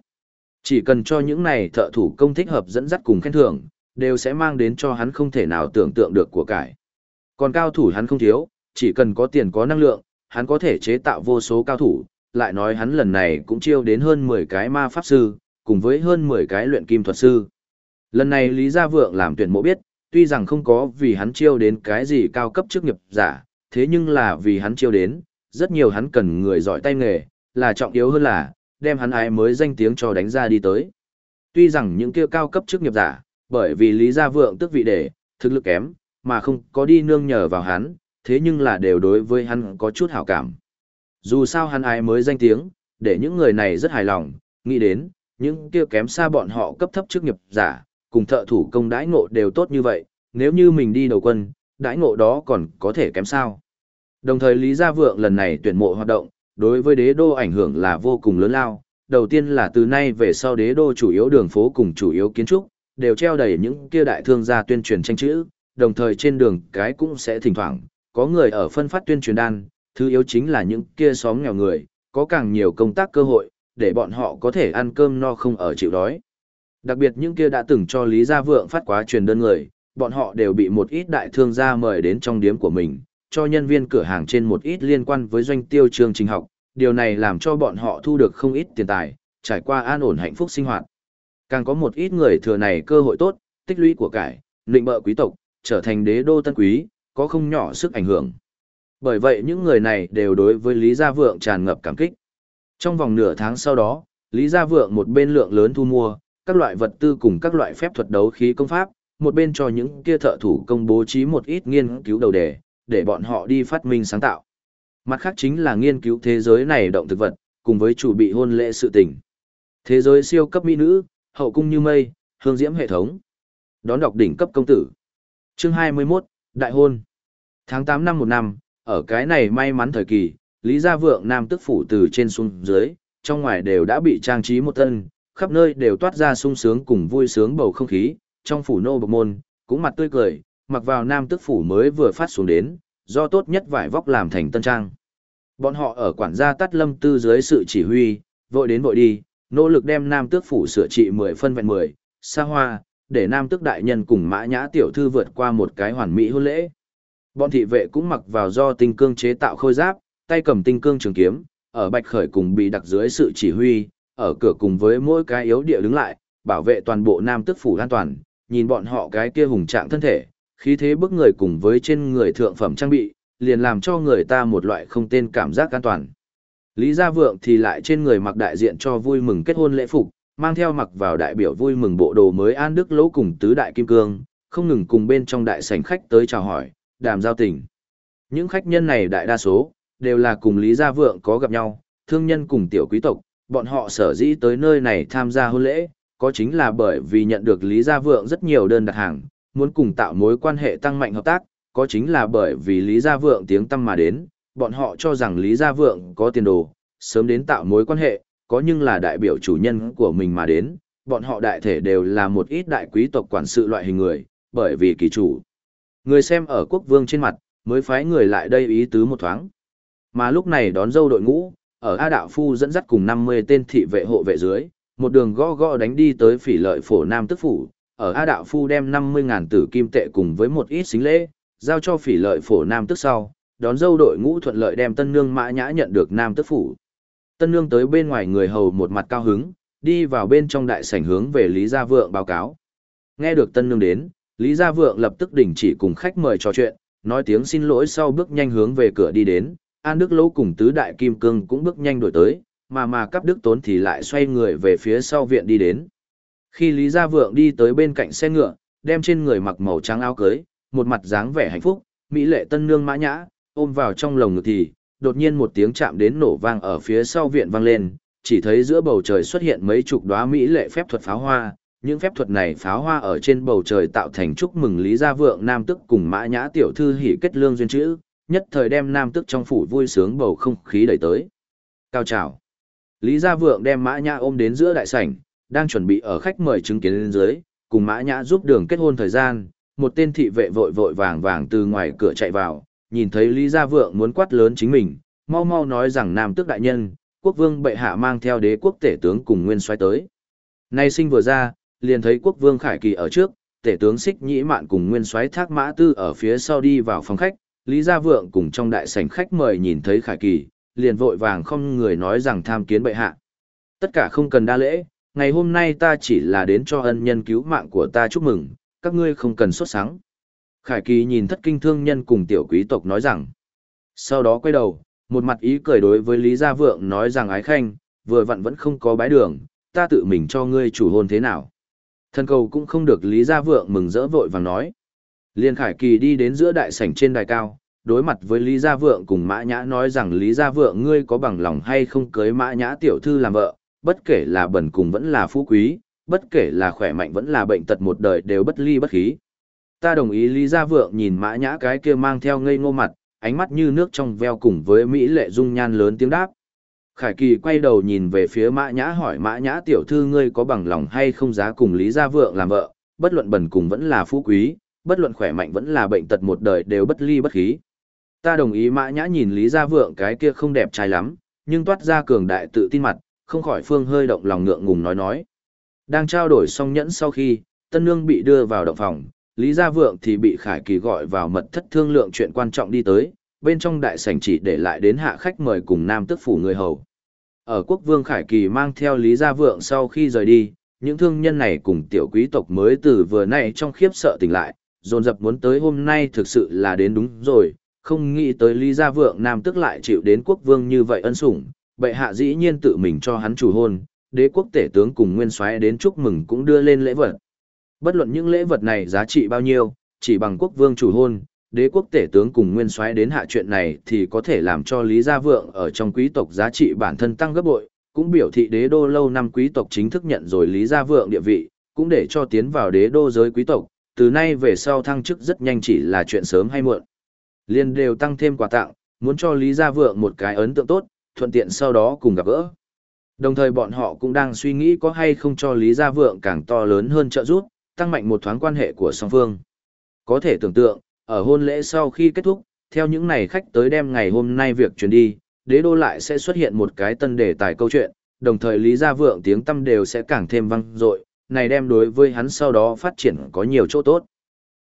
Chỉ cần cho những này thợ thủ công thích hợp dẫn dắt cùng khen thưởng, đều sẽ mang đến cho hắn không thể nào tưởng tượng được của cải. Còn cao thủ hắn không thiếu, chỉ cần có tiền có năng lượng, hắn có thể chế tạo vô số cao thủ, lại nói hắn lần này cũng chiêu đến hơn 10 cái ma pháp sư, cùng với hơn 10 cái luyện kim thuật sư. Lần này Lý Gia Vượng làm tuyển mộ biết, tuy rằng không có vì hắn chiêu đến cái gì cao cấp chức nghiệp giả, thế nhưng là vì hắn chiêu đến, rất nhiều hắn cần người giỏi tay nghề, là trọng yếu hơn là, đem hắn ái mới danh tiếng cho đánh ra đi tới. Tuy rằng những kia cao cấp chức nghiệp giả, bởi vì Lý Gia Vượng tức vị để, thực lực kém, mà không có đi nương nhờ vào hắn, thế nhưng là đều đối với hắn có chút hảo cảm. Dù sao hắn ái mới danh tiếng, để những người này rất hài lòng, nghĩ đến, những kia kém xa bọn họ cấp thấp chức nghiệp giả, cùng thợ thủ công đãi ngộ đều tốt như vậy, nếu như mình đi đầu quân, đãi ngộ đó còn có thể kém sao. Đồng thời Lý Gia Vượng lần này tuyển mộ hoạt động, đối với đế đô ảnh hưởng là vô cùng lớn lao. Đầu tiên là từ nay về sau đế đô chủ yếu đường phố cùng chủ yếu kiến trúc, đều treo đầy những kia đại thương gia tuyên truyền tranh chữ, đồng thời trên đường cái cũng sẽ thỉnh thoảng, có người ở phân phát tuyên truyền đan, thứ yếu chính là những kia xóm nghèo người, có càng nhiều công tác cơ hội, để bọn họ có thể ăn cơm no không ở chịu đói. Đặc biệt những kia đã từng cho Lý Gia Vượng phát quá truyền đơn người, bọn họ đều bị một ít đại thương gia mời đến trong điếm của mình, cho nhân viên cửa hàng trên một ít liên quan với doanh tiêu chương trình học, điều này làm cho bọn họ thu được không ít tiền tài, trải qua an ổn hạnh phúc sinh hoạt. Càng có một ít người thừa này cơ hội tốt, tích lũy của cải, lịnh bợ quý tộc, trở thành đế đô tân quý, có không nhỏ sức ảnh hưởng. Bởi vậy những người này đều đối với Lý Gia Vượng tràn ngập cảm kích. Trong vòng nửa tháng sau đó, Lý Gia Vượng một bên lượng lớn thu mua, các loại vật tư cùng các loại phép thuật đấu khí công pháp, một bên cho những kia thợ thủ công bố trí một ít nghiên cứu đầu đề, để bọn họ đi phát minh sáng tạo. Mặt khác chính là nghiên cứu thế giới này động thực vật, cùng với chủ bị hôn lễ sự tình. Thế giới siêu cấp mỹ nữ, hậu cung như mây, hương diễm hệ thống. Đón đọc đỉnh cấp công tử. Chương 21, Đại hôn. Tháng 8 năm một năm, ở cái này may mắn thời kỳ, Lý Gia Vượng Nam tức phủ từ trên xuống dưới, trong ngoài đều đã bị trang trí một tân, khắp nơi đều toát ra sung sướng cùng vui sướng bầu không khí, trong phủ nô bộc môn, cũng mặt tươi cười, mặc vào Nam tức phủ mới vừa phát xuống đến, do tốt nhất vải vóc làm thành tân trang. Bọn họ ở quản gia tắt lâm tư dưới sự chỉ huy, vội đến vội đi, nỗ lực đem Nam tước phủ sửa trị 10 phân vẹn 10, xa hoa, để Nam tước đại nhân cùng mã nhã tiểu thư vượt qua một cái hoàn mỹ hôn lễ. Bọn thị vệ cũng mặc vào do tinh cương chế tạo khôi giáp, tay cầm tinh cương trường kiếm, ở bạch khởi cùng bị đặc dưới sự chỉ huy, ở cửa cùng với mỗi cái yếu địa đứng lại, bảo vệ toàn bộ Nam tước phủ an toàn, nhìn bọn họ cái kia hùng trạng thân thể, khí thế bức người cùng với trên người thượng phẩm trang bị, liền làm cho người ta một loại không tên cảm giác an toàn. Lý Gia Vượng thì lại trên người mặc đại diện cho vui mừng kết hôn lễ phục, mang theo mặc vào đại biểu vui mừng bộ đồ mới An Đức Lỗ cùng tứ đại kim cương, không ngừng cùng bên trong đại sảnh khách tới chào hỏi, đàm giao tình. Những khách nhân này đại đa số, đều là cùng Lý Gia Vượng có gặp nhau, thương nhân cùng tiểu quý tộc, bọn họ sở dĩ tới nơi này tham gia hôn lễ, có chính là bởi vì nhận được Lý Gia Vượng rất nhiều đơn đặt hàng, muốn cùng tạo mối quan hệ tăng mạnh hợp tác, có chính là bởi vì Lý Gia Vượng tiếng tâm mà đến, bọn họ cho rằng Lý Gia Vượng có tiền đồ, sớm đến tạo mối quan hệ, có nhưng là đại biểu chủ nhân của mình mà đến, bọn họ đại thể đều là một ít đại quý tộc quản sự loại hình người, bởi vì kỳ chủ. Người xem ở quốc vương trên mặt, mới phái người lại đây ý tứ một thoáng. Mà lúc này đón dâu đội ngũ, ở A Đạo Phu dẫn dắt cùng 50 tên thị vệ hộ vệ dưới, một đường gõ gõ đánh đi tới phỉ lợi phổ Nam Tức Phủ, ở A Đạo Phu đem 50.000 tử kim tệ cùng với một ít xính lễ, giao cho phỉ lợi phổ Nam Tức sau, đón dâu đội ngũ thuận lợi đem tân nương mã nhã nhận được Nam Tức Phủ. Tân nương tới bên ngoài người hầu một mặt cao hứng, đi vào bên trong đại sảnh hướng về Lý Gia Vượng báo cáo. Nghe được tân nương đến, Lý Gia Vượng lập tức đình chỉ cùng khách mời trò chuyện, nói tiếng xin lỗi sau bước nhanh hướng về cửa đi đến, An Đức Lỗ cùng tứ đại kim cương cũng bước nhanh đổi tới, mà mà cấp Đức Tốn thì lại xoay người về phía sau viện đi đến. Khi Lý Gia Vượng đi tới bên cạnh xe ngựa, đem trên người mặc màu trắng áo cưới, một mặt dáng vẻ hạnh phúc, mỹ lệ tân nương mã nhã, ôm vào trong lồng ngực thì, đột nhiên một tiếng chạm đến nổ vang ở phía sau viện vang lên, chỉ thấy giữa bầu trời xuất hiện mấy chục đóa mỹ lệ phép thuật pháo hoa, những phép thuật này pháo hoa ở trên bầu trời tạo thành chúc mừng Lý Gia Vượng Nam Tức cùng Mã Nhã tiểu thư hỉ kết lương duyên chữ, nhất thời đem Nam Tức trong phủ vui sướng bầu không khí đẩy tới. Cao trào. Lý Gia Vượng đem Mã Nhã ôm đến giữa đại sảnh, đang chuẩn bị ở khách mời chứng kiến lên dưới, cùng Mã Nhã giúp đường kết hôn thời gian, một tên thị vệ vội vội vàng vàng từ ngoài cửa chạy vào, nhìn thấy Lý Gia Vượng muốn quát lớn chính mình, mau mau nói rằng Nam Tước đại nhân, quốc vương bệ hạ mang theo đế quốc tể tướng cùng nguyên xoay tới. Nay sinh vừa ra, liền thấy quốc vương Khải Kỳ ở trước, tể tướng Xích Nhĩ Mạn cùng nguyên soái Thác Mã Tư ở phía sau đi vào phòng khách, Lý Gia Vượng cùng trong đại sảnh khách mời nhìn thấy Khải Kỳ, liền vội vàng không người nói rằng tham kiến bệ hạ. Tất cả không cần đa lễ, ngày hôm nay ta chỉ là đến cho ân nhân cứu mạng của ta chúc mừng, các ngươi không cần xuất sáng. Khải Kỳ nhìn thất kinh thương nhân cùng tiểu quý tộc nói rằng. Sau đó quay đầu, một mặt ý cười đối với Lý Gia Vượng nói rằng ái khanh, vừa vặn vẫn không có bái đường, ta tự mình cho ngươi chủ hôn thế nào. Thần cầu cũng không được Lý Gia Vượng mừng rỡ vội vàng nói. Liên Khải Kỳ đi đến giữa đại sảnh trên đài cao, đối mặt với Lý Gia Vượng cùng Mã Nhã nói rằng Lý Gia Vượng ngươi có bằng lòng hay không cưới Mã Nhã tiểu thư làm vợ, bất kể là bẩn cùng vẫn là phú quý, bất kể là khỏe mạnh vẫn là bệnh tật một đời đều bất ly bất khí. Ta đồng ý Lý Gia Vượng nhìn Mã Nhã cái kia mang theo ngây ngô mặt, ánh mắt như nước trong veo cùng với Mỹ lệ dung nhan lớn tiếng đáp. Khải Kỳ quay đầu nhìn về phía Mã Nhã hỏi Mã Nhã tiểu thư ngươi có bằng lòng hay không giá cùng Lý Gia Vượng làm vợ, bất luận bẩn cùng vẫn là phú quý, bất luận khỏe mạnh vẫn là bệnh tật một đời đều bất ly bất khí. Ta đồng ý Mã Nhã nhìn Lý Gia Vượng cái kia không đẹp trai lắm, nhưng toát ra cường đại tự tin mặt, không khỏi phương hơi động lòng ngượng ngùng nói nói. Đang trao đổi xong nhẫn sau khi, Tân Nương bị đưa vào động phòng, Lý Gia Vượng thì bị Khải Kỳ gọi vào mật thất thương lượng chuyện quan trọng đi tới, bên trong đại sảnh chỉ để lại đến hạ khách mời cùng nam tức phủ người hầu. Ở quốc vương Khải Kỳ mang theo Lý Gia Vượng sau khi rời đi, những thương nhân này cùng tiểu quý tộc mới từ vừa nay trong khiếp sợ tỉnh lại, dồn dập muốn tới hôm nay thực sự là đến đúng rồi, không nghĩ tới Lý Gia Vượng nam tức lại chịu đến quốc vương như vậy ân sủng, bệ hạ dĩ nhiên tự mình cho hắn chủ hôn, đế quốc tể tướng cùng nguyên soái đến chúc mừng cũng đưa lên lễ vật. Bất luận những lễ vật này giá trị bao nhiêu, chỉ bằng quốc vương chủ hôn, đế quốc tể tướng cùng nguyên soái đến hạ chuyện này thì có thể làm cho Lý Gia Vượng ở trong quý tộc giá trị bản thân tăng gấp bội, cũng biểu thị đế đô lâu năm quý tộc chính thức nhận rồi Lý Gia Vượng địa vị, cũng để cho tiến vào đế đô giới quý tộc, từ nay về sau thăng chức rất nhanh chỉ là chuyện sớm hay muộn. Liên đều tăng thêm quà tặng, muốn cho Lý Gia Vượng một cái ấn tượng tốt, thuận tiện sau đó cùng gặp gỡ. Đồng thời bọn họ cũng đang suy nghĩ có hay không cho Lý Gia Vượng càng to lớn hơn trợ giúp, tăng mạnh một thoáng quan hệ của song phương. Có thể tưởng tượng, ở hôn lễ sau khi kết thúc, theo những này khách tới đem ngày hôm nay việc chuyển đi, đế đô lại sẽ xuất hiện một cái tân đề tài câu chuyện, đồng thời Lý Gia Vượng tiếng tâm đều sẽ càng thêm vang dội, này đem đối với hắn sau đó phát triển có nhiều chỗ tốt.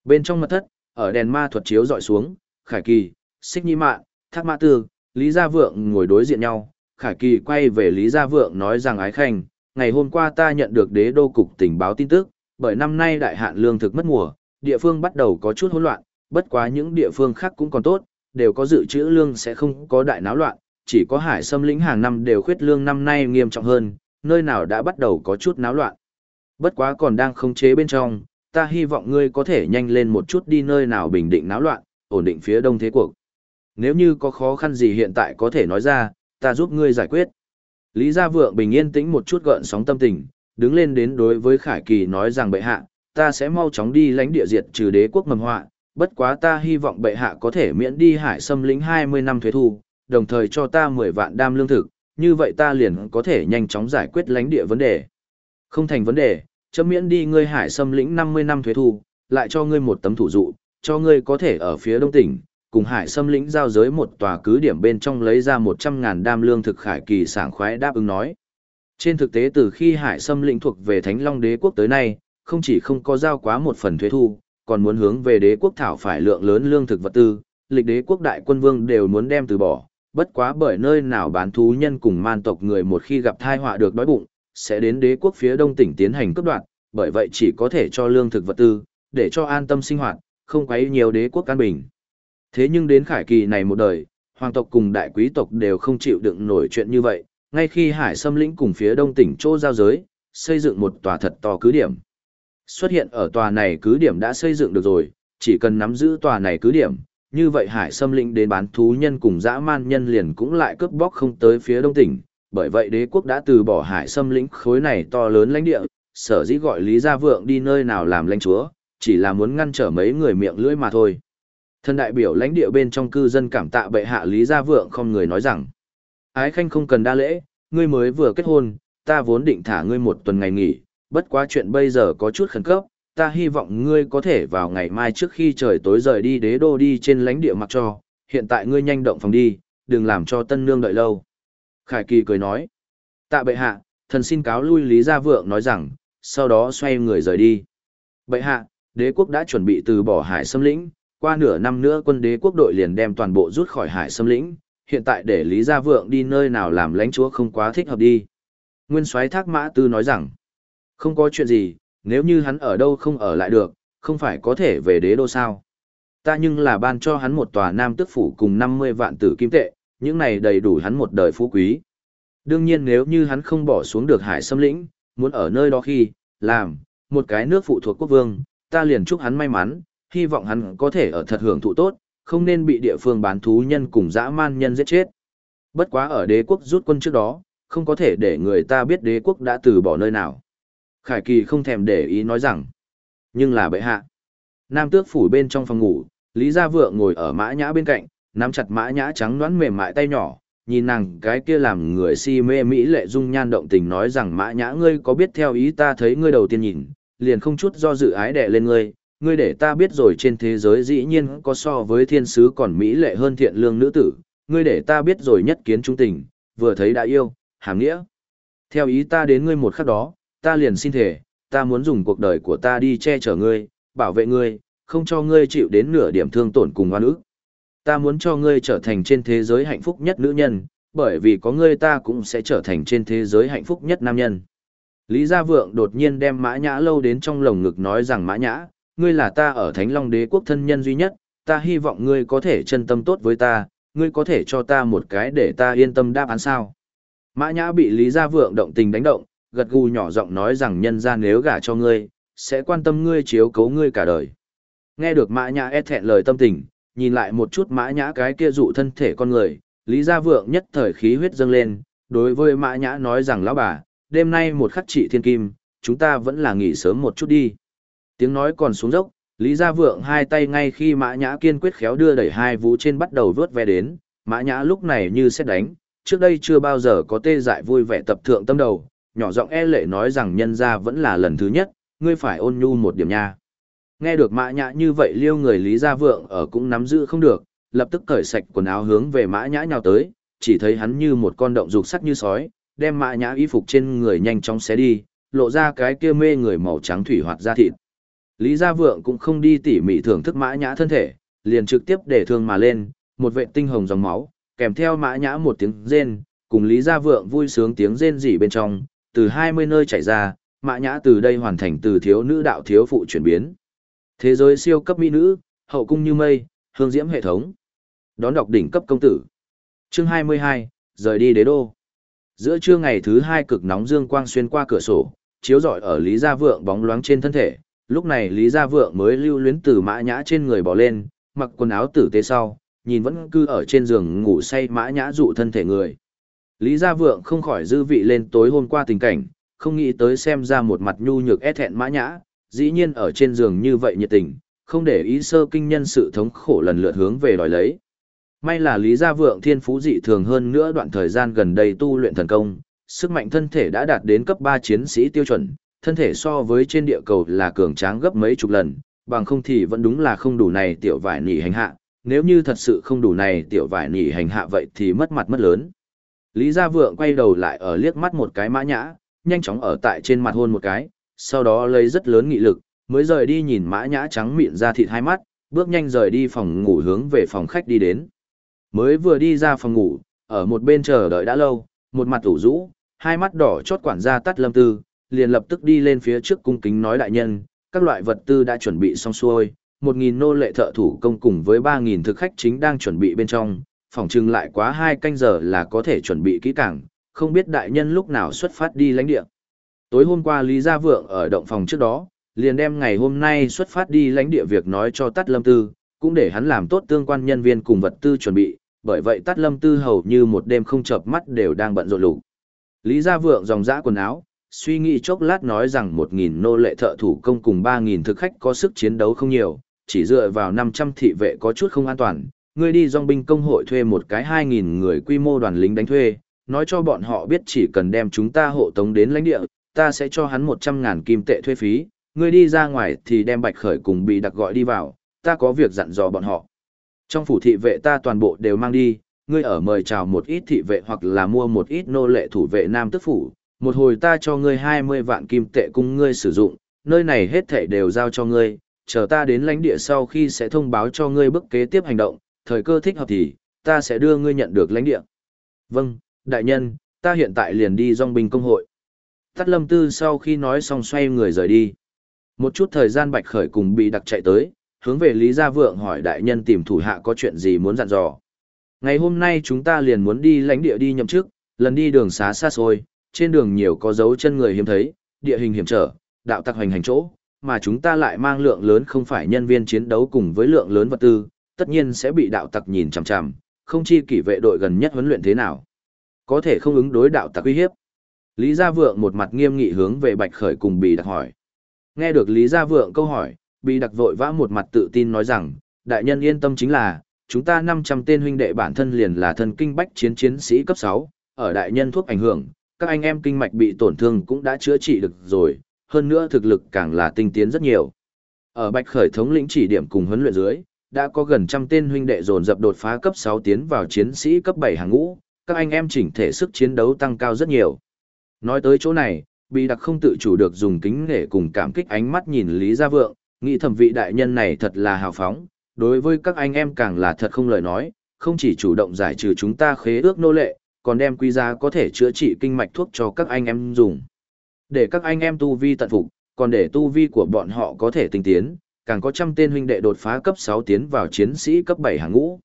Bên trong mật thất, ở đèn ma thuật chiếu dọi xuống, Khải Kỳ, Xích Nhi Mạn, Thác Mã Tư, Lý Gia Vượng ngồi đối diện nhau, Khải Kỳ quay về Lý Gia Vượng nói rằng ái khanh, ngày hôm qua ta nhận được đế đô cục tình báo tin tức, bởi năm nay đại hạn lương thực mất mùa, địa phương bắt đầu có chút hỗn loạn, bất quá những địa phương khác cũng còn tốt, đều có dự trữ lương sẽ không có đại náo loạn, chỉ có hải xâm lĩnh hàng năm đều khuyết lương năm nay nghiêm trọng hơn, nơi nào đã bắt đầu có chút náo loạn. Bất quá còn đang khống chế bên trong, ta hy vọng ngươi có thể nhanh lên một chút đi nơi nào bình định náo loạn, ổn định phía đông thế cuộc. Nếu như có khó khăn gì hiện tại có thể nói ra, ta giúp ngươi giải quyết. Lý Gia Vượng bình yên tĩnh một chút gợn sóng tâm tình, đứng lên đến đối với Khải Kỳ nói rằng bệ hạ, ta sẽ mau chóng đi lãnh địa diệt trừ đế quốc mầm họa, bất quá ta hy vọng bệ hạ có thể miễn đi hải xâm lĩnh 20 năm thuế thu, đồng thời cho ta 10 vạn đam lương thực, như vậy ta liền có thể nhanh chóng giải quyết lãnh địa vấn đề. Không thành vấn đề, chấm miễn đi ngươi hải xâm lĩnh 50 năm thuế thu, lại cho ngươi một tấm thủ dụ, cho ngươi có thể ở phía đông tỉnh, cùng hải xâm lĩnh giao giới một tòa cứ điểm bên trong lấy ra 100.000 đam lương thực khải kỳ sảng khoái đáp ứng nói. Trên thực tế từ khi hải xâm lĩnh thuộc về Thánh Long đế quốc tới nay, không chỉ không có giao quá một phần thuế thu, còn muốn hướng về đế quốc thảo phải lượng lớn lương thực vật tư, lịch đế quốc đại quân vương đều muốn đem từ bỏ, bất quá bởi nơi nào bán thú nhân cùng man tộc người một khi gặp thai họa được đói bụng, sẽ đến đế quốc phía đông tỉnh tiến hành cấp đoạn, bởi vậy chỉ có thể cho lương thực vật tư, để cho an tâm sinh hoạt, không quấy nhiều đế quốc an bình. Thế nhưng đến khải kỳ này một đời, hoàng tộc cùng đại quý tộc đều không chịu đựng nổi chuyện như vậy, ngay khi hải xâm lĩnh cùng phía đông tỉnh chỗ giao giới, xây dựng một tòa thật to cứ điểm. Xuất hiện ở tòa này cứ điểm đã xây dựng được rồi, chỉ cần nắm giữ tòa này cứ điểm, như vậy hải xâm lĩnh đến bán thú nhân cùng dã man nhân liền cũng lại cướp bóc không tới phía đông tỉnh, bởi vậy đế quốc đã từ bỏ hải xâm lĩnh khối này to lớn lãnh địa, sở dĩ gọi Lý Gia Vượng đi nơi nào làm lãnh chúa, chỉ là muốn ngăn trở mấy người miệng lưỡi mà thôi. Thân đại biểu lãnh địa bên trong cư dân cảm tạ bệ hạ Lý Gia Vượng không người nói rằng, ái khanh không cần đa lễ, ngươi mới vừa kết hôn, ta vốn định thả ngươi một tuần ngày nghỉ, bất quá chuyện bây giờ có chút khẩn cấp, ta hy vọng ngươi có thể vào ngày mai trước khi trời tối rời đi đế đô đi trên lãnh địa mặc cho, hiện tại ngươi nhanh động phòng đi, đừng làm cho tân nương đợi lâu. Khải Kỳ cười nói, tạ bệ hạ, thần xin cáo lui Lý Gia Vượng nói rằng, sau đó xoay người rời đi. Bệ hạ, đế quốc đã chuẩn bị từ bỏ hải xâm lĩnh, qua nửa năm nữa quân đế quốc đội liền đem toàn bộ rút khỏi hải xâm lĩnh, hiện tại để Lý Gia Vượng đi nơi nào làm lãnh chúa không quá thích hợp đi. Nguyên soái Thác Mã Tư nói rằng, không có chuyện gì, nếu như hắn ở đâu không ở lại được, không phải có thể về đế đô sao. Ta nhưng là ban cho hắn một tòa nam tước phủ cùng 50 vạn tử kim tệ, những này đầy đủ hắn một đời phú quý. Đương nhiên nếu như hắn không bỏ xuống được hải xâm lĩnh, muốn ở nơi đó khi, làm, một cái nước phụ thuộc quốc vương, ta liền chúc hắn may mắn, hy vọng hắn có thể ở thật hưởng thụ tốt, không nên bị địa phương bán thú nhân cùng dã man nhân giết chết. Bất quá ở đế quốc rút quân trước đó, không có thể để người ta biết đế quốc đã từ bỏ nơi nào. Khải Kỳ không thèm để ý nói rằng, nhưng là bệ hạ. Nam tước phủ bên trong phòng ngủ, Lý Gia Vượng ngồi ở mã nhã bên cạnh, nắm chặt mã nhã trắng đoán mềm mại tay nhỏ, nhìn nàng cái kia làm người si mê mỹ lệ dung nhan động tình nói rằng mã nhã ngươi có biết theo ý ta thấy ngươi đầu tiên nhìn, liền không chút do dự ái đẻ lên ngươi, ngươi để ta biết rồi trên thế giới dĩ nhiên có so với thiên sứ còn mỹ lệ hơn thiện lương nữ tử, ngươi để ta biết rồi nhất kiến trung tình, vừa thấy đã yêu, hàm nghĩa. Theo ý ta đến ngươi một khắc đó, ta liền xin thể, ta muốn dùng cuộc đời của ta đi che chở ngươi, bảo vệ ngươi, không cho ngươi chịu đến nửa điểm thương tổn cùng oan ức. Ta muốn cho ngươi trở thành trên thế giới hạnh phúc nhất nữ nhân, bởi vì có ngươi ta cũng sẽ trở thành trên thế giới hạnh phúc nhất nam nhân. Lý Gia Vượng đột nhiên đem Mã Nhã lâu đến trong lồng ngực nói rằng Mã Nhã, ngươi là ta ở Thánh Long Đế quốc thân nhân duy nhất, ta hy vọng ngươi có thể chân tâm tốt với ta, ngươi có thể cho ta một cái để ta yên tâm đáp án sao. Mã Nhã bị Lý Gia Vượng động tình đánh động, gật gù nhỏ giọng nói rằng nhân ra nếu gả cho ngươi, sẽ quan tâm ngươi chiếu cấu ngươi cả đời. Nghe được mã nhã e thẹn lời tâm tình, nhìn lại một chút mã nhã cái kia dụ thân thể con người, Lý Gia Vượng nhất thời khí huyết dâng lên, đối với mã nhã nói rằng lão bà, đêm nay một khắc trị thiên kim, chúng ta vẫn là nghỉ sớm một chút đi. Tiếng nói còn xuống dốc, Lý Gia Vượng hai tay ngay khi mã nhã kiên quyết khéo đưa đẩy hai vú trên bắt đầu vớt ve đến, mã nhã lúc này như xét đánh, trước đây chưa bao giờ có tê dại vui vẻ tập thượng tâm đầu, nhỏ giọng e lệ nói rằng nhân ra vẫn là lần thứ nhất, ngươi phải ôn nhu một điểm nha. Nghe được mã nhã như vậy liêu người Lý Gia Vượng ở cũng nắm giữ không được, lập tức cởi sạch quần áo hướng về mã nhã nhào tới, chỉ thấy hắn như một con động dục sắc như sói, đem mã nhã y phục trên người nhanh chóng xé đi, lộ ra cái kia mê người màu trắng thủy hoạt da thịt. Lý Gia Vượng cũng không đi tỉ mỉ thưởng thức mã nhã thân thể, liền trực tiếp để thương mà lên, một vệ tinh hồng dòng máu, kèm theo mã nhã một tiếng rên, cùng Lý Gia Vượng vui sướng tiếng rên rỉ bên trong, từ 20 nơi chảy ra, mã nhã từ đây hoàn thành từ thiếu nữ đạo thiếu phụ chuyển biến. Thế giới siêu cấp mỹ nữ, hậu cung như mây, hương diễm hệ thống. Đón đọc đỉnh cấp công tử. Chương 22, rời đi đế đô. Giữa trưa ngày thứ hai cực nóng dương quang xuyên qua cửa sổ, chiếu rọi ở Lý Gia Vượng bóng loáng trên thân thể. Lúc này Lý Gia Vượng mới lưu luyến từ mã nhã trên người bỏ lên, mặc quần áo tử tế sau, nhìn vẫn cư ở trên giường ngủ say mã nhã dụ thân thể người. Lý Gia Vượng không khỏi dư vị lên tối hôm qua tình cảnh, không nghĩ tới xem ra một mặt nhu nhược e thẹn mã nhã, dĩ nhiên ở trên giường như vậy nhiệt tình, không để ý sơ kinh nhân sự thống khổ lần lượt hướng về đòi lấy. May là Lý Gia Vượng thiên phú dị thường hơn nữa đoạn thời gian gần đây tu luyện thần công, sức mạnh thân thể đã đạt đến cấp 3 chiến sĩ tiêu chuẩn, thân thể so với trên địa cầu là cường tráng gấp mấy chục lần, bằng không thì vẫn đúng là không đủ này tiểu vải nỉ hành hạ, nếu như thật sự không đủ này tiểu vải nỉ hành hạ vậy thì mất mặt mất lớn. Lý Gia Vượng quay đầu lại ở liếc mắt một cái mã nhã, nhanh chóng ở tại trên mặt hôn một cái, sau đó lấy rất lớn nghị lực, mới rời đi nhìn mã nhã trắng miệng ra thịt hai mắt, bước nhanh rời đi phòng ngủ hướng về phòng khách đi đến. Mới vừa đi ra phòng ngủ, ở một bên chờ đợi đã lâu, một mặt ủ rũ, hai mắt đỏ chót quản gia tắt lâm tư, liền lập tức đi lên phía trước cung kính nói đại nhân, các loại vật tư đã chuẩn bị xong xuôi, một nghìn nô lệ thợ thủ công cùng với ba nghìn thực khách chính đang chuẩn bị bên trong, phòng trưng lại quá hai canh giờ là có thể chuẩn bị kỹ càng, không biết đại nhân lúc nào xuất phát đi lãnh địa. Tối hôm qua Lý Gia Vượng ở động phòng trước đó, liền đem ngày hôm nay xuất phát đi lãnh địa việc nói cho Tát Lâm Tư, cũng để hắn làm tốt tương quan nhân viên cùng vật tư chuẩn bị, bởi vậy Tát Lâm Tư hầu như một đêm không chợp mắt đều đang bận rộn lục. Lý Gia Vượng dòng dã quần áo, suy nghĩ chốc lát nói rằng 1.000 nô lệ thợ thủ công cùng 3.000 thực khách có sức chiến đấu không nhiều, chỉ dựa vào 500 thị vệ có chút không an toàn. Ngươi đi dòng binh công hội thuê một cái 2.000 người quy mô đoàn lính đánh thuê, nói cho bọn họ biết chỉ cần đem chúng ta hộ tống đến lãnh địa, ta sẽ cho hắn 100.000 kim tệ thuê phí, ngươi đi ra ngoài thì đem bạch khởi cùng bị đặc gọi đi vào, ta có việc dặn dò bọn họ. Trong phủ thị vệ ta toàn bộ đều mang đi, ngươi ở mời chào một ít thị vệ hoặc là mua một ít nô lệ thủ vệ nam tức phủ, một hồi ta cho ngươi 20 vạn kim tệ cùng ngươi sử dụng, nơi này hết thảy đều giao cho ngươi, chờ ta đến lãnh địa sau khi sẽ thông báo cho ngươi bước kế tiếp hành động, thời cơ thích hợp thì, ta sẽ đưa ngươi nhận được lãnh địa. Vâng, đại nhân, ta hiện tại liền đi dòng binh công hội. Tắt lâm tư sau khi nói xong xoay người rời đi. Một chút thời gian bạch khởi cùng bị đặc chạy tới, hướng về Lý Gia Vượng hỏi đại nhân tìm thủ hạ có chuyện gì muốn dặn dò. Ngày hôm nay chúng ta liền muốn đi lãnh địa đi nhậm chức, lần đi đường xá xa xôi, trên đường nhiều có dấu chân người hiếm thấy, địa hình hiểm trở, đạo tặc hoành hành chỗ, mà chúng ta lại mang lượng lớn không phải nhân viên chiến đấu cùng với lượng lớn vật tư, tất nhiên sẽ bị đạo tặc nhìn chằm chằm, không chi kỷ vệ đội gần nhất huấn luyện thế nào. Có thể không ứng đối đạo tặc uy hiếp. Lý Gia Vượng một mặt nghiêm nghị hướng về Bạch Khởi cùng Bì Đặc hỏi. Nghe được Lý Gia Vượng câu hỏi, Bì Đặc vội vã một mặt tự tin nói rằng, đại nhân yên tâm chính là, chúng ta 500 tên huynh đệ bản thân liền là thần kinh bách chiến chiến sĩ cấp 6, ở đại nhân thuốc ảnh hưởng, các anh em kinh mạch bị tổn thương cũng đã chữa trị được rồi, hơn nữa thực lực càng là tinh tiến rất nhiều. Ở Bạch Khởi thống lĩnh chỉ điểm cùng huấn luyện dưới, đã có gần trăm tên huynh đệ dồn dập đột phá cấp 6 tiến vào chiến sĩ cấp 7 hàng ngũ, các anh em chỉnh thể sức chiến đấu tăng cao rất nhiều. Nói tới chỗ này, bị đặc không tự chủ được dùng kính nể cùng cảm kích ánh mắt nhìn Lý Gia Vượng, nghĩ thẩm vị đại nhân này thật là hào phóng, đối với các anh em càng là thật không lời nói, không chỉ chủ động giải trừ chúng ta khế ước nô lệ, còn đem quý giá có thể chữa trị kinh mạch thuốc cho các anh em dùng. Để các anh em tu vi tận phục, còn để tu vi của bọn họ có thể tinh tiến, càng có trăm tên huynh đệ đột phá cấp 6 tiến vào chiến sĩ cấp 7 hàng ngũ.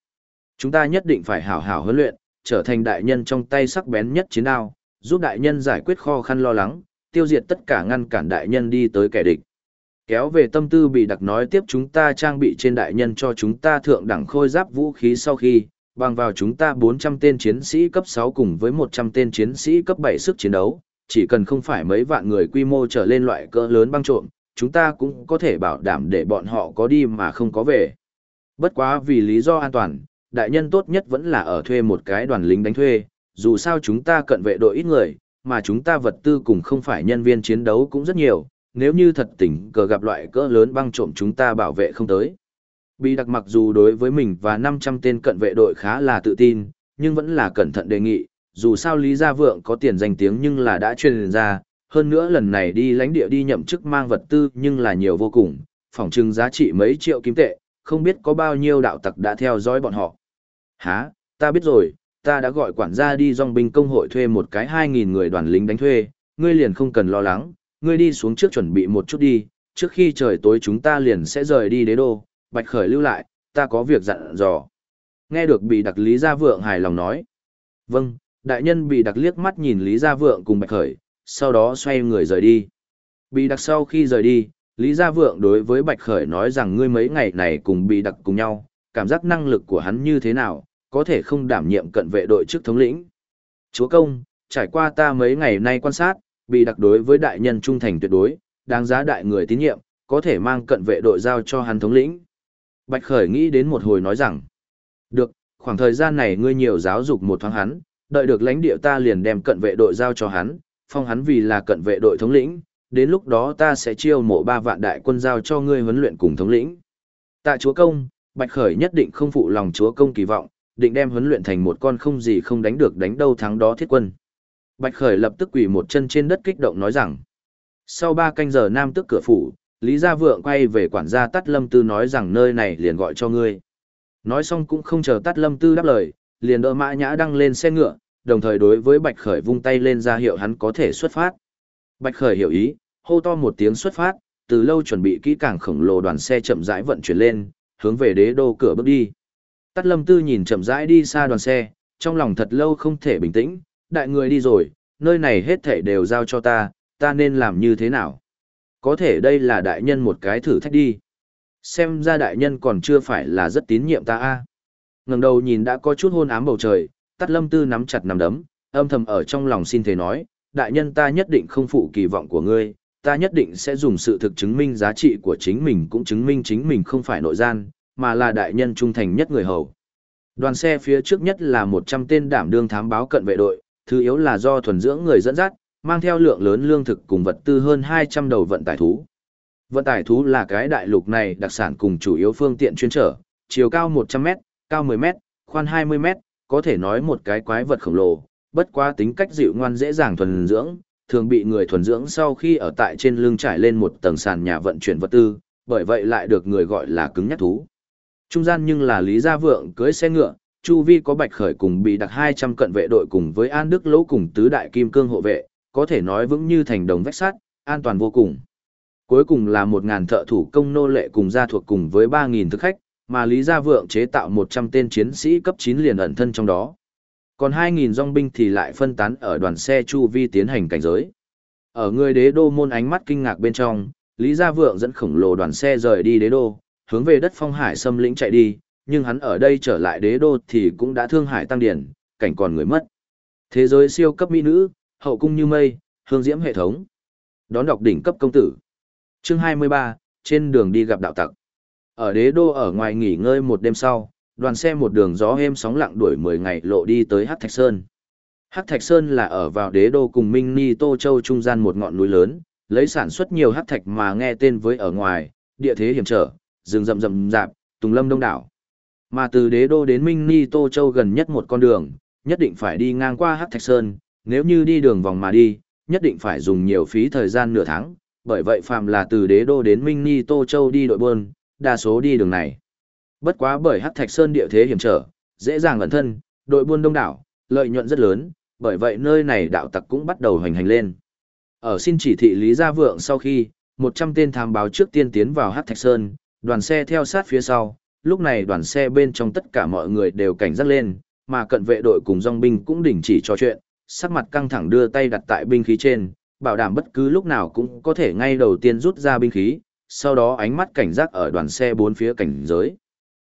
Chúng ta nhất định phải hảo hảo huấn luyện, trở thành đại nhân trong tay sắc bén nhất chiến đao, giúp đại nhân giải quyết khó khăn lo lắng, tiêu diệt tất cả ngăn cản đại nhân đi tới kẻ địch. Kéo về tâm tư bị đặc nói tiếp chúng ta trang bị trên đại nhân cho chúng ta thượng đẳng khôi giáp vũ khí sau khi, bằng vào chúng ta 400 tên chiến sĩ cấp 6 cùng với 100 tên chiến sĩ cấp 7 sức chiến đấu, chỉ cần không phải mấy vạn người quy mô trở lên loại cỡ lớn băng trộm, chúng ta cũng có thể bảo đảm để bọn họ có đi mà không có về. Bất quá vì lý do an toàn, đại nhân tốt nhất vẫn là ở thuê một cái đoàn lính đánh thuê, dù sao chúng ta cận vệ đội ít người, mà chúng ta vật tư cùng không phải nhân viên chiến đấu cũng rất nhiều, nếu như thật tình cờ gặp loại cỡ lớn băng trộm chúng ta bảo vệ không tới. Bị đặc mặc dù đối với mình và 500 tên cận vệ đội khá là tự tin, nhưng vẫn là cẩn thận đề nghị, dù sao Lý Gia Vượng có tiền danh tiếng nhưng là đã truyền ra, hơn nữa lần này đi lãnh địa đi nhậm chức mang vật tư nhưng là nhiều vô cùng, phỏng chừng giá trị mấy triệu kim tệ, không biết có bao nhiêu đạo tặc đã theo dõi bọn họ. Hả, ta biết rồi, ta đã gọi quản gia đi dòng binh công hội thuê một cái 2.000 người đoàn lính đánh thuê, ngươi liền không cần lo lắng, ngươi đi xuống trước chuẩn bị một chút đi, trước khi trời tối chúng ta liền sẽ rời đi đế đô, bạch khởi lưu lại, ta có việc dặn dò. Nghe được bị đặc Lý Gia Vượng hài lòng nói. Vâng, đại nhân bị đặc liếc mắt nhìn Lý Gia Vượng cùng bạch khởi, sau đó xoay người rời đi. Bị đặc sau khi rời đi, Lý Gia Vượng đối với Bạch Khởi nói rằng ngươi mấy ngày này cùng bị đặc cùng nhau, cảm giác năng lực của hắn như thế nào, có thể không đảm nhiệm cận vệ đội chức thống lĩnh. Chúa công, trải qua ta mấy ngày nay quan sát, bị đặc đối với đại nhân trung thành tuyệt đối, đáng giá đại người tín nhiệm, có thể mang cận vệ đội giao cho hắn thống lĩnh. Bạch Khởi nghĩ đến một hồi nói rằng, được, khoảng thời gian này ngươi nhiều giáo dục một thoáng hắn, đợi được lãnh địa ta liền đem cận vệ đội giao cho hắn, phong hắn vì là cận vệ đội thống lĩnh, đến lúc đó ta sẽ chiêu mộ ba vạn đại quân giao cho ngươi huấn luyện cùng thống lĩnh. Tạ chúa công, Bạch Khởi nhất định không phụ lòng chúa công kỳ vọng, định đem huấn luyện thành một con không gì không đánh được đánh đâu thắng đó thiết quân. Bạch Khởi lập tức quỳ một chân trên đất kích động nói rằng, sau ba canh giờ nam tức cửa phủ, Lý Gia Vượng quay về quản gia Tát Lâm Tư nói rằng nơi này liền gọi cho ngươi. Nói xong cũng không chờ Tát Lâm Tư đáp lời, liền đỡ mã nhã đăng lên xe ngựa, đồng thời đối với Bạch Khởi vung tay lên ra hiệu hắn có thể xuất phát. Bạch Khởi hiểu ý, hô to một tiếng xuất phát, từ lâu chuẩn bị kỹ càng khổng lồ đoàn xe chậm rãi vận chuyển lên, hướng về đế đô cửa bước đi. Tắt lâm tư nhìn chậm rãi đi xa đoàn xe, trong lòng thật lâu không thể bình tĩnh, đại người đi rồi, nơi này hết thể đều giao cho ta, ta nên làm như thế nào? Có thể đây là đại nhân một cái thử thách đi. Xem ra đại nhân còn chưa phải là rất tín nhiệm ta a. Ngẩng đầu nhìn đã có chút hôn ám bầu trời, Tắt Lâm Tư nắm chặt nắm đấm, âm thầm ở trong lòng xin thế nói, đại nhân ta nhất định không phụ kỳ vọng của ngươi, ta nhất định sẽ dùng sự thực chứng minh giá trị của chính mình cũng chứng minh chính mình không phải nội gian, mà là đại nhân trung thành nhất người hầu. Đoàn xe phía trước nhất là 100 tên đảm đương thám báo cận vệ đội, thứ yếu là do thuần dưỡng người dẫn dắt, mang theo lượng lớn lương thực cùng vật tư hơn 200 đầu vận tải thú. Vận tải thú là cái đại lục này đặc sản cùng chủ yếu phương tiện chuyên trở, chiều cao 100m, cao 10m, khoan 20m, có thể nói một cái quái vật khổng lồ, bất quá tính cách dịu ngoan dễ dàng thuần dưỡng, thường bị người thuần dưỡng sau khi ở tại trên lưng trải lên một tầng sàn nhà vận chuyển vật tư, bởi vậy lại được người gọi là cứng nhắc thú. Trung gian nhưng là Lý Gia Vượng cưới xe ngựa, Chu Vi có Bạch Khởi cùng bị đặc 200 cận vệ đội cùng với An Đức Lỗ cùng tứ đại kim cương hộ vệ, có thể nói vững như thành đồng vách sắt, an toàn vô cùng. Cuối cùng là 1000 thợ thủ công nô lệ cùng gia thuộc cùng với 3000 thực khách, mà Lý Gia Vượng chế tạo 100 tên chiến sĩ cấp 9 liền ẩn thân trong đó. Còn 2.000 dòng binh thì lại phân tán ở đoàn xe chu vi tiến hành cảnh giới. Ở người đế đô môn ánh mắt kinh ngạc bên trong, Lý Gia Vượng dẫn khổng lồ đoàn xe rời đi đế đô, hướng về đất phong hải xâm lĩnh chạy đi, nhưng hắn ở đây trở lại đế đô thì cũng đã thương hải tăng điển, cảnh còn người mất. Thế giới siêu cấp mỹ nữ, hậu cung như mây, hương diễm hệ thống. Đón đọc đỉnh cấp công tử. Chương 23, trên đường đi gặp đạo tặc. Ở đế đô ở ngoài nghỉ ngơi một đêm sau, đoàn xe một đường gió êm sóng lặng đuổi 10 ngày lộ đi tới Hắc Thạch Sơn. Hắc Thạch Sơn là ở vào đế đô cùng Minh Ni Tô Châu trung gian một ngọn núi lớn, lấy sản xuất nhiều hắc thạch mà nghe tên với ở ngoài, địa thế hiểm trở, rừng rậm rậm rạp, tùng lâm đông đảo. Mà từ đế đô đến Minh Ni Tô Châu gần nhất một con đường, nhất định phải đi ngang qua Hắc Thạch Sơn, nếu như đi đường vòng mà đi, nhất định phải dùng nhiều phí thời gian nửa tháng, bởi vậy phàm là từ đế đô đến Minh Ni Tô Châu đi đội buôn, đa số đi đường này. Bất quá bởi Hắc Thạch Sơn địa thế hiểm trở, dễ dàng ẩn thân, đội buôn đông đảo, lợi nhuận rất lớn, bởi vậy nơi này đạo tặc cũng bắt đầu hoành hành lên. Ở xin chỉ thị Lý Gia Vượng sau khi, 100 tên tham báo trước tiên tiến vào Hắc Thạch Sơn, đoàn xe theo sát phía sau, lúc này đoàn xe bên trong tất cả mọi người đều cảnh giác lên, mà cận vệ đội cùng dòng binh cũng đình chỉ trò chuyện, sắc mặt căng thẳng đưa tay đặt tại binh khí trên, bảo đảm bất cứ lúc nào cũng có thể ngay đầu tiên rút ra binh khí, sau đó ánh mắt cảnh giác ở đoàn xe bốn phía cảnh giới.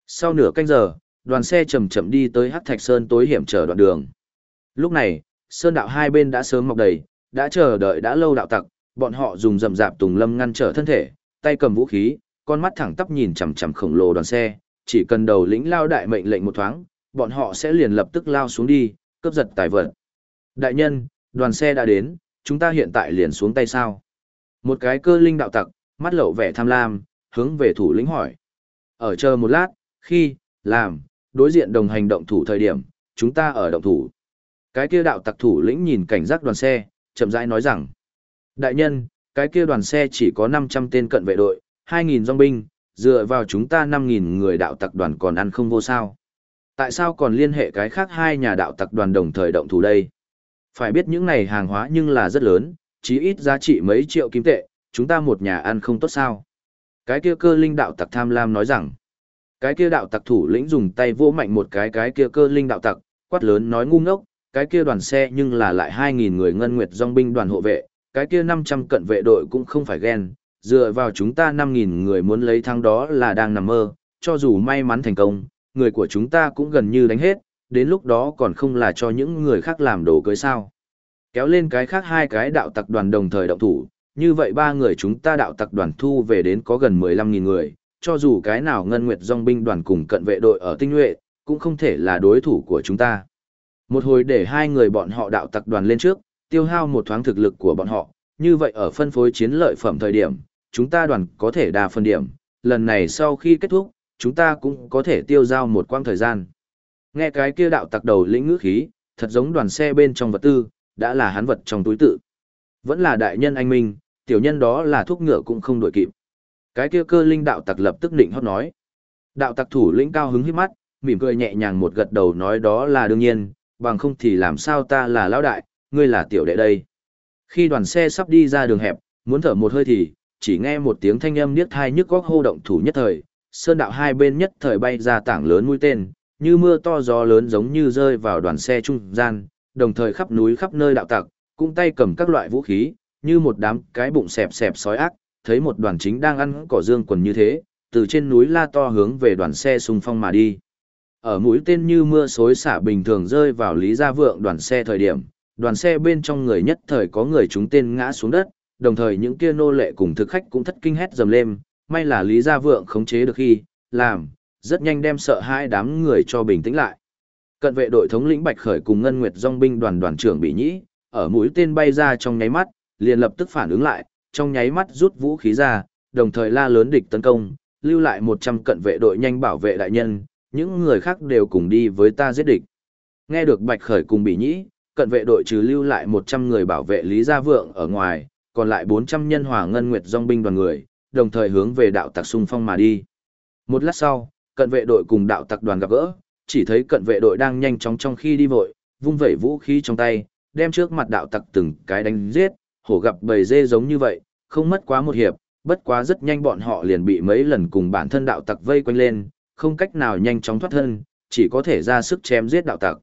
Sau nửa canh giờ, đoàn xe chậm chậm đi tới Hắc Thạch Sơn tối hiểm trở đoạn đường. Lúc này, sơn đạo hai bên đã sớm mọc đầy, đã chờ đợi đã lâu đạo tặc, bọn họ dùng rậm rạp tùng lâm ngăn trở thân thể, tay cầm vũ khí, con mắt thẳng tắp nhìn chằm chằm khổng lồ đoàn xe, chỉ cần đầu lĩnh lao đại mệnh lệnh một thoáng, bọn họ sẽ liền lập tức lao xuống đi, cướp giật tài vật. Đại nhân, đoàn xe đã đến, chúng ta hiện tại liền xuống tay sao? Một cái cơ linh đạo tặc, mắt lậu vẻ tham lam, hướng về thủ lĩnh hỏi. Ở chờ một lát, khi, làm, đối diện đồng hành động thủ thời điểm, chúng ta ở động thủ. Cái kia đạo tặc thủ lĩnh nhìn cảnh giác đoàn xe, chậm rãi nói rằng. Đại nhân, cái kia đoàn xe chỉ có 500 tên cận vệ đội, 2.000 dòng binh, dựa vào chúng ta 5.000 người đạo tặc đoàn còn ăn không vô sao. Tại sao còn liên hệ cái khác hai nhà đạo tặc đoàn đồng thời động thủ đây? Phải biết những này hàng hóa nhưng là rất lớn, chí ít giá trị mấy triệu kim tệ, chúng ta một nhà ăn không tốt sao. Cái kia cơ linh đạo tặc tham lam nói rằng, cái kia đạo tặc thủ lĩnh dùng tay vỗ mạnh một cái cái kia cơ linh đạo tặc, quát lớn nói ngu ngốc, cái kia đoàn xe nhưng là lại 2.000 người ngân nguyệt dòng binh đoàn hộ vệ, cái kia 500 cận vệ đội cũng không phải ghen, dựa vào chúng ta 5.000 người muốn lấy thắng đó là đang nằm mơ, cho dù may mắn thành công, người của chúng ta cũng gần như đánh hết, đến lúc đó còn không là cho những người khác làm đồ cưới sao. Kéo lên cái khác hai cái đạo tặc đoàn đồng thời động thủ, như vậy ba người chúng ta đạo tặc đoàn thu về đến có gần 15.000 người, cho dù cái nào ngân nguyệt dòng binh đoàn cùng cận vệ đội ở tinh nhuệ, cũng không thể là đối thủ của chúng ta. Một hồi để hai người bọn họ đạo tặc đoàn lên trước, tiêu hao một thoáng thực lực của bọn họ, như vậy ở phân phối chiến lợi phẩm thời điểm, chúng ta đoàn có thể đa phân điểm, lần này sau khi kết thúc, chúng ta cũng có thể tiêu giao một quãng thời gian. Nghe cái kia đạo tặc đầu lĩnh ngữ khí, thật giống đoàn xe bên trong vật tư, đã là hắn vật trong túi tự. Vẫn là đại nhân anh minh, tiểu nhân đó là thuốc ngựa cũng không đổi kịp. Cái kia cơ linh đạo tặc lập tức định hót nói. Đạo tặc thủ lĩnh cao hứng hít mắt, mỉm cười nhẹ nhàng một gật đầu nói đó là đương nhiên, bằng không thì làm sao ta là lão đại, ngươi là tiểu đệ đây. Khi đoàn xe sắp đi ra đường hẹp, muốn thở một hơi thì, chỉ nghe một tiếng thanh âm niết thai nhức góc hô động thủ nhất thời, sơn đạo hai bên nhất thời bay ra tảng lớn mũi tên, như mưa to gió lớn giống như rơi vào đoàn xe trung gian, đồng thời khắp núi khắp nơi đạo tặc, cũng tay cầm các loại vũ khí, như một đám cái bụng xẹp xẹp sói ác, thấy một đoàn chính đang ăn cỏ dương quần như thế, từ trên núi la to hướng về đoàn xe xung phong mà đi. Ở mũi tên như mưa xối xả bình thường rơi vào Lý Gia Vượng đoàn xe thời điểm, đoàn xe bên trong người nhất thời có người chúng tên ngã xuống đất, đồng thời những kia nô lệ cùng thực khách cũng thất kinh hét dầm lên, may là Lý Gia Vượng khống chế được khi, làm, rất nhanh đem sợ hai đám người cho bình tĩnh lại. Cận vệ đội thống lĩnh Bạch Khởi cùng Ngân Nguyệt Dòng binh đoàn đoàn trưởng bị nhĩ, ở mũi tên bay ra trong nháy mắt, liền lập tức phản ứng lại, trong nháy mắt rút vũ khí ra, đồng thời la lớn địch tấn công, lưu lại 100 cận vệ đội nhanh bảo vệ đại nhân, những người khác đều cùng đi với ta giết địch. Nghe được Bạch Khởi cùng bị nhĩ, cận vệ đội trừ lưu lại 100 người bảo vệ Lý Gia Vượng ở ngoài, còn lại 400 nhân hòa ngân nguyệt dòng binh đoàn người, đồng thời hướng về đạo tặc xung phong mà đi. Một lát sau, cận vệ đội cùng đạo tặc đoàn gặp gỡ, chỉ thấy cận vệ đội đang nhanh chóng trong khi đi vội, vung vẩy vũ khí trong tay, đem trước mặt đạo tặc từng cái đánh giết, hổ gặp bầy dê giống như vậy, không mất quá một hiệp, bất quá rất nhanh bọn họ liền bị mấy lần cùng bản thân đạo tặc vây quanh lên, không cách nào nhanh chóng thoát thân, chỉ có thể ra sức chém giết đạo tặc.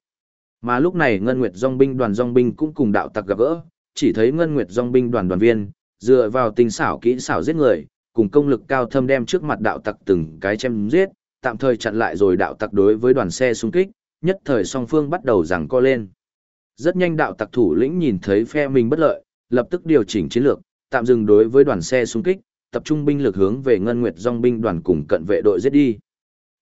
Mà lúc này Ngân Nguyệt Dòng binh đoàn Dòng binh cũng cùng đạo tặc gặp gỡ, chỉ thấy Ngân Nguyệt Dòng binh đoàn đoàn viên, dựa vào tình xảo kỹ xảo giết người, cùng công lực cao thâm đem trước mặt đạo tặc từng cái chém giết, tạm thời chặn lại rồi đạo tặc đối với đoàn xe xung kích, nhất thời song phương bắt đầu giằng co lên. Rất nhanh đạo tặc thủ lĩnh nhìn thấy phe mình bất lợi, lập tức điều chỉnh chiến lược, tạm dừng đối với đoàn xe xung kích, tập trung binh lực hướng về Ngân Nguyệt Dòng binh đoàn cùng cận vệ đội giết đi.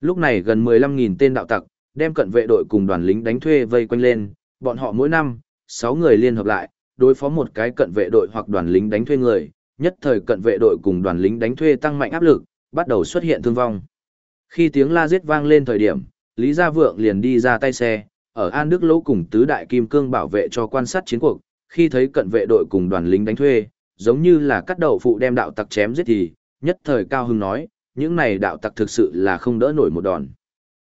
Lúc này gần 15.000 tên đạo tặc, đem cận vệ đội cùng đoàn lính đánh thuê vây quanh lên, bọn họ mỗi năm, 6 người liên hợp lại, đối phó một cái cận vệ đội hoặc đoàn lính đánh thuê người, nhất thời cận vệ đội cùng đoàn lính đánh thuê tăng mạnh áp lực, bắt đầu xuất hiện thương vong. Khi tiếng la giết vang lên thời điểm, Lý Gia Vượng liền đi ra tay xe, ở An Đức Lỗ cùng tứ đại kim cương bảo vệ cho quan sát chiến cuộc, khi thấy cận vệ đội cùng đoàn lính đánh thuê, giống như là cắt đầu phụ đem đạo tặc chém giết thì, nhất thời cao hưng nói, những này đạo tặc thực sự là không đỡ nổi một đòn.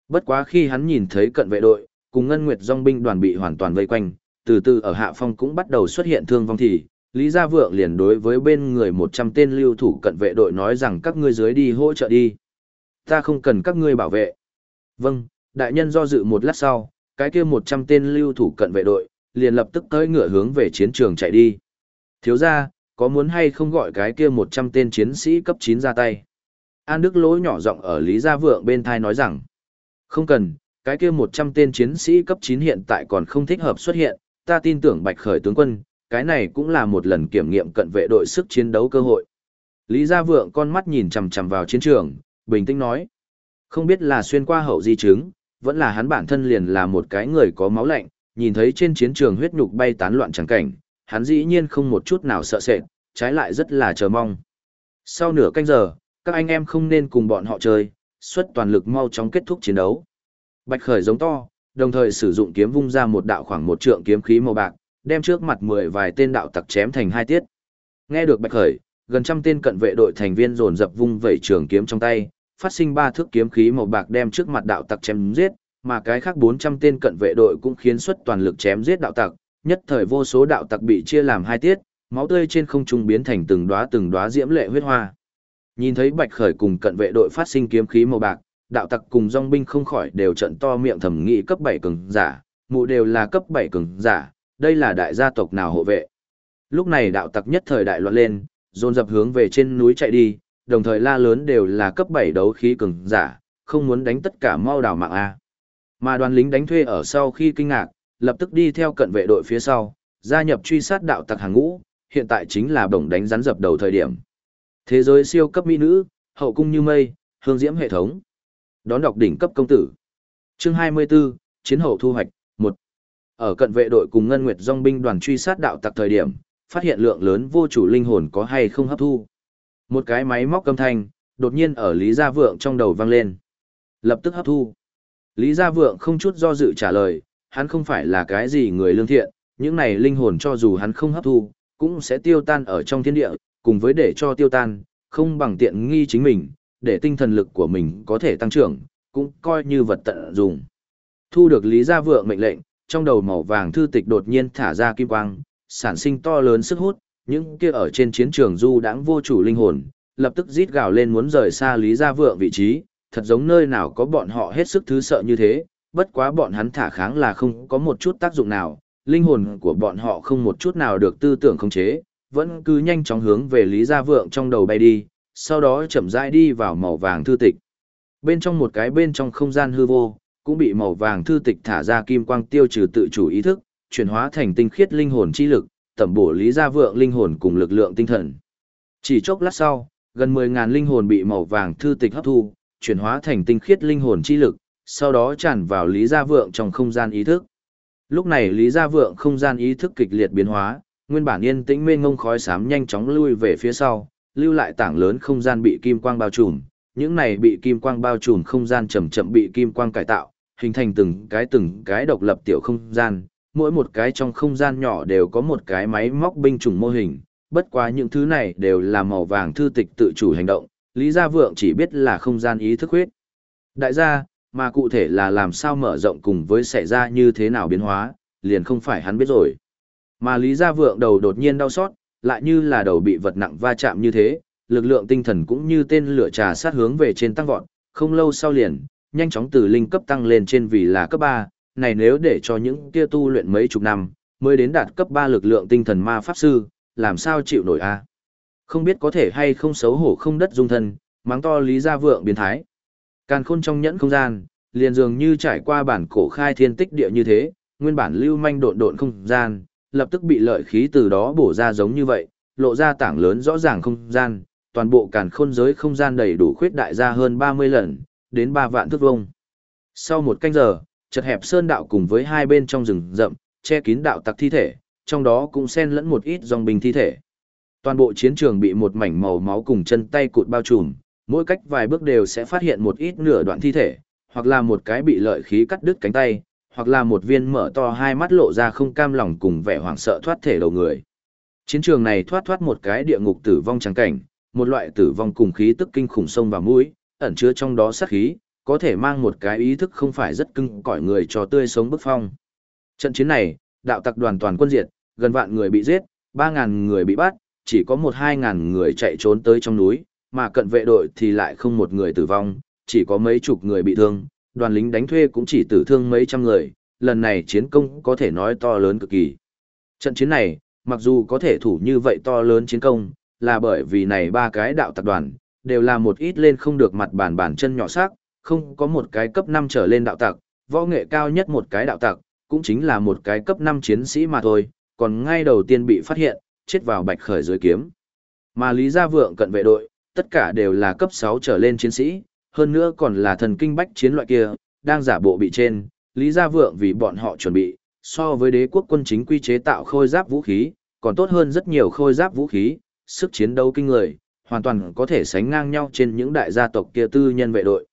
Bất quá khi hắn nhìn thấy cận vệ đội, cùng Ngân Nguyệt Dòng binh đoàn bị hoàn toàn vây quanh, từ từ ở hạ phong cũng bắt đầu xuất hiện thương vong thì, Lý Gia Vượng liền đối với bên người 100 tên lưu thủ cận vệ đội nói rằng các ngươi dưới đi hỗ trợ đi. Ta không cần các ngươi bảo vệ. Vâng, đại nhân do dự một lát sau, cái kia 100 tên lưu thủ cận vệ đội, liền lập tức tới ngựa hướng về chiến trường chạy đi. Thiếu ra, có muốn hay không gọi cái kia 100 tên chiến sĩ cấp 9 ra tay? An Đức Lỗ nhỏ giọng ở Lý Gia Vượng bên thai nói rằng, không cần, cái kia 100 tên chiến sĩ cấp 9 hiện tại còn không thích hợp xuất hiện, ta tin tưởng Bạch Khởi tướng quân, cái này cũng là một lần kiểm nghiệm cận vệ đội sức chiến đấu cơ hội. Lý Gia Vượng con mắt nhìn chằm chằm vào chiến trường, bình tĩnh nói, không biết là xuyên qua hậu di chứng, vẫn là hắn bản thân liền là một cái người có máu lạnh, nhìn thấy trên chiến trường huyết nhục bay tán loạn chẳng cảnh, hắn dĩ nhiên không một chút nào sợ sệt, trái lại rất là chờ mong. Sau nửa canh giờ, các anh em không nên cùng bọn họ chơi, xuất toàn lực mau chóng kết thúc chiến đấu. Bạch Khởi giống to, đồng thời sử dụng kiếm vung ra một đạo khoảng một trượng kiếm khí màu bạc, đem trước mặt mười vài tên đạo tặc chém thành hai tiết. Nghe được Bạch Khởi, gần trăm tên cận vệ đội thành viên dồn dập vung vẩy trường kiếm trong tay, phát sinh ba thước kiếm khí màu bạc đem trước mặt đạo tặc chém giết, mà cái khác 400 tên cận vệ đội cũng khiến xuất toàn lực chém giết đạo tặc, nhất thời vô số đạo tặc bị chia làm hai tiết, máu tươi trên không trung biến thành từng đóa từng đóa diễm lệ huyết hoa. Nhìn thấy Bạch Khởi cùng cận vệ đội phát sinh kiếm khí màu bạc, đạo tặc cùng dòng binh không khỏi đều trận to miệng thầm nghĩ cấp 7 cường giả, mụ đều là cấp 7 cường giả, đây là đại gia tộc nào hộ vệ. Lúc này đạo tặc nhất thời đại loạn lên, dồn dập hướng về trên núi chạy đi, đồng thời la lớn đều là cấp 7 đấu khí cường giả, không muốn đánh tất cả mau đảo mạng A. Mà đoàn lính đánh thuê ở sau khi kinh ngạc, lập tức đi theo cận vệ đội phía sau, gia nhập truy sát đạo tặc hàng ngũ, hiện tại chính là bổng đánh rắn dập đầu thời điểm. Thế giới siêu cấp mỹ nữ, hậu cung như mây, hương diễm hệ thống. Đón đọc đỉnh cấp công tử. Chương 24, chiến hậu thu hoạch, 1. Ở cận vệ đội cùng Ngân Nguyệt Dòng binh đoàn truy sát đạo tặc thời điểm, phát hiện lượng lớn vô chủ linh hồn có hay không hấp thu. Một cái máy móc âm thanh, đột nhiên ở Lý Gia Vượng trong đầu vang lên. Lập tức hấp thu. Lý Gia Vượng không chút do dự trả lời, hắn không phải là cái gì người lương thiện, những này linh hồn cho dù hắn không hấp thu, cũng sẽ tiêu tan ở trong thiên địa, cùng với để cho tiêu tan, không bằng tiện nghi chính mình, để tinh thần lực của mình có thể tăng trưởng, cũng coi như vật tận dụng. Thu được Lý Gia Vượng mệnh lệnh, trong đầu màu vàng thư tịch đột nhiên thả ra kim quang, sản sinh to lớn sức hút, những kia ở trên chiến trường du đãng vô chủ linh hồn, lập tức rít gào lên muốn rời xa Lý Gia Vượng vị trí, thật giống nơi nào có bọn họ hết sức thứ sợ như thế, bất quá bọn hắn thả kháng là không có một chút tác dụng nào, linh hồn của bọn họ không một chút nào được tư tưởng khống chế, vẫn cứ nhanh chóng hướng về Lý Gia Vượng trong đầu bay đi, sau đó chậm rãi đi vào màu vàng thư tịch. Bên trong một cái bên trong không gian hư vô, cũng bị màu vàng thư tịch thả ra kim quang tiêu trừ tự chủ ý thức, chuyển hóa thành tinh khiết linh hồn chi lực, tẩm bổ Lý Gia Vượng linh hồn cùng lực lượng tinh thần. Chỉ chốc lát sau, gần 10.000 linh hồn bị màu vàng thư tịch hấp thu, chuyển hóa thành tinh khiết linh hồn chi lực, sau đó tràn vào Lý Gia Vượng trong không gian ý thức. Lúc này Lý Gia Vượng không gian ý thức kịch liệt biến hóa, nguyên bản yên tĩnh mênh ngông khói xám nhanh chóng lui về phía sau, lưu lại tảng lớn không gian bị kim quang bao trùm, những này bị kim quang bao trùm không gian chậm chậm bị kim quang cải tạo, hình thành từng cái từng cái độc lập tiểu không gian, mỗi một cái trong không gian nhỏ đều có một cái máy móc binh chủng mô hình, bất quá những thứ này đều là màu vàng thư tịch tự chủ hành động, Lý Gia Vượng chỉ biết là không gian ý thức huyết. Đại gia, mà cụ thể là làm sao mở rộng cùng với xảy ra như thế nào biến hóa, liền không phải hắn biết rồi. Mà Lý Gia Vượng đầu đột nhiên đau xót, lại như là đầu bị vật nặng va chạm như thế, lực lượng tinh thần cũng như tên lửa trà sát hướng về trên tăng vọt, không lâu sau liền, nhanh chóng từ linh cấp tăng lên trên vì là cấp 3, này nếu để cho những kia tu luyện mấy chục năm, mới đến đạt cấp 3 lực lượng tinh thần ma pháp sư, làm sao chịu nổi a? Không biết có thể hay không xấu hổ không đất dung thân, mắng to Lý Gia Vượng biến thái. Càn khôn trong nhẫn không gian, liền dường như trải qua bản cổ khai thiên tích địa như thế, nguyên bản lưu manh độn độn không gian, lập tức bị lợi khí từ đó bổ ra giống như vậy, lộ ra tảng lớn rõ ràng không gian, toàn bộ càn khôn giới không gian đầy đủ khuyết đại ra hơn 30 lần, đến 3 vạn thước vông. Sau một canh giờ, chật hẹp sơn đạo cùng với hai bên trong rừng rậm, che kín đạo tặc thi thể, trong đó cũng xen lẫn một ít dòng bình thi thể. Toàn bộ chiến trường bị một mảnh màu máu cùng chân tay cụt bao trùm, mỗi cách vài bước đều sẽ phát hiện một ít nửa đoạn thi thể, hoặc là một cái bị lợi khí cắt đứt cánh tay, hoặc là một viên mở to hai mắt lộ ra không cam lòng cùng vẻ hoảng sợ thoát thể đầu người. Chiến trường này thoát thoát một cái địa ngục tử vong trắng cảnh, một loại tử vong cùng khí tức kinh khủng sông vào mũi, ẩn chứa trong đó sát khí, có thể mang một cái ý thức không phải rất cưng cõi người cho tươi sống bức phong. Trận chiến này, đạo tặc đoàn toàn quân diệt, gần vạn người bị giết, 3.000 người bị bắt, chỉ có một hai ngàn người chạy trốn tới trong núi, mà cận vệ đội thì lại không một người tử vong, chỉ có mấy chục người bị thương, đoàn lính đánh thuê cũng chỉ tử thương mấy trăm người, lần này chiến công có thể nói to lớn cực kỳ. Trận chiến này, mặc dù có thể thủ như vậy to lớn chiến công, là bởi vì này ba cái đạo tặc đoàn, đều là một ít lên không được mặt bản bản chân nhỏ sắc, không có một cái cấp 5 trở lên đạo tặc, võ nghệ cao nhất một cái đạo tặc, cũng chính là một cái cấp 5 chiến sĩ mà thôi, còn ngay đầu tiên bị phát hiện, chết vào bạch khởi dưới kiếm. Mà Lý Gia Vượng cận vệ đội, tất cả đều là cấp 6 trở lên chiến sĩ, hơn nữa còn là thần kinh bách chiến loại kia, đang giả bộ bị trên, Lý Gia Vượng vì bọn họ chuẩn bị, so với đế quốc quân chính quy chế tạo khôi giáp vũ khí, còn tốt hơn rất nhiều khôi giáp vũ khí, sức chiến đấu kinh người, hoàn toàn có thể sánh ngang nhau trên những đại gia tộc kia tư nhân vệ đội.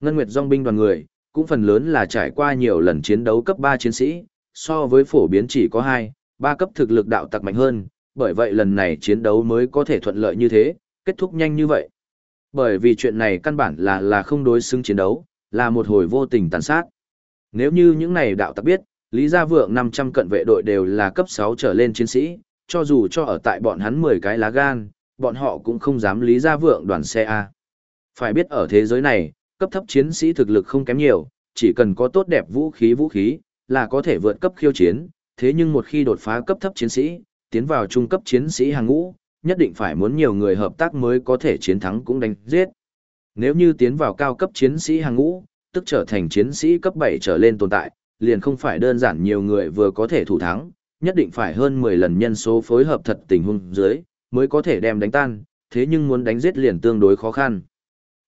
Ngân Nguyệt Dòng binh đoàn người, cũng phần lớn là trải qua nhiều lần chiến đấu cấp 3 chiến sĩ, so với phổ biến chỉ có 2, 3 cấp thực lực đạo tặc mạnh hơn, bởi vậy lần này chiến đấu mới có thể thuận lợi như thế, kết thúc nhanh như vậy. Bởi vì chuyện này căn bản là là không đối xứng chiến đấu, là một hồi vô tình tàn sát. Nếu như những này đạo tặc biết, Lý Gia Vượng 500 cận vệ đội đều là cấp 6 trở lên chiến sĩ, cho dù cho ở tại bọn hắn 10 cái lá gan, bọn họ cũng không dám Lý Gia Vượng đoàn xe A. Phải biết ở thế giới này, cấp thấp chiến sĩ thực lực không kém nhiều, chỉ cần có tốt đẹp vũ khí vũ khí, là có thể vượt cấp khiêu chiến, thế nhưng một khi đột phá cấp thấp chiến sĩ, tiến vào trung cấp chiến sĩ hàng ngũ, nhất định phải muốn nhiều người hợp tác mới có thể chiến thắng cũng đánh giết. Nếu như tiến vào cao cấp chiến sĩ hàng ngũ, tức trở thành chiến sĩ cấp 7 trở lên tồn tại, liền không phải đơn giản nhiều người vừa có thể thủ thắng, nhất định phải hơn 10 lần nhân số phối hợp thật tình huống dưới, mới có thể đem đánh tan, thế nhưng muốn đánh giết liền tương đối khó khăn.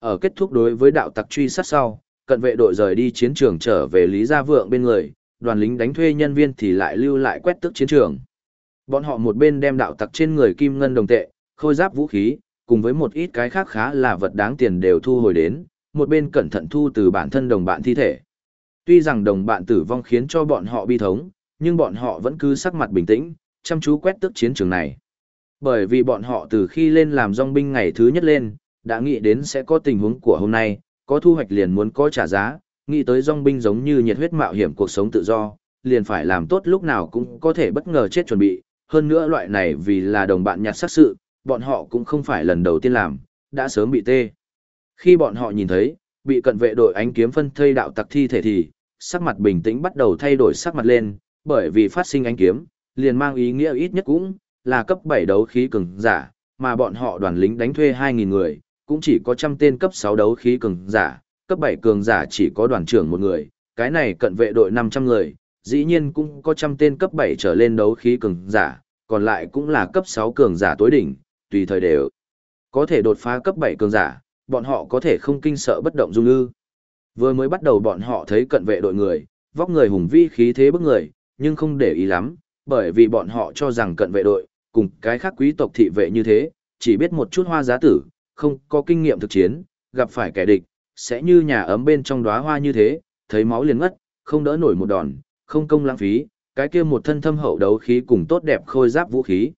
Ở kết thúc đối với đạo tặc truy sát sau, cận vệ đội rời đi chiến trường trở về Lý Gia Vượng bên người, đoàn lính đánh thuê nhân viên thì lại lưu lại quét tước chiến trường. Bọn họ một bên đem đạo tặc trên người kim ngân đồng tệ, khôi giáp vũ khí, cùng với một ít cái khác khá là vật đáng tiền đều thu hồi đến, một bên cẩn thận thu từ bản thân đồng bạn thi thể. Tuy rằng đồng bạn tử vong khiến cho bọn họ bi thống, nhưng bọn họ vẫn cứ sắc mặt bình tĩnh, chăm chú quét tước chiến trường này. Bởi vì bọn họ từ khi lên làm dòng binh ngày thứ nhất lên, đã nghĩ đến sẽ có tình huống của hôm nay, có thu hoạch liền muốn có trả giá, nghĩ tới dòng binh giống như nhiệt huyết mạo hiểm cuộc sống tự do, liền phải làm tốt lúc nào cũng có thể bất ngờ chết chuẩn bị, hơn nữa loại này vì là đồng bạn nhặt xác sự, bọn họ cũng không phải lần đầu tiên làm, đã sớm bị tê. Khi bọn họ nhìn thấy, bị cận vệ đội ánh kiếm phân thây đạo tặc thi thể thì, sắc mặt bình tĩnh bắt đầu thay đổi sắc mặt lên, bởi vì phát sinh ánh kiếm, liền mang ý nghĩa ít nhất cũng là cấp 7 đấu khí cường giả, mà bọn họ đoàn lính đánh thuê 2.000 người, cũng chỉ có trăm tên cấp 6 đấu khí cường giả, cấp 7 cường giả chỉ có đoàn trưởng một người, cái này cận vệ đội 500 người, dĩ nhiên cũng có trăm tên cấp 7 trở lên đấu khí cường giả, còn lại cũng là cấp 6 cường giả tối đỉnh, tùy thời đều có thể đột phá cấp 7 cường giả, bọn họ có thể không kinh sợ bất động dung ư. Vừa mới bắt đầu bọn họ thấy cận vệ đội người, vóc người hùng vĩ khí thế bức người, nhưng không để ý lắm, bởi vì bọn họ cho rằng cận vệ đội, cùng cái khác quý tộc thị vệ như thế, chỉ biết một chút hoa giá tử, không có kinh nghiệm thực chiến, gặp phải kẻ địch, sẽ như nhà ấm bên trong đóa hoa như thế, thấy máu liền ngất, không đỡ nổi một đòn, không công lãng phí, cái kia một thân thâm hậu đấu khí cùng tốt đẹp khôi giáp vũ khí.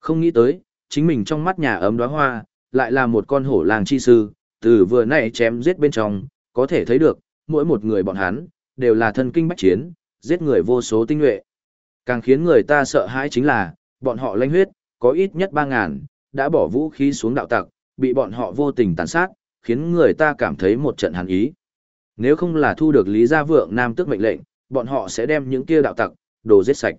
Không nghĩ tới, chính mình trong mắt nhà ấm đóa hoa, lại là một con hổ làng chi sư, từ vừa nãy chém giết bên trong, có thể thấy được, mỗi một người bọn hắn, đều là thân kinh bách chiến, giết người vô số tinh nhuệ. Càng khiến người ta sợ hãi chính là, bọn họ lãnh huyết, có ít nhất 3.000, đã bỏ vũ khí xuống đạo tặc, bị bọn họ vô tình tàn sát, khiến người ta cảm thấy một trận hàn ý. Nếu không là thu được Lý Gia Vượng Nam tức mệnh lệnh, bọn họ sẽ đem những kia đạo tặc, đồ giết sạch.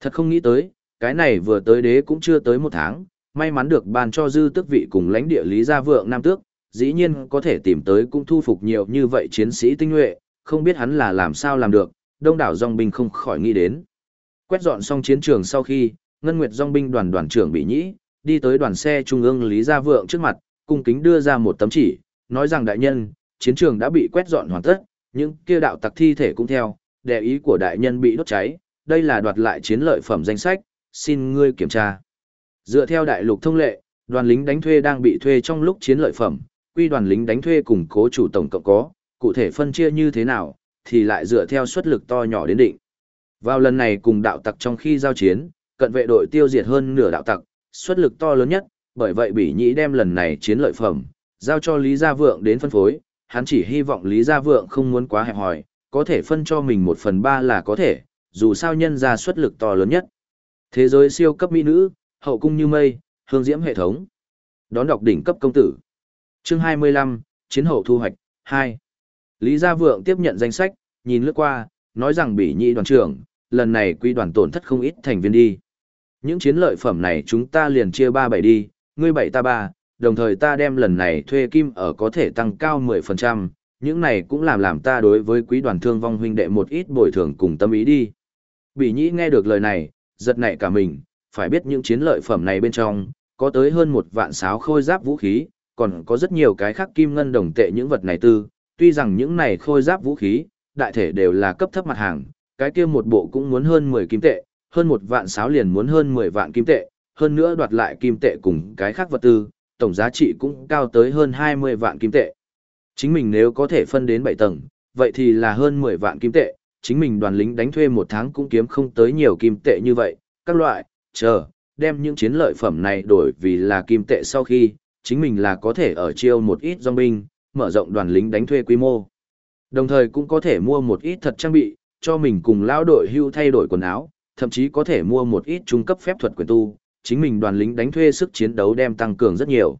Thật không nghĩ tới, cái này vừa tới đế cũng chưa tới một tháng, may mắn được ban cho dư tước vị cùng lãnh địa Lý Gia Vượng Nam tước, dĩ nhiên có thể tìm tới cũng thu phục nhiều như vậy chiến sĩ tinh nhuệ, không biết hắn là làm sao làm được, đông đảo dòng binh không khỏi nghĩ đến. Quét dọn xong chiến trường sau khi, Ngân Nguyệt dòng binh đoàn đoàn trưởng bị nhĩ, đi tới đoàn xe trung ương Lý Gia Vượng trước mặt, cung kính đưa ra một tấm chỉ, nói rằng đại nhân, chiến trường đã bị quét dọn hoàn tất, những kia đạo tặc thi thể cũng theo, đệ ý của đại nhân bị đốt cháy, đây là đoạt lại chiến lợi phẩm danh sách, xin ngươi kiểm tra. Dựa theo đại lục thông lệ, đoàn lính đánh thuê đang bị thuê trong lúc chiến lợi phẩm, quy đoàn lính đánh thuê cùng cố chủ tổng cộng có, cụ thể phân chia như thế nào, thì lại dựa theo suất lực to nhỏ đến định. Vào lần này cùng đạo tặc trong khi giao chiến, cận vệ đội tiêu diệt hơn nửa đạo tặc, suất lực to lớn nhất, bởi vậy Bỉ Nhĩ đem lần này chiến lợi phẩm, giao cho Lý Gia Vượng đến phân phối, hắn chỉ hy vọng Lý Gia Vượng không muốn quá hẹp hòi, có thể phân cho mình một phần ba là có thể, dù sao nhân ra suất lực to lớn nhất. Thế giới siêu cấp mỹ nữ, hậu cung như mây, hương diễm hệ thống. Đón đọc đỉnh cấp công tử. Chương 25, Chiến hậu thu hoạch, 2. Lý Gia Vượng tiếp nhận danh sách, nhìn lướt qua, nói rằng Bỉ nhị đoàn trưởng, lần này quy đoàn tổn thất không ít thành viên đi. Những chiến lợi phẩm này chúng ta liền chia ba bảy đi, ngươi bảy ta ba, đồng thời ta đem lần này thuê kim ở có thể tăng cao 10%, những này cũng làm làm ta đối với quý đoàn thương vong huynh đệ một ít bồi thường cùng tâm ý đi. Bỉ nhĩ nghe được lời này, giật nảy cả mình, phải biết những chiến lợi phẩm này bên trong, có tới hơn một vạn sáo khôi giáp vũ khí, còn có rất nhiều cái khác kim ngân đồng tệ những vật này tư, tuy rằng những này khôi giáp vũ khí, đại thể đều là cấp thấp mặt hàng, cái kia một bộ cũng muốn hơn 10 kim tệ, hơn một vạn sáo liền muốn hơn 10 vạn kim tệ, hơn nữa đoạt lại kim tệ cùng cái khác vật tư, tổng giá trị cũng cao tới hơn 20 vạn kim tệ. Chính mình nếu có thể phân đến 7 tầng, vậy thì là hơn 10 vạn kim tệ, chính mình đoàn lính đánh thuê một tháng cũng kiếm không tới nhiều kim tệ như vậy, các loại, chờ, đem những chiến lợi phẩm này đổi vì là kim tệ sau khi, chính mình là có thể ở chiêu một ít dòng binh, mở rộng đoàn lính đánh thuê quy mô. Đồng thời cũng có thể mua một ít thật trang bị, cho mình cùng lao đội hưu thay đổi quần áo, thậm chí có thể mua một ít trung cấp phép thuật quyền tu, chính mình đoàn lính đánh thuê sức chiến đấu đem tăng cường rất nhiều.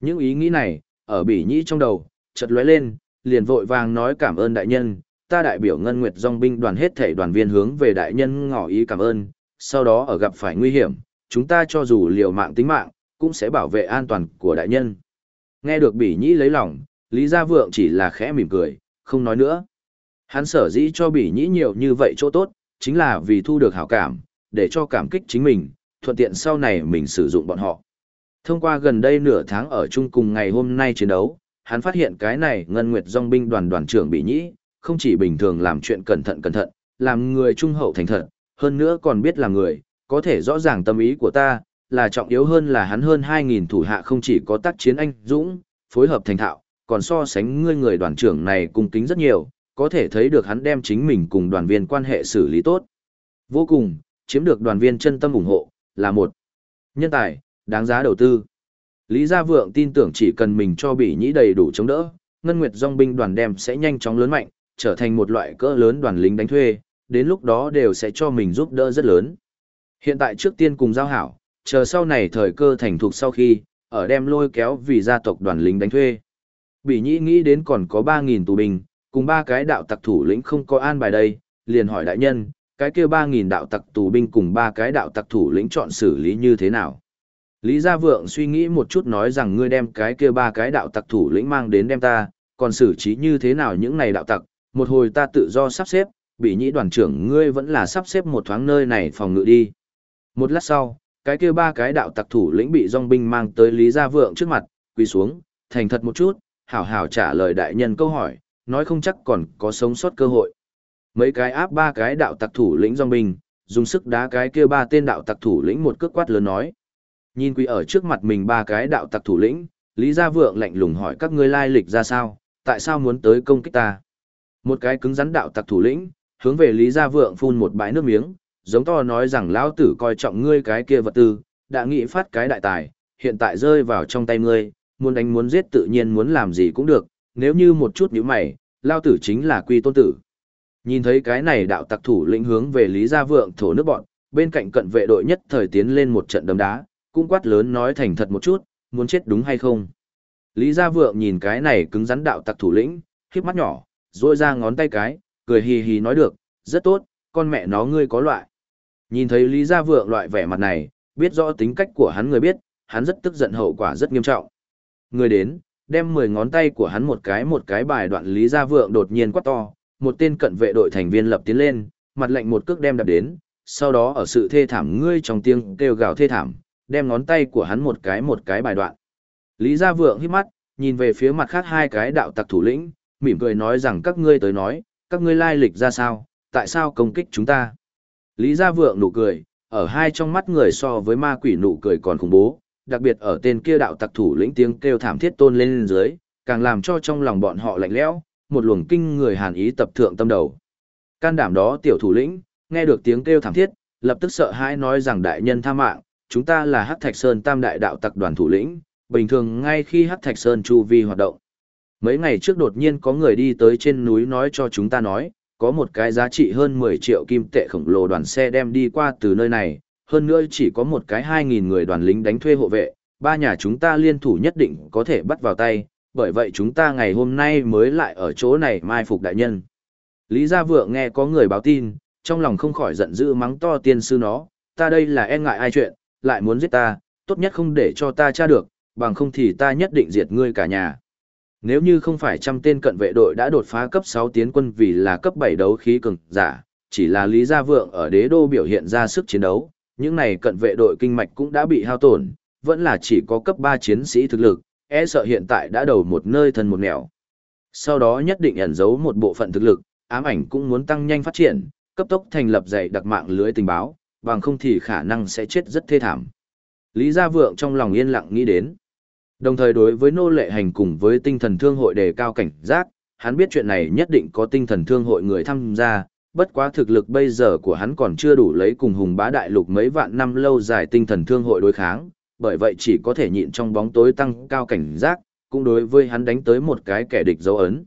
Những ý nghĩ này, ở bỉ nhĩ trong đầu, chợt lóe lên, liền vội vàng nói cảm ơn đại nhân, ta đại biểu Ngân Nguyệt Dòng binh đoàn hết thể đoàn viên hướng về đại nhân ngỏ ý cảm ơn, sau đó ở gặp phải nguy hiểm, chúng ta cho dù liều mạng tính mạng, cũng sẽ bảo vệ an toàn của đại nhân. Nghe được bỉ nhĩ lấy lòng, Lý Gia Vượng chỉ là khẽ mỉm cười, không nói nữa. Hắn sở dĩ cho bỉ nhĩ nhiều như vậy chỗ tốt, chính là vì thu được hảo cảm, để cho cảm kích chính mình, thuận tiện sau này mình sử dụng bọn họ. Thông qua gần đây nửa tháng ở chung cùng ngày hôm nay chiến đấu, hắn phát hiện cái này Ngân Nguyệt Dòng binh đoàn đoàn trưởng bị nhĩ, không chỉ bình thường làm chuyện cẩn thận cẩn thận, làm người trung hậu thành thật, hơn nữa còn biết là người, có thể rõ ràng tâm ý của ta, là trọng yếu hơn là hắn hơn 2.000 thủ hạ không chỉ có tác chiến anh dũng, phối hợp thành thạo, còn so sánh ngươi người đoàn trưởng này cung kính rất nhiều, có thể thấy được hắn đem chính mình cùng đoàn viên quan hệ xử lý tốt. Vô cùng, chiếm được đoàn viên chân tâm ủng hộ, là một nhân tài, đáng giá đầu tư. Lý Gia Vượng tin tưởng chỉ cần mình cho Bỉ nhĩ đầy đủ chống đỡ, Ngân Nguyệt Dòng binh đoàn đem sẽ nhanh chóng lớn mạnh, trở thành một loại cỡ lớn đoàn lính đánh thuê, đến lúc đó đều sẽ cho mình giúp đỡ rất lớn. Hiện tại trước tiên cùng giao hảo, chờ sau này thời cơ thành thục sau khi, ở đem lôi kéo vì gia tộc đoàn lính đánh thuê. Bỉ nhĩ nghĩ đến còn có 3.000 tù binh, cùng ba cái đạo tặc thủ lĩnh không có an bài đây, liền hỏi đại nhân, cái kia 3.000 đạo tặc tù binh cùng ba cái đạo tặc thủ lĩnh chọn xử lý như thế nào? Lý Gia Vượng suy nghĩ một chút nói rằng ngươi đem cái kia ba cái đạo tặc thủ lĩnh mang đến đem ta, còn xử trí như thế nào những này đạo tặc, một hồi ta tự do sắp xếp, bị nhĩ đoàn trưởng ngươi vẫn là sắp xếp một thoáng nơi này phòng ngự đi. Một lát sau, cái kia ba cái đạo tặc thủ lĩnh bị dòng binh mang tới Lý Gia Vượng trước mặt, quỳ xuống, thành thật một chút, hảo hảo trả lời đại nhân câu hỏi, nói không chắc còn có sống sót cơ hội. Mấy cái áp ba cái đạo tặc thủ lĩnh dòng binh, dùng sức đá cái kia ba tên đạo tặc thủ lĩnh một cước quát lớn nói. Nhìn quỳ ở trước mặt mình ba cái đạo tặc thủ lĩnh, Lý Gia Vượng lạnh lùng hỏi các ngươi lai lịch ra sao, tại sao muốn tới công kích ta. Một cái cứng rắn đạo tặc thủ lĩnh, hướng về Lý Gia Vượng phun một bãi nước miếng, giống to nói rằng lão tử coi trọng ngươi cái kia vật tư, đã nghĩ phát cái đại tài, hiện tại rơi vào trong tay ngươi, muốn đánh muốn giết tự nhiên muốn làm gì cũng được, nếu như một chút nhíu mày, lao tử chính là quy tôn tử. Nhìn thấy cái này đạo tặc thủ lĩnh hướng về Lý Gia Vượng thổ nước bọn, bên cạnh cận vệ đội nhất thời tiến lên một trận đấm đá, cũng quát lớn nói thành thật một chút, muốn chết đúng hay không. Lý Gia Vượng nhìn cái này cứng rắn đạo tặc thủ lĩnh, khiếp mắt nhỏ, rôi ra ngón tay cái, cười hì hì nói được, rất tốt, con mẹ nó ngươi có loại. Nhìn thấy Lý Gia Vượng loại vẻ mặt này, biết rõ tính cách của hắn người biết, hắn rất tức giận hậu quả rất nghiêm trọng. Người đến, đem 10 ngón tay của hắn một cái một cái bài đoạn Lý Gia Vượng đột nhiên quát to, một tên cận vệ đội thành viên lập tiến lên, mặt lạnh một cước đem đạp đến, sau đó ở sự thê thảm ngươi trong tiếng kêu gào thê thảm, đem ngón tay của hắn một cái một cái bài đoạn. Lý Gia Vượng hít mắt, nhìn về phía mặt khác hai cái đạo tặc thủ lĩnh, mỉm cười nói rằng các ngươi tới nói, các ngươi lai lịch ra sao, tại sao công kích chúng ta. Lý Gia Vượng nụ cười, ở hai trong mắt người so với ma quỷ nụ cười còn khủng bố, đặc biệt ở tên kia đạo tặc thủ lĩnh tiếng kêu thảm thiết tôn lên dưới, càng làm cho trong lòng bọn họ lạnh lẽo, một luồng kinh người hàn ý tập thượng tâm đầu. Can đảm đó tiểu thủ lĩnh, nghe được tiếng kêu thảm thiết, lập tức sợ hãi nói rằng đại nhân tha mạng, chúng ta là Hắc Thạch Sơn Tam đại đạo tặc đoàn thủ lĩnh, bình thường ngay khi Hắc Thạch Sơn chu vi hoạt động. Mấy ngày trước đột nhiên có người đi tới trên núi nói cho chúng ta nói, có một cái giá trị hơn 10 triệu kim tệ khổng lồ đoàn xe đem đi qua từ nơi này, hơn nữa chỉ có một cái 2.000 người đoàn lính đánh thuê hộ vệ, ba nhà chúng ta liên thủ nhất định có thể bắt vào tay, bởi vậy chúng ta ngày hôm nay mới lại ở chỗ này mai phục đại nhân. Lý Gia Vượng nghe có người báo tin, trong lòng không khỏi giận dữ mắng to tiên sư nó, ta đây là e ngại ai chuyện, lại muốn giết ta, tốt nhất không để cho ta tra được, bằng không thì ta nhất định diệt ngươi cả nhà. Nếu như không phải trăm tên cận vệ đội đã đột phá cấp 6 tiến quân vì là cấp 7 đấu khí cường giả, chỉ là Lý Gia Vượng ở đế đô biểu hiện ra sức chiến đấu, những này cận vệ đội kinh mạch cũng đã bị hao tổn, vẫn là chỉ có cấp 3 chiến sĩ thực lực, e sợ hiện tại đã đầu một nơi thân một nẻo. Sau đó nhất định ẩn giấu một bộ phận thực lực, ám ảnh cũng muốn tăng nhanh phát triển, cấp tốc thành lập dạy đặc mạng lưới tình báo, bằng không thì khả năng sẽ chết rất thê thảm. Lý Gia Vượng trong lòng yên lặng nghĩ đến. Đồng thời đối với nô lệ hành cùng với tinh thần thương hội đề cao cảnh giác, hắn biết chuyện này nhất định có tinh thần thương hội người tham gia, bất quá thực lực bây giờ của hắn còn chưa đủ lấy cùng hùng bá đại lục mấy vạn năm lâu dài tinh thần thương hội đối kháng, bởi vậy chỉ có thể nhịn trong bóng tối tăng cao cảnh giác, cũng đối với hắn đánh tới một cái kẻ địch dấu ấn.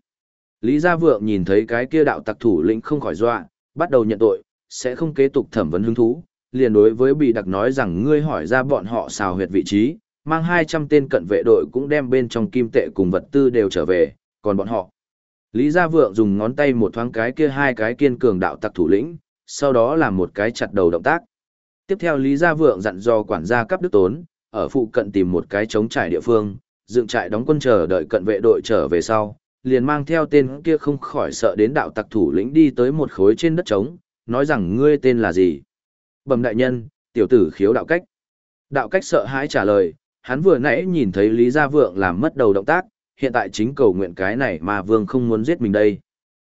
Lý Gia Vượng nhìn thấy cái kia đạo tặc thủ lĩnh không khỏi dọa, bắt đầu nhận tội, sẽ không kế tục thẩm vấn hứng thú, liền đối với bị đặc nói rằng ngươi hỏi ra bọn họ xào huyệt vị trí, mang 200 tên cận vệ đội cũng đem bên trong kim tệ cùng vật tư đều trở về, còn bọn họ. Lý Gia Vượng dùng ngón tay một thoáng cái kia hai cái kiên cường đạo tặc thủ lĩnh, sau đó làm một cái chặt đầu động tác. Tiếp theo Lý Gia Vượng dặn dò quản gia cấp đức tốn, ở phụ cận tìm một cái trống trải địa phương, dựng trại đóng quân chờ đợi cận vệ đội trở về sau, liền mang theo tên kia không khỏi sợ đến đạo tặc thủ lĩnh đi tới một khối trên đất trống, nói rằng ngươi tên là gì? Bẩm đại nhân, tiểu tử khiếu đạo cách. Đạo cách sợ hãi trả lời, hắn vừa nãy nhìn thấy Lý Gia Vượng làm mất đầu động tác, hiện tại chính cầu nguyện cái này mà Vương không muốn giết mình đây.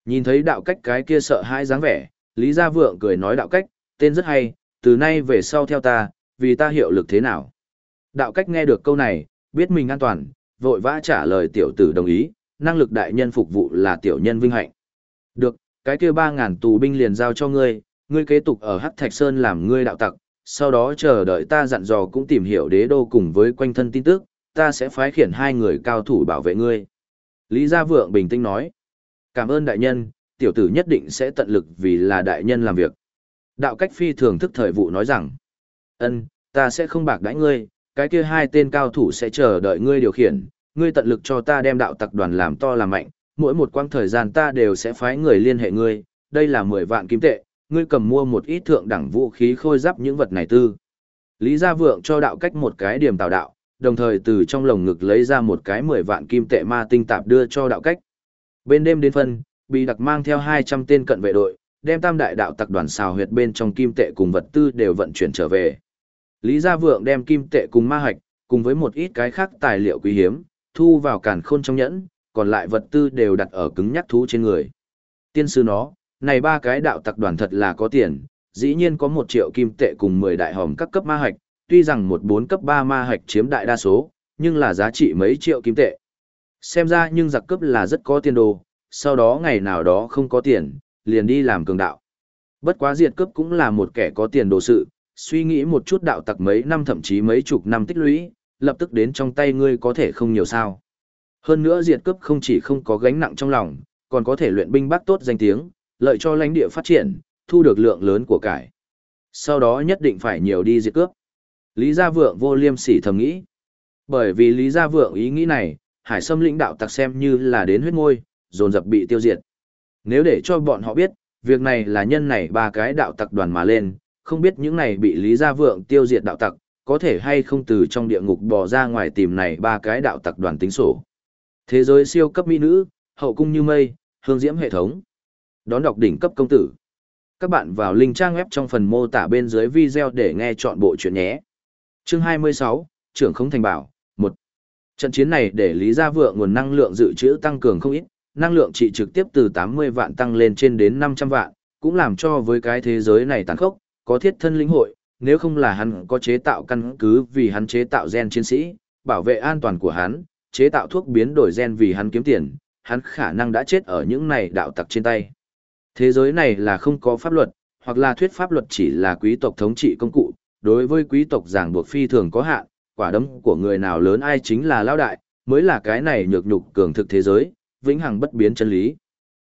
Nhìn thấy đạo cách cái kia sợ hãi dáng vẻ, Lý Gia Vượng cười nói đạo cách, tên rất hay, từ nay về sau theo ta, vì ta hiệu lực thế nào. Đạo cách nghe được câu này, biết mình an toàn, vội vã trả lời tiểu tử đồng ý, năng lực đại nhân phục vụ là tiểu nhân vinh hạnh. Được, cái kia ba ngàn tù binh liền giao cho ngươi, ngươi kế tục ở Hắc Thạch Sơn làm ngươi đạo tặc, sau đó chờ đợi ta dặn dò cũng tìm hiểu đế đô cùng với quanh thân tin tức, ta sẽ phái khiển hai người cao thủ bảo vệ ngươi. Lý Gia Vượng bình tĩnh nói, cảm ơn đại nhân, tiểu tử nhất định sẽ tận lực vì là đại nhân làm việc. Đạo cách phi thường thức thời vụ nói rằng, ân, ta sẽ không bạc đãi ngươi, cái kia hai tên cao thủ sẽ chờ đợi ngươi điều khiển, ngươi tận lực cho ta đem đạo tặc đoàn làm to làm mạnh, mỗi một quãng thời gian ta đều sẽ phái người liên hệ ngươi, đây là 10 vạn kim tệ, ngươi cầm mua một ít thượng đẳng vũ khí khôi giáp những vật này tư. Lý Gia Vượng cho đạo cách một cái điểm tạo đạo, đồng thời từ trong lồng ngực lấy ra một cái 10 vạn kim tệ ma tinh tạp đưa cho đạo cách. Bên đêm đến phân, bị đặc mang theo 200 tên cận vệ đội, đem tam đại đạo tặc đoàn xào huyệt bên trong kim tệ cùng vật tư đều vận chuyển trở về. Lý Gia Vượng đem kim tệ cùng ma hạch, cùng với một ít cái khác tài liệu quý hiếm, thu vào cản khôn trong nhẫn, còn lại vật tư đều đặt ở cứng nhắc thú trên người. Tiên sư nó, này ba cái đạo tặc đoàn thật là có tiền, dĩ nhiên có một triệu kim tệ cùng 10 đại hòm các cấp ma hạch, tuy rằng một bốn cấp 3 ma hạch chiếm đại đa số, nhưng là giá trị mấy triệu kim tệ. Xem ra nhưng giặc cấp là rất có tiền đồ, sau đó ngày nào đó không có tiền, liền đi làm cường đạo. Bất quá diệt cấp cũng là một kẻ có tiền đồ sự, suy nghĩ một chút đạo tặc mấy năm thậm chí mấy chục năm tích lũy, lập tức đến trong tay ngươi có thể không nhiều sao. Hơn nữa diệt cướp không chỉ không có gánh nặng trong lòng, còn có thể luyện binh bác tốt danh tiếng, lợi cho lãnh địa phát triển, thu được lượng lớn của cải. Sau đó nhất định phải nhiều đi diệt cướp. Lý Gia Vượng vô liêm sỉ thầm nghĩ. Bởi vì Lý Gia Vượng ý nghĩ này, hải sâm lĩnh đạo tặc xem như là đến huyết môi, dồn dập bị tiêu diệt. Nếu để cho bọn họ biết, việc này là nhân này ba cái đạo tặc đoàn mà lên, không biết những này bị Lý Gia Vượng tiêu diệt đạo tặc, có thể hay không từ trong địa ngục bò ra ngoài tìm này ba cái đạo tặc đoàn tính sổ. Thế giới siêu cấp mỹ nữ, hậu cung như mây, hương diễm hệ thống. Đón đọc đỉnh cấp công tử. Các bạn vào link trang web trong phần mô tả bên dưới video để nghe chọn bộ chuyện nhé. Chương 26, trưởng không thành bảo, 1. Trận chiến này để Lý Gia Vượng nguồn năng lượng dự trữ tăng cường không ít, năng lượng trị trực tiếp từ 80 vạn tăng lên trên đến 500 vạn, cũng làm cho với cái thế giới này tàn khốc, có thiết thân lĩnh hội, nếu không là hắn có chế tạo căn cứ vì hắn chế tạo gen chiến sĩ, bảo vệ an toàn của hắn, chế tạo thuốc biến đổi gen vì hắn kiếm tiền, hắn khả năng đã chết ở những này đạo tặc trên tay. Thế giới này là không có pháp luật, hoặc là thuyết pháp luật chỉ là quý tộc thống trị công cụ, đối với quý tộc giảng buộc phi thường có hạn, quả đấm của người nào lớn ai chính là lao đại, mới là cái này nhược nhục cường thực thế giới, vĩnh hằng bất biến chân lý.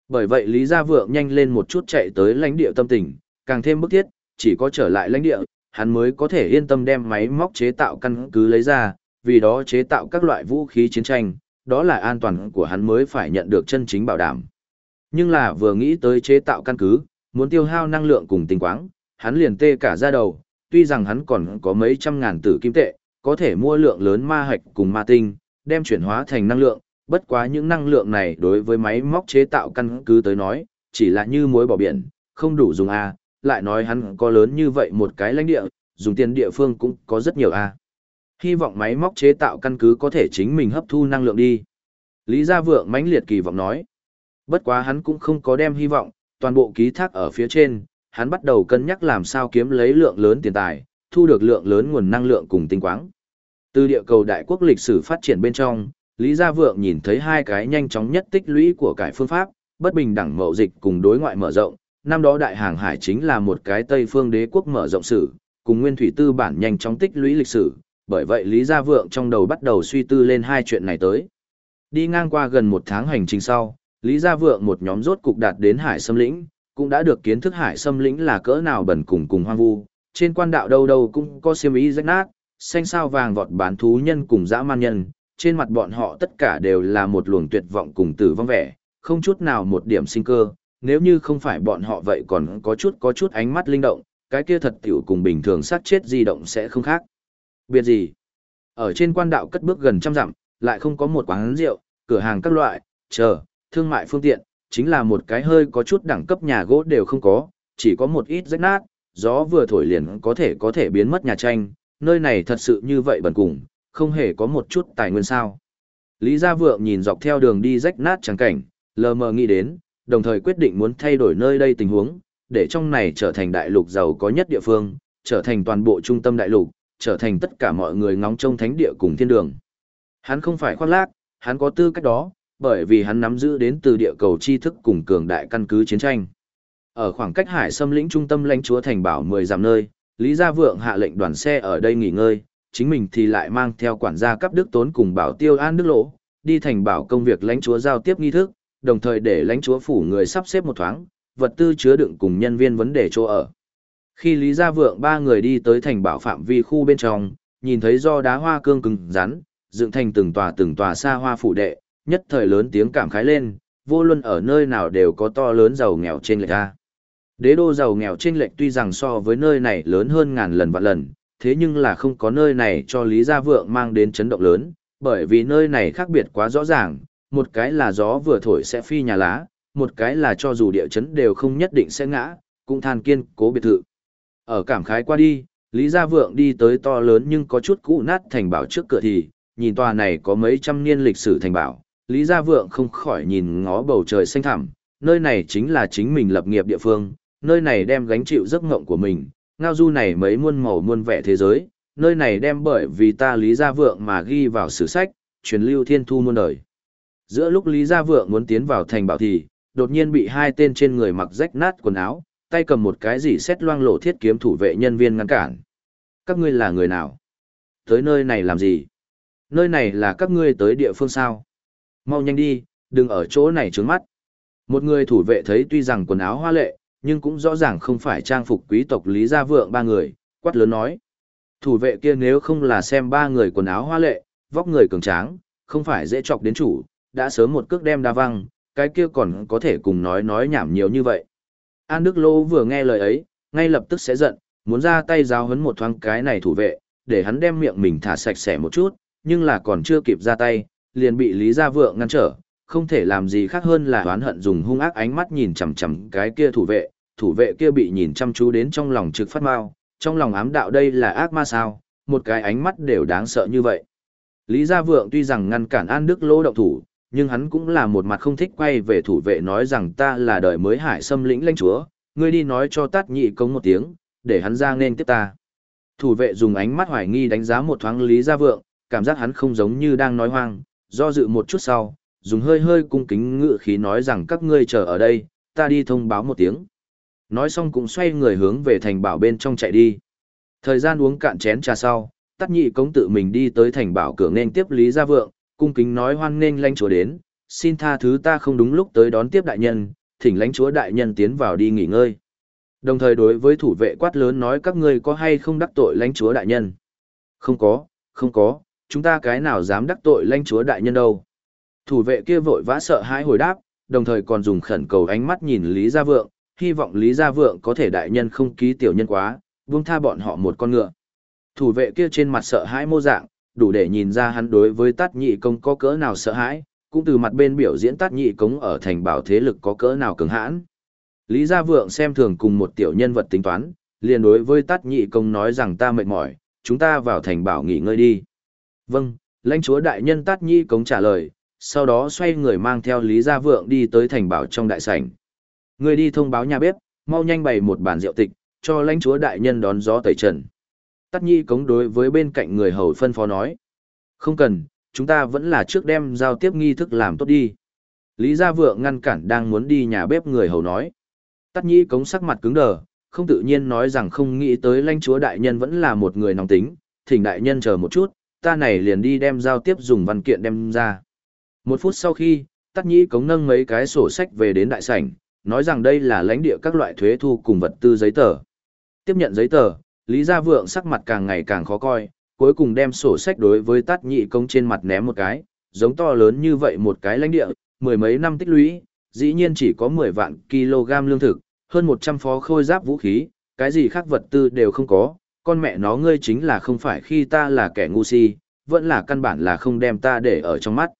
Bởi vậy Lý Gia Vượng nhanh lên một chút chạy tới lãnh địa tâm tình, càng thêm bức thiết, chỉ có trở lại lãnh địa, hắn mới có thể yên tâm đem máy móc chế tạo căn cứ lấy ra, vì đó chế tạo các loại vũ khí chiến tranh, đó là an toàn của hắn mới phải nhận được chân chính bảo đảm. Nhưng là vừa nghĩ tới chế tạo căn cứ, muốn tiêu hao năng lượng cùng tinh quáng, hắn liền tê cả ra đầu, tuy rằng hắn còn có mấy trăm ngàn tử kim tệ, có thể mua lượng lớn ma hạch cùng ma tinh, đem chuyển hóa thành năng lượng, bất quá những năng lượng này đối với máy móc chế tạo căn cứ tới nói, chỉ là như muối bỏ biển, không đủ dùng a, lại nói hắn có lớn như vậy một cái lãnh địa, dùng tiền địa phương cũng có rất nhiều a. Hy vọng máy móc chế tạo căn cứ có thể chính mình hấp thu năng lượng đi. Lý Gia Vượng mãnh liệt kỳ vọng nói. Bất quá hắn cũng không có đem hy vọng, toàn bộ ký thác ở phía trên, hắn bắt đầu cân nhắc làm sao kiếm lấy lượng lớn tiền tài, thu được lượng lớn nguồn năng lượng cùng tinh quáng. Từ địa cầu đại quốc lịch sử phát triển bên trong, Lý Gia Vượng nhìn thấy hai cái nhanh chóng nhất tích lũy của cải phương pháp, bất bình đẳng mậu dịch cùng đối ngoại mở rộng. Năm đó đại hàng hải chính là một cái Tây phương đế quốc mở rộng sử, cùng nguyên thủy tư bản nhanh chóng tích lũy lịch sử, bởi vậy Lý Gia Vượng trong đầu bắt đầu suy tư lên hai chuyện này tới. Đi ngang qua gần một tháng hành trình sau, Lý Gia Vượng một nhóm rốt cục đạt đến hải xâm lĩnh, cũng đã được kiến thức hải xâm lĩnh là cỡ nào bẩn cùng cùng hoang vu, trên quan đạo đâu đâu cũng có xiêm ý rách nát, xanh sao vàng vọt bán thú nhân cùng dã man nhân, trên mặt bọn họ tất cả đều là một luồng tuyệt vọng cùng tử vong vẻ, không chút nào một điểm sinh cơ, nếu như không phải bọn họ vậy còn có chút có chút ánh mắt linh động, cái kia thật tiểu cùng bình thường sát chết di động sẽ không khác. Biệt gì? Ở trên quan đạo cất bước gần trăm dặm, lại không có một quán rượu, cửa hàng các loại, chờ, thương mại phương tiện, chính là một cái hơi có chút đẳng cấp nhà gỗ đều không có, chỉ có một ít rách nát, gió vừa thổi liền có thể có thể biến mất nhà tranh, nơi này thật sự như vậy bần cùng, không hề có một chút tài nguyên sao. Lý Gia Vượng nhìn dọc theo đường đi rách nát trắng cảnh, lờ mờ nghĩ đến, đồng thời quyết định muốn thay đổi nơi đây tình huống, để trong này trở thành đại lục giàu có nhất địa phương, trở thành toàn bộ trung tâm đại lục, trở thành tất cả mọi người ngóng trông thánh địa cùng thiên đường. Hắn không phải khoác lác, hắn có tư cách đó, bởi vì hắn nắm giữ đến từ địa cầu tri thức cùng cường đại căn cứ chiến tranh. Ở khoảng cách hải xâm lĩnh trung tâm lãnh chúa thành bảo 10 dặm nơi, Lý Gia Vượng hạ lệnh đoàn xe ở đây nghỉ ngơi, chính mình thì lại mang theo quản gia cấp đức tốn cùng bảo tiêu an đức lỗ, đi thành bảo công việc lãnh chúa giao tiếp nghi thức, đồng thời để lãnh chúa phủ người sắp xếp một thoáng, vật tư chứa đựng cùng nhân viên vấn đề chỗ ở. Khi Lý Gia Vượng ba người đi tới thành bảo phạm vi khu bên trong, nhìn thấy do đá hoa cương cứng rắn, dựng thành từng tòa từng tòa xa hoa phủ đệ, nhất thời lớn tiếng cảm khái lên, vô luân ở nơi nào đều có to lớn giàu nghèo trên lệch ra. Đế đô giàu nghèo trên lệch tuy rằng so với nơi này lớn hơn ngàn lần vạn lần, thế nhưng là không có nơi này cho Lý Gia Vượng mang đến chấn động lớn, bởi vì nơi này khác biệt quá rõ ràng, một cái là gió vừa thổi sẽ phi nhà lá, một cái là cho dù địa chấn đều không nhất định sẽ ngã, cũng than kiên cố biệt thự. Ở cảm khái qua đi, Lý Gia Vượng đi tới to lớn nhưng có chút cũ nát thành bảo trước cửa thì, nhìn tòa này có mấy trăm niên lịch sử thành bảo, Lý Gia Vượng không khỏi nhìn ngó bầu trời xanh thẳm, nơi này chính là chính mình lập nghiệp địa phương, nơi này đem gánh chịu giấc ngộng của mình, ngao du này mấy muôn màu muôn vẻ thế giới, nơi này đem bởi vì ta Lý Gia Vượng mà ghi vào sử sách, truyền lưu thiên thu muôn đời. Giữa lúc Lý Gia Vượng muốn tiến vào thành bảo thì, đột nhiên bị hai tên trên người mặc rách nát quần áo, tay cầm một cái gì xét loang lộ thiết kiếm thủ vệ nhân viên ngăn cản. Các ngươi là người nào? Tới nơi này làm gì? Nơi này là các ngươi tới địa phương sao? Mau nhanh đi, đừng ở chỗ này trướng mắt. Một người thủ vệ thấy tuy rằng quần áo hoa lệ, nhưng cũng rõ ràng không phải trang phục quý tộc Lý Gia Vượng ba người, quát lớn nói. Thủ vệ kia nếu không là xem ba người quần áo hoa lệ, vóc người cường tráng, không phải dễ chọc đến chủ, đã sớm một cước đem đa văng, cái kia còn có thể cùng nói nói nhảm nhiều như vậy. An Đức Lô vừa nghe lời ấy, ngay lập tức sẽ giận, muốn ra tay giáo hấn một thoáng cái này thủ vệ, để hắn đem miệng mình thả sạch sẽ một chút, nhưng là còn chưa kịp ra tay, liền bị Lý Gia Vượng ngăn trở, không thể làm gì khác hơn là oán hận dùng hung ác ánh mắt nhìn chằm chằm cái kia thủ vệ, thủ vệ kia bị nhìn chăm chú đến trong lòng trực phát mau, trong lòng ám đạo đây là ác ma sao, một cái ánh mắt đều đáng sợ như vậy. Lý Gia Vượng tuy rằng ngăn cản An Đức Lô động thủ, nhưng hắn cũng là một mặt không thích quay về thủ vệ nói rằng ta là đời mới hải xâm lĩnh lãnh chúa, ngươi đi nói cho tát nhị công một tiếng, để hắn ra nên tiếp ta. Thủ vệ dùng ánh mắt hoài nghi đánh giá một thoáng Lý Gia Vượng, cảm giác hắn không giống như đang nói hoang, do dự một chút sau, dùng hơi hơi cung kính ngự khí nói rằng các ngươi chờ ở đây, ta đi thông báo một tiếng. Nói xong cũng xoay người hướng về thành bảo bên trong chạy đi. Thời gian uống cạn chén trà sau, tắt nhị công tự mình đi tới thành bảo cửa nên tiếp Lý Gia Vượng, cung kính nói hoan nghênh lãnh chúa đến, xin tha thứ ta không đúng lúc tới đón tiếp đại nhân, thỉnh lãnh chúa đại nhân tiến vào đi nghỉ ngơi. Đồng thời đối với thủ vệ quát lớn nói các ngươi có hay không đắc tội lãnh chúa đại nhân. Không có, không có, chúng ta cái nào dám đắc tội lãnh chúa đại nhân đâu. Thủ vệ kia vội vã sợ hãi hồi đáp, đồng thời còn dùng khẩn cầu ánh mắt nhìn Lý Gia Vượng, hy vọng Lý Gia Vượng có thể đại nhân không ký tiểu nhân quá, buông tha bọn họ một con ngựa. Thủ vệ kia trên mặt sợ hãi mô dạng, đủ để nhìn ra hắn đối với tát nhị công có cỡ nào sợ hãi, cũng từ mặt bên biểu diễn tát nhị công ở thành bảo thế lực có cỡ nào cứng hãn. Lý Gia Vượng xem thường cùng một tiểu nhân vật tính toán, liền đối với tát nhị công nói rằng ta mệt mỏi, chúng ta vào thành bảo nghỉ ngơi đi. Vâng, lãnh chúa đại nhân tát nhị công trả lời, sau đó xoay người mang theo Lý Gia Vượng đi tới thành bảo trong đại sảnh. Người đi thông báo nhà bếp, mau nhanh bày một bàn rượu tịch, cho lãnh chúa đại nhân đón gió tẩy trần. Tắt nhi cống đối với bên cạnh người hầu phân phó nói. Không cần, chúng ta vẫn là trước đem giao tiếp nghi thức làm tốt đi. Lý Gia Vượng ngăn cản đang muốn đi nhà bếp người hầu nói. Tắt nhi cống sắc mặt cứng đờ, không tự nhiên nói rằng không nghĩ tới lãnh chúa đại nhân vẫn là một người nóng tính, thỉnh đại nhân chờ một chút, ta này liền đi đem giao tiếp dùng văn kiện đem ra. Một phút sau khi, tắt nhĩ cống nâng mấy cái sổ sách về đến đại sảnh, nói rằng đây là lãnh địa các loại thuế thu cùng vật tư giấy tờ. Tiếp nhận giấy tờ, Lý Gia Vượng sắc mặt càng ngày càng khó coi, cuối cùng đem sổ sách đối với Tát nhị công trên mặt ném một cái, giống to lớn như vậy một cái lãnh địa, mười mấy năm tích lũy, dĩ nhiên chỉ có 10 vạn kg lương thực, hơn 100 phó khôi giáp vũ khí, cái gì khác vật tư đều không có, con mẹ nó ngươi chính là không phải khi ta là kẻ ngu si, vẫn là căn bản là không đem ta để ở trong mắt.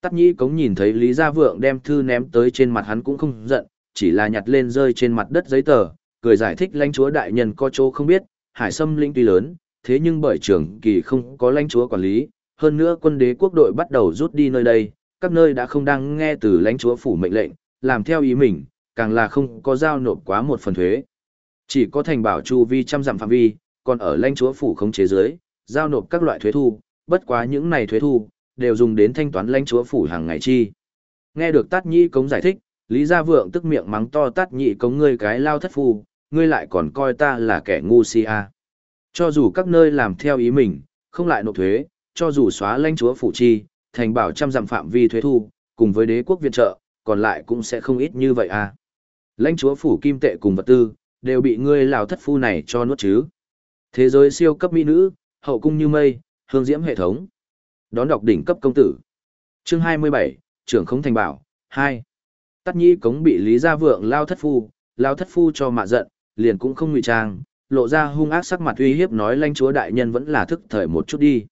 Tát nhĩ cống nhìn thấy Lý Gia Vượng đem thư ném tới trên mặt hắn cũng không giận, chỉ là nhặt lên rơi trên mặt đất giấy tờ, cười giải thích lãnh chúa đại nhân có chỗ không biết, hải sâm linh tuy lớn, thế nhưng bởi trường kỳ không có lãnh chúa quản lý, hơn nữa quân đế quốc đội bắt đầu rút đi nơi đây, các nơi đã không đang nghe từ lãnh chúa phủ mệnh lệnh, làm theo ý mình, càng là không có giao nộp quá một phần thuế. Chỉ có thành bảo chu vi trăm dặm phạm vi, còn ở lãnh chúa phủ không chế giới, giao nộp các loại thuế thu, bất quá những này thuế thu, đều dùng đến thanh toán lãnh chúa phủ hàng ngày chi. Nghe được Tát Nhĩ Cống giải thích, Lý Gia Vượng tức miệng mắng to Tát Nhĩ Cống ngươi cái lao thất phu, ngươi lại còn coi ta là kẻ ngu si à. Cho dù các nơi làm theo ý mình, không lại nộp thuế, cho dù xóa lãnh chúa phủ chi, thành bảo trăm dặm phạm vi thuế thu, cùng với đế quốc viện trợ, còn lại cũng sẽ không ít như vậy à. Lãnh chúa phủ kim tệ cùng vật tư, đều bị ngươi lào thất phu này cho nuốt chứ. Thế giới siêu cấp mỹ nữ, hậu cung như mây, hương diễm hệ thống. Đón đọc đỉnh cấp công tử. Chương 27, trưởng không thành bảo, 2. Tắt nhĩ cống bị Lý Gia Vượng lao thất phu, lao thất phu cho mạ giận, liền cũng không ngụy trang, lộ ra hung ác sắc mặt uy hiếp nói lãnh chúa đại nhân vẫn là thức thời một chút đi.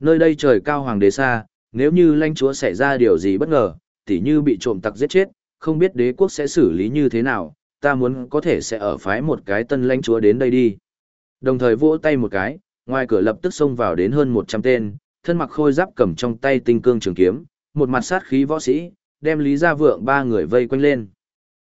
Nơi đây trời cao hoàng đế xa, nếu như lãnh chúa xảy ra điều gì bất ngờ, tỉ như bị trộm tặc giết chết, không biết đế quốc sẽ xử lý như thế nào, ta muốn có thể sẽ ở phái một cái tân lãnh chúa đến đây đi. Đồng thời vỗ tay một cái, ngoài cửa lập tức xông vào đến hơn 100 tên, thân mặc khôi giáp cầm trong tay tinh cương trường kiếm, một mặt sát khí võ sĩ, đem Lý Gia Vượng ba người vây quanh lên.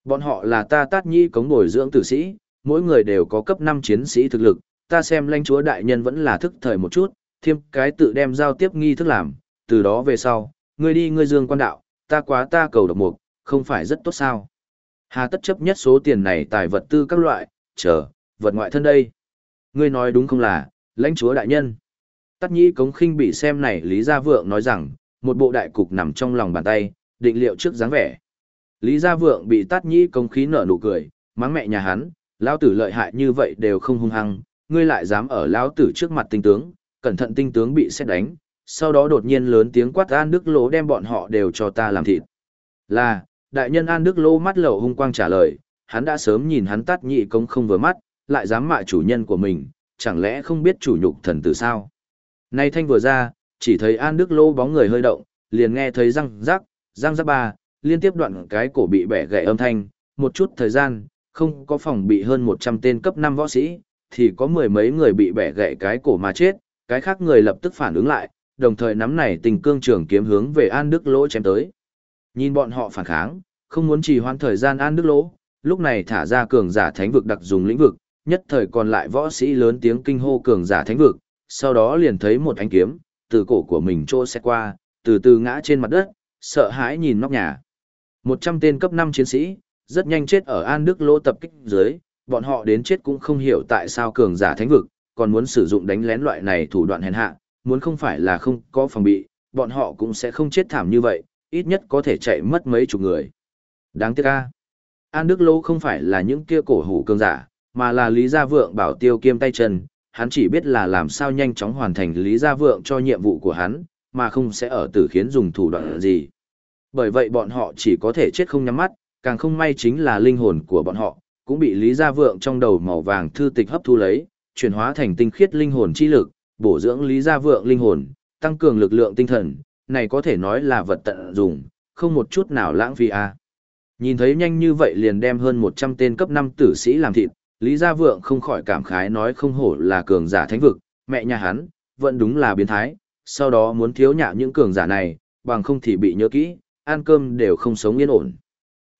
Bọn họ là ta tát nhi cống bồi dưỡng tử sĩ, mỗi người đều có cấp 5 chiến sĩ thực lực, ta xem lãnh chúa đại nhân vẫn là thức thời một chút, thêm cái tự đem giao tiếp nghi thức làm, từ đó về sau, ngươi đi ngươi dương quan đạo, ta quá ta cầu độc mục, không phải rất tốt sao. Hà tất chấp nhất số tiền này tài vật tư các loại, chờ, vật ngoại thân đây. Ngươi nói đúng không là, lãnh chúa đại nhân. Tắt nhĩ cống khinh bị xem này Lý Gia Vượng nói rằng, một bộ đại cục nằm trong lòng bàn tay, định liệu trước dáng vẻ. Lý Gia Vượng bị tắt nhĩ cống khí nở nụ cười, mắng mẹ nhà hắn, lão tử lợi hại như vậy đều không hung hăng, ngươi lại dám ở lão tử trước mặt tinh tướng, cẩn thận tinh tướng bị xét đánh, sau đó đột nhiên lớn tiếng quát An Đức Lỗ đem bọn họ đều cho ta làm thịt. Là, đại nhân An Đức Lỗ mắt lẩu hung quang trả lời, hắn đã sớm nhìn hắn tắt nhị công không vừa mắt, lại dám mạ chủ nhân của mình, chẳng lẽ không biết chủ nhục thần tử sao? Nay thanh vừa ra, chỉ thấy An Đức Lô bóng người hơi động, liền nghe thấy răng rắc, răng rắc ba, liên tiếp đoạn cái cổ bị bẻ gãy âm thanh, một chút thời gian, không có phòng bị hơn 100 tên cấp 5 võ sĩ, thì có mười mấy người bị bẻ gãy cái cổ mà chết, cái khác người lập tức phản ứng lại, đồng thời nắm này tình cương trường kiếm hướng về An Đức Lỗ chém tới. Nhìn bọn họ phản kháng, không muốn trì hoãn thời gian An Đức Lỗ, lúc này thả ra cường giả thánh vực đặc dùng lĩnh vực, nhất thời còn lại võ sĩ lớn tiếng kinh hô cường giả thánh vực, sau đó liền thấy một ánh kiếm, từ cổ của mình trô xe qua, từ từ ngã trên mặt đất, sợ hãi nhìn nóc nhà. Một trăm tên cấp năm chiến sĩ, rất nhanh chết ở An Đức Lô tập kích dưới, bọn họ đến chết cũng không hiểu tại sao cường giả thánh vực, còn muốn sử dụng đánh lén loại này thủ đoạn hèn hạ, muốn không phải là không có phòng bị, bọn họ cũng sẽ không chết thảm như vậy, ít nhất có thể chạy mất mấy chục người. Đáng tiếc a. An Đức Lô không phải là những kia cổ hủ cường giả, mà là Lý Gia Vượng bảo tiêu kiêm tay chân, hắn chỉ biết là làm sao nhanh chóng hoàn thành Lý Gia Vượng cho nhiệm vụ của hắn, mà không sẽ ở tử khiến dùng thủ đoạn gì. Bởi vậy bọn họ chỉ có thể chết không nhắm mắt, càng không may chính là linh hồn của bọn họ, cũng bị Lý Gia Vượng trong đầu màu vàng thư tịch hấp thu lấy, chuyển hóa thành tinh khiết linh hồn chi lực, bổ dưỡng Lý Gia Vượng linh hồn, tăng cường lực lượng tinh thần, này có thể nói là vật tận dụng, không một chút nào lãng phí a. À. Nhìn thấy nhanh như vậy liền đem hơn 100 tên cấp 5 tử sĩ làm thịt, Lý Gia Vượng không khỏi cảm khái nói không hổ là cường giả thánh vực, mẹ nhà hắn, vẫn đúng là biến thái, sau đó muốn thiếu nhạ những cường giả này, bằng không thì bị nhớ kỹ, ăn cơm đều không sống yên ổn.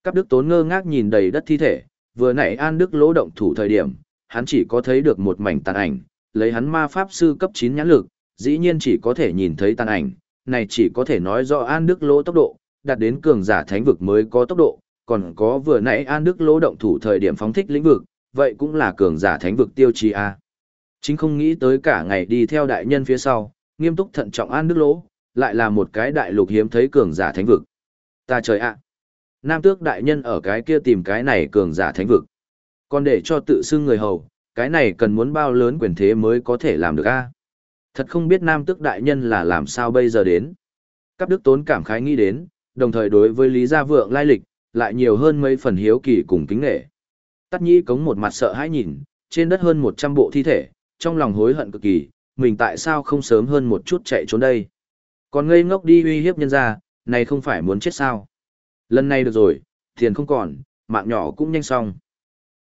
Cáp Đức Tốn ngơ ngác nhìn đầy đất thi thể, vừa nãy An Đức lỗ động thủ thời điểm, hắn chỉ có thấy được một mảnh tàn ảnh, lấy hắn ma pháp sư cấp 9 nhãn lực, dĩ nhiên chỉ có thể nhìn thấy tàn ảnh, này chỉ có thể nói do An Đức lỗ tốc độ, đạt đến cường giả thánh vực mới có tốc độ, còn có vừa nãy An Đức lỗ động thủ thời điểm phóng thích lĩnh vực, vậy cũng là cường giả thánh vực tiêu chí A. Chính không nghĩ tới cả ngày đi theo đại nhân phía sau, nghiêm túc thận trọng An Đức lỗ, lại là một cái đại lục hiếm thấy cường giả thánh vực. Ta trời ạ! Nam tước đại nhân ở cái kia tìm cái này cường giả thánh vực. Còn để cho tự xưng người hầu, cái này cần muốn bao lớn quyền thế mới có thể làm được a Thật không biết nam tước đại nhân là làm sao bây giờ đến. Các đức tốn cảm khái nghĩ đến, đồng thời đối với Lý Gia Vượng lai lịch, lại nhiều hơn mấy phần hiếu kỳ cùng kính nghệ. Tắt nhĩ cống một mặt sợ hãi nhìn, trên đất hơn 100 bộ thi thể, trong lòng hối hận cực kỳ, mình tại sao không sớm hơn một chút chạy trốn đây. Còn ngây ngốc đi uy hiếp nhân ra, này không phải muốn chết sao. Lần này được rồi, tiền không còn, mạng nhỏ cũng nhanh xong.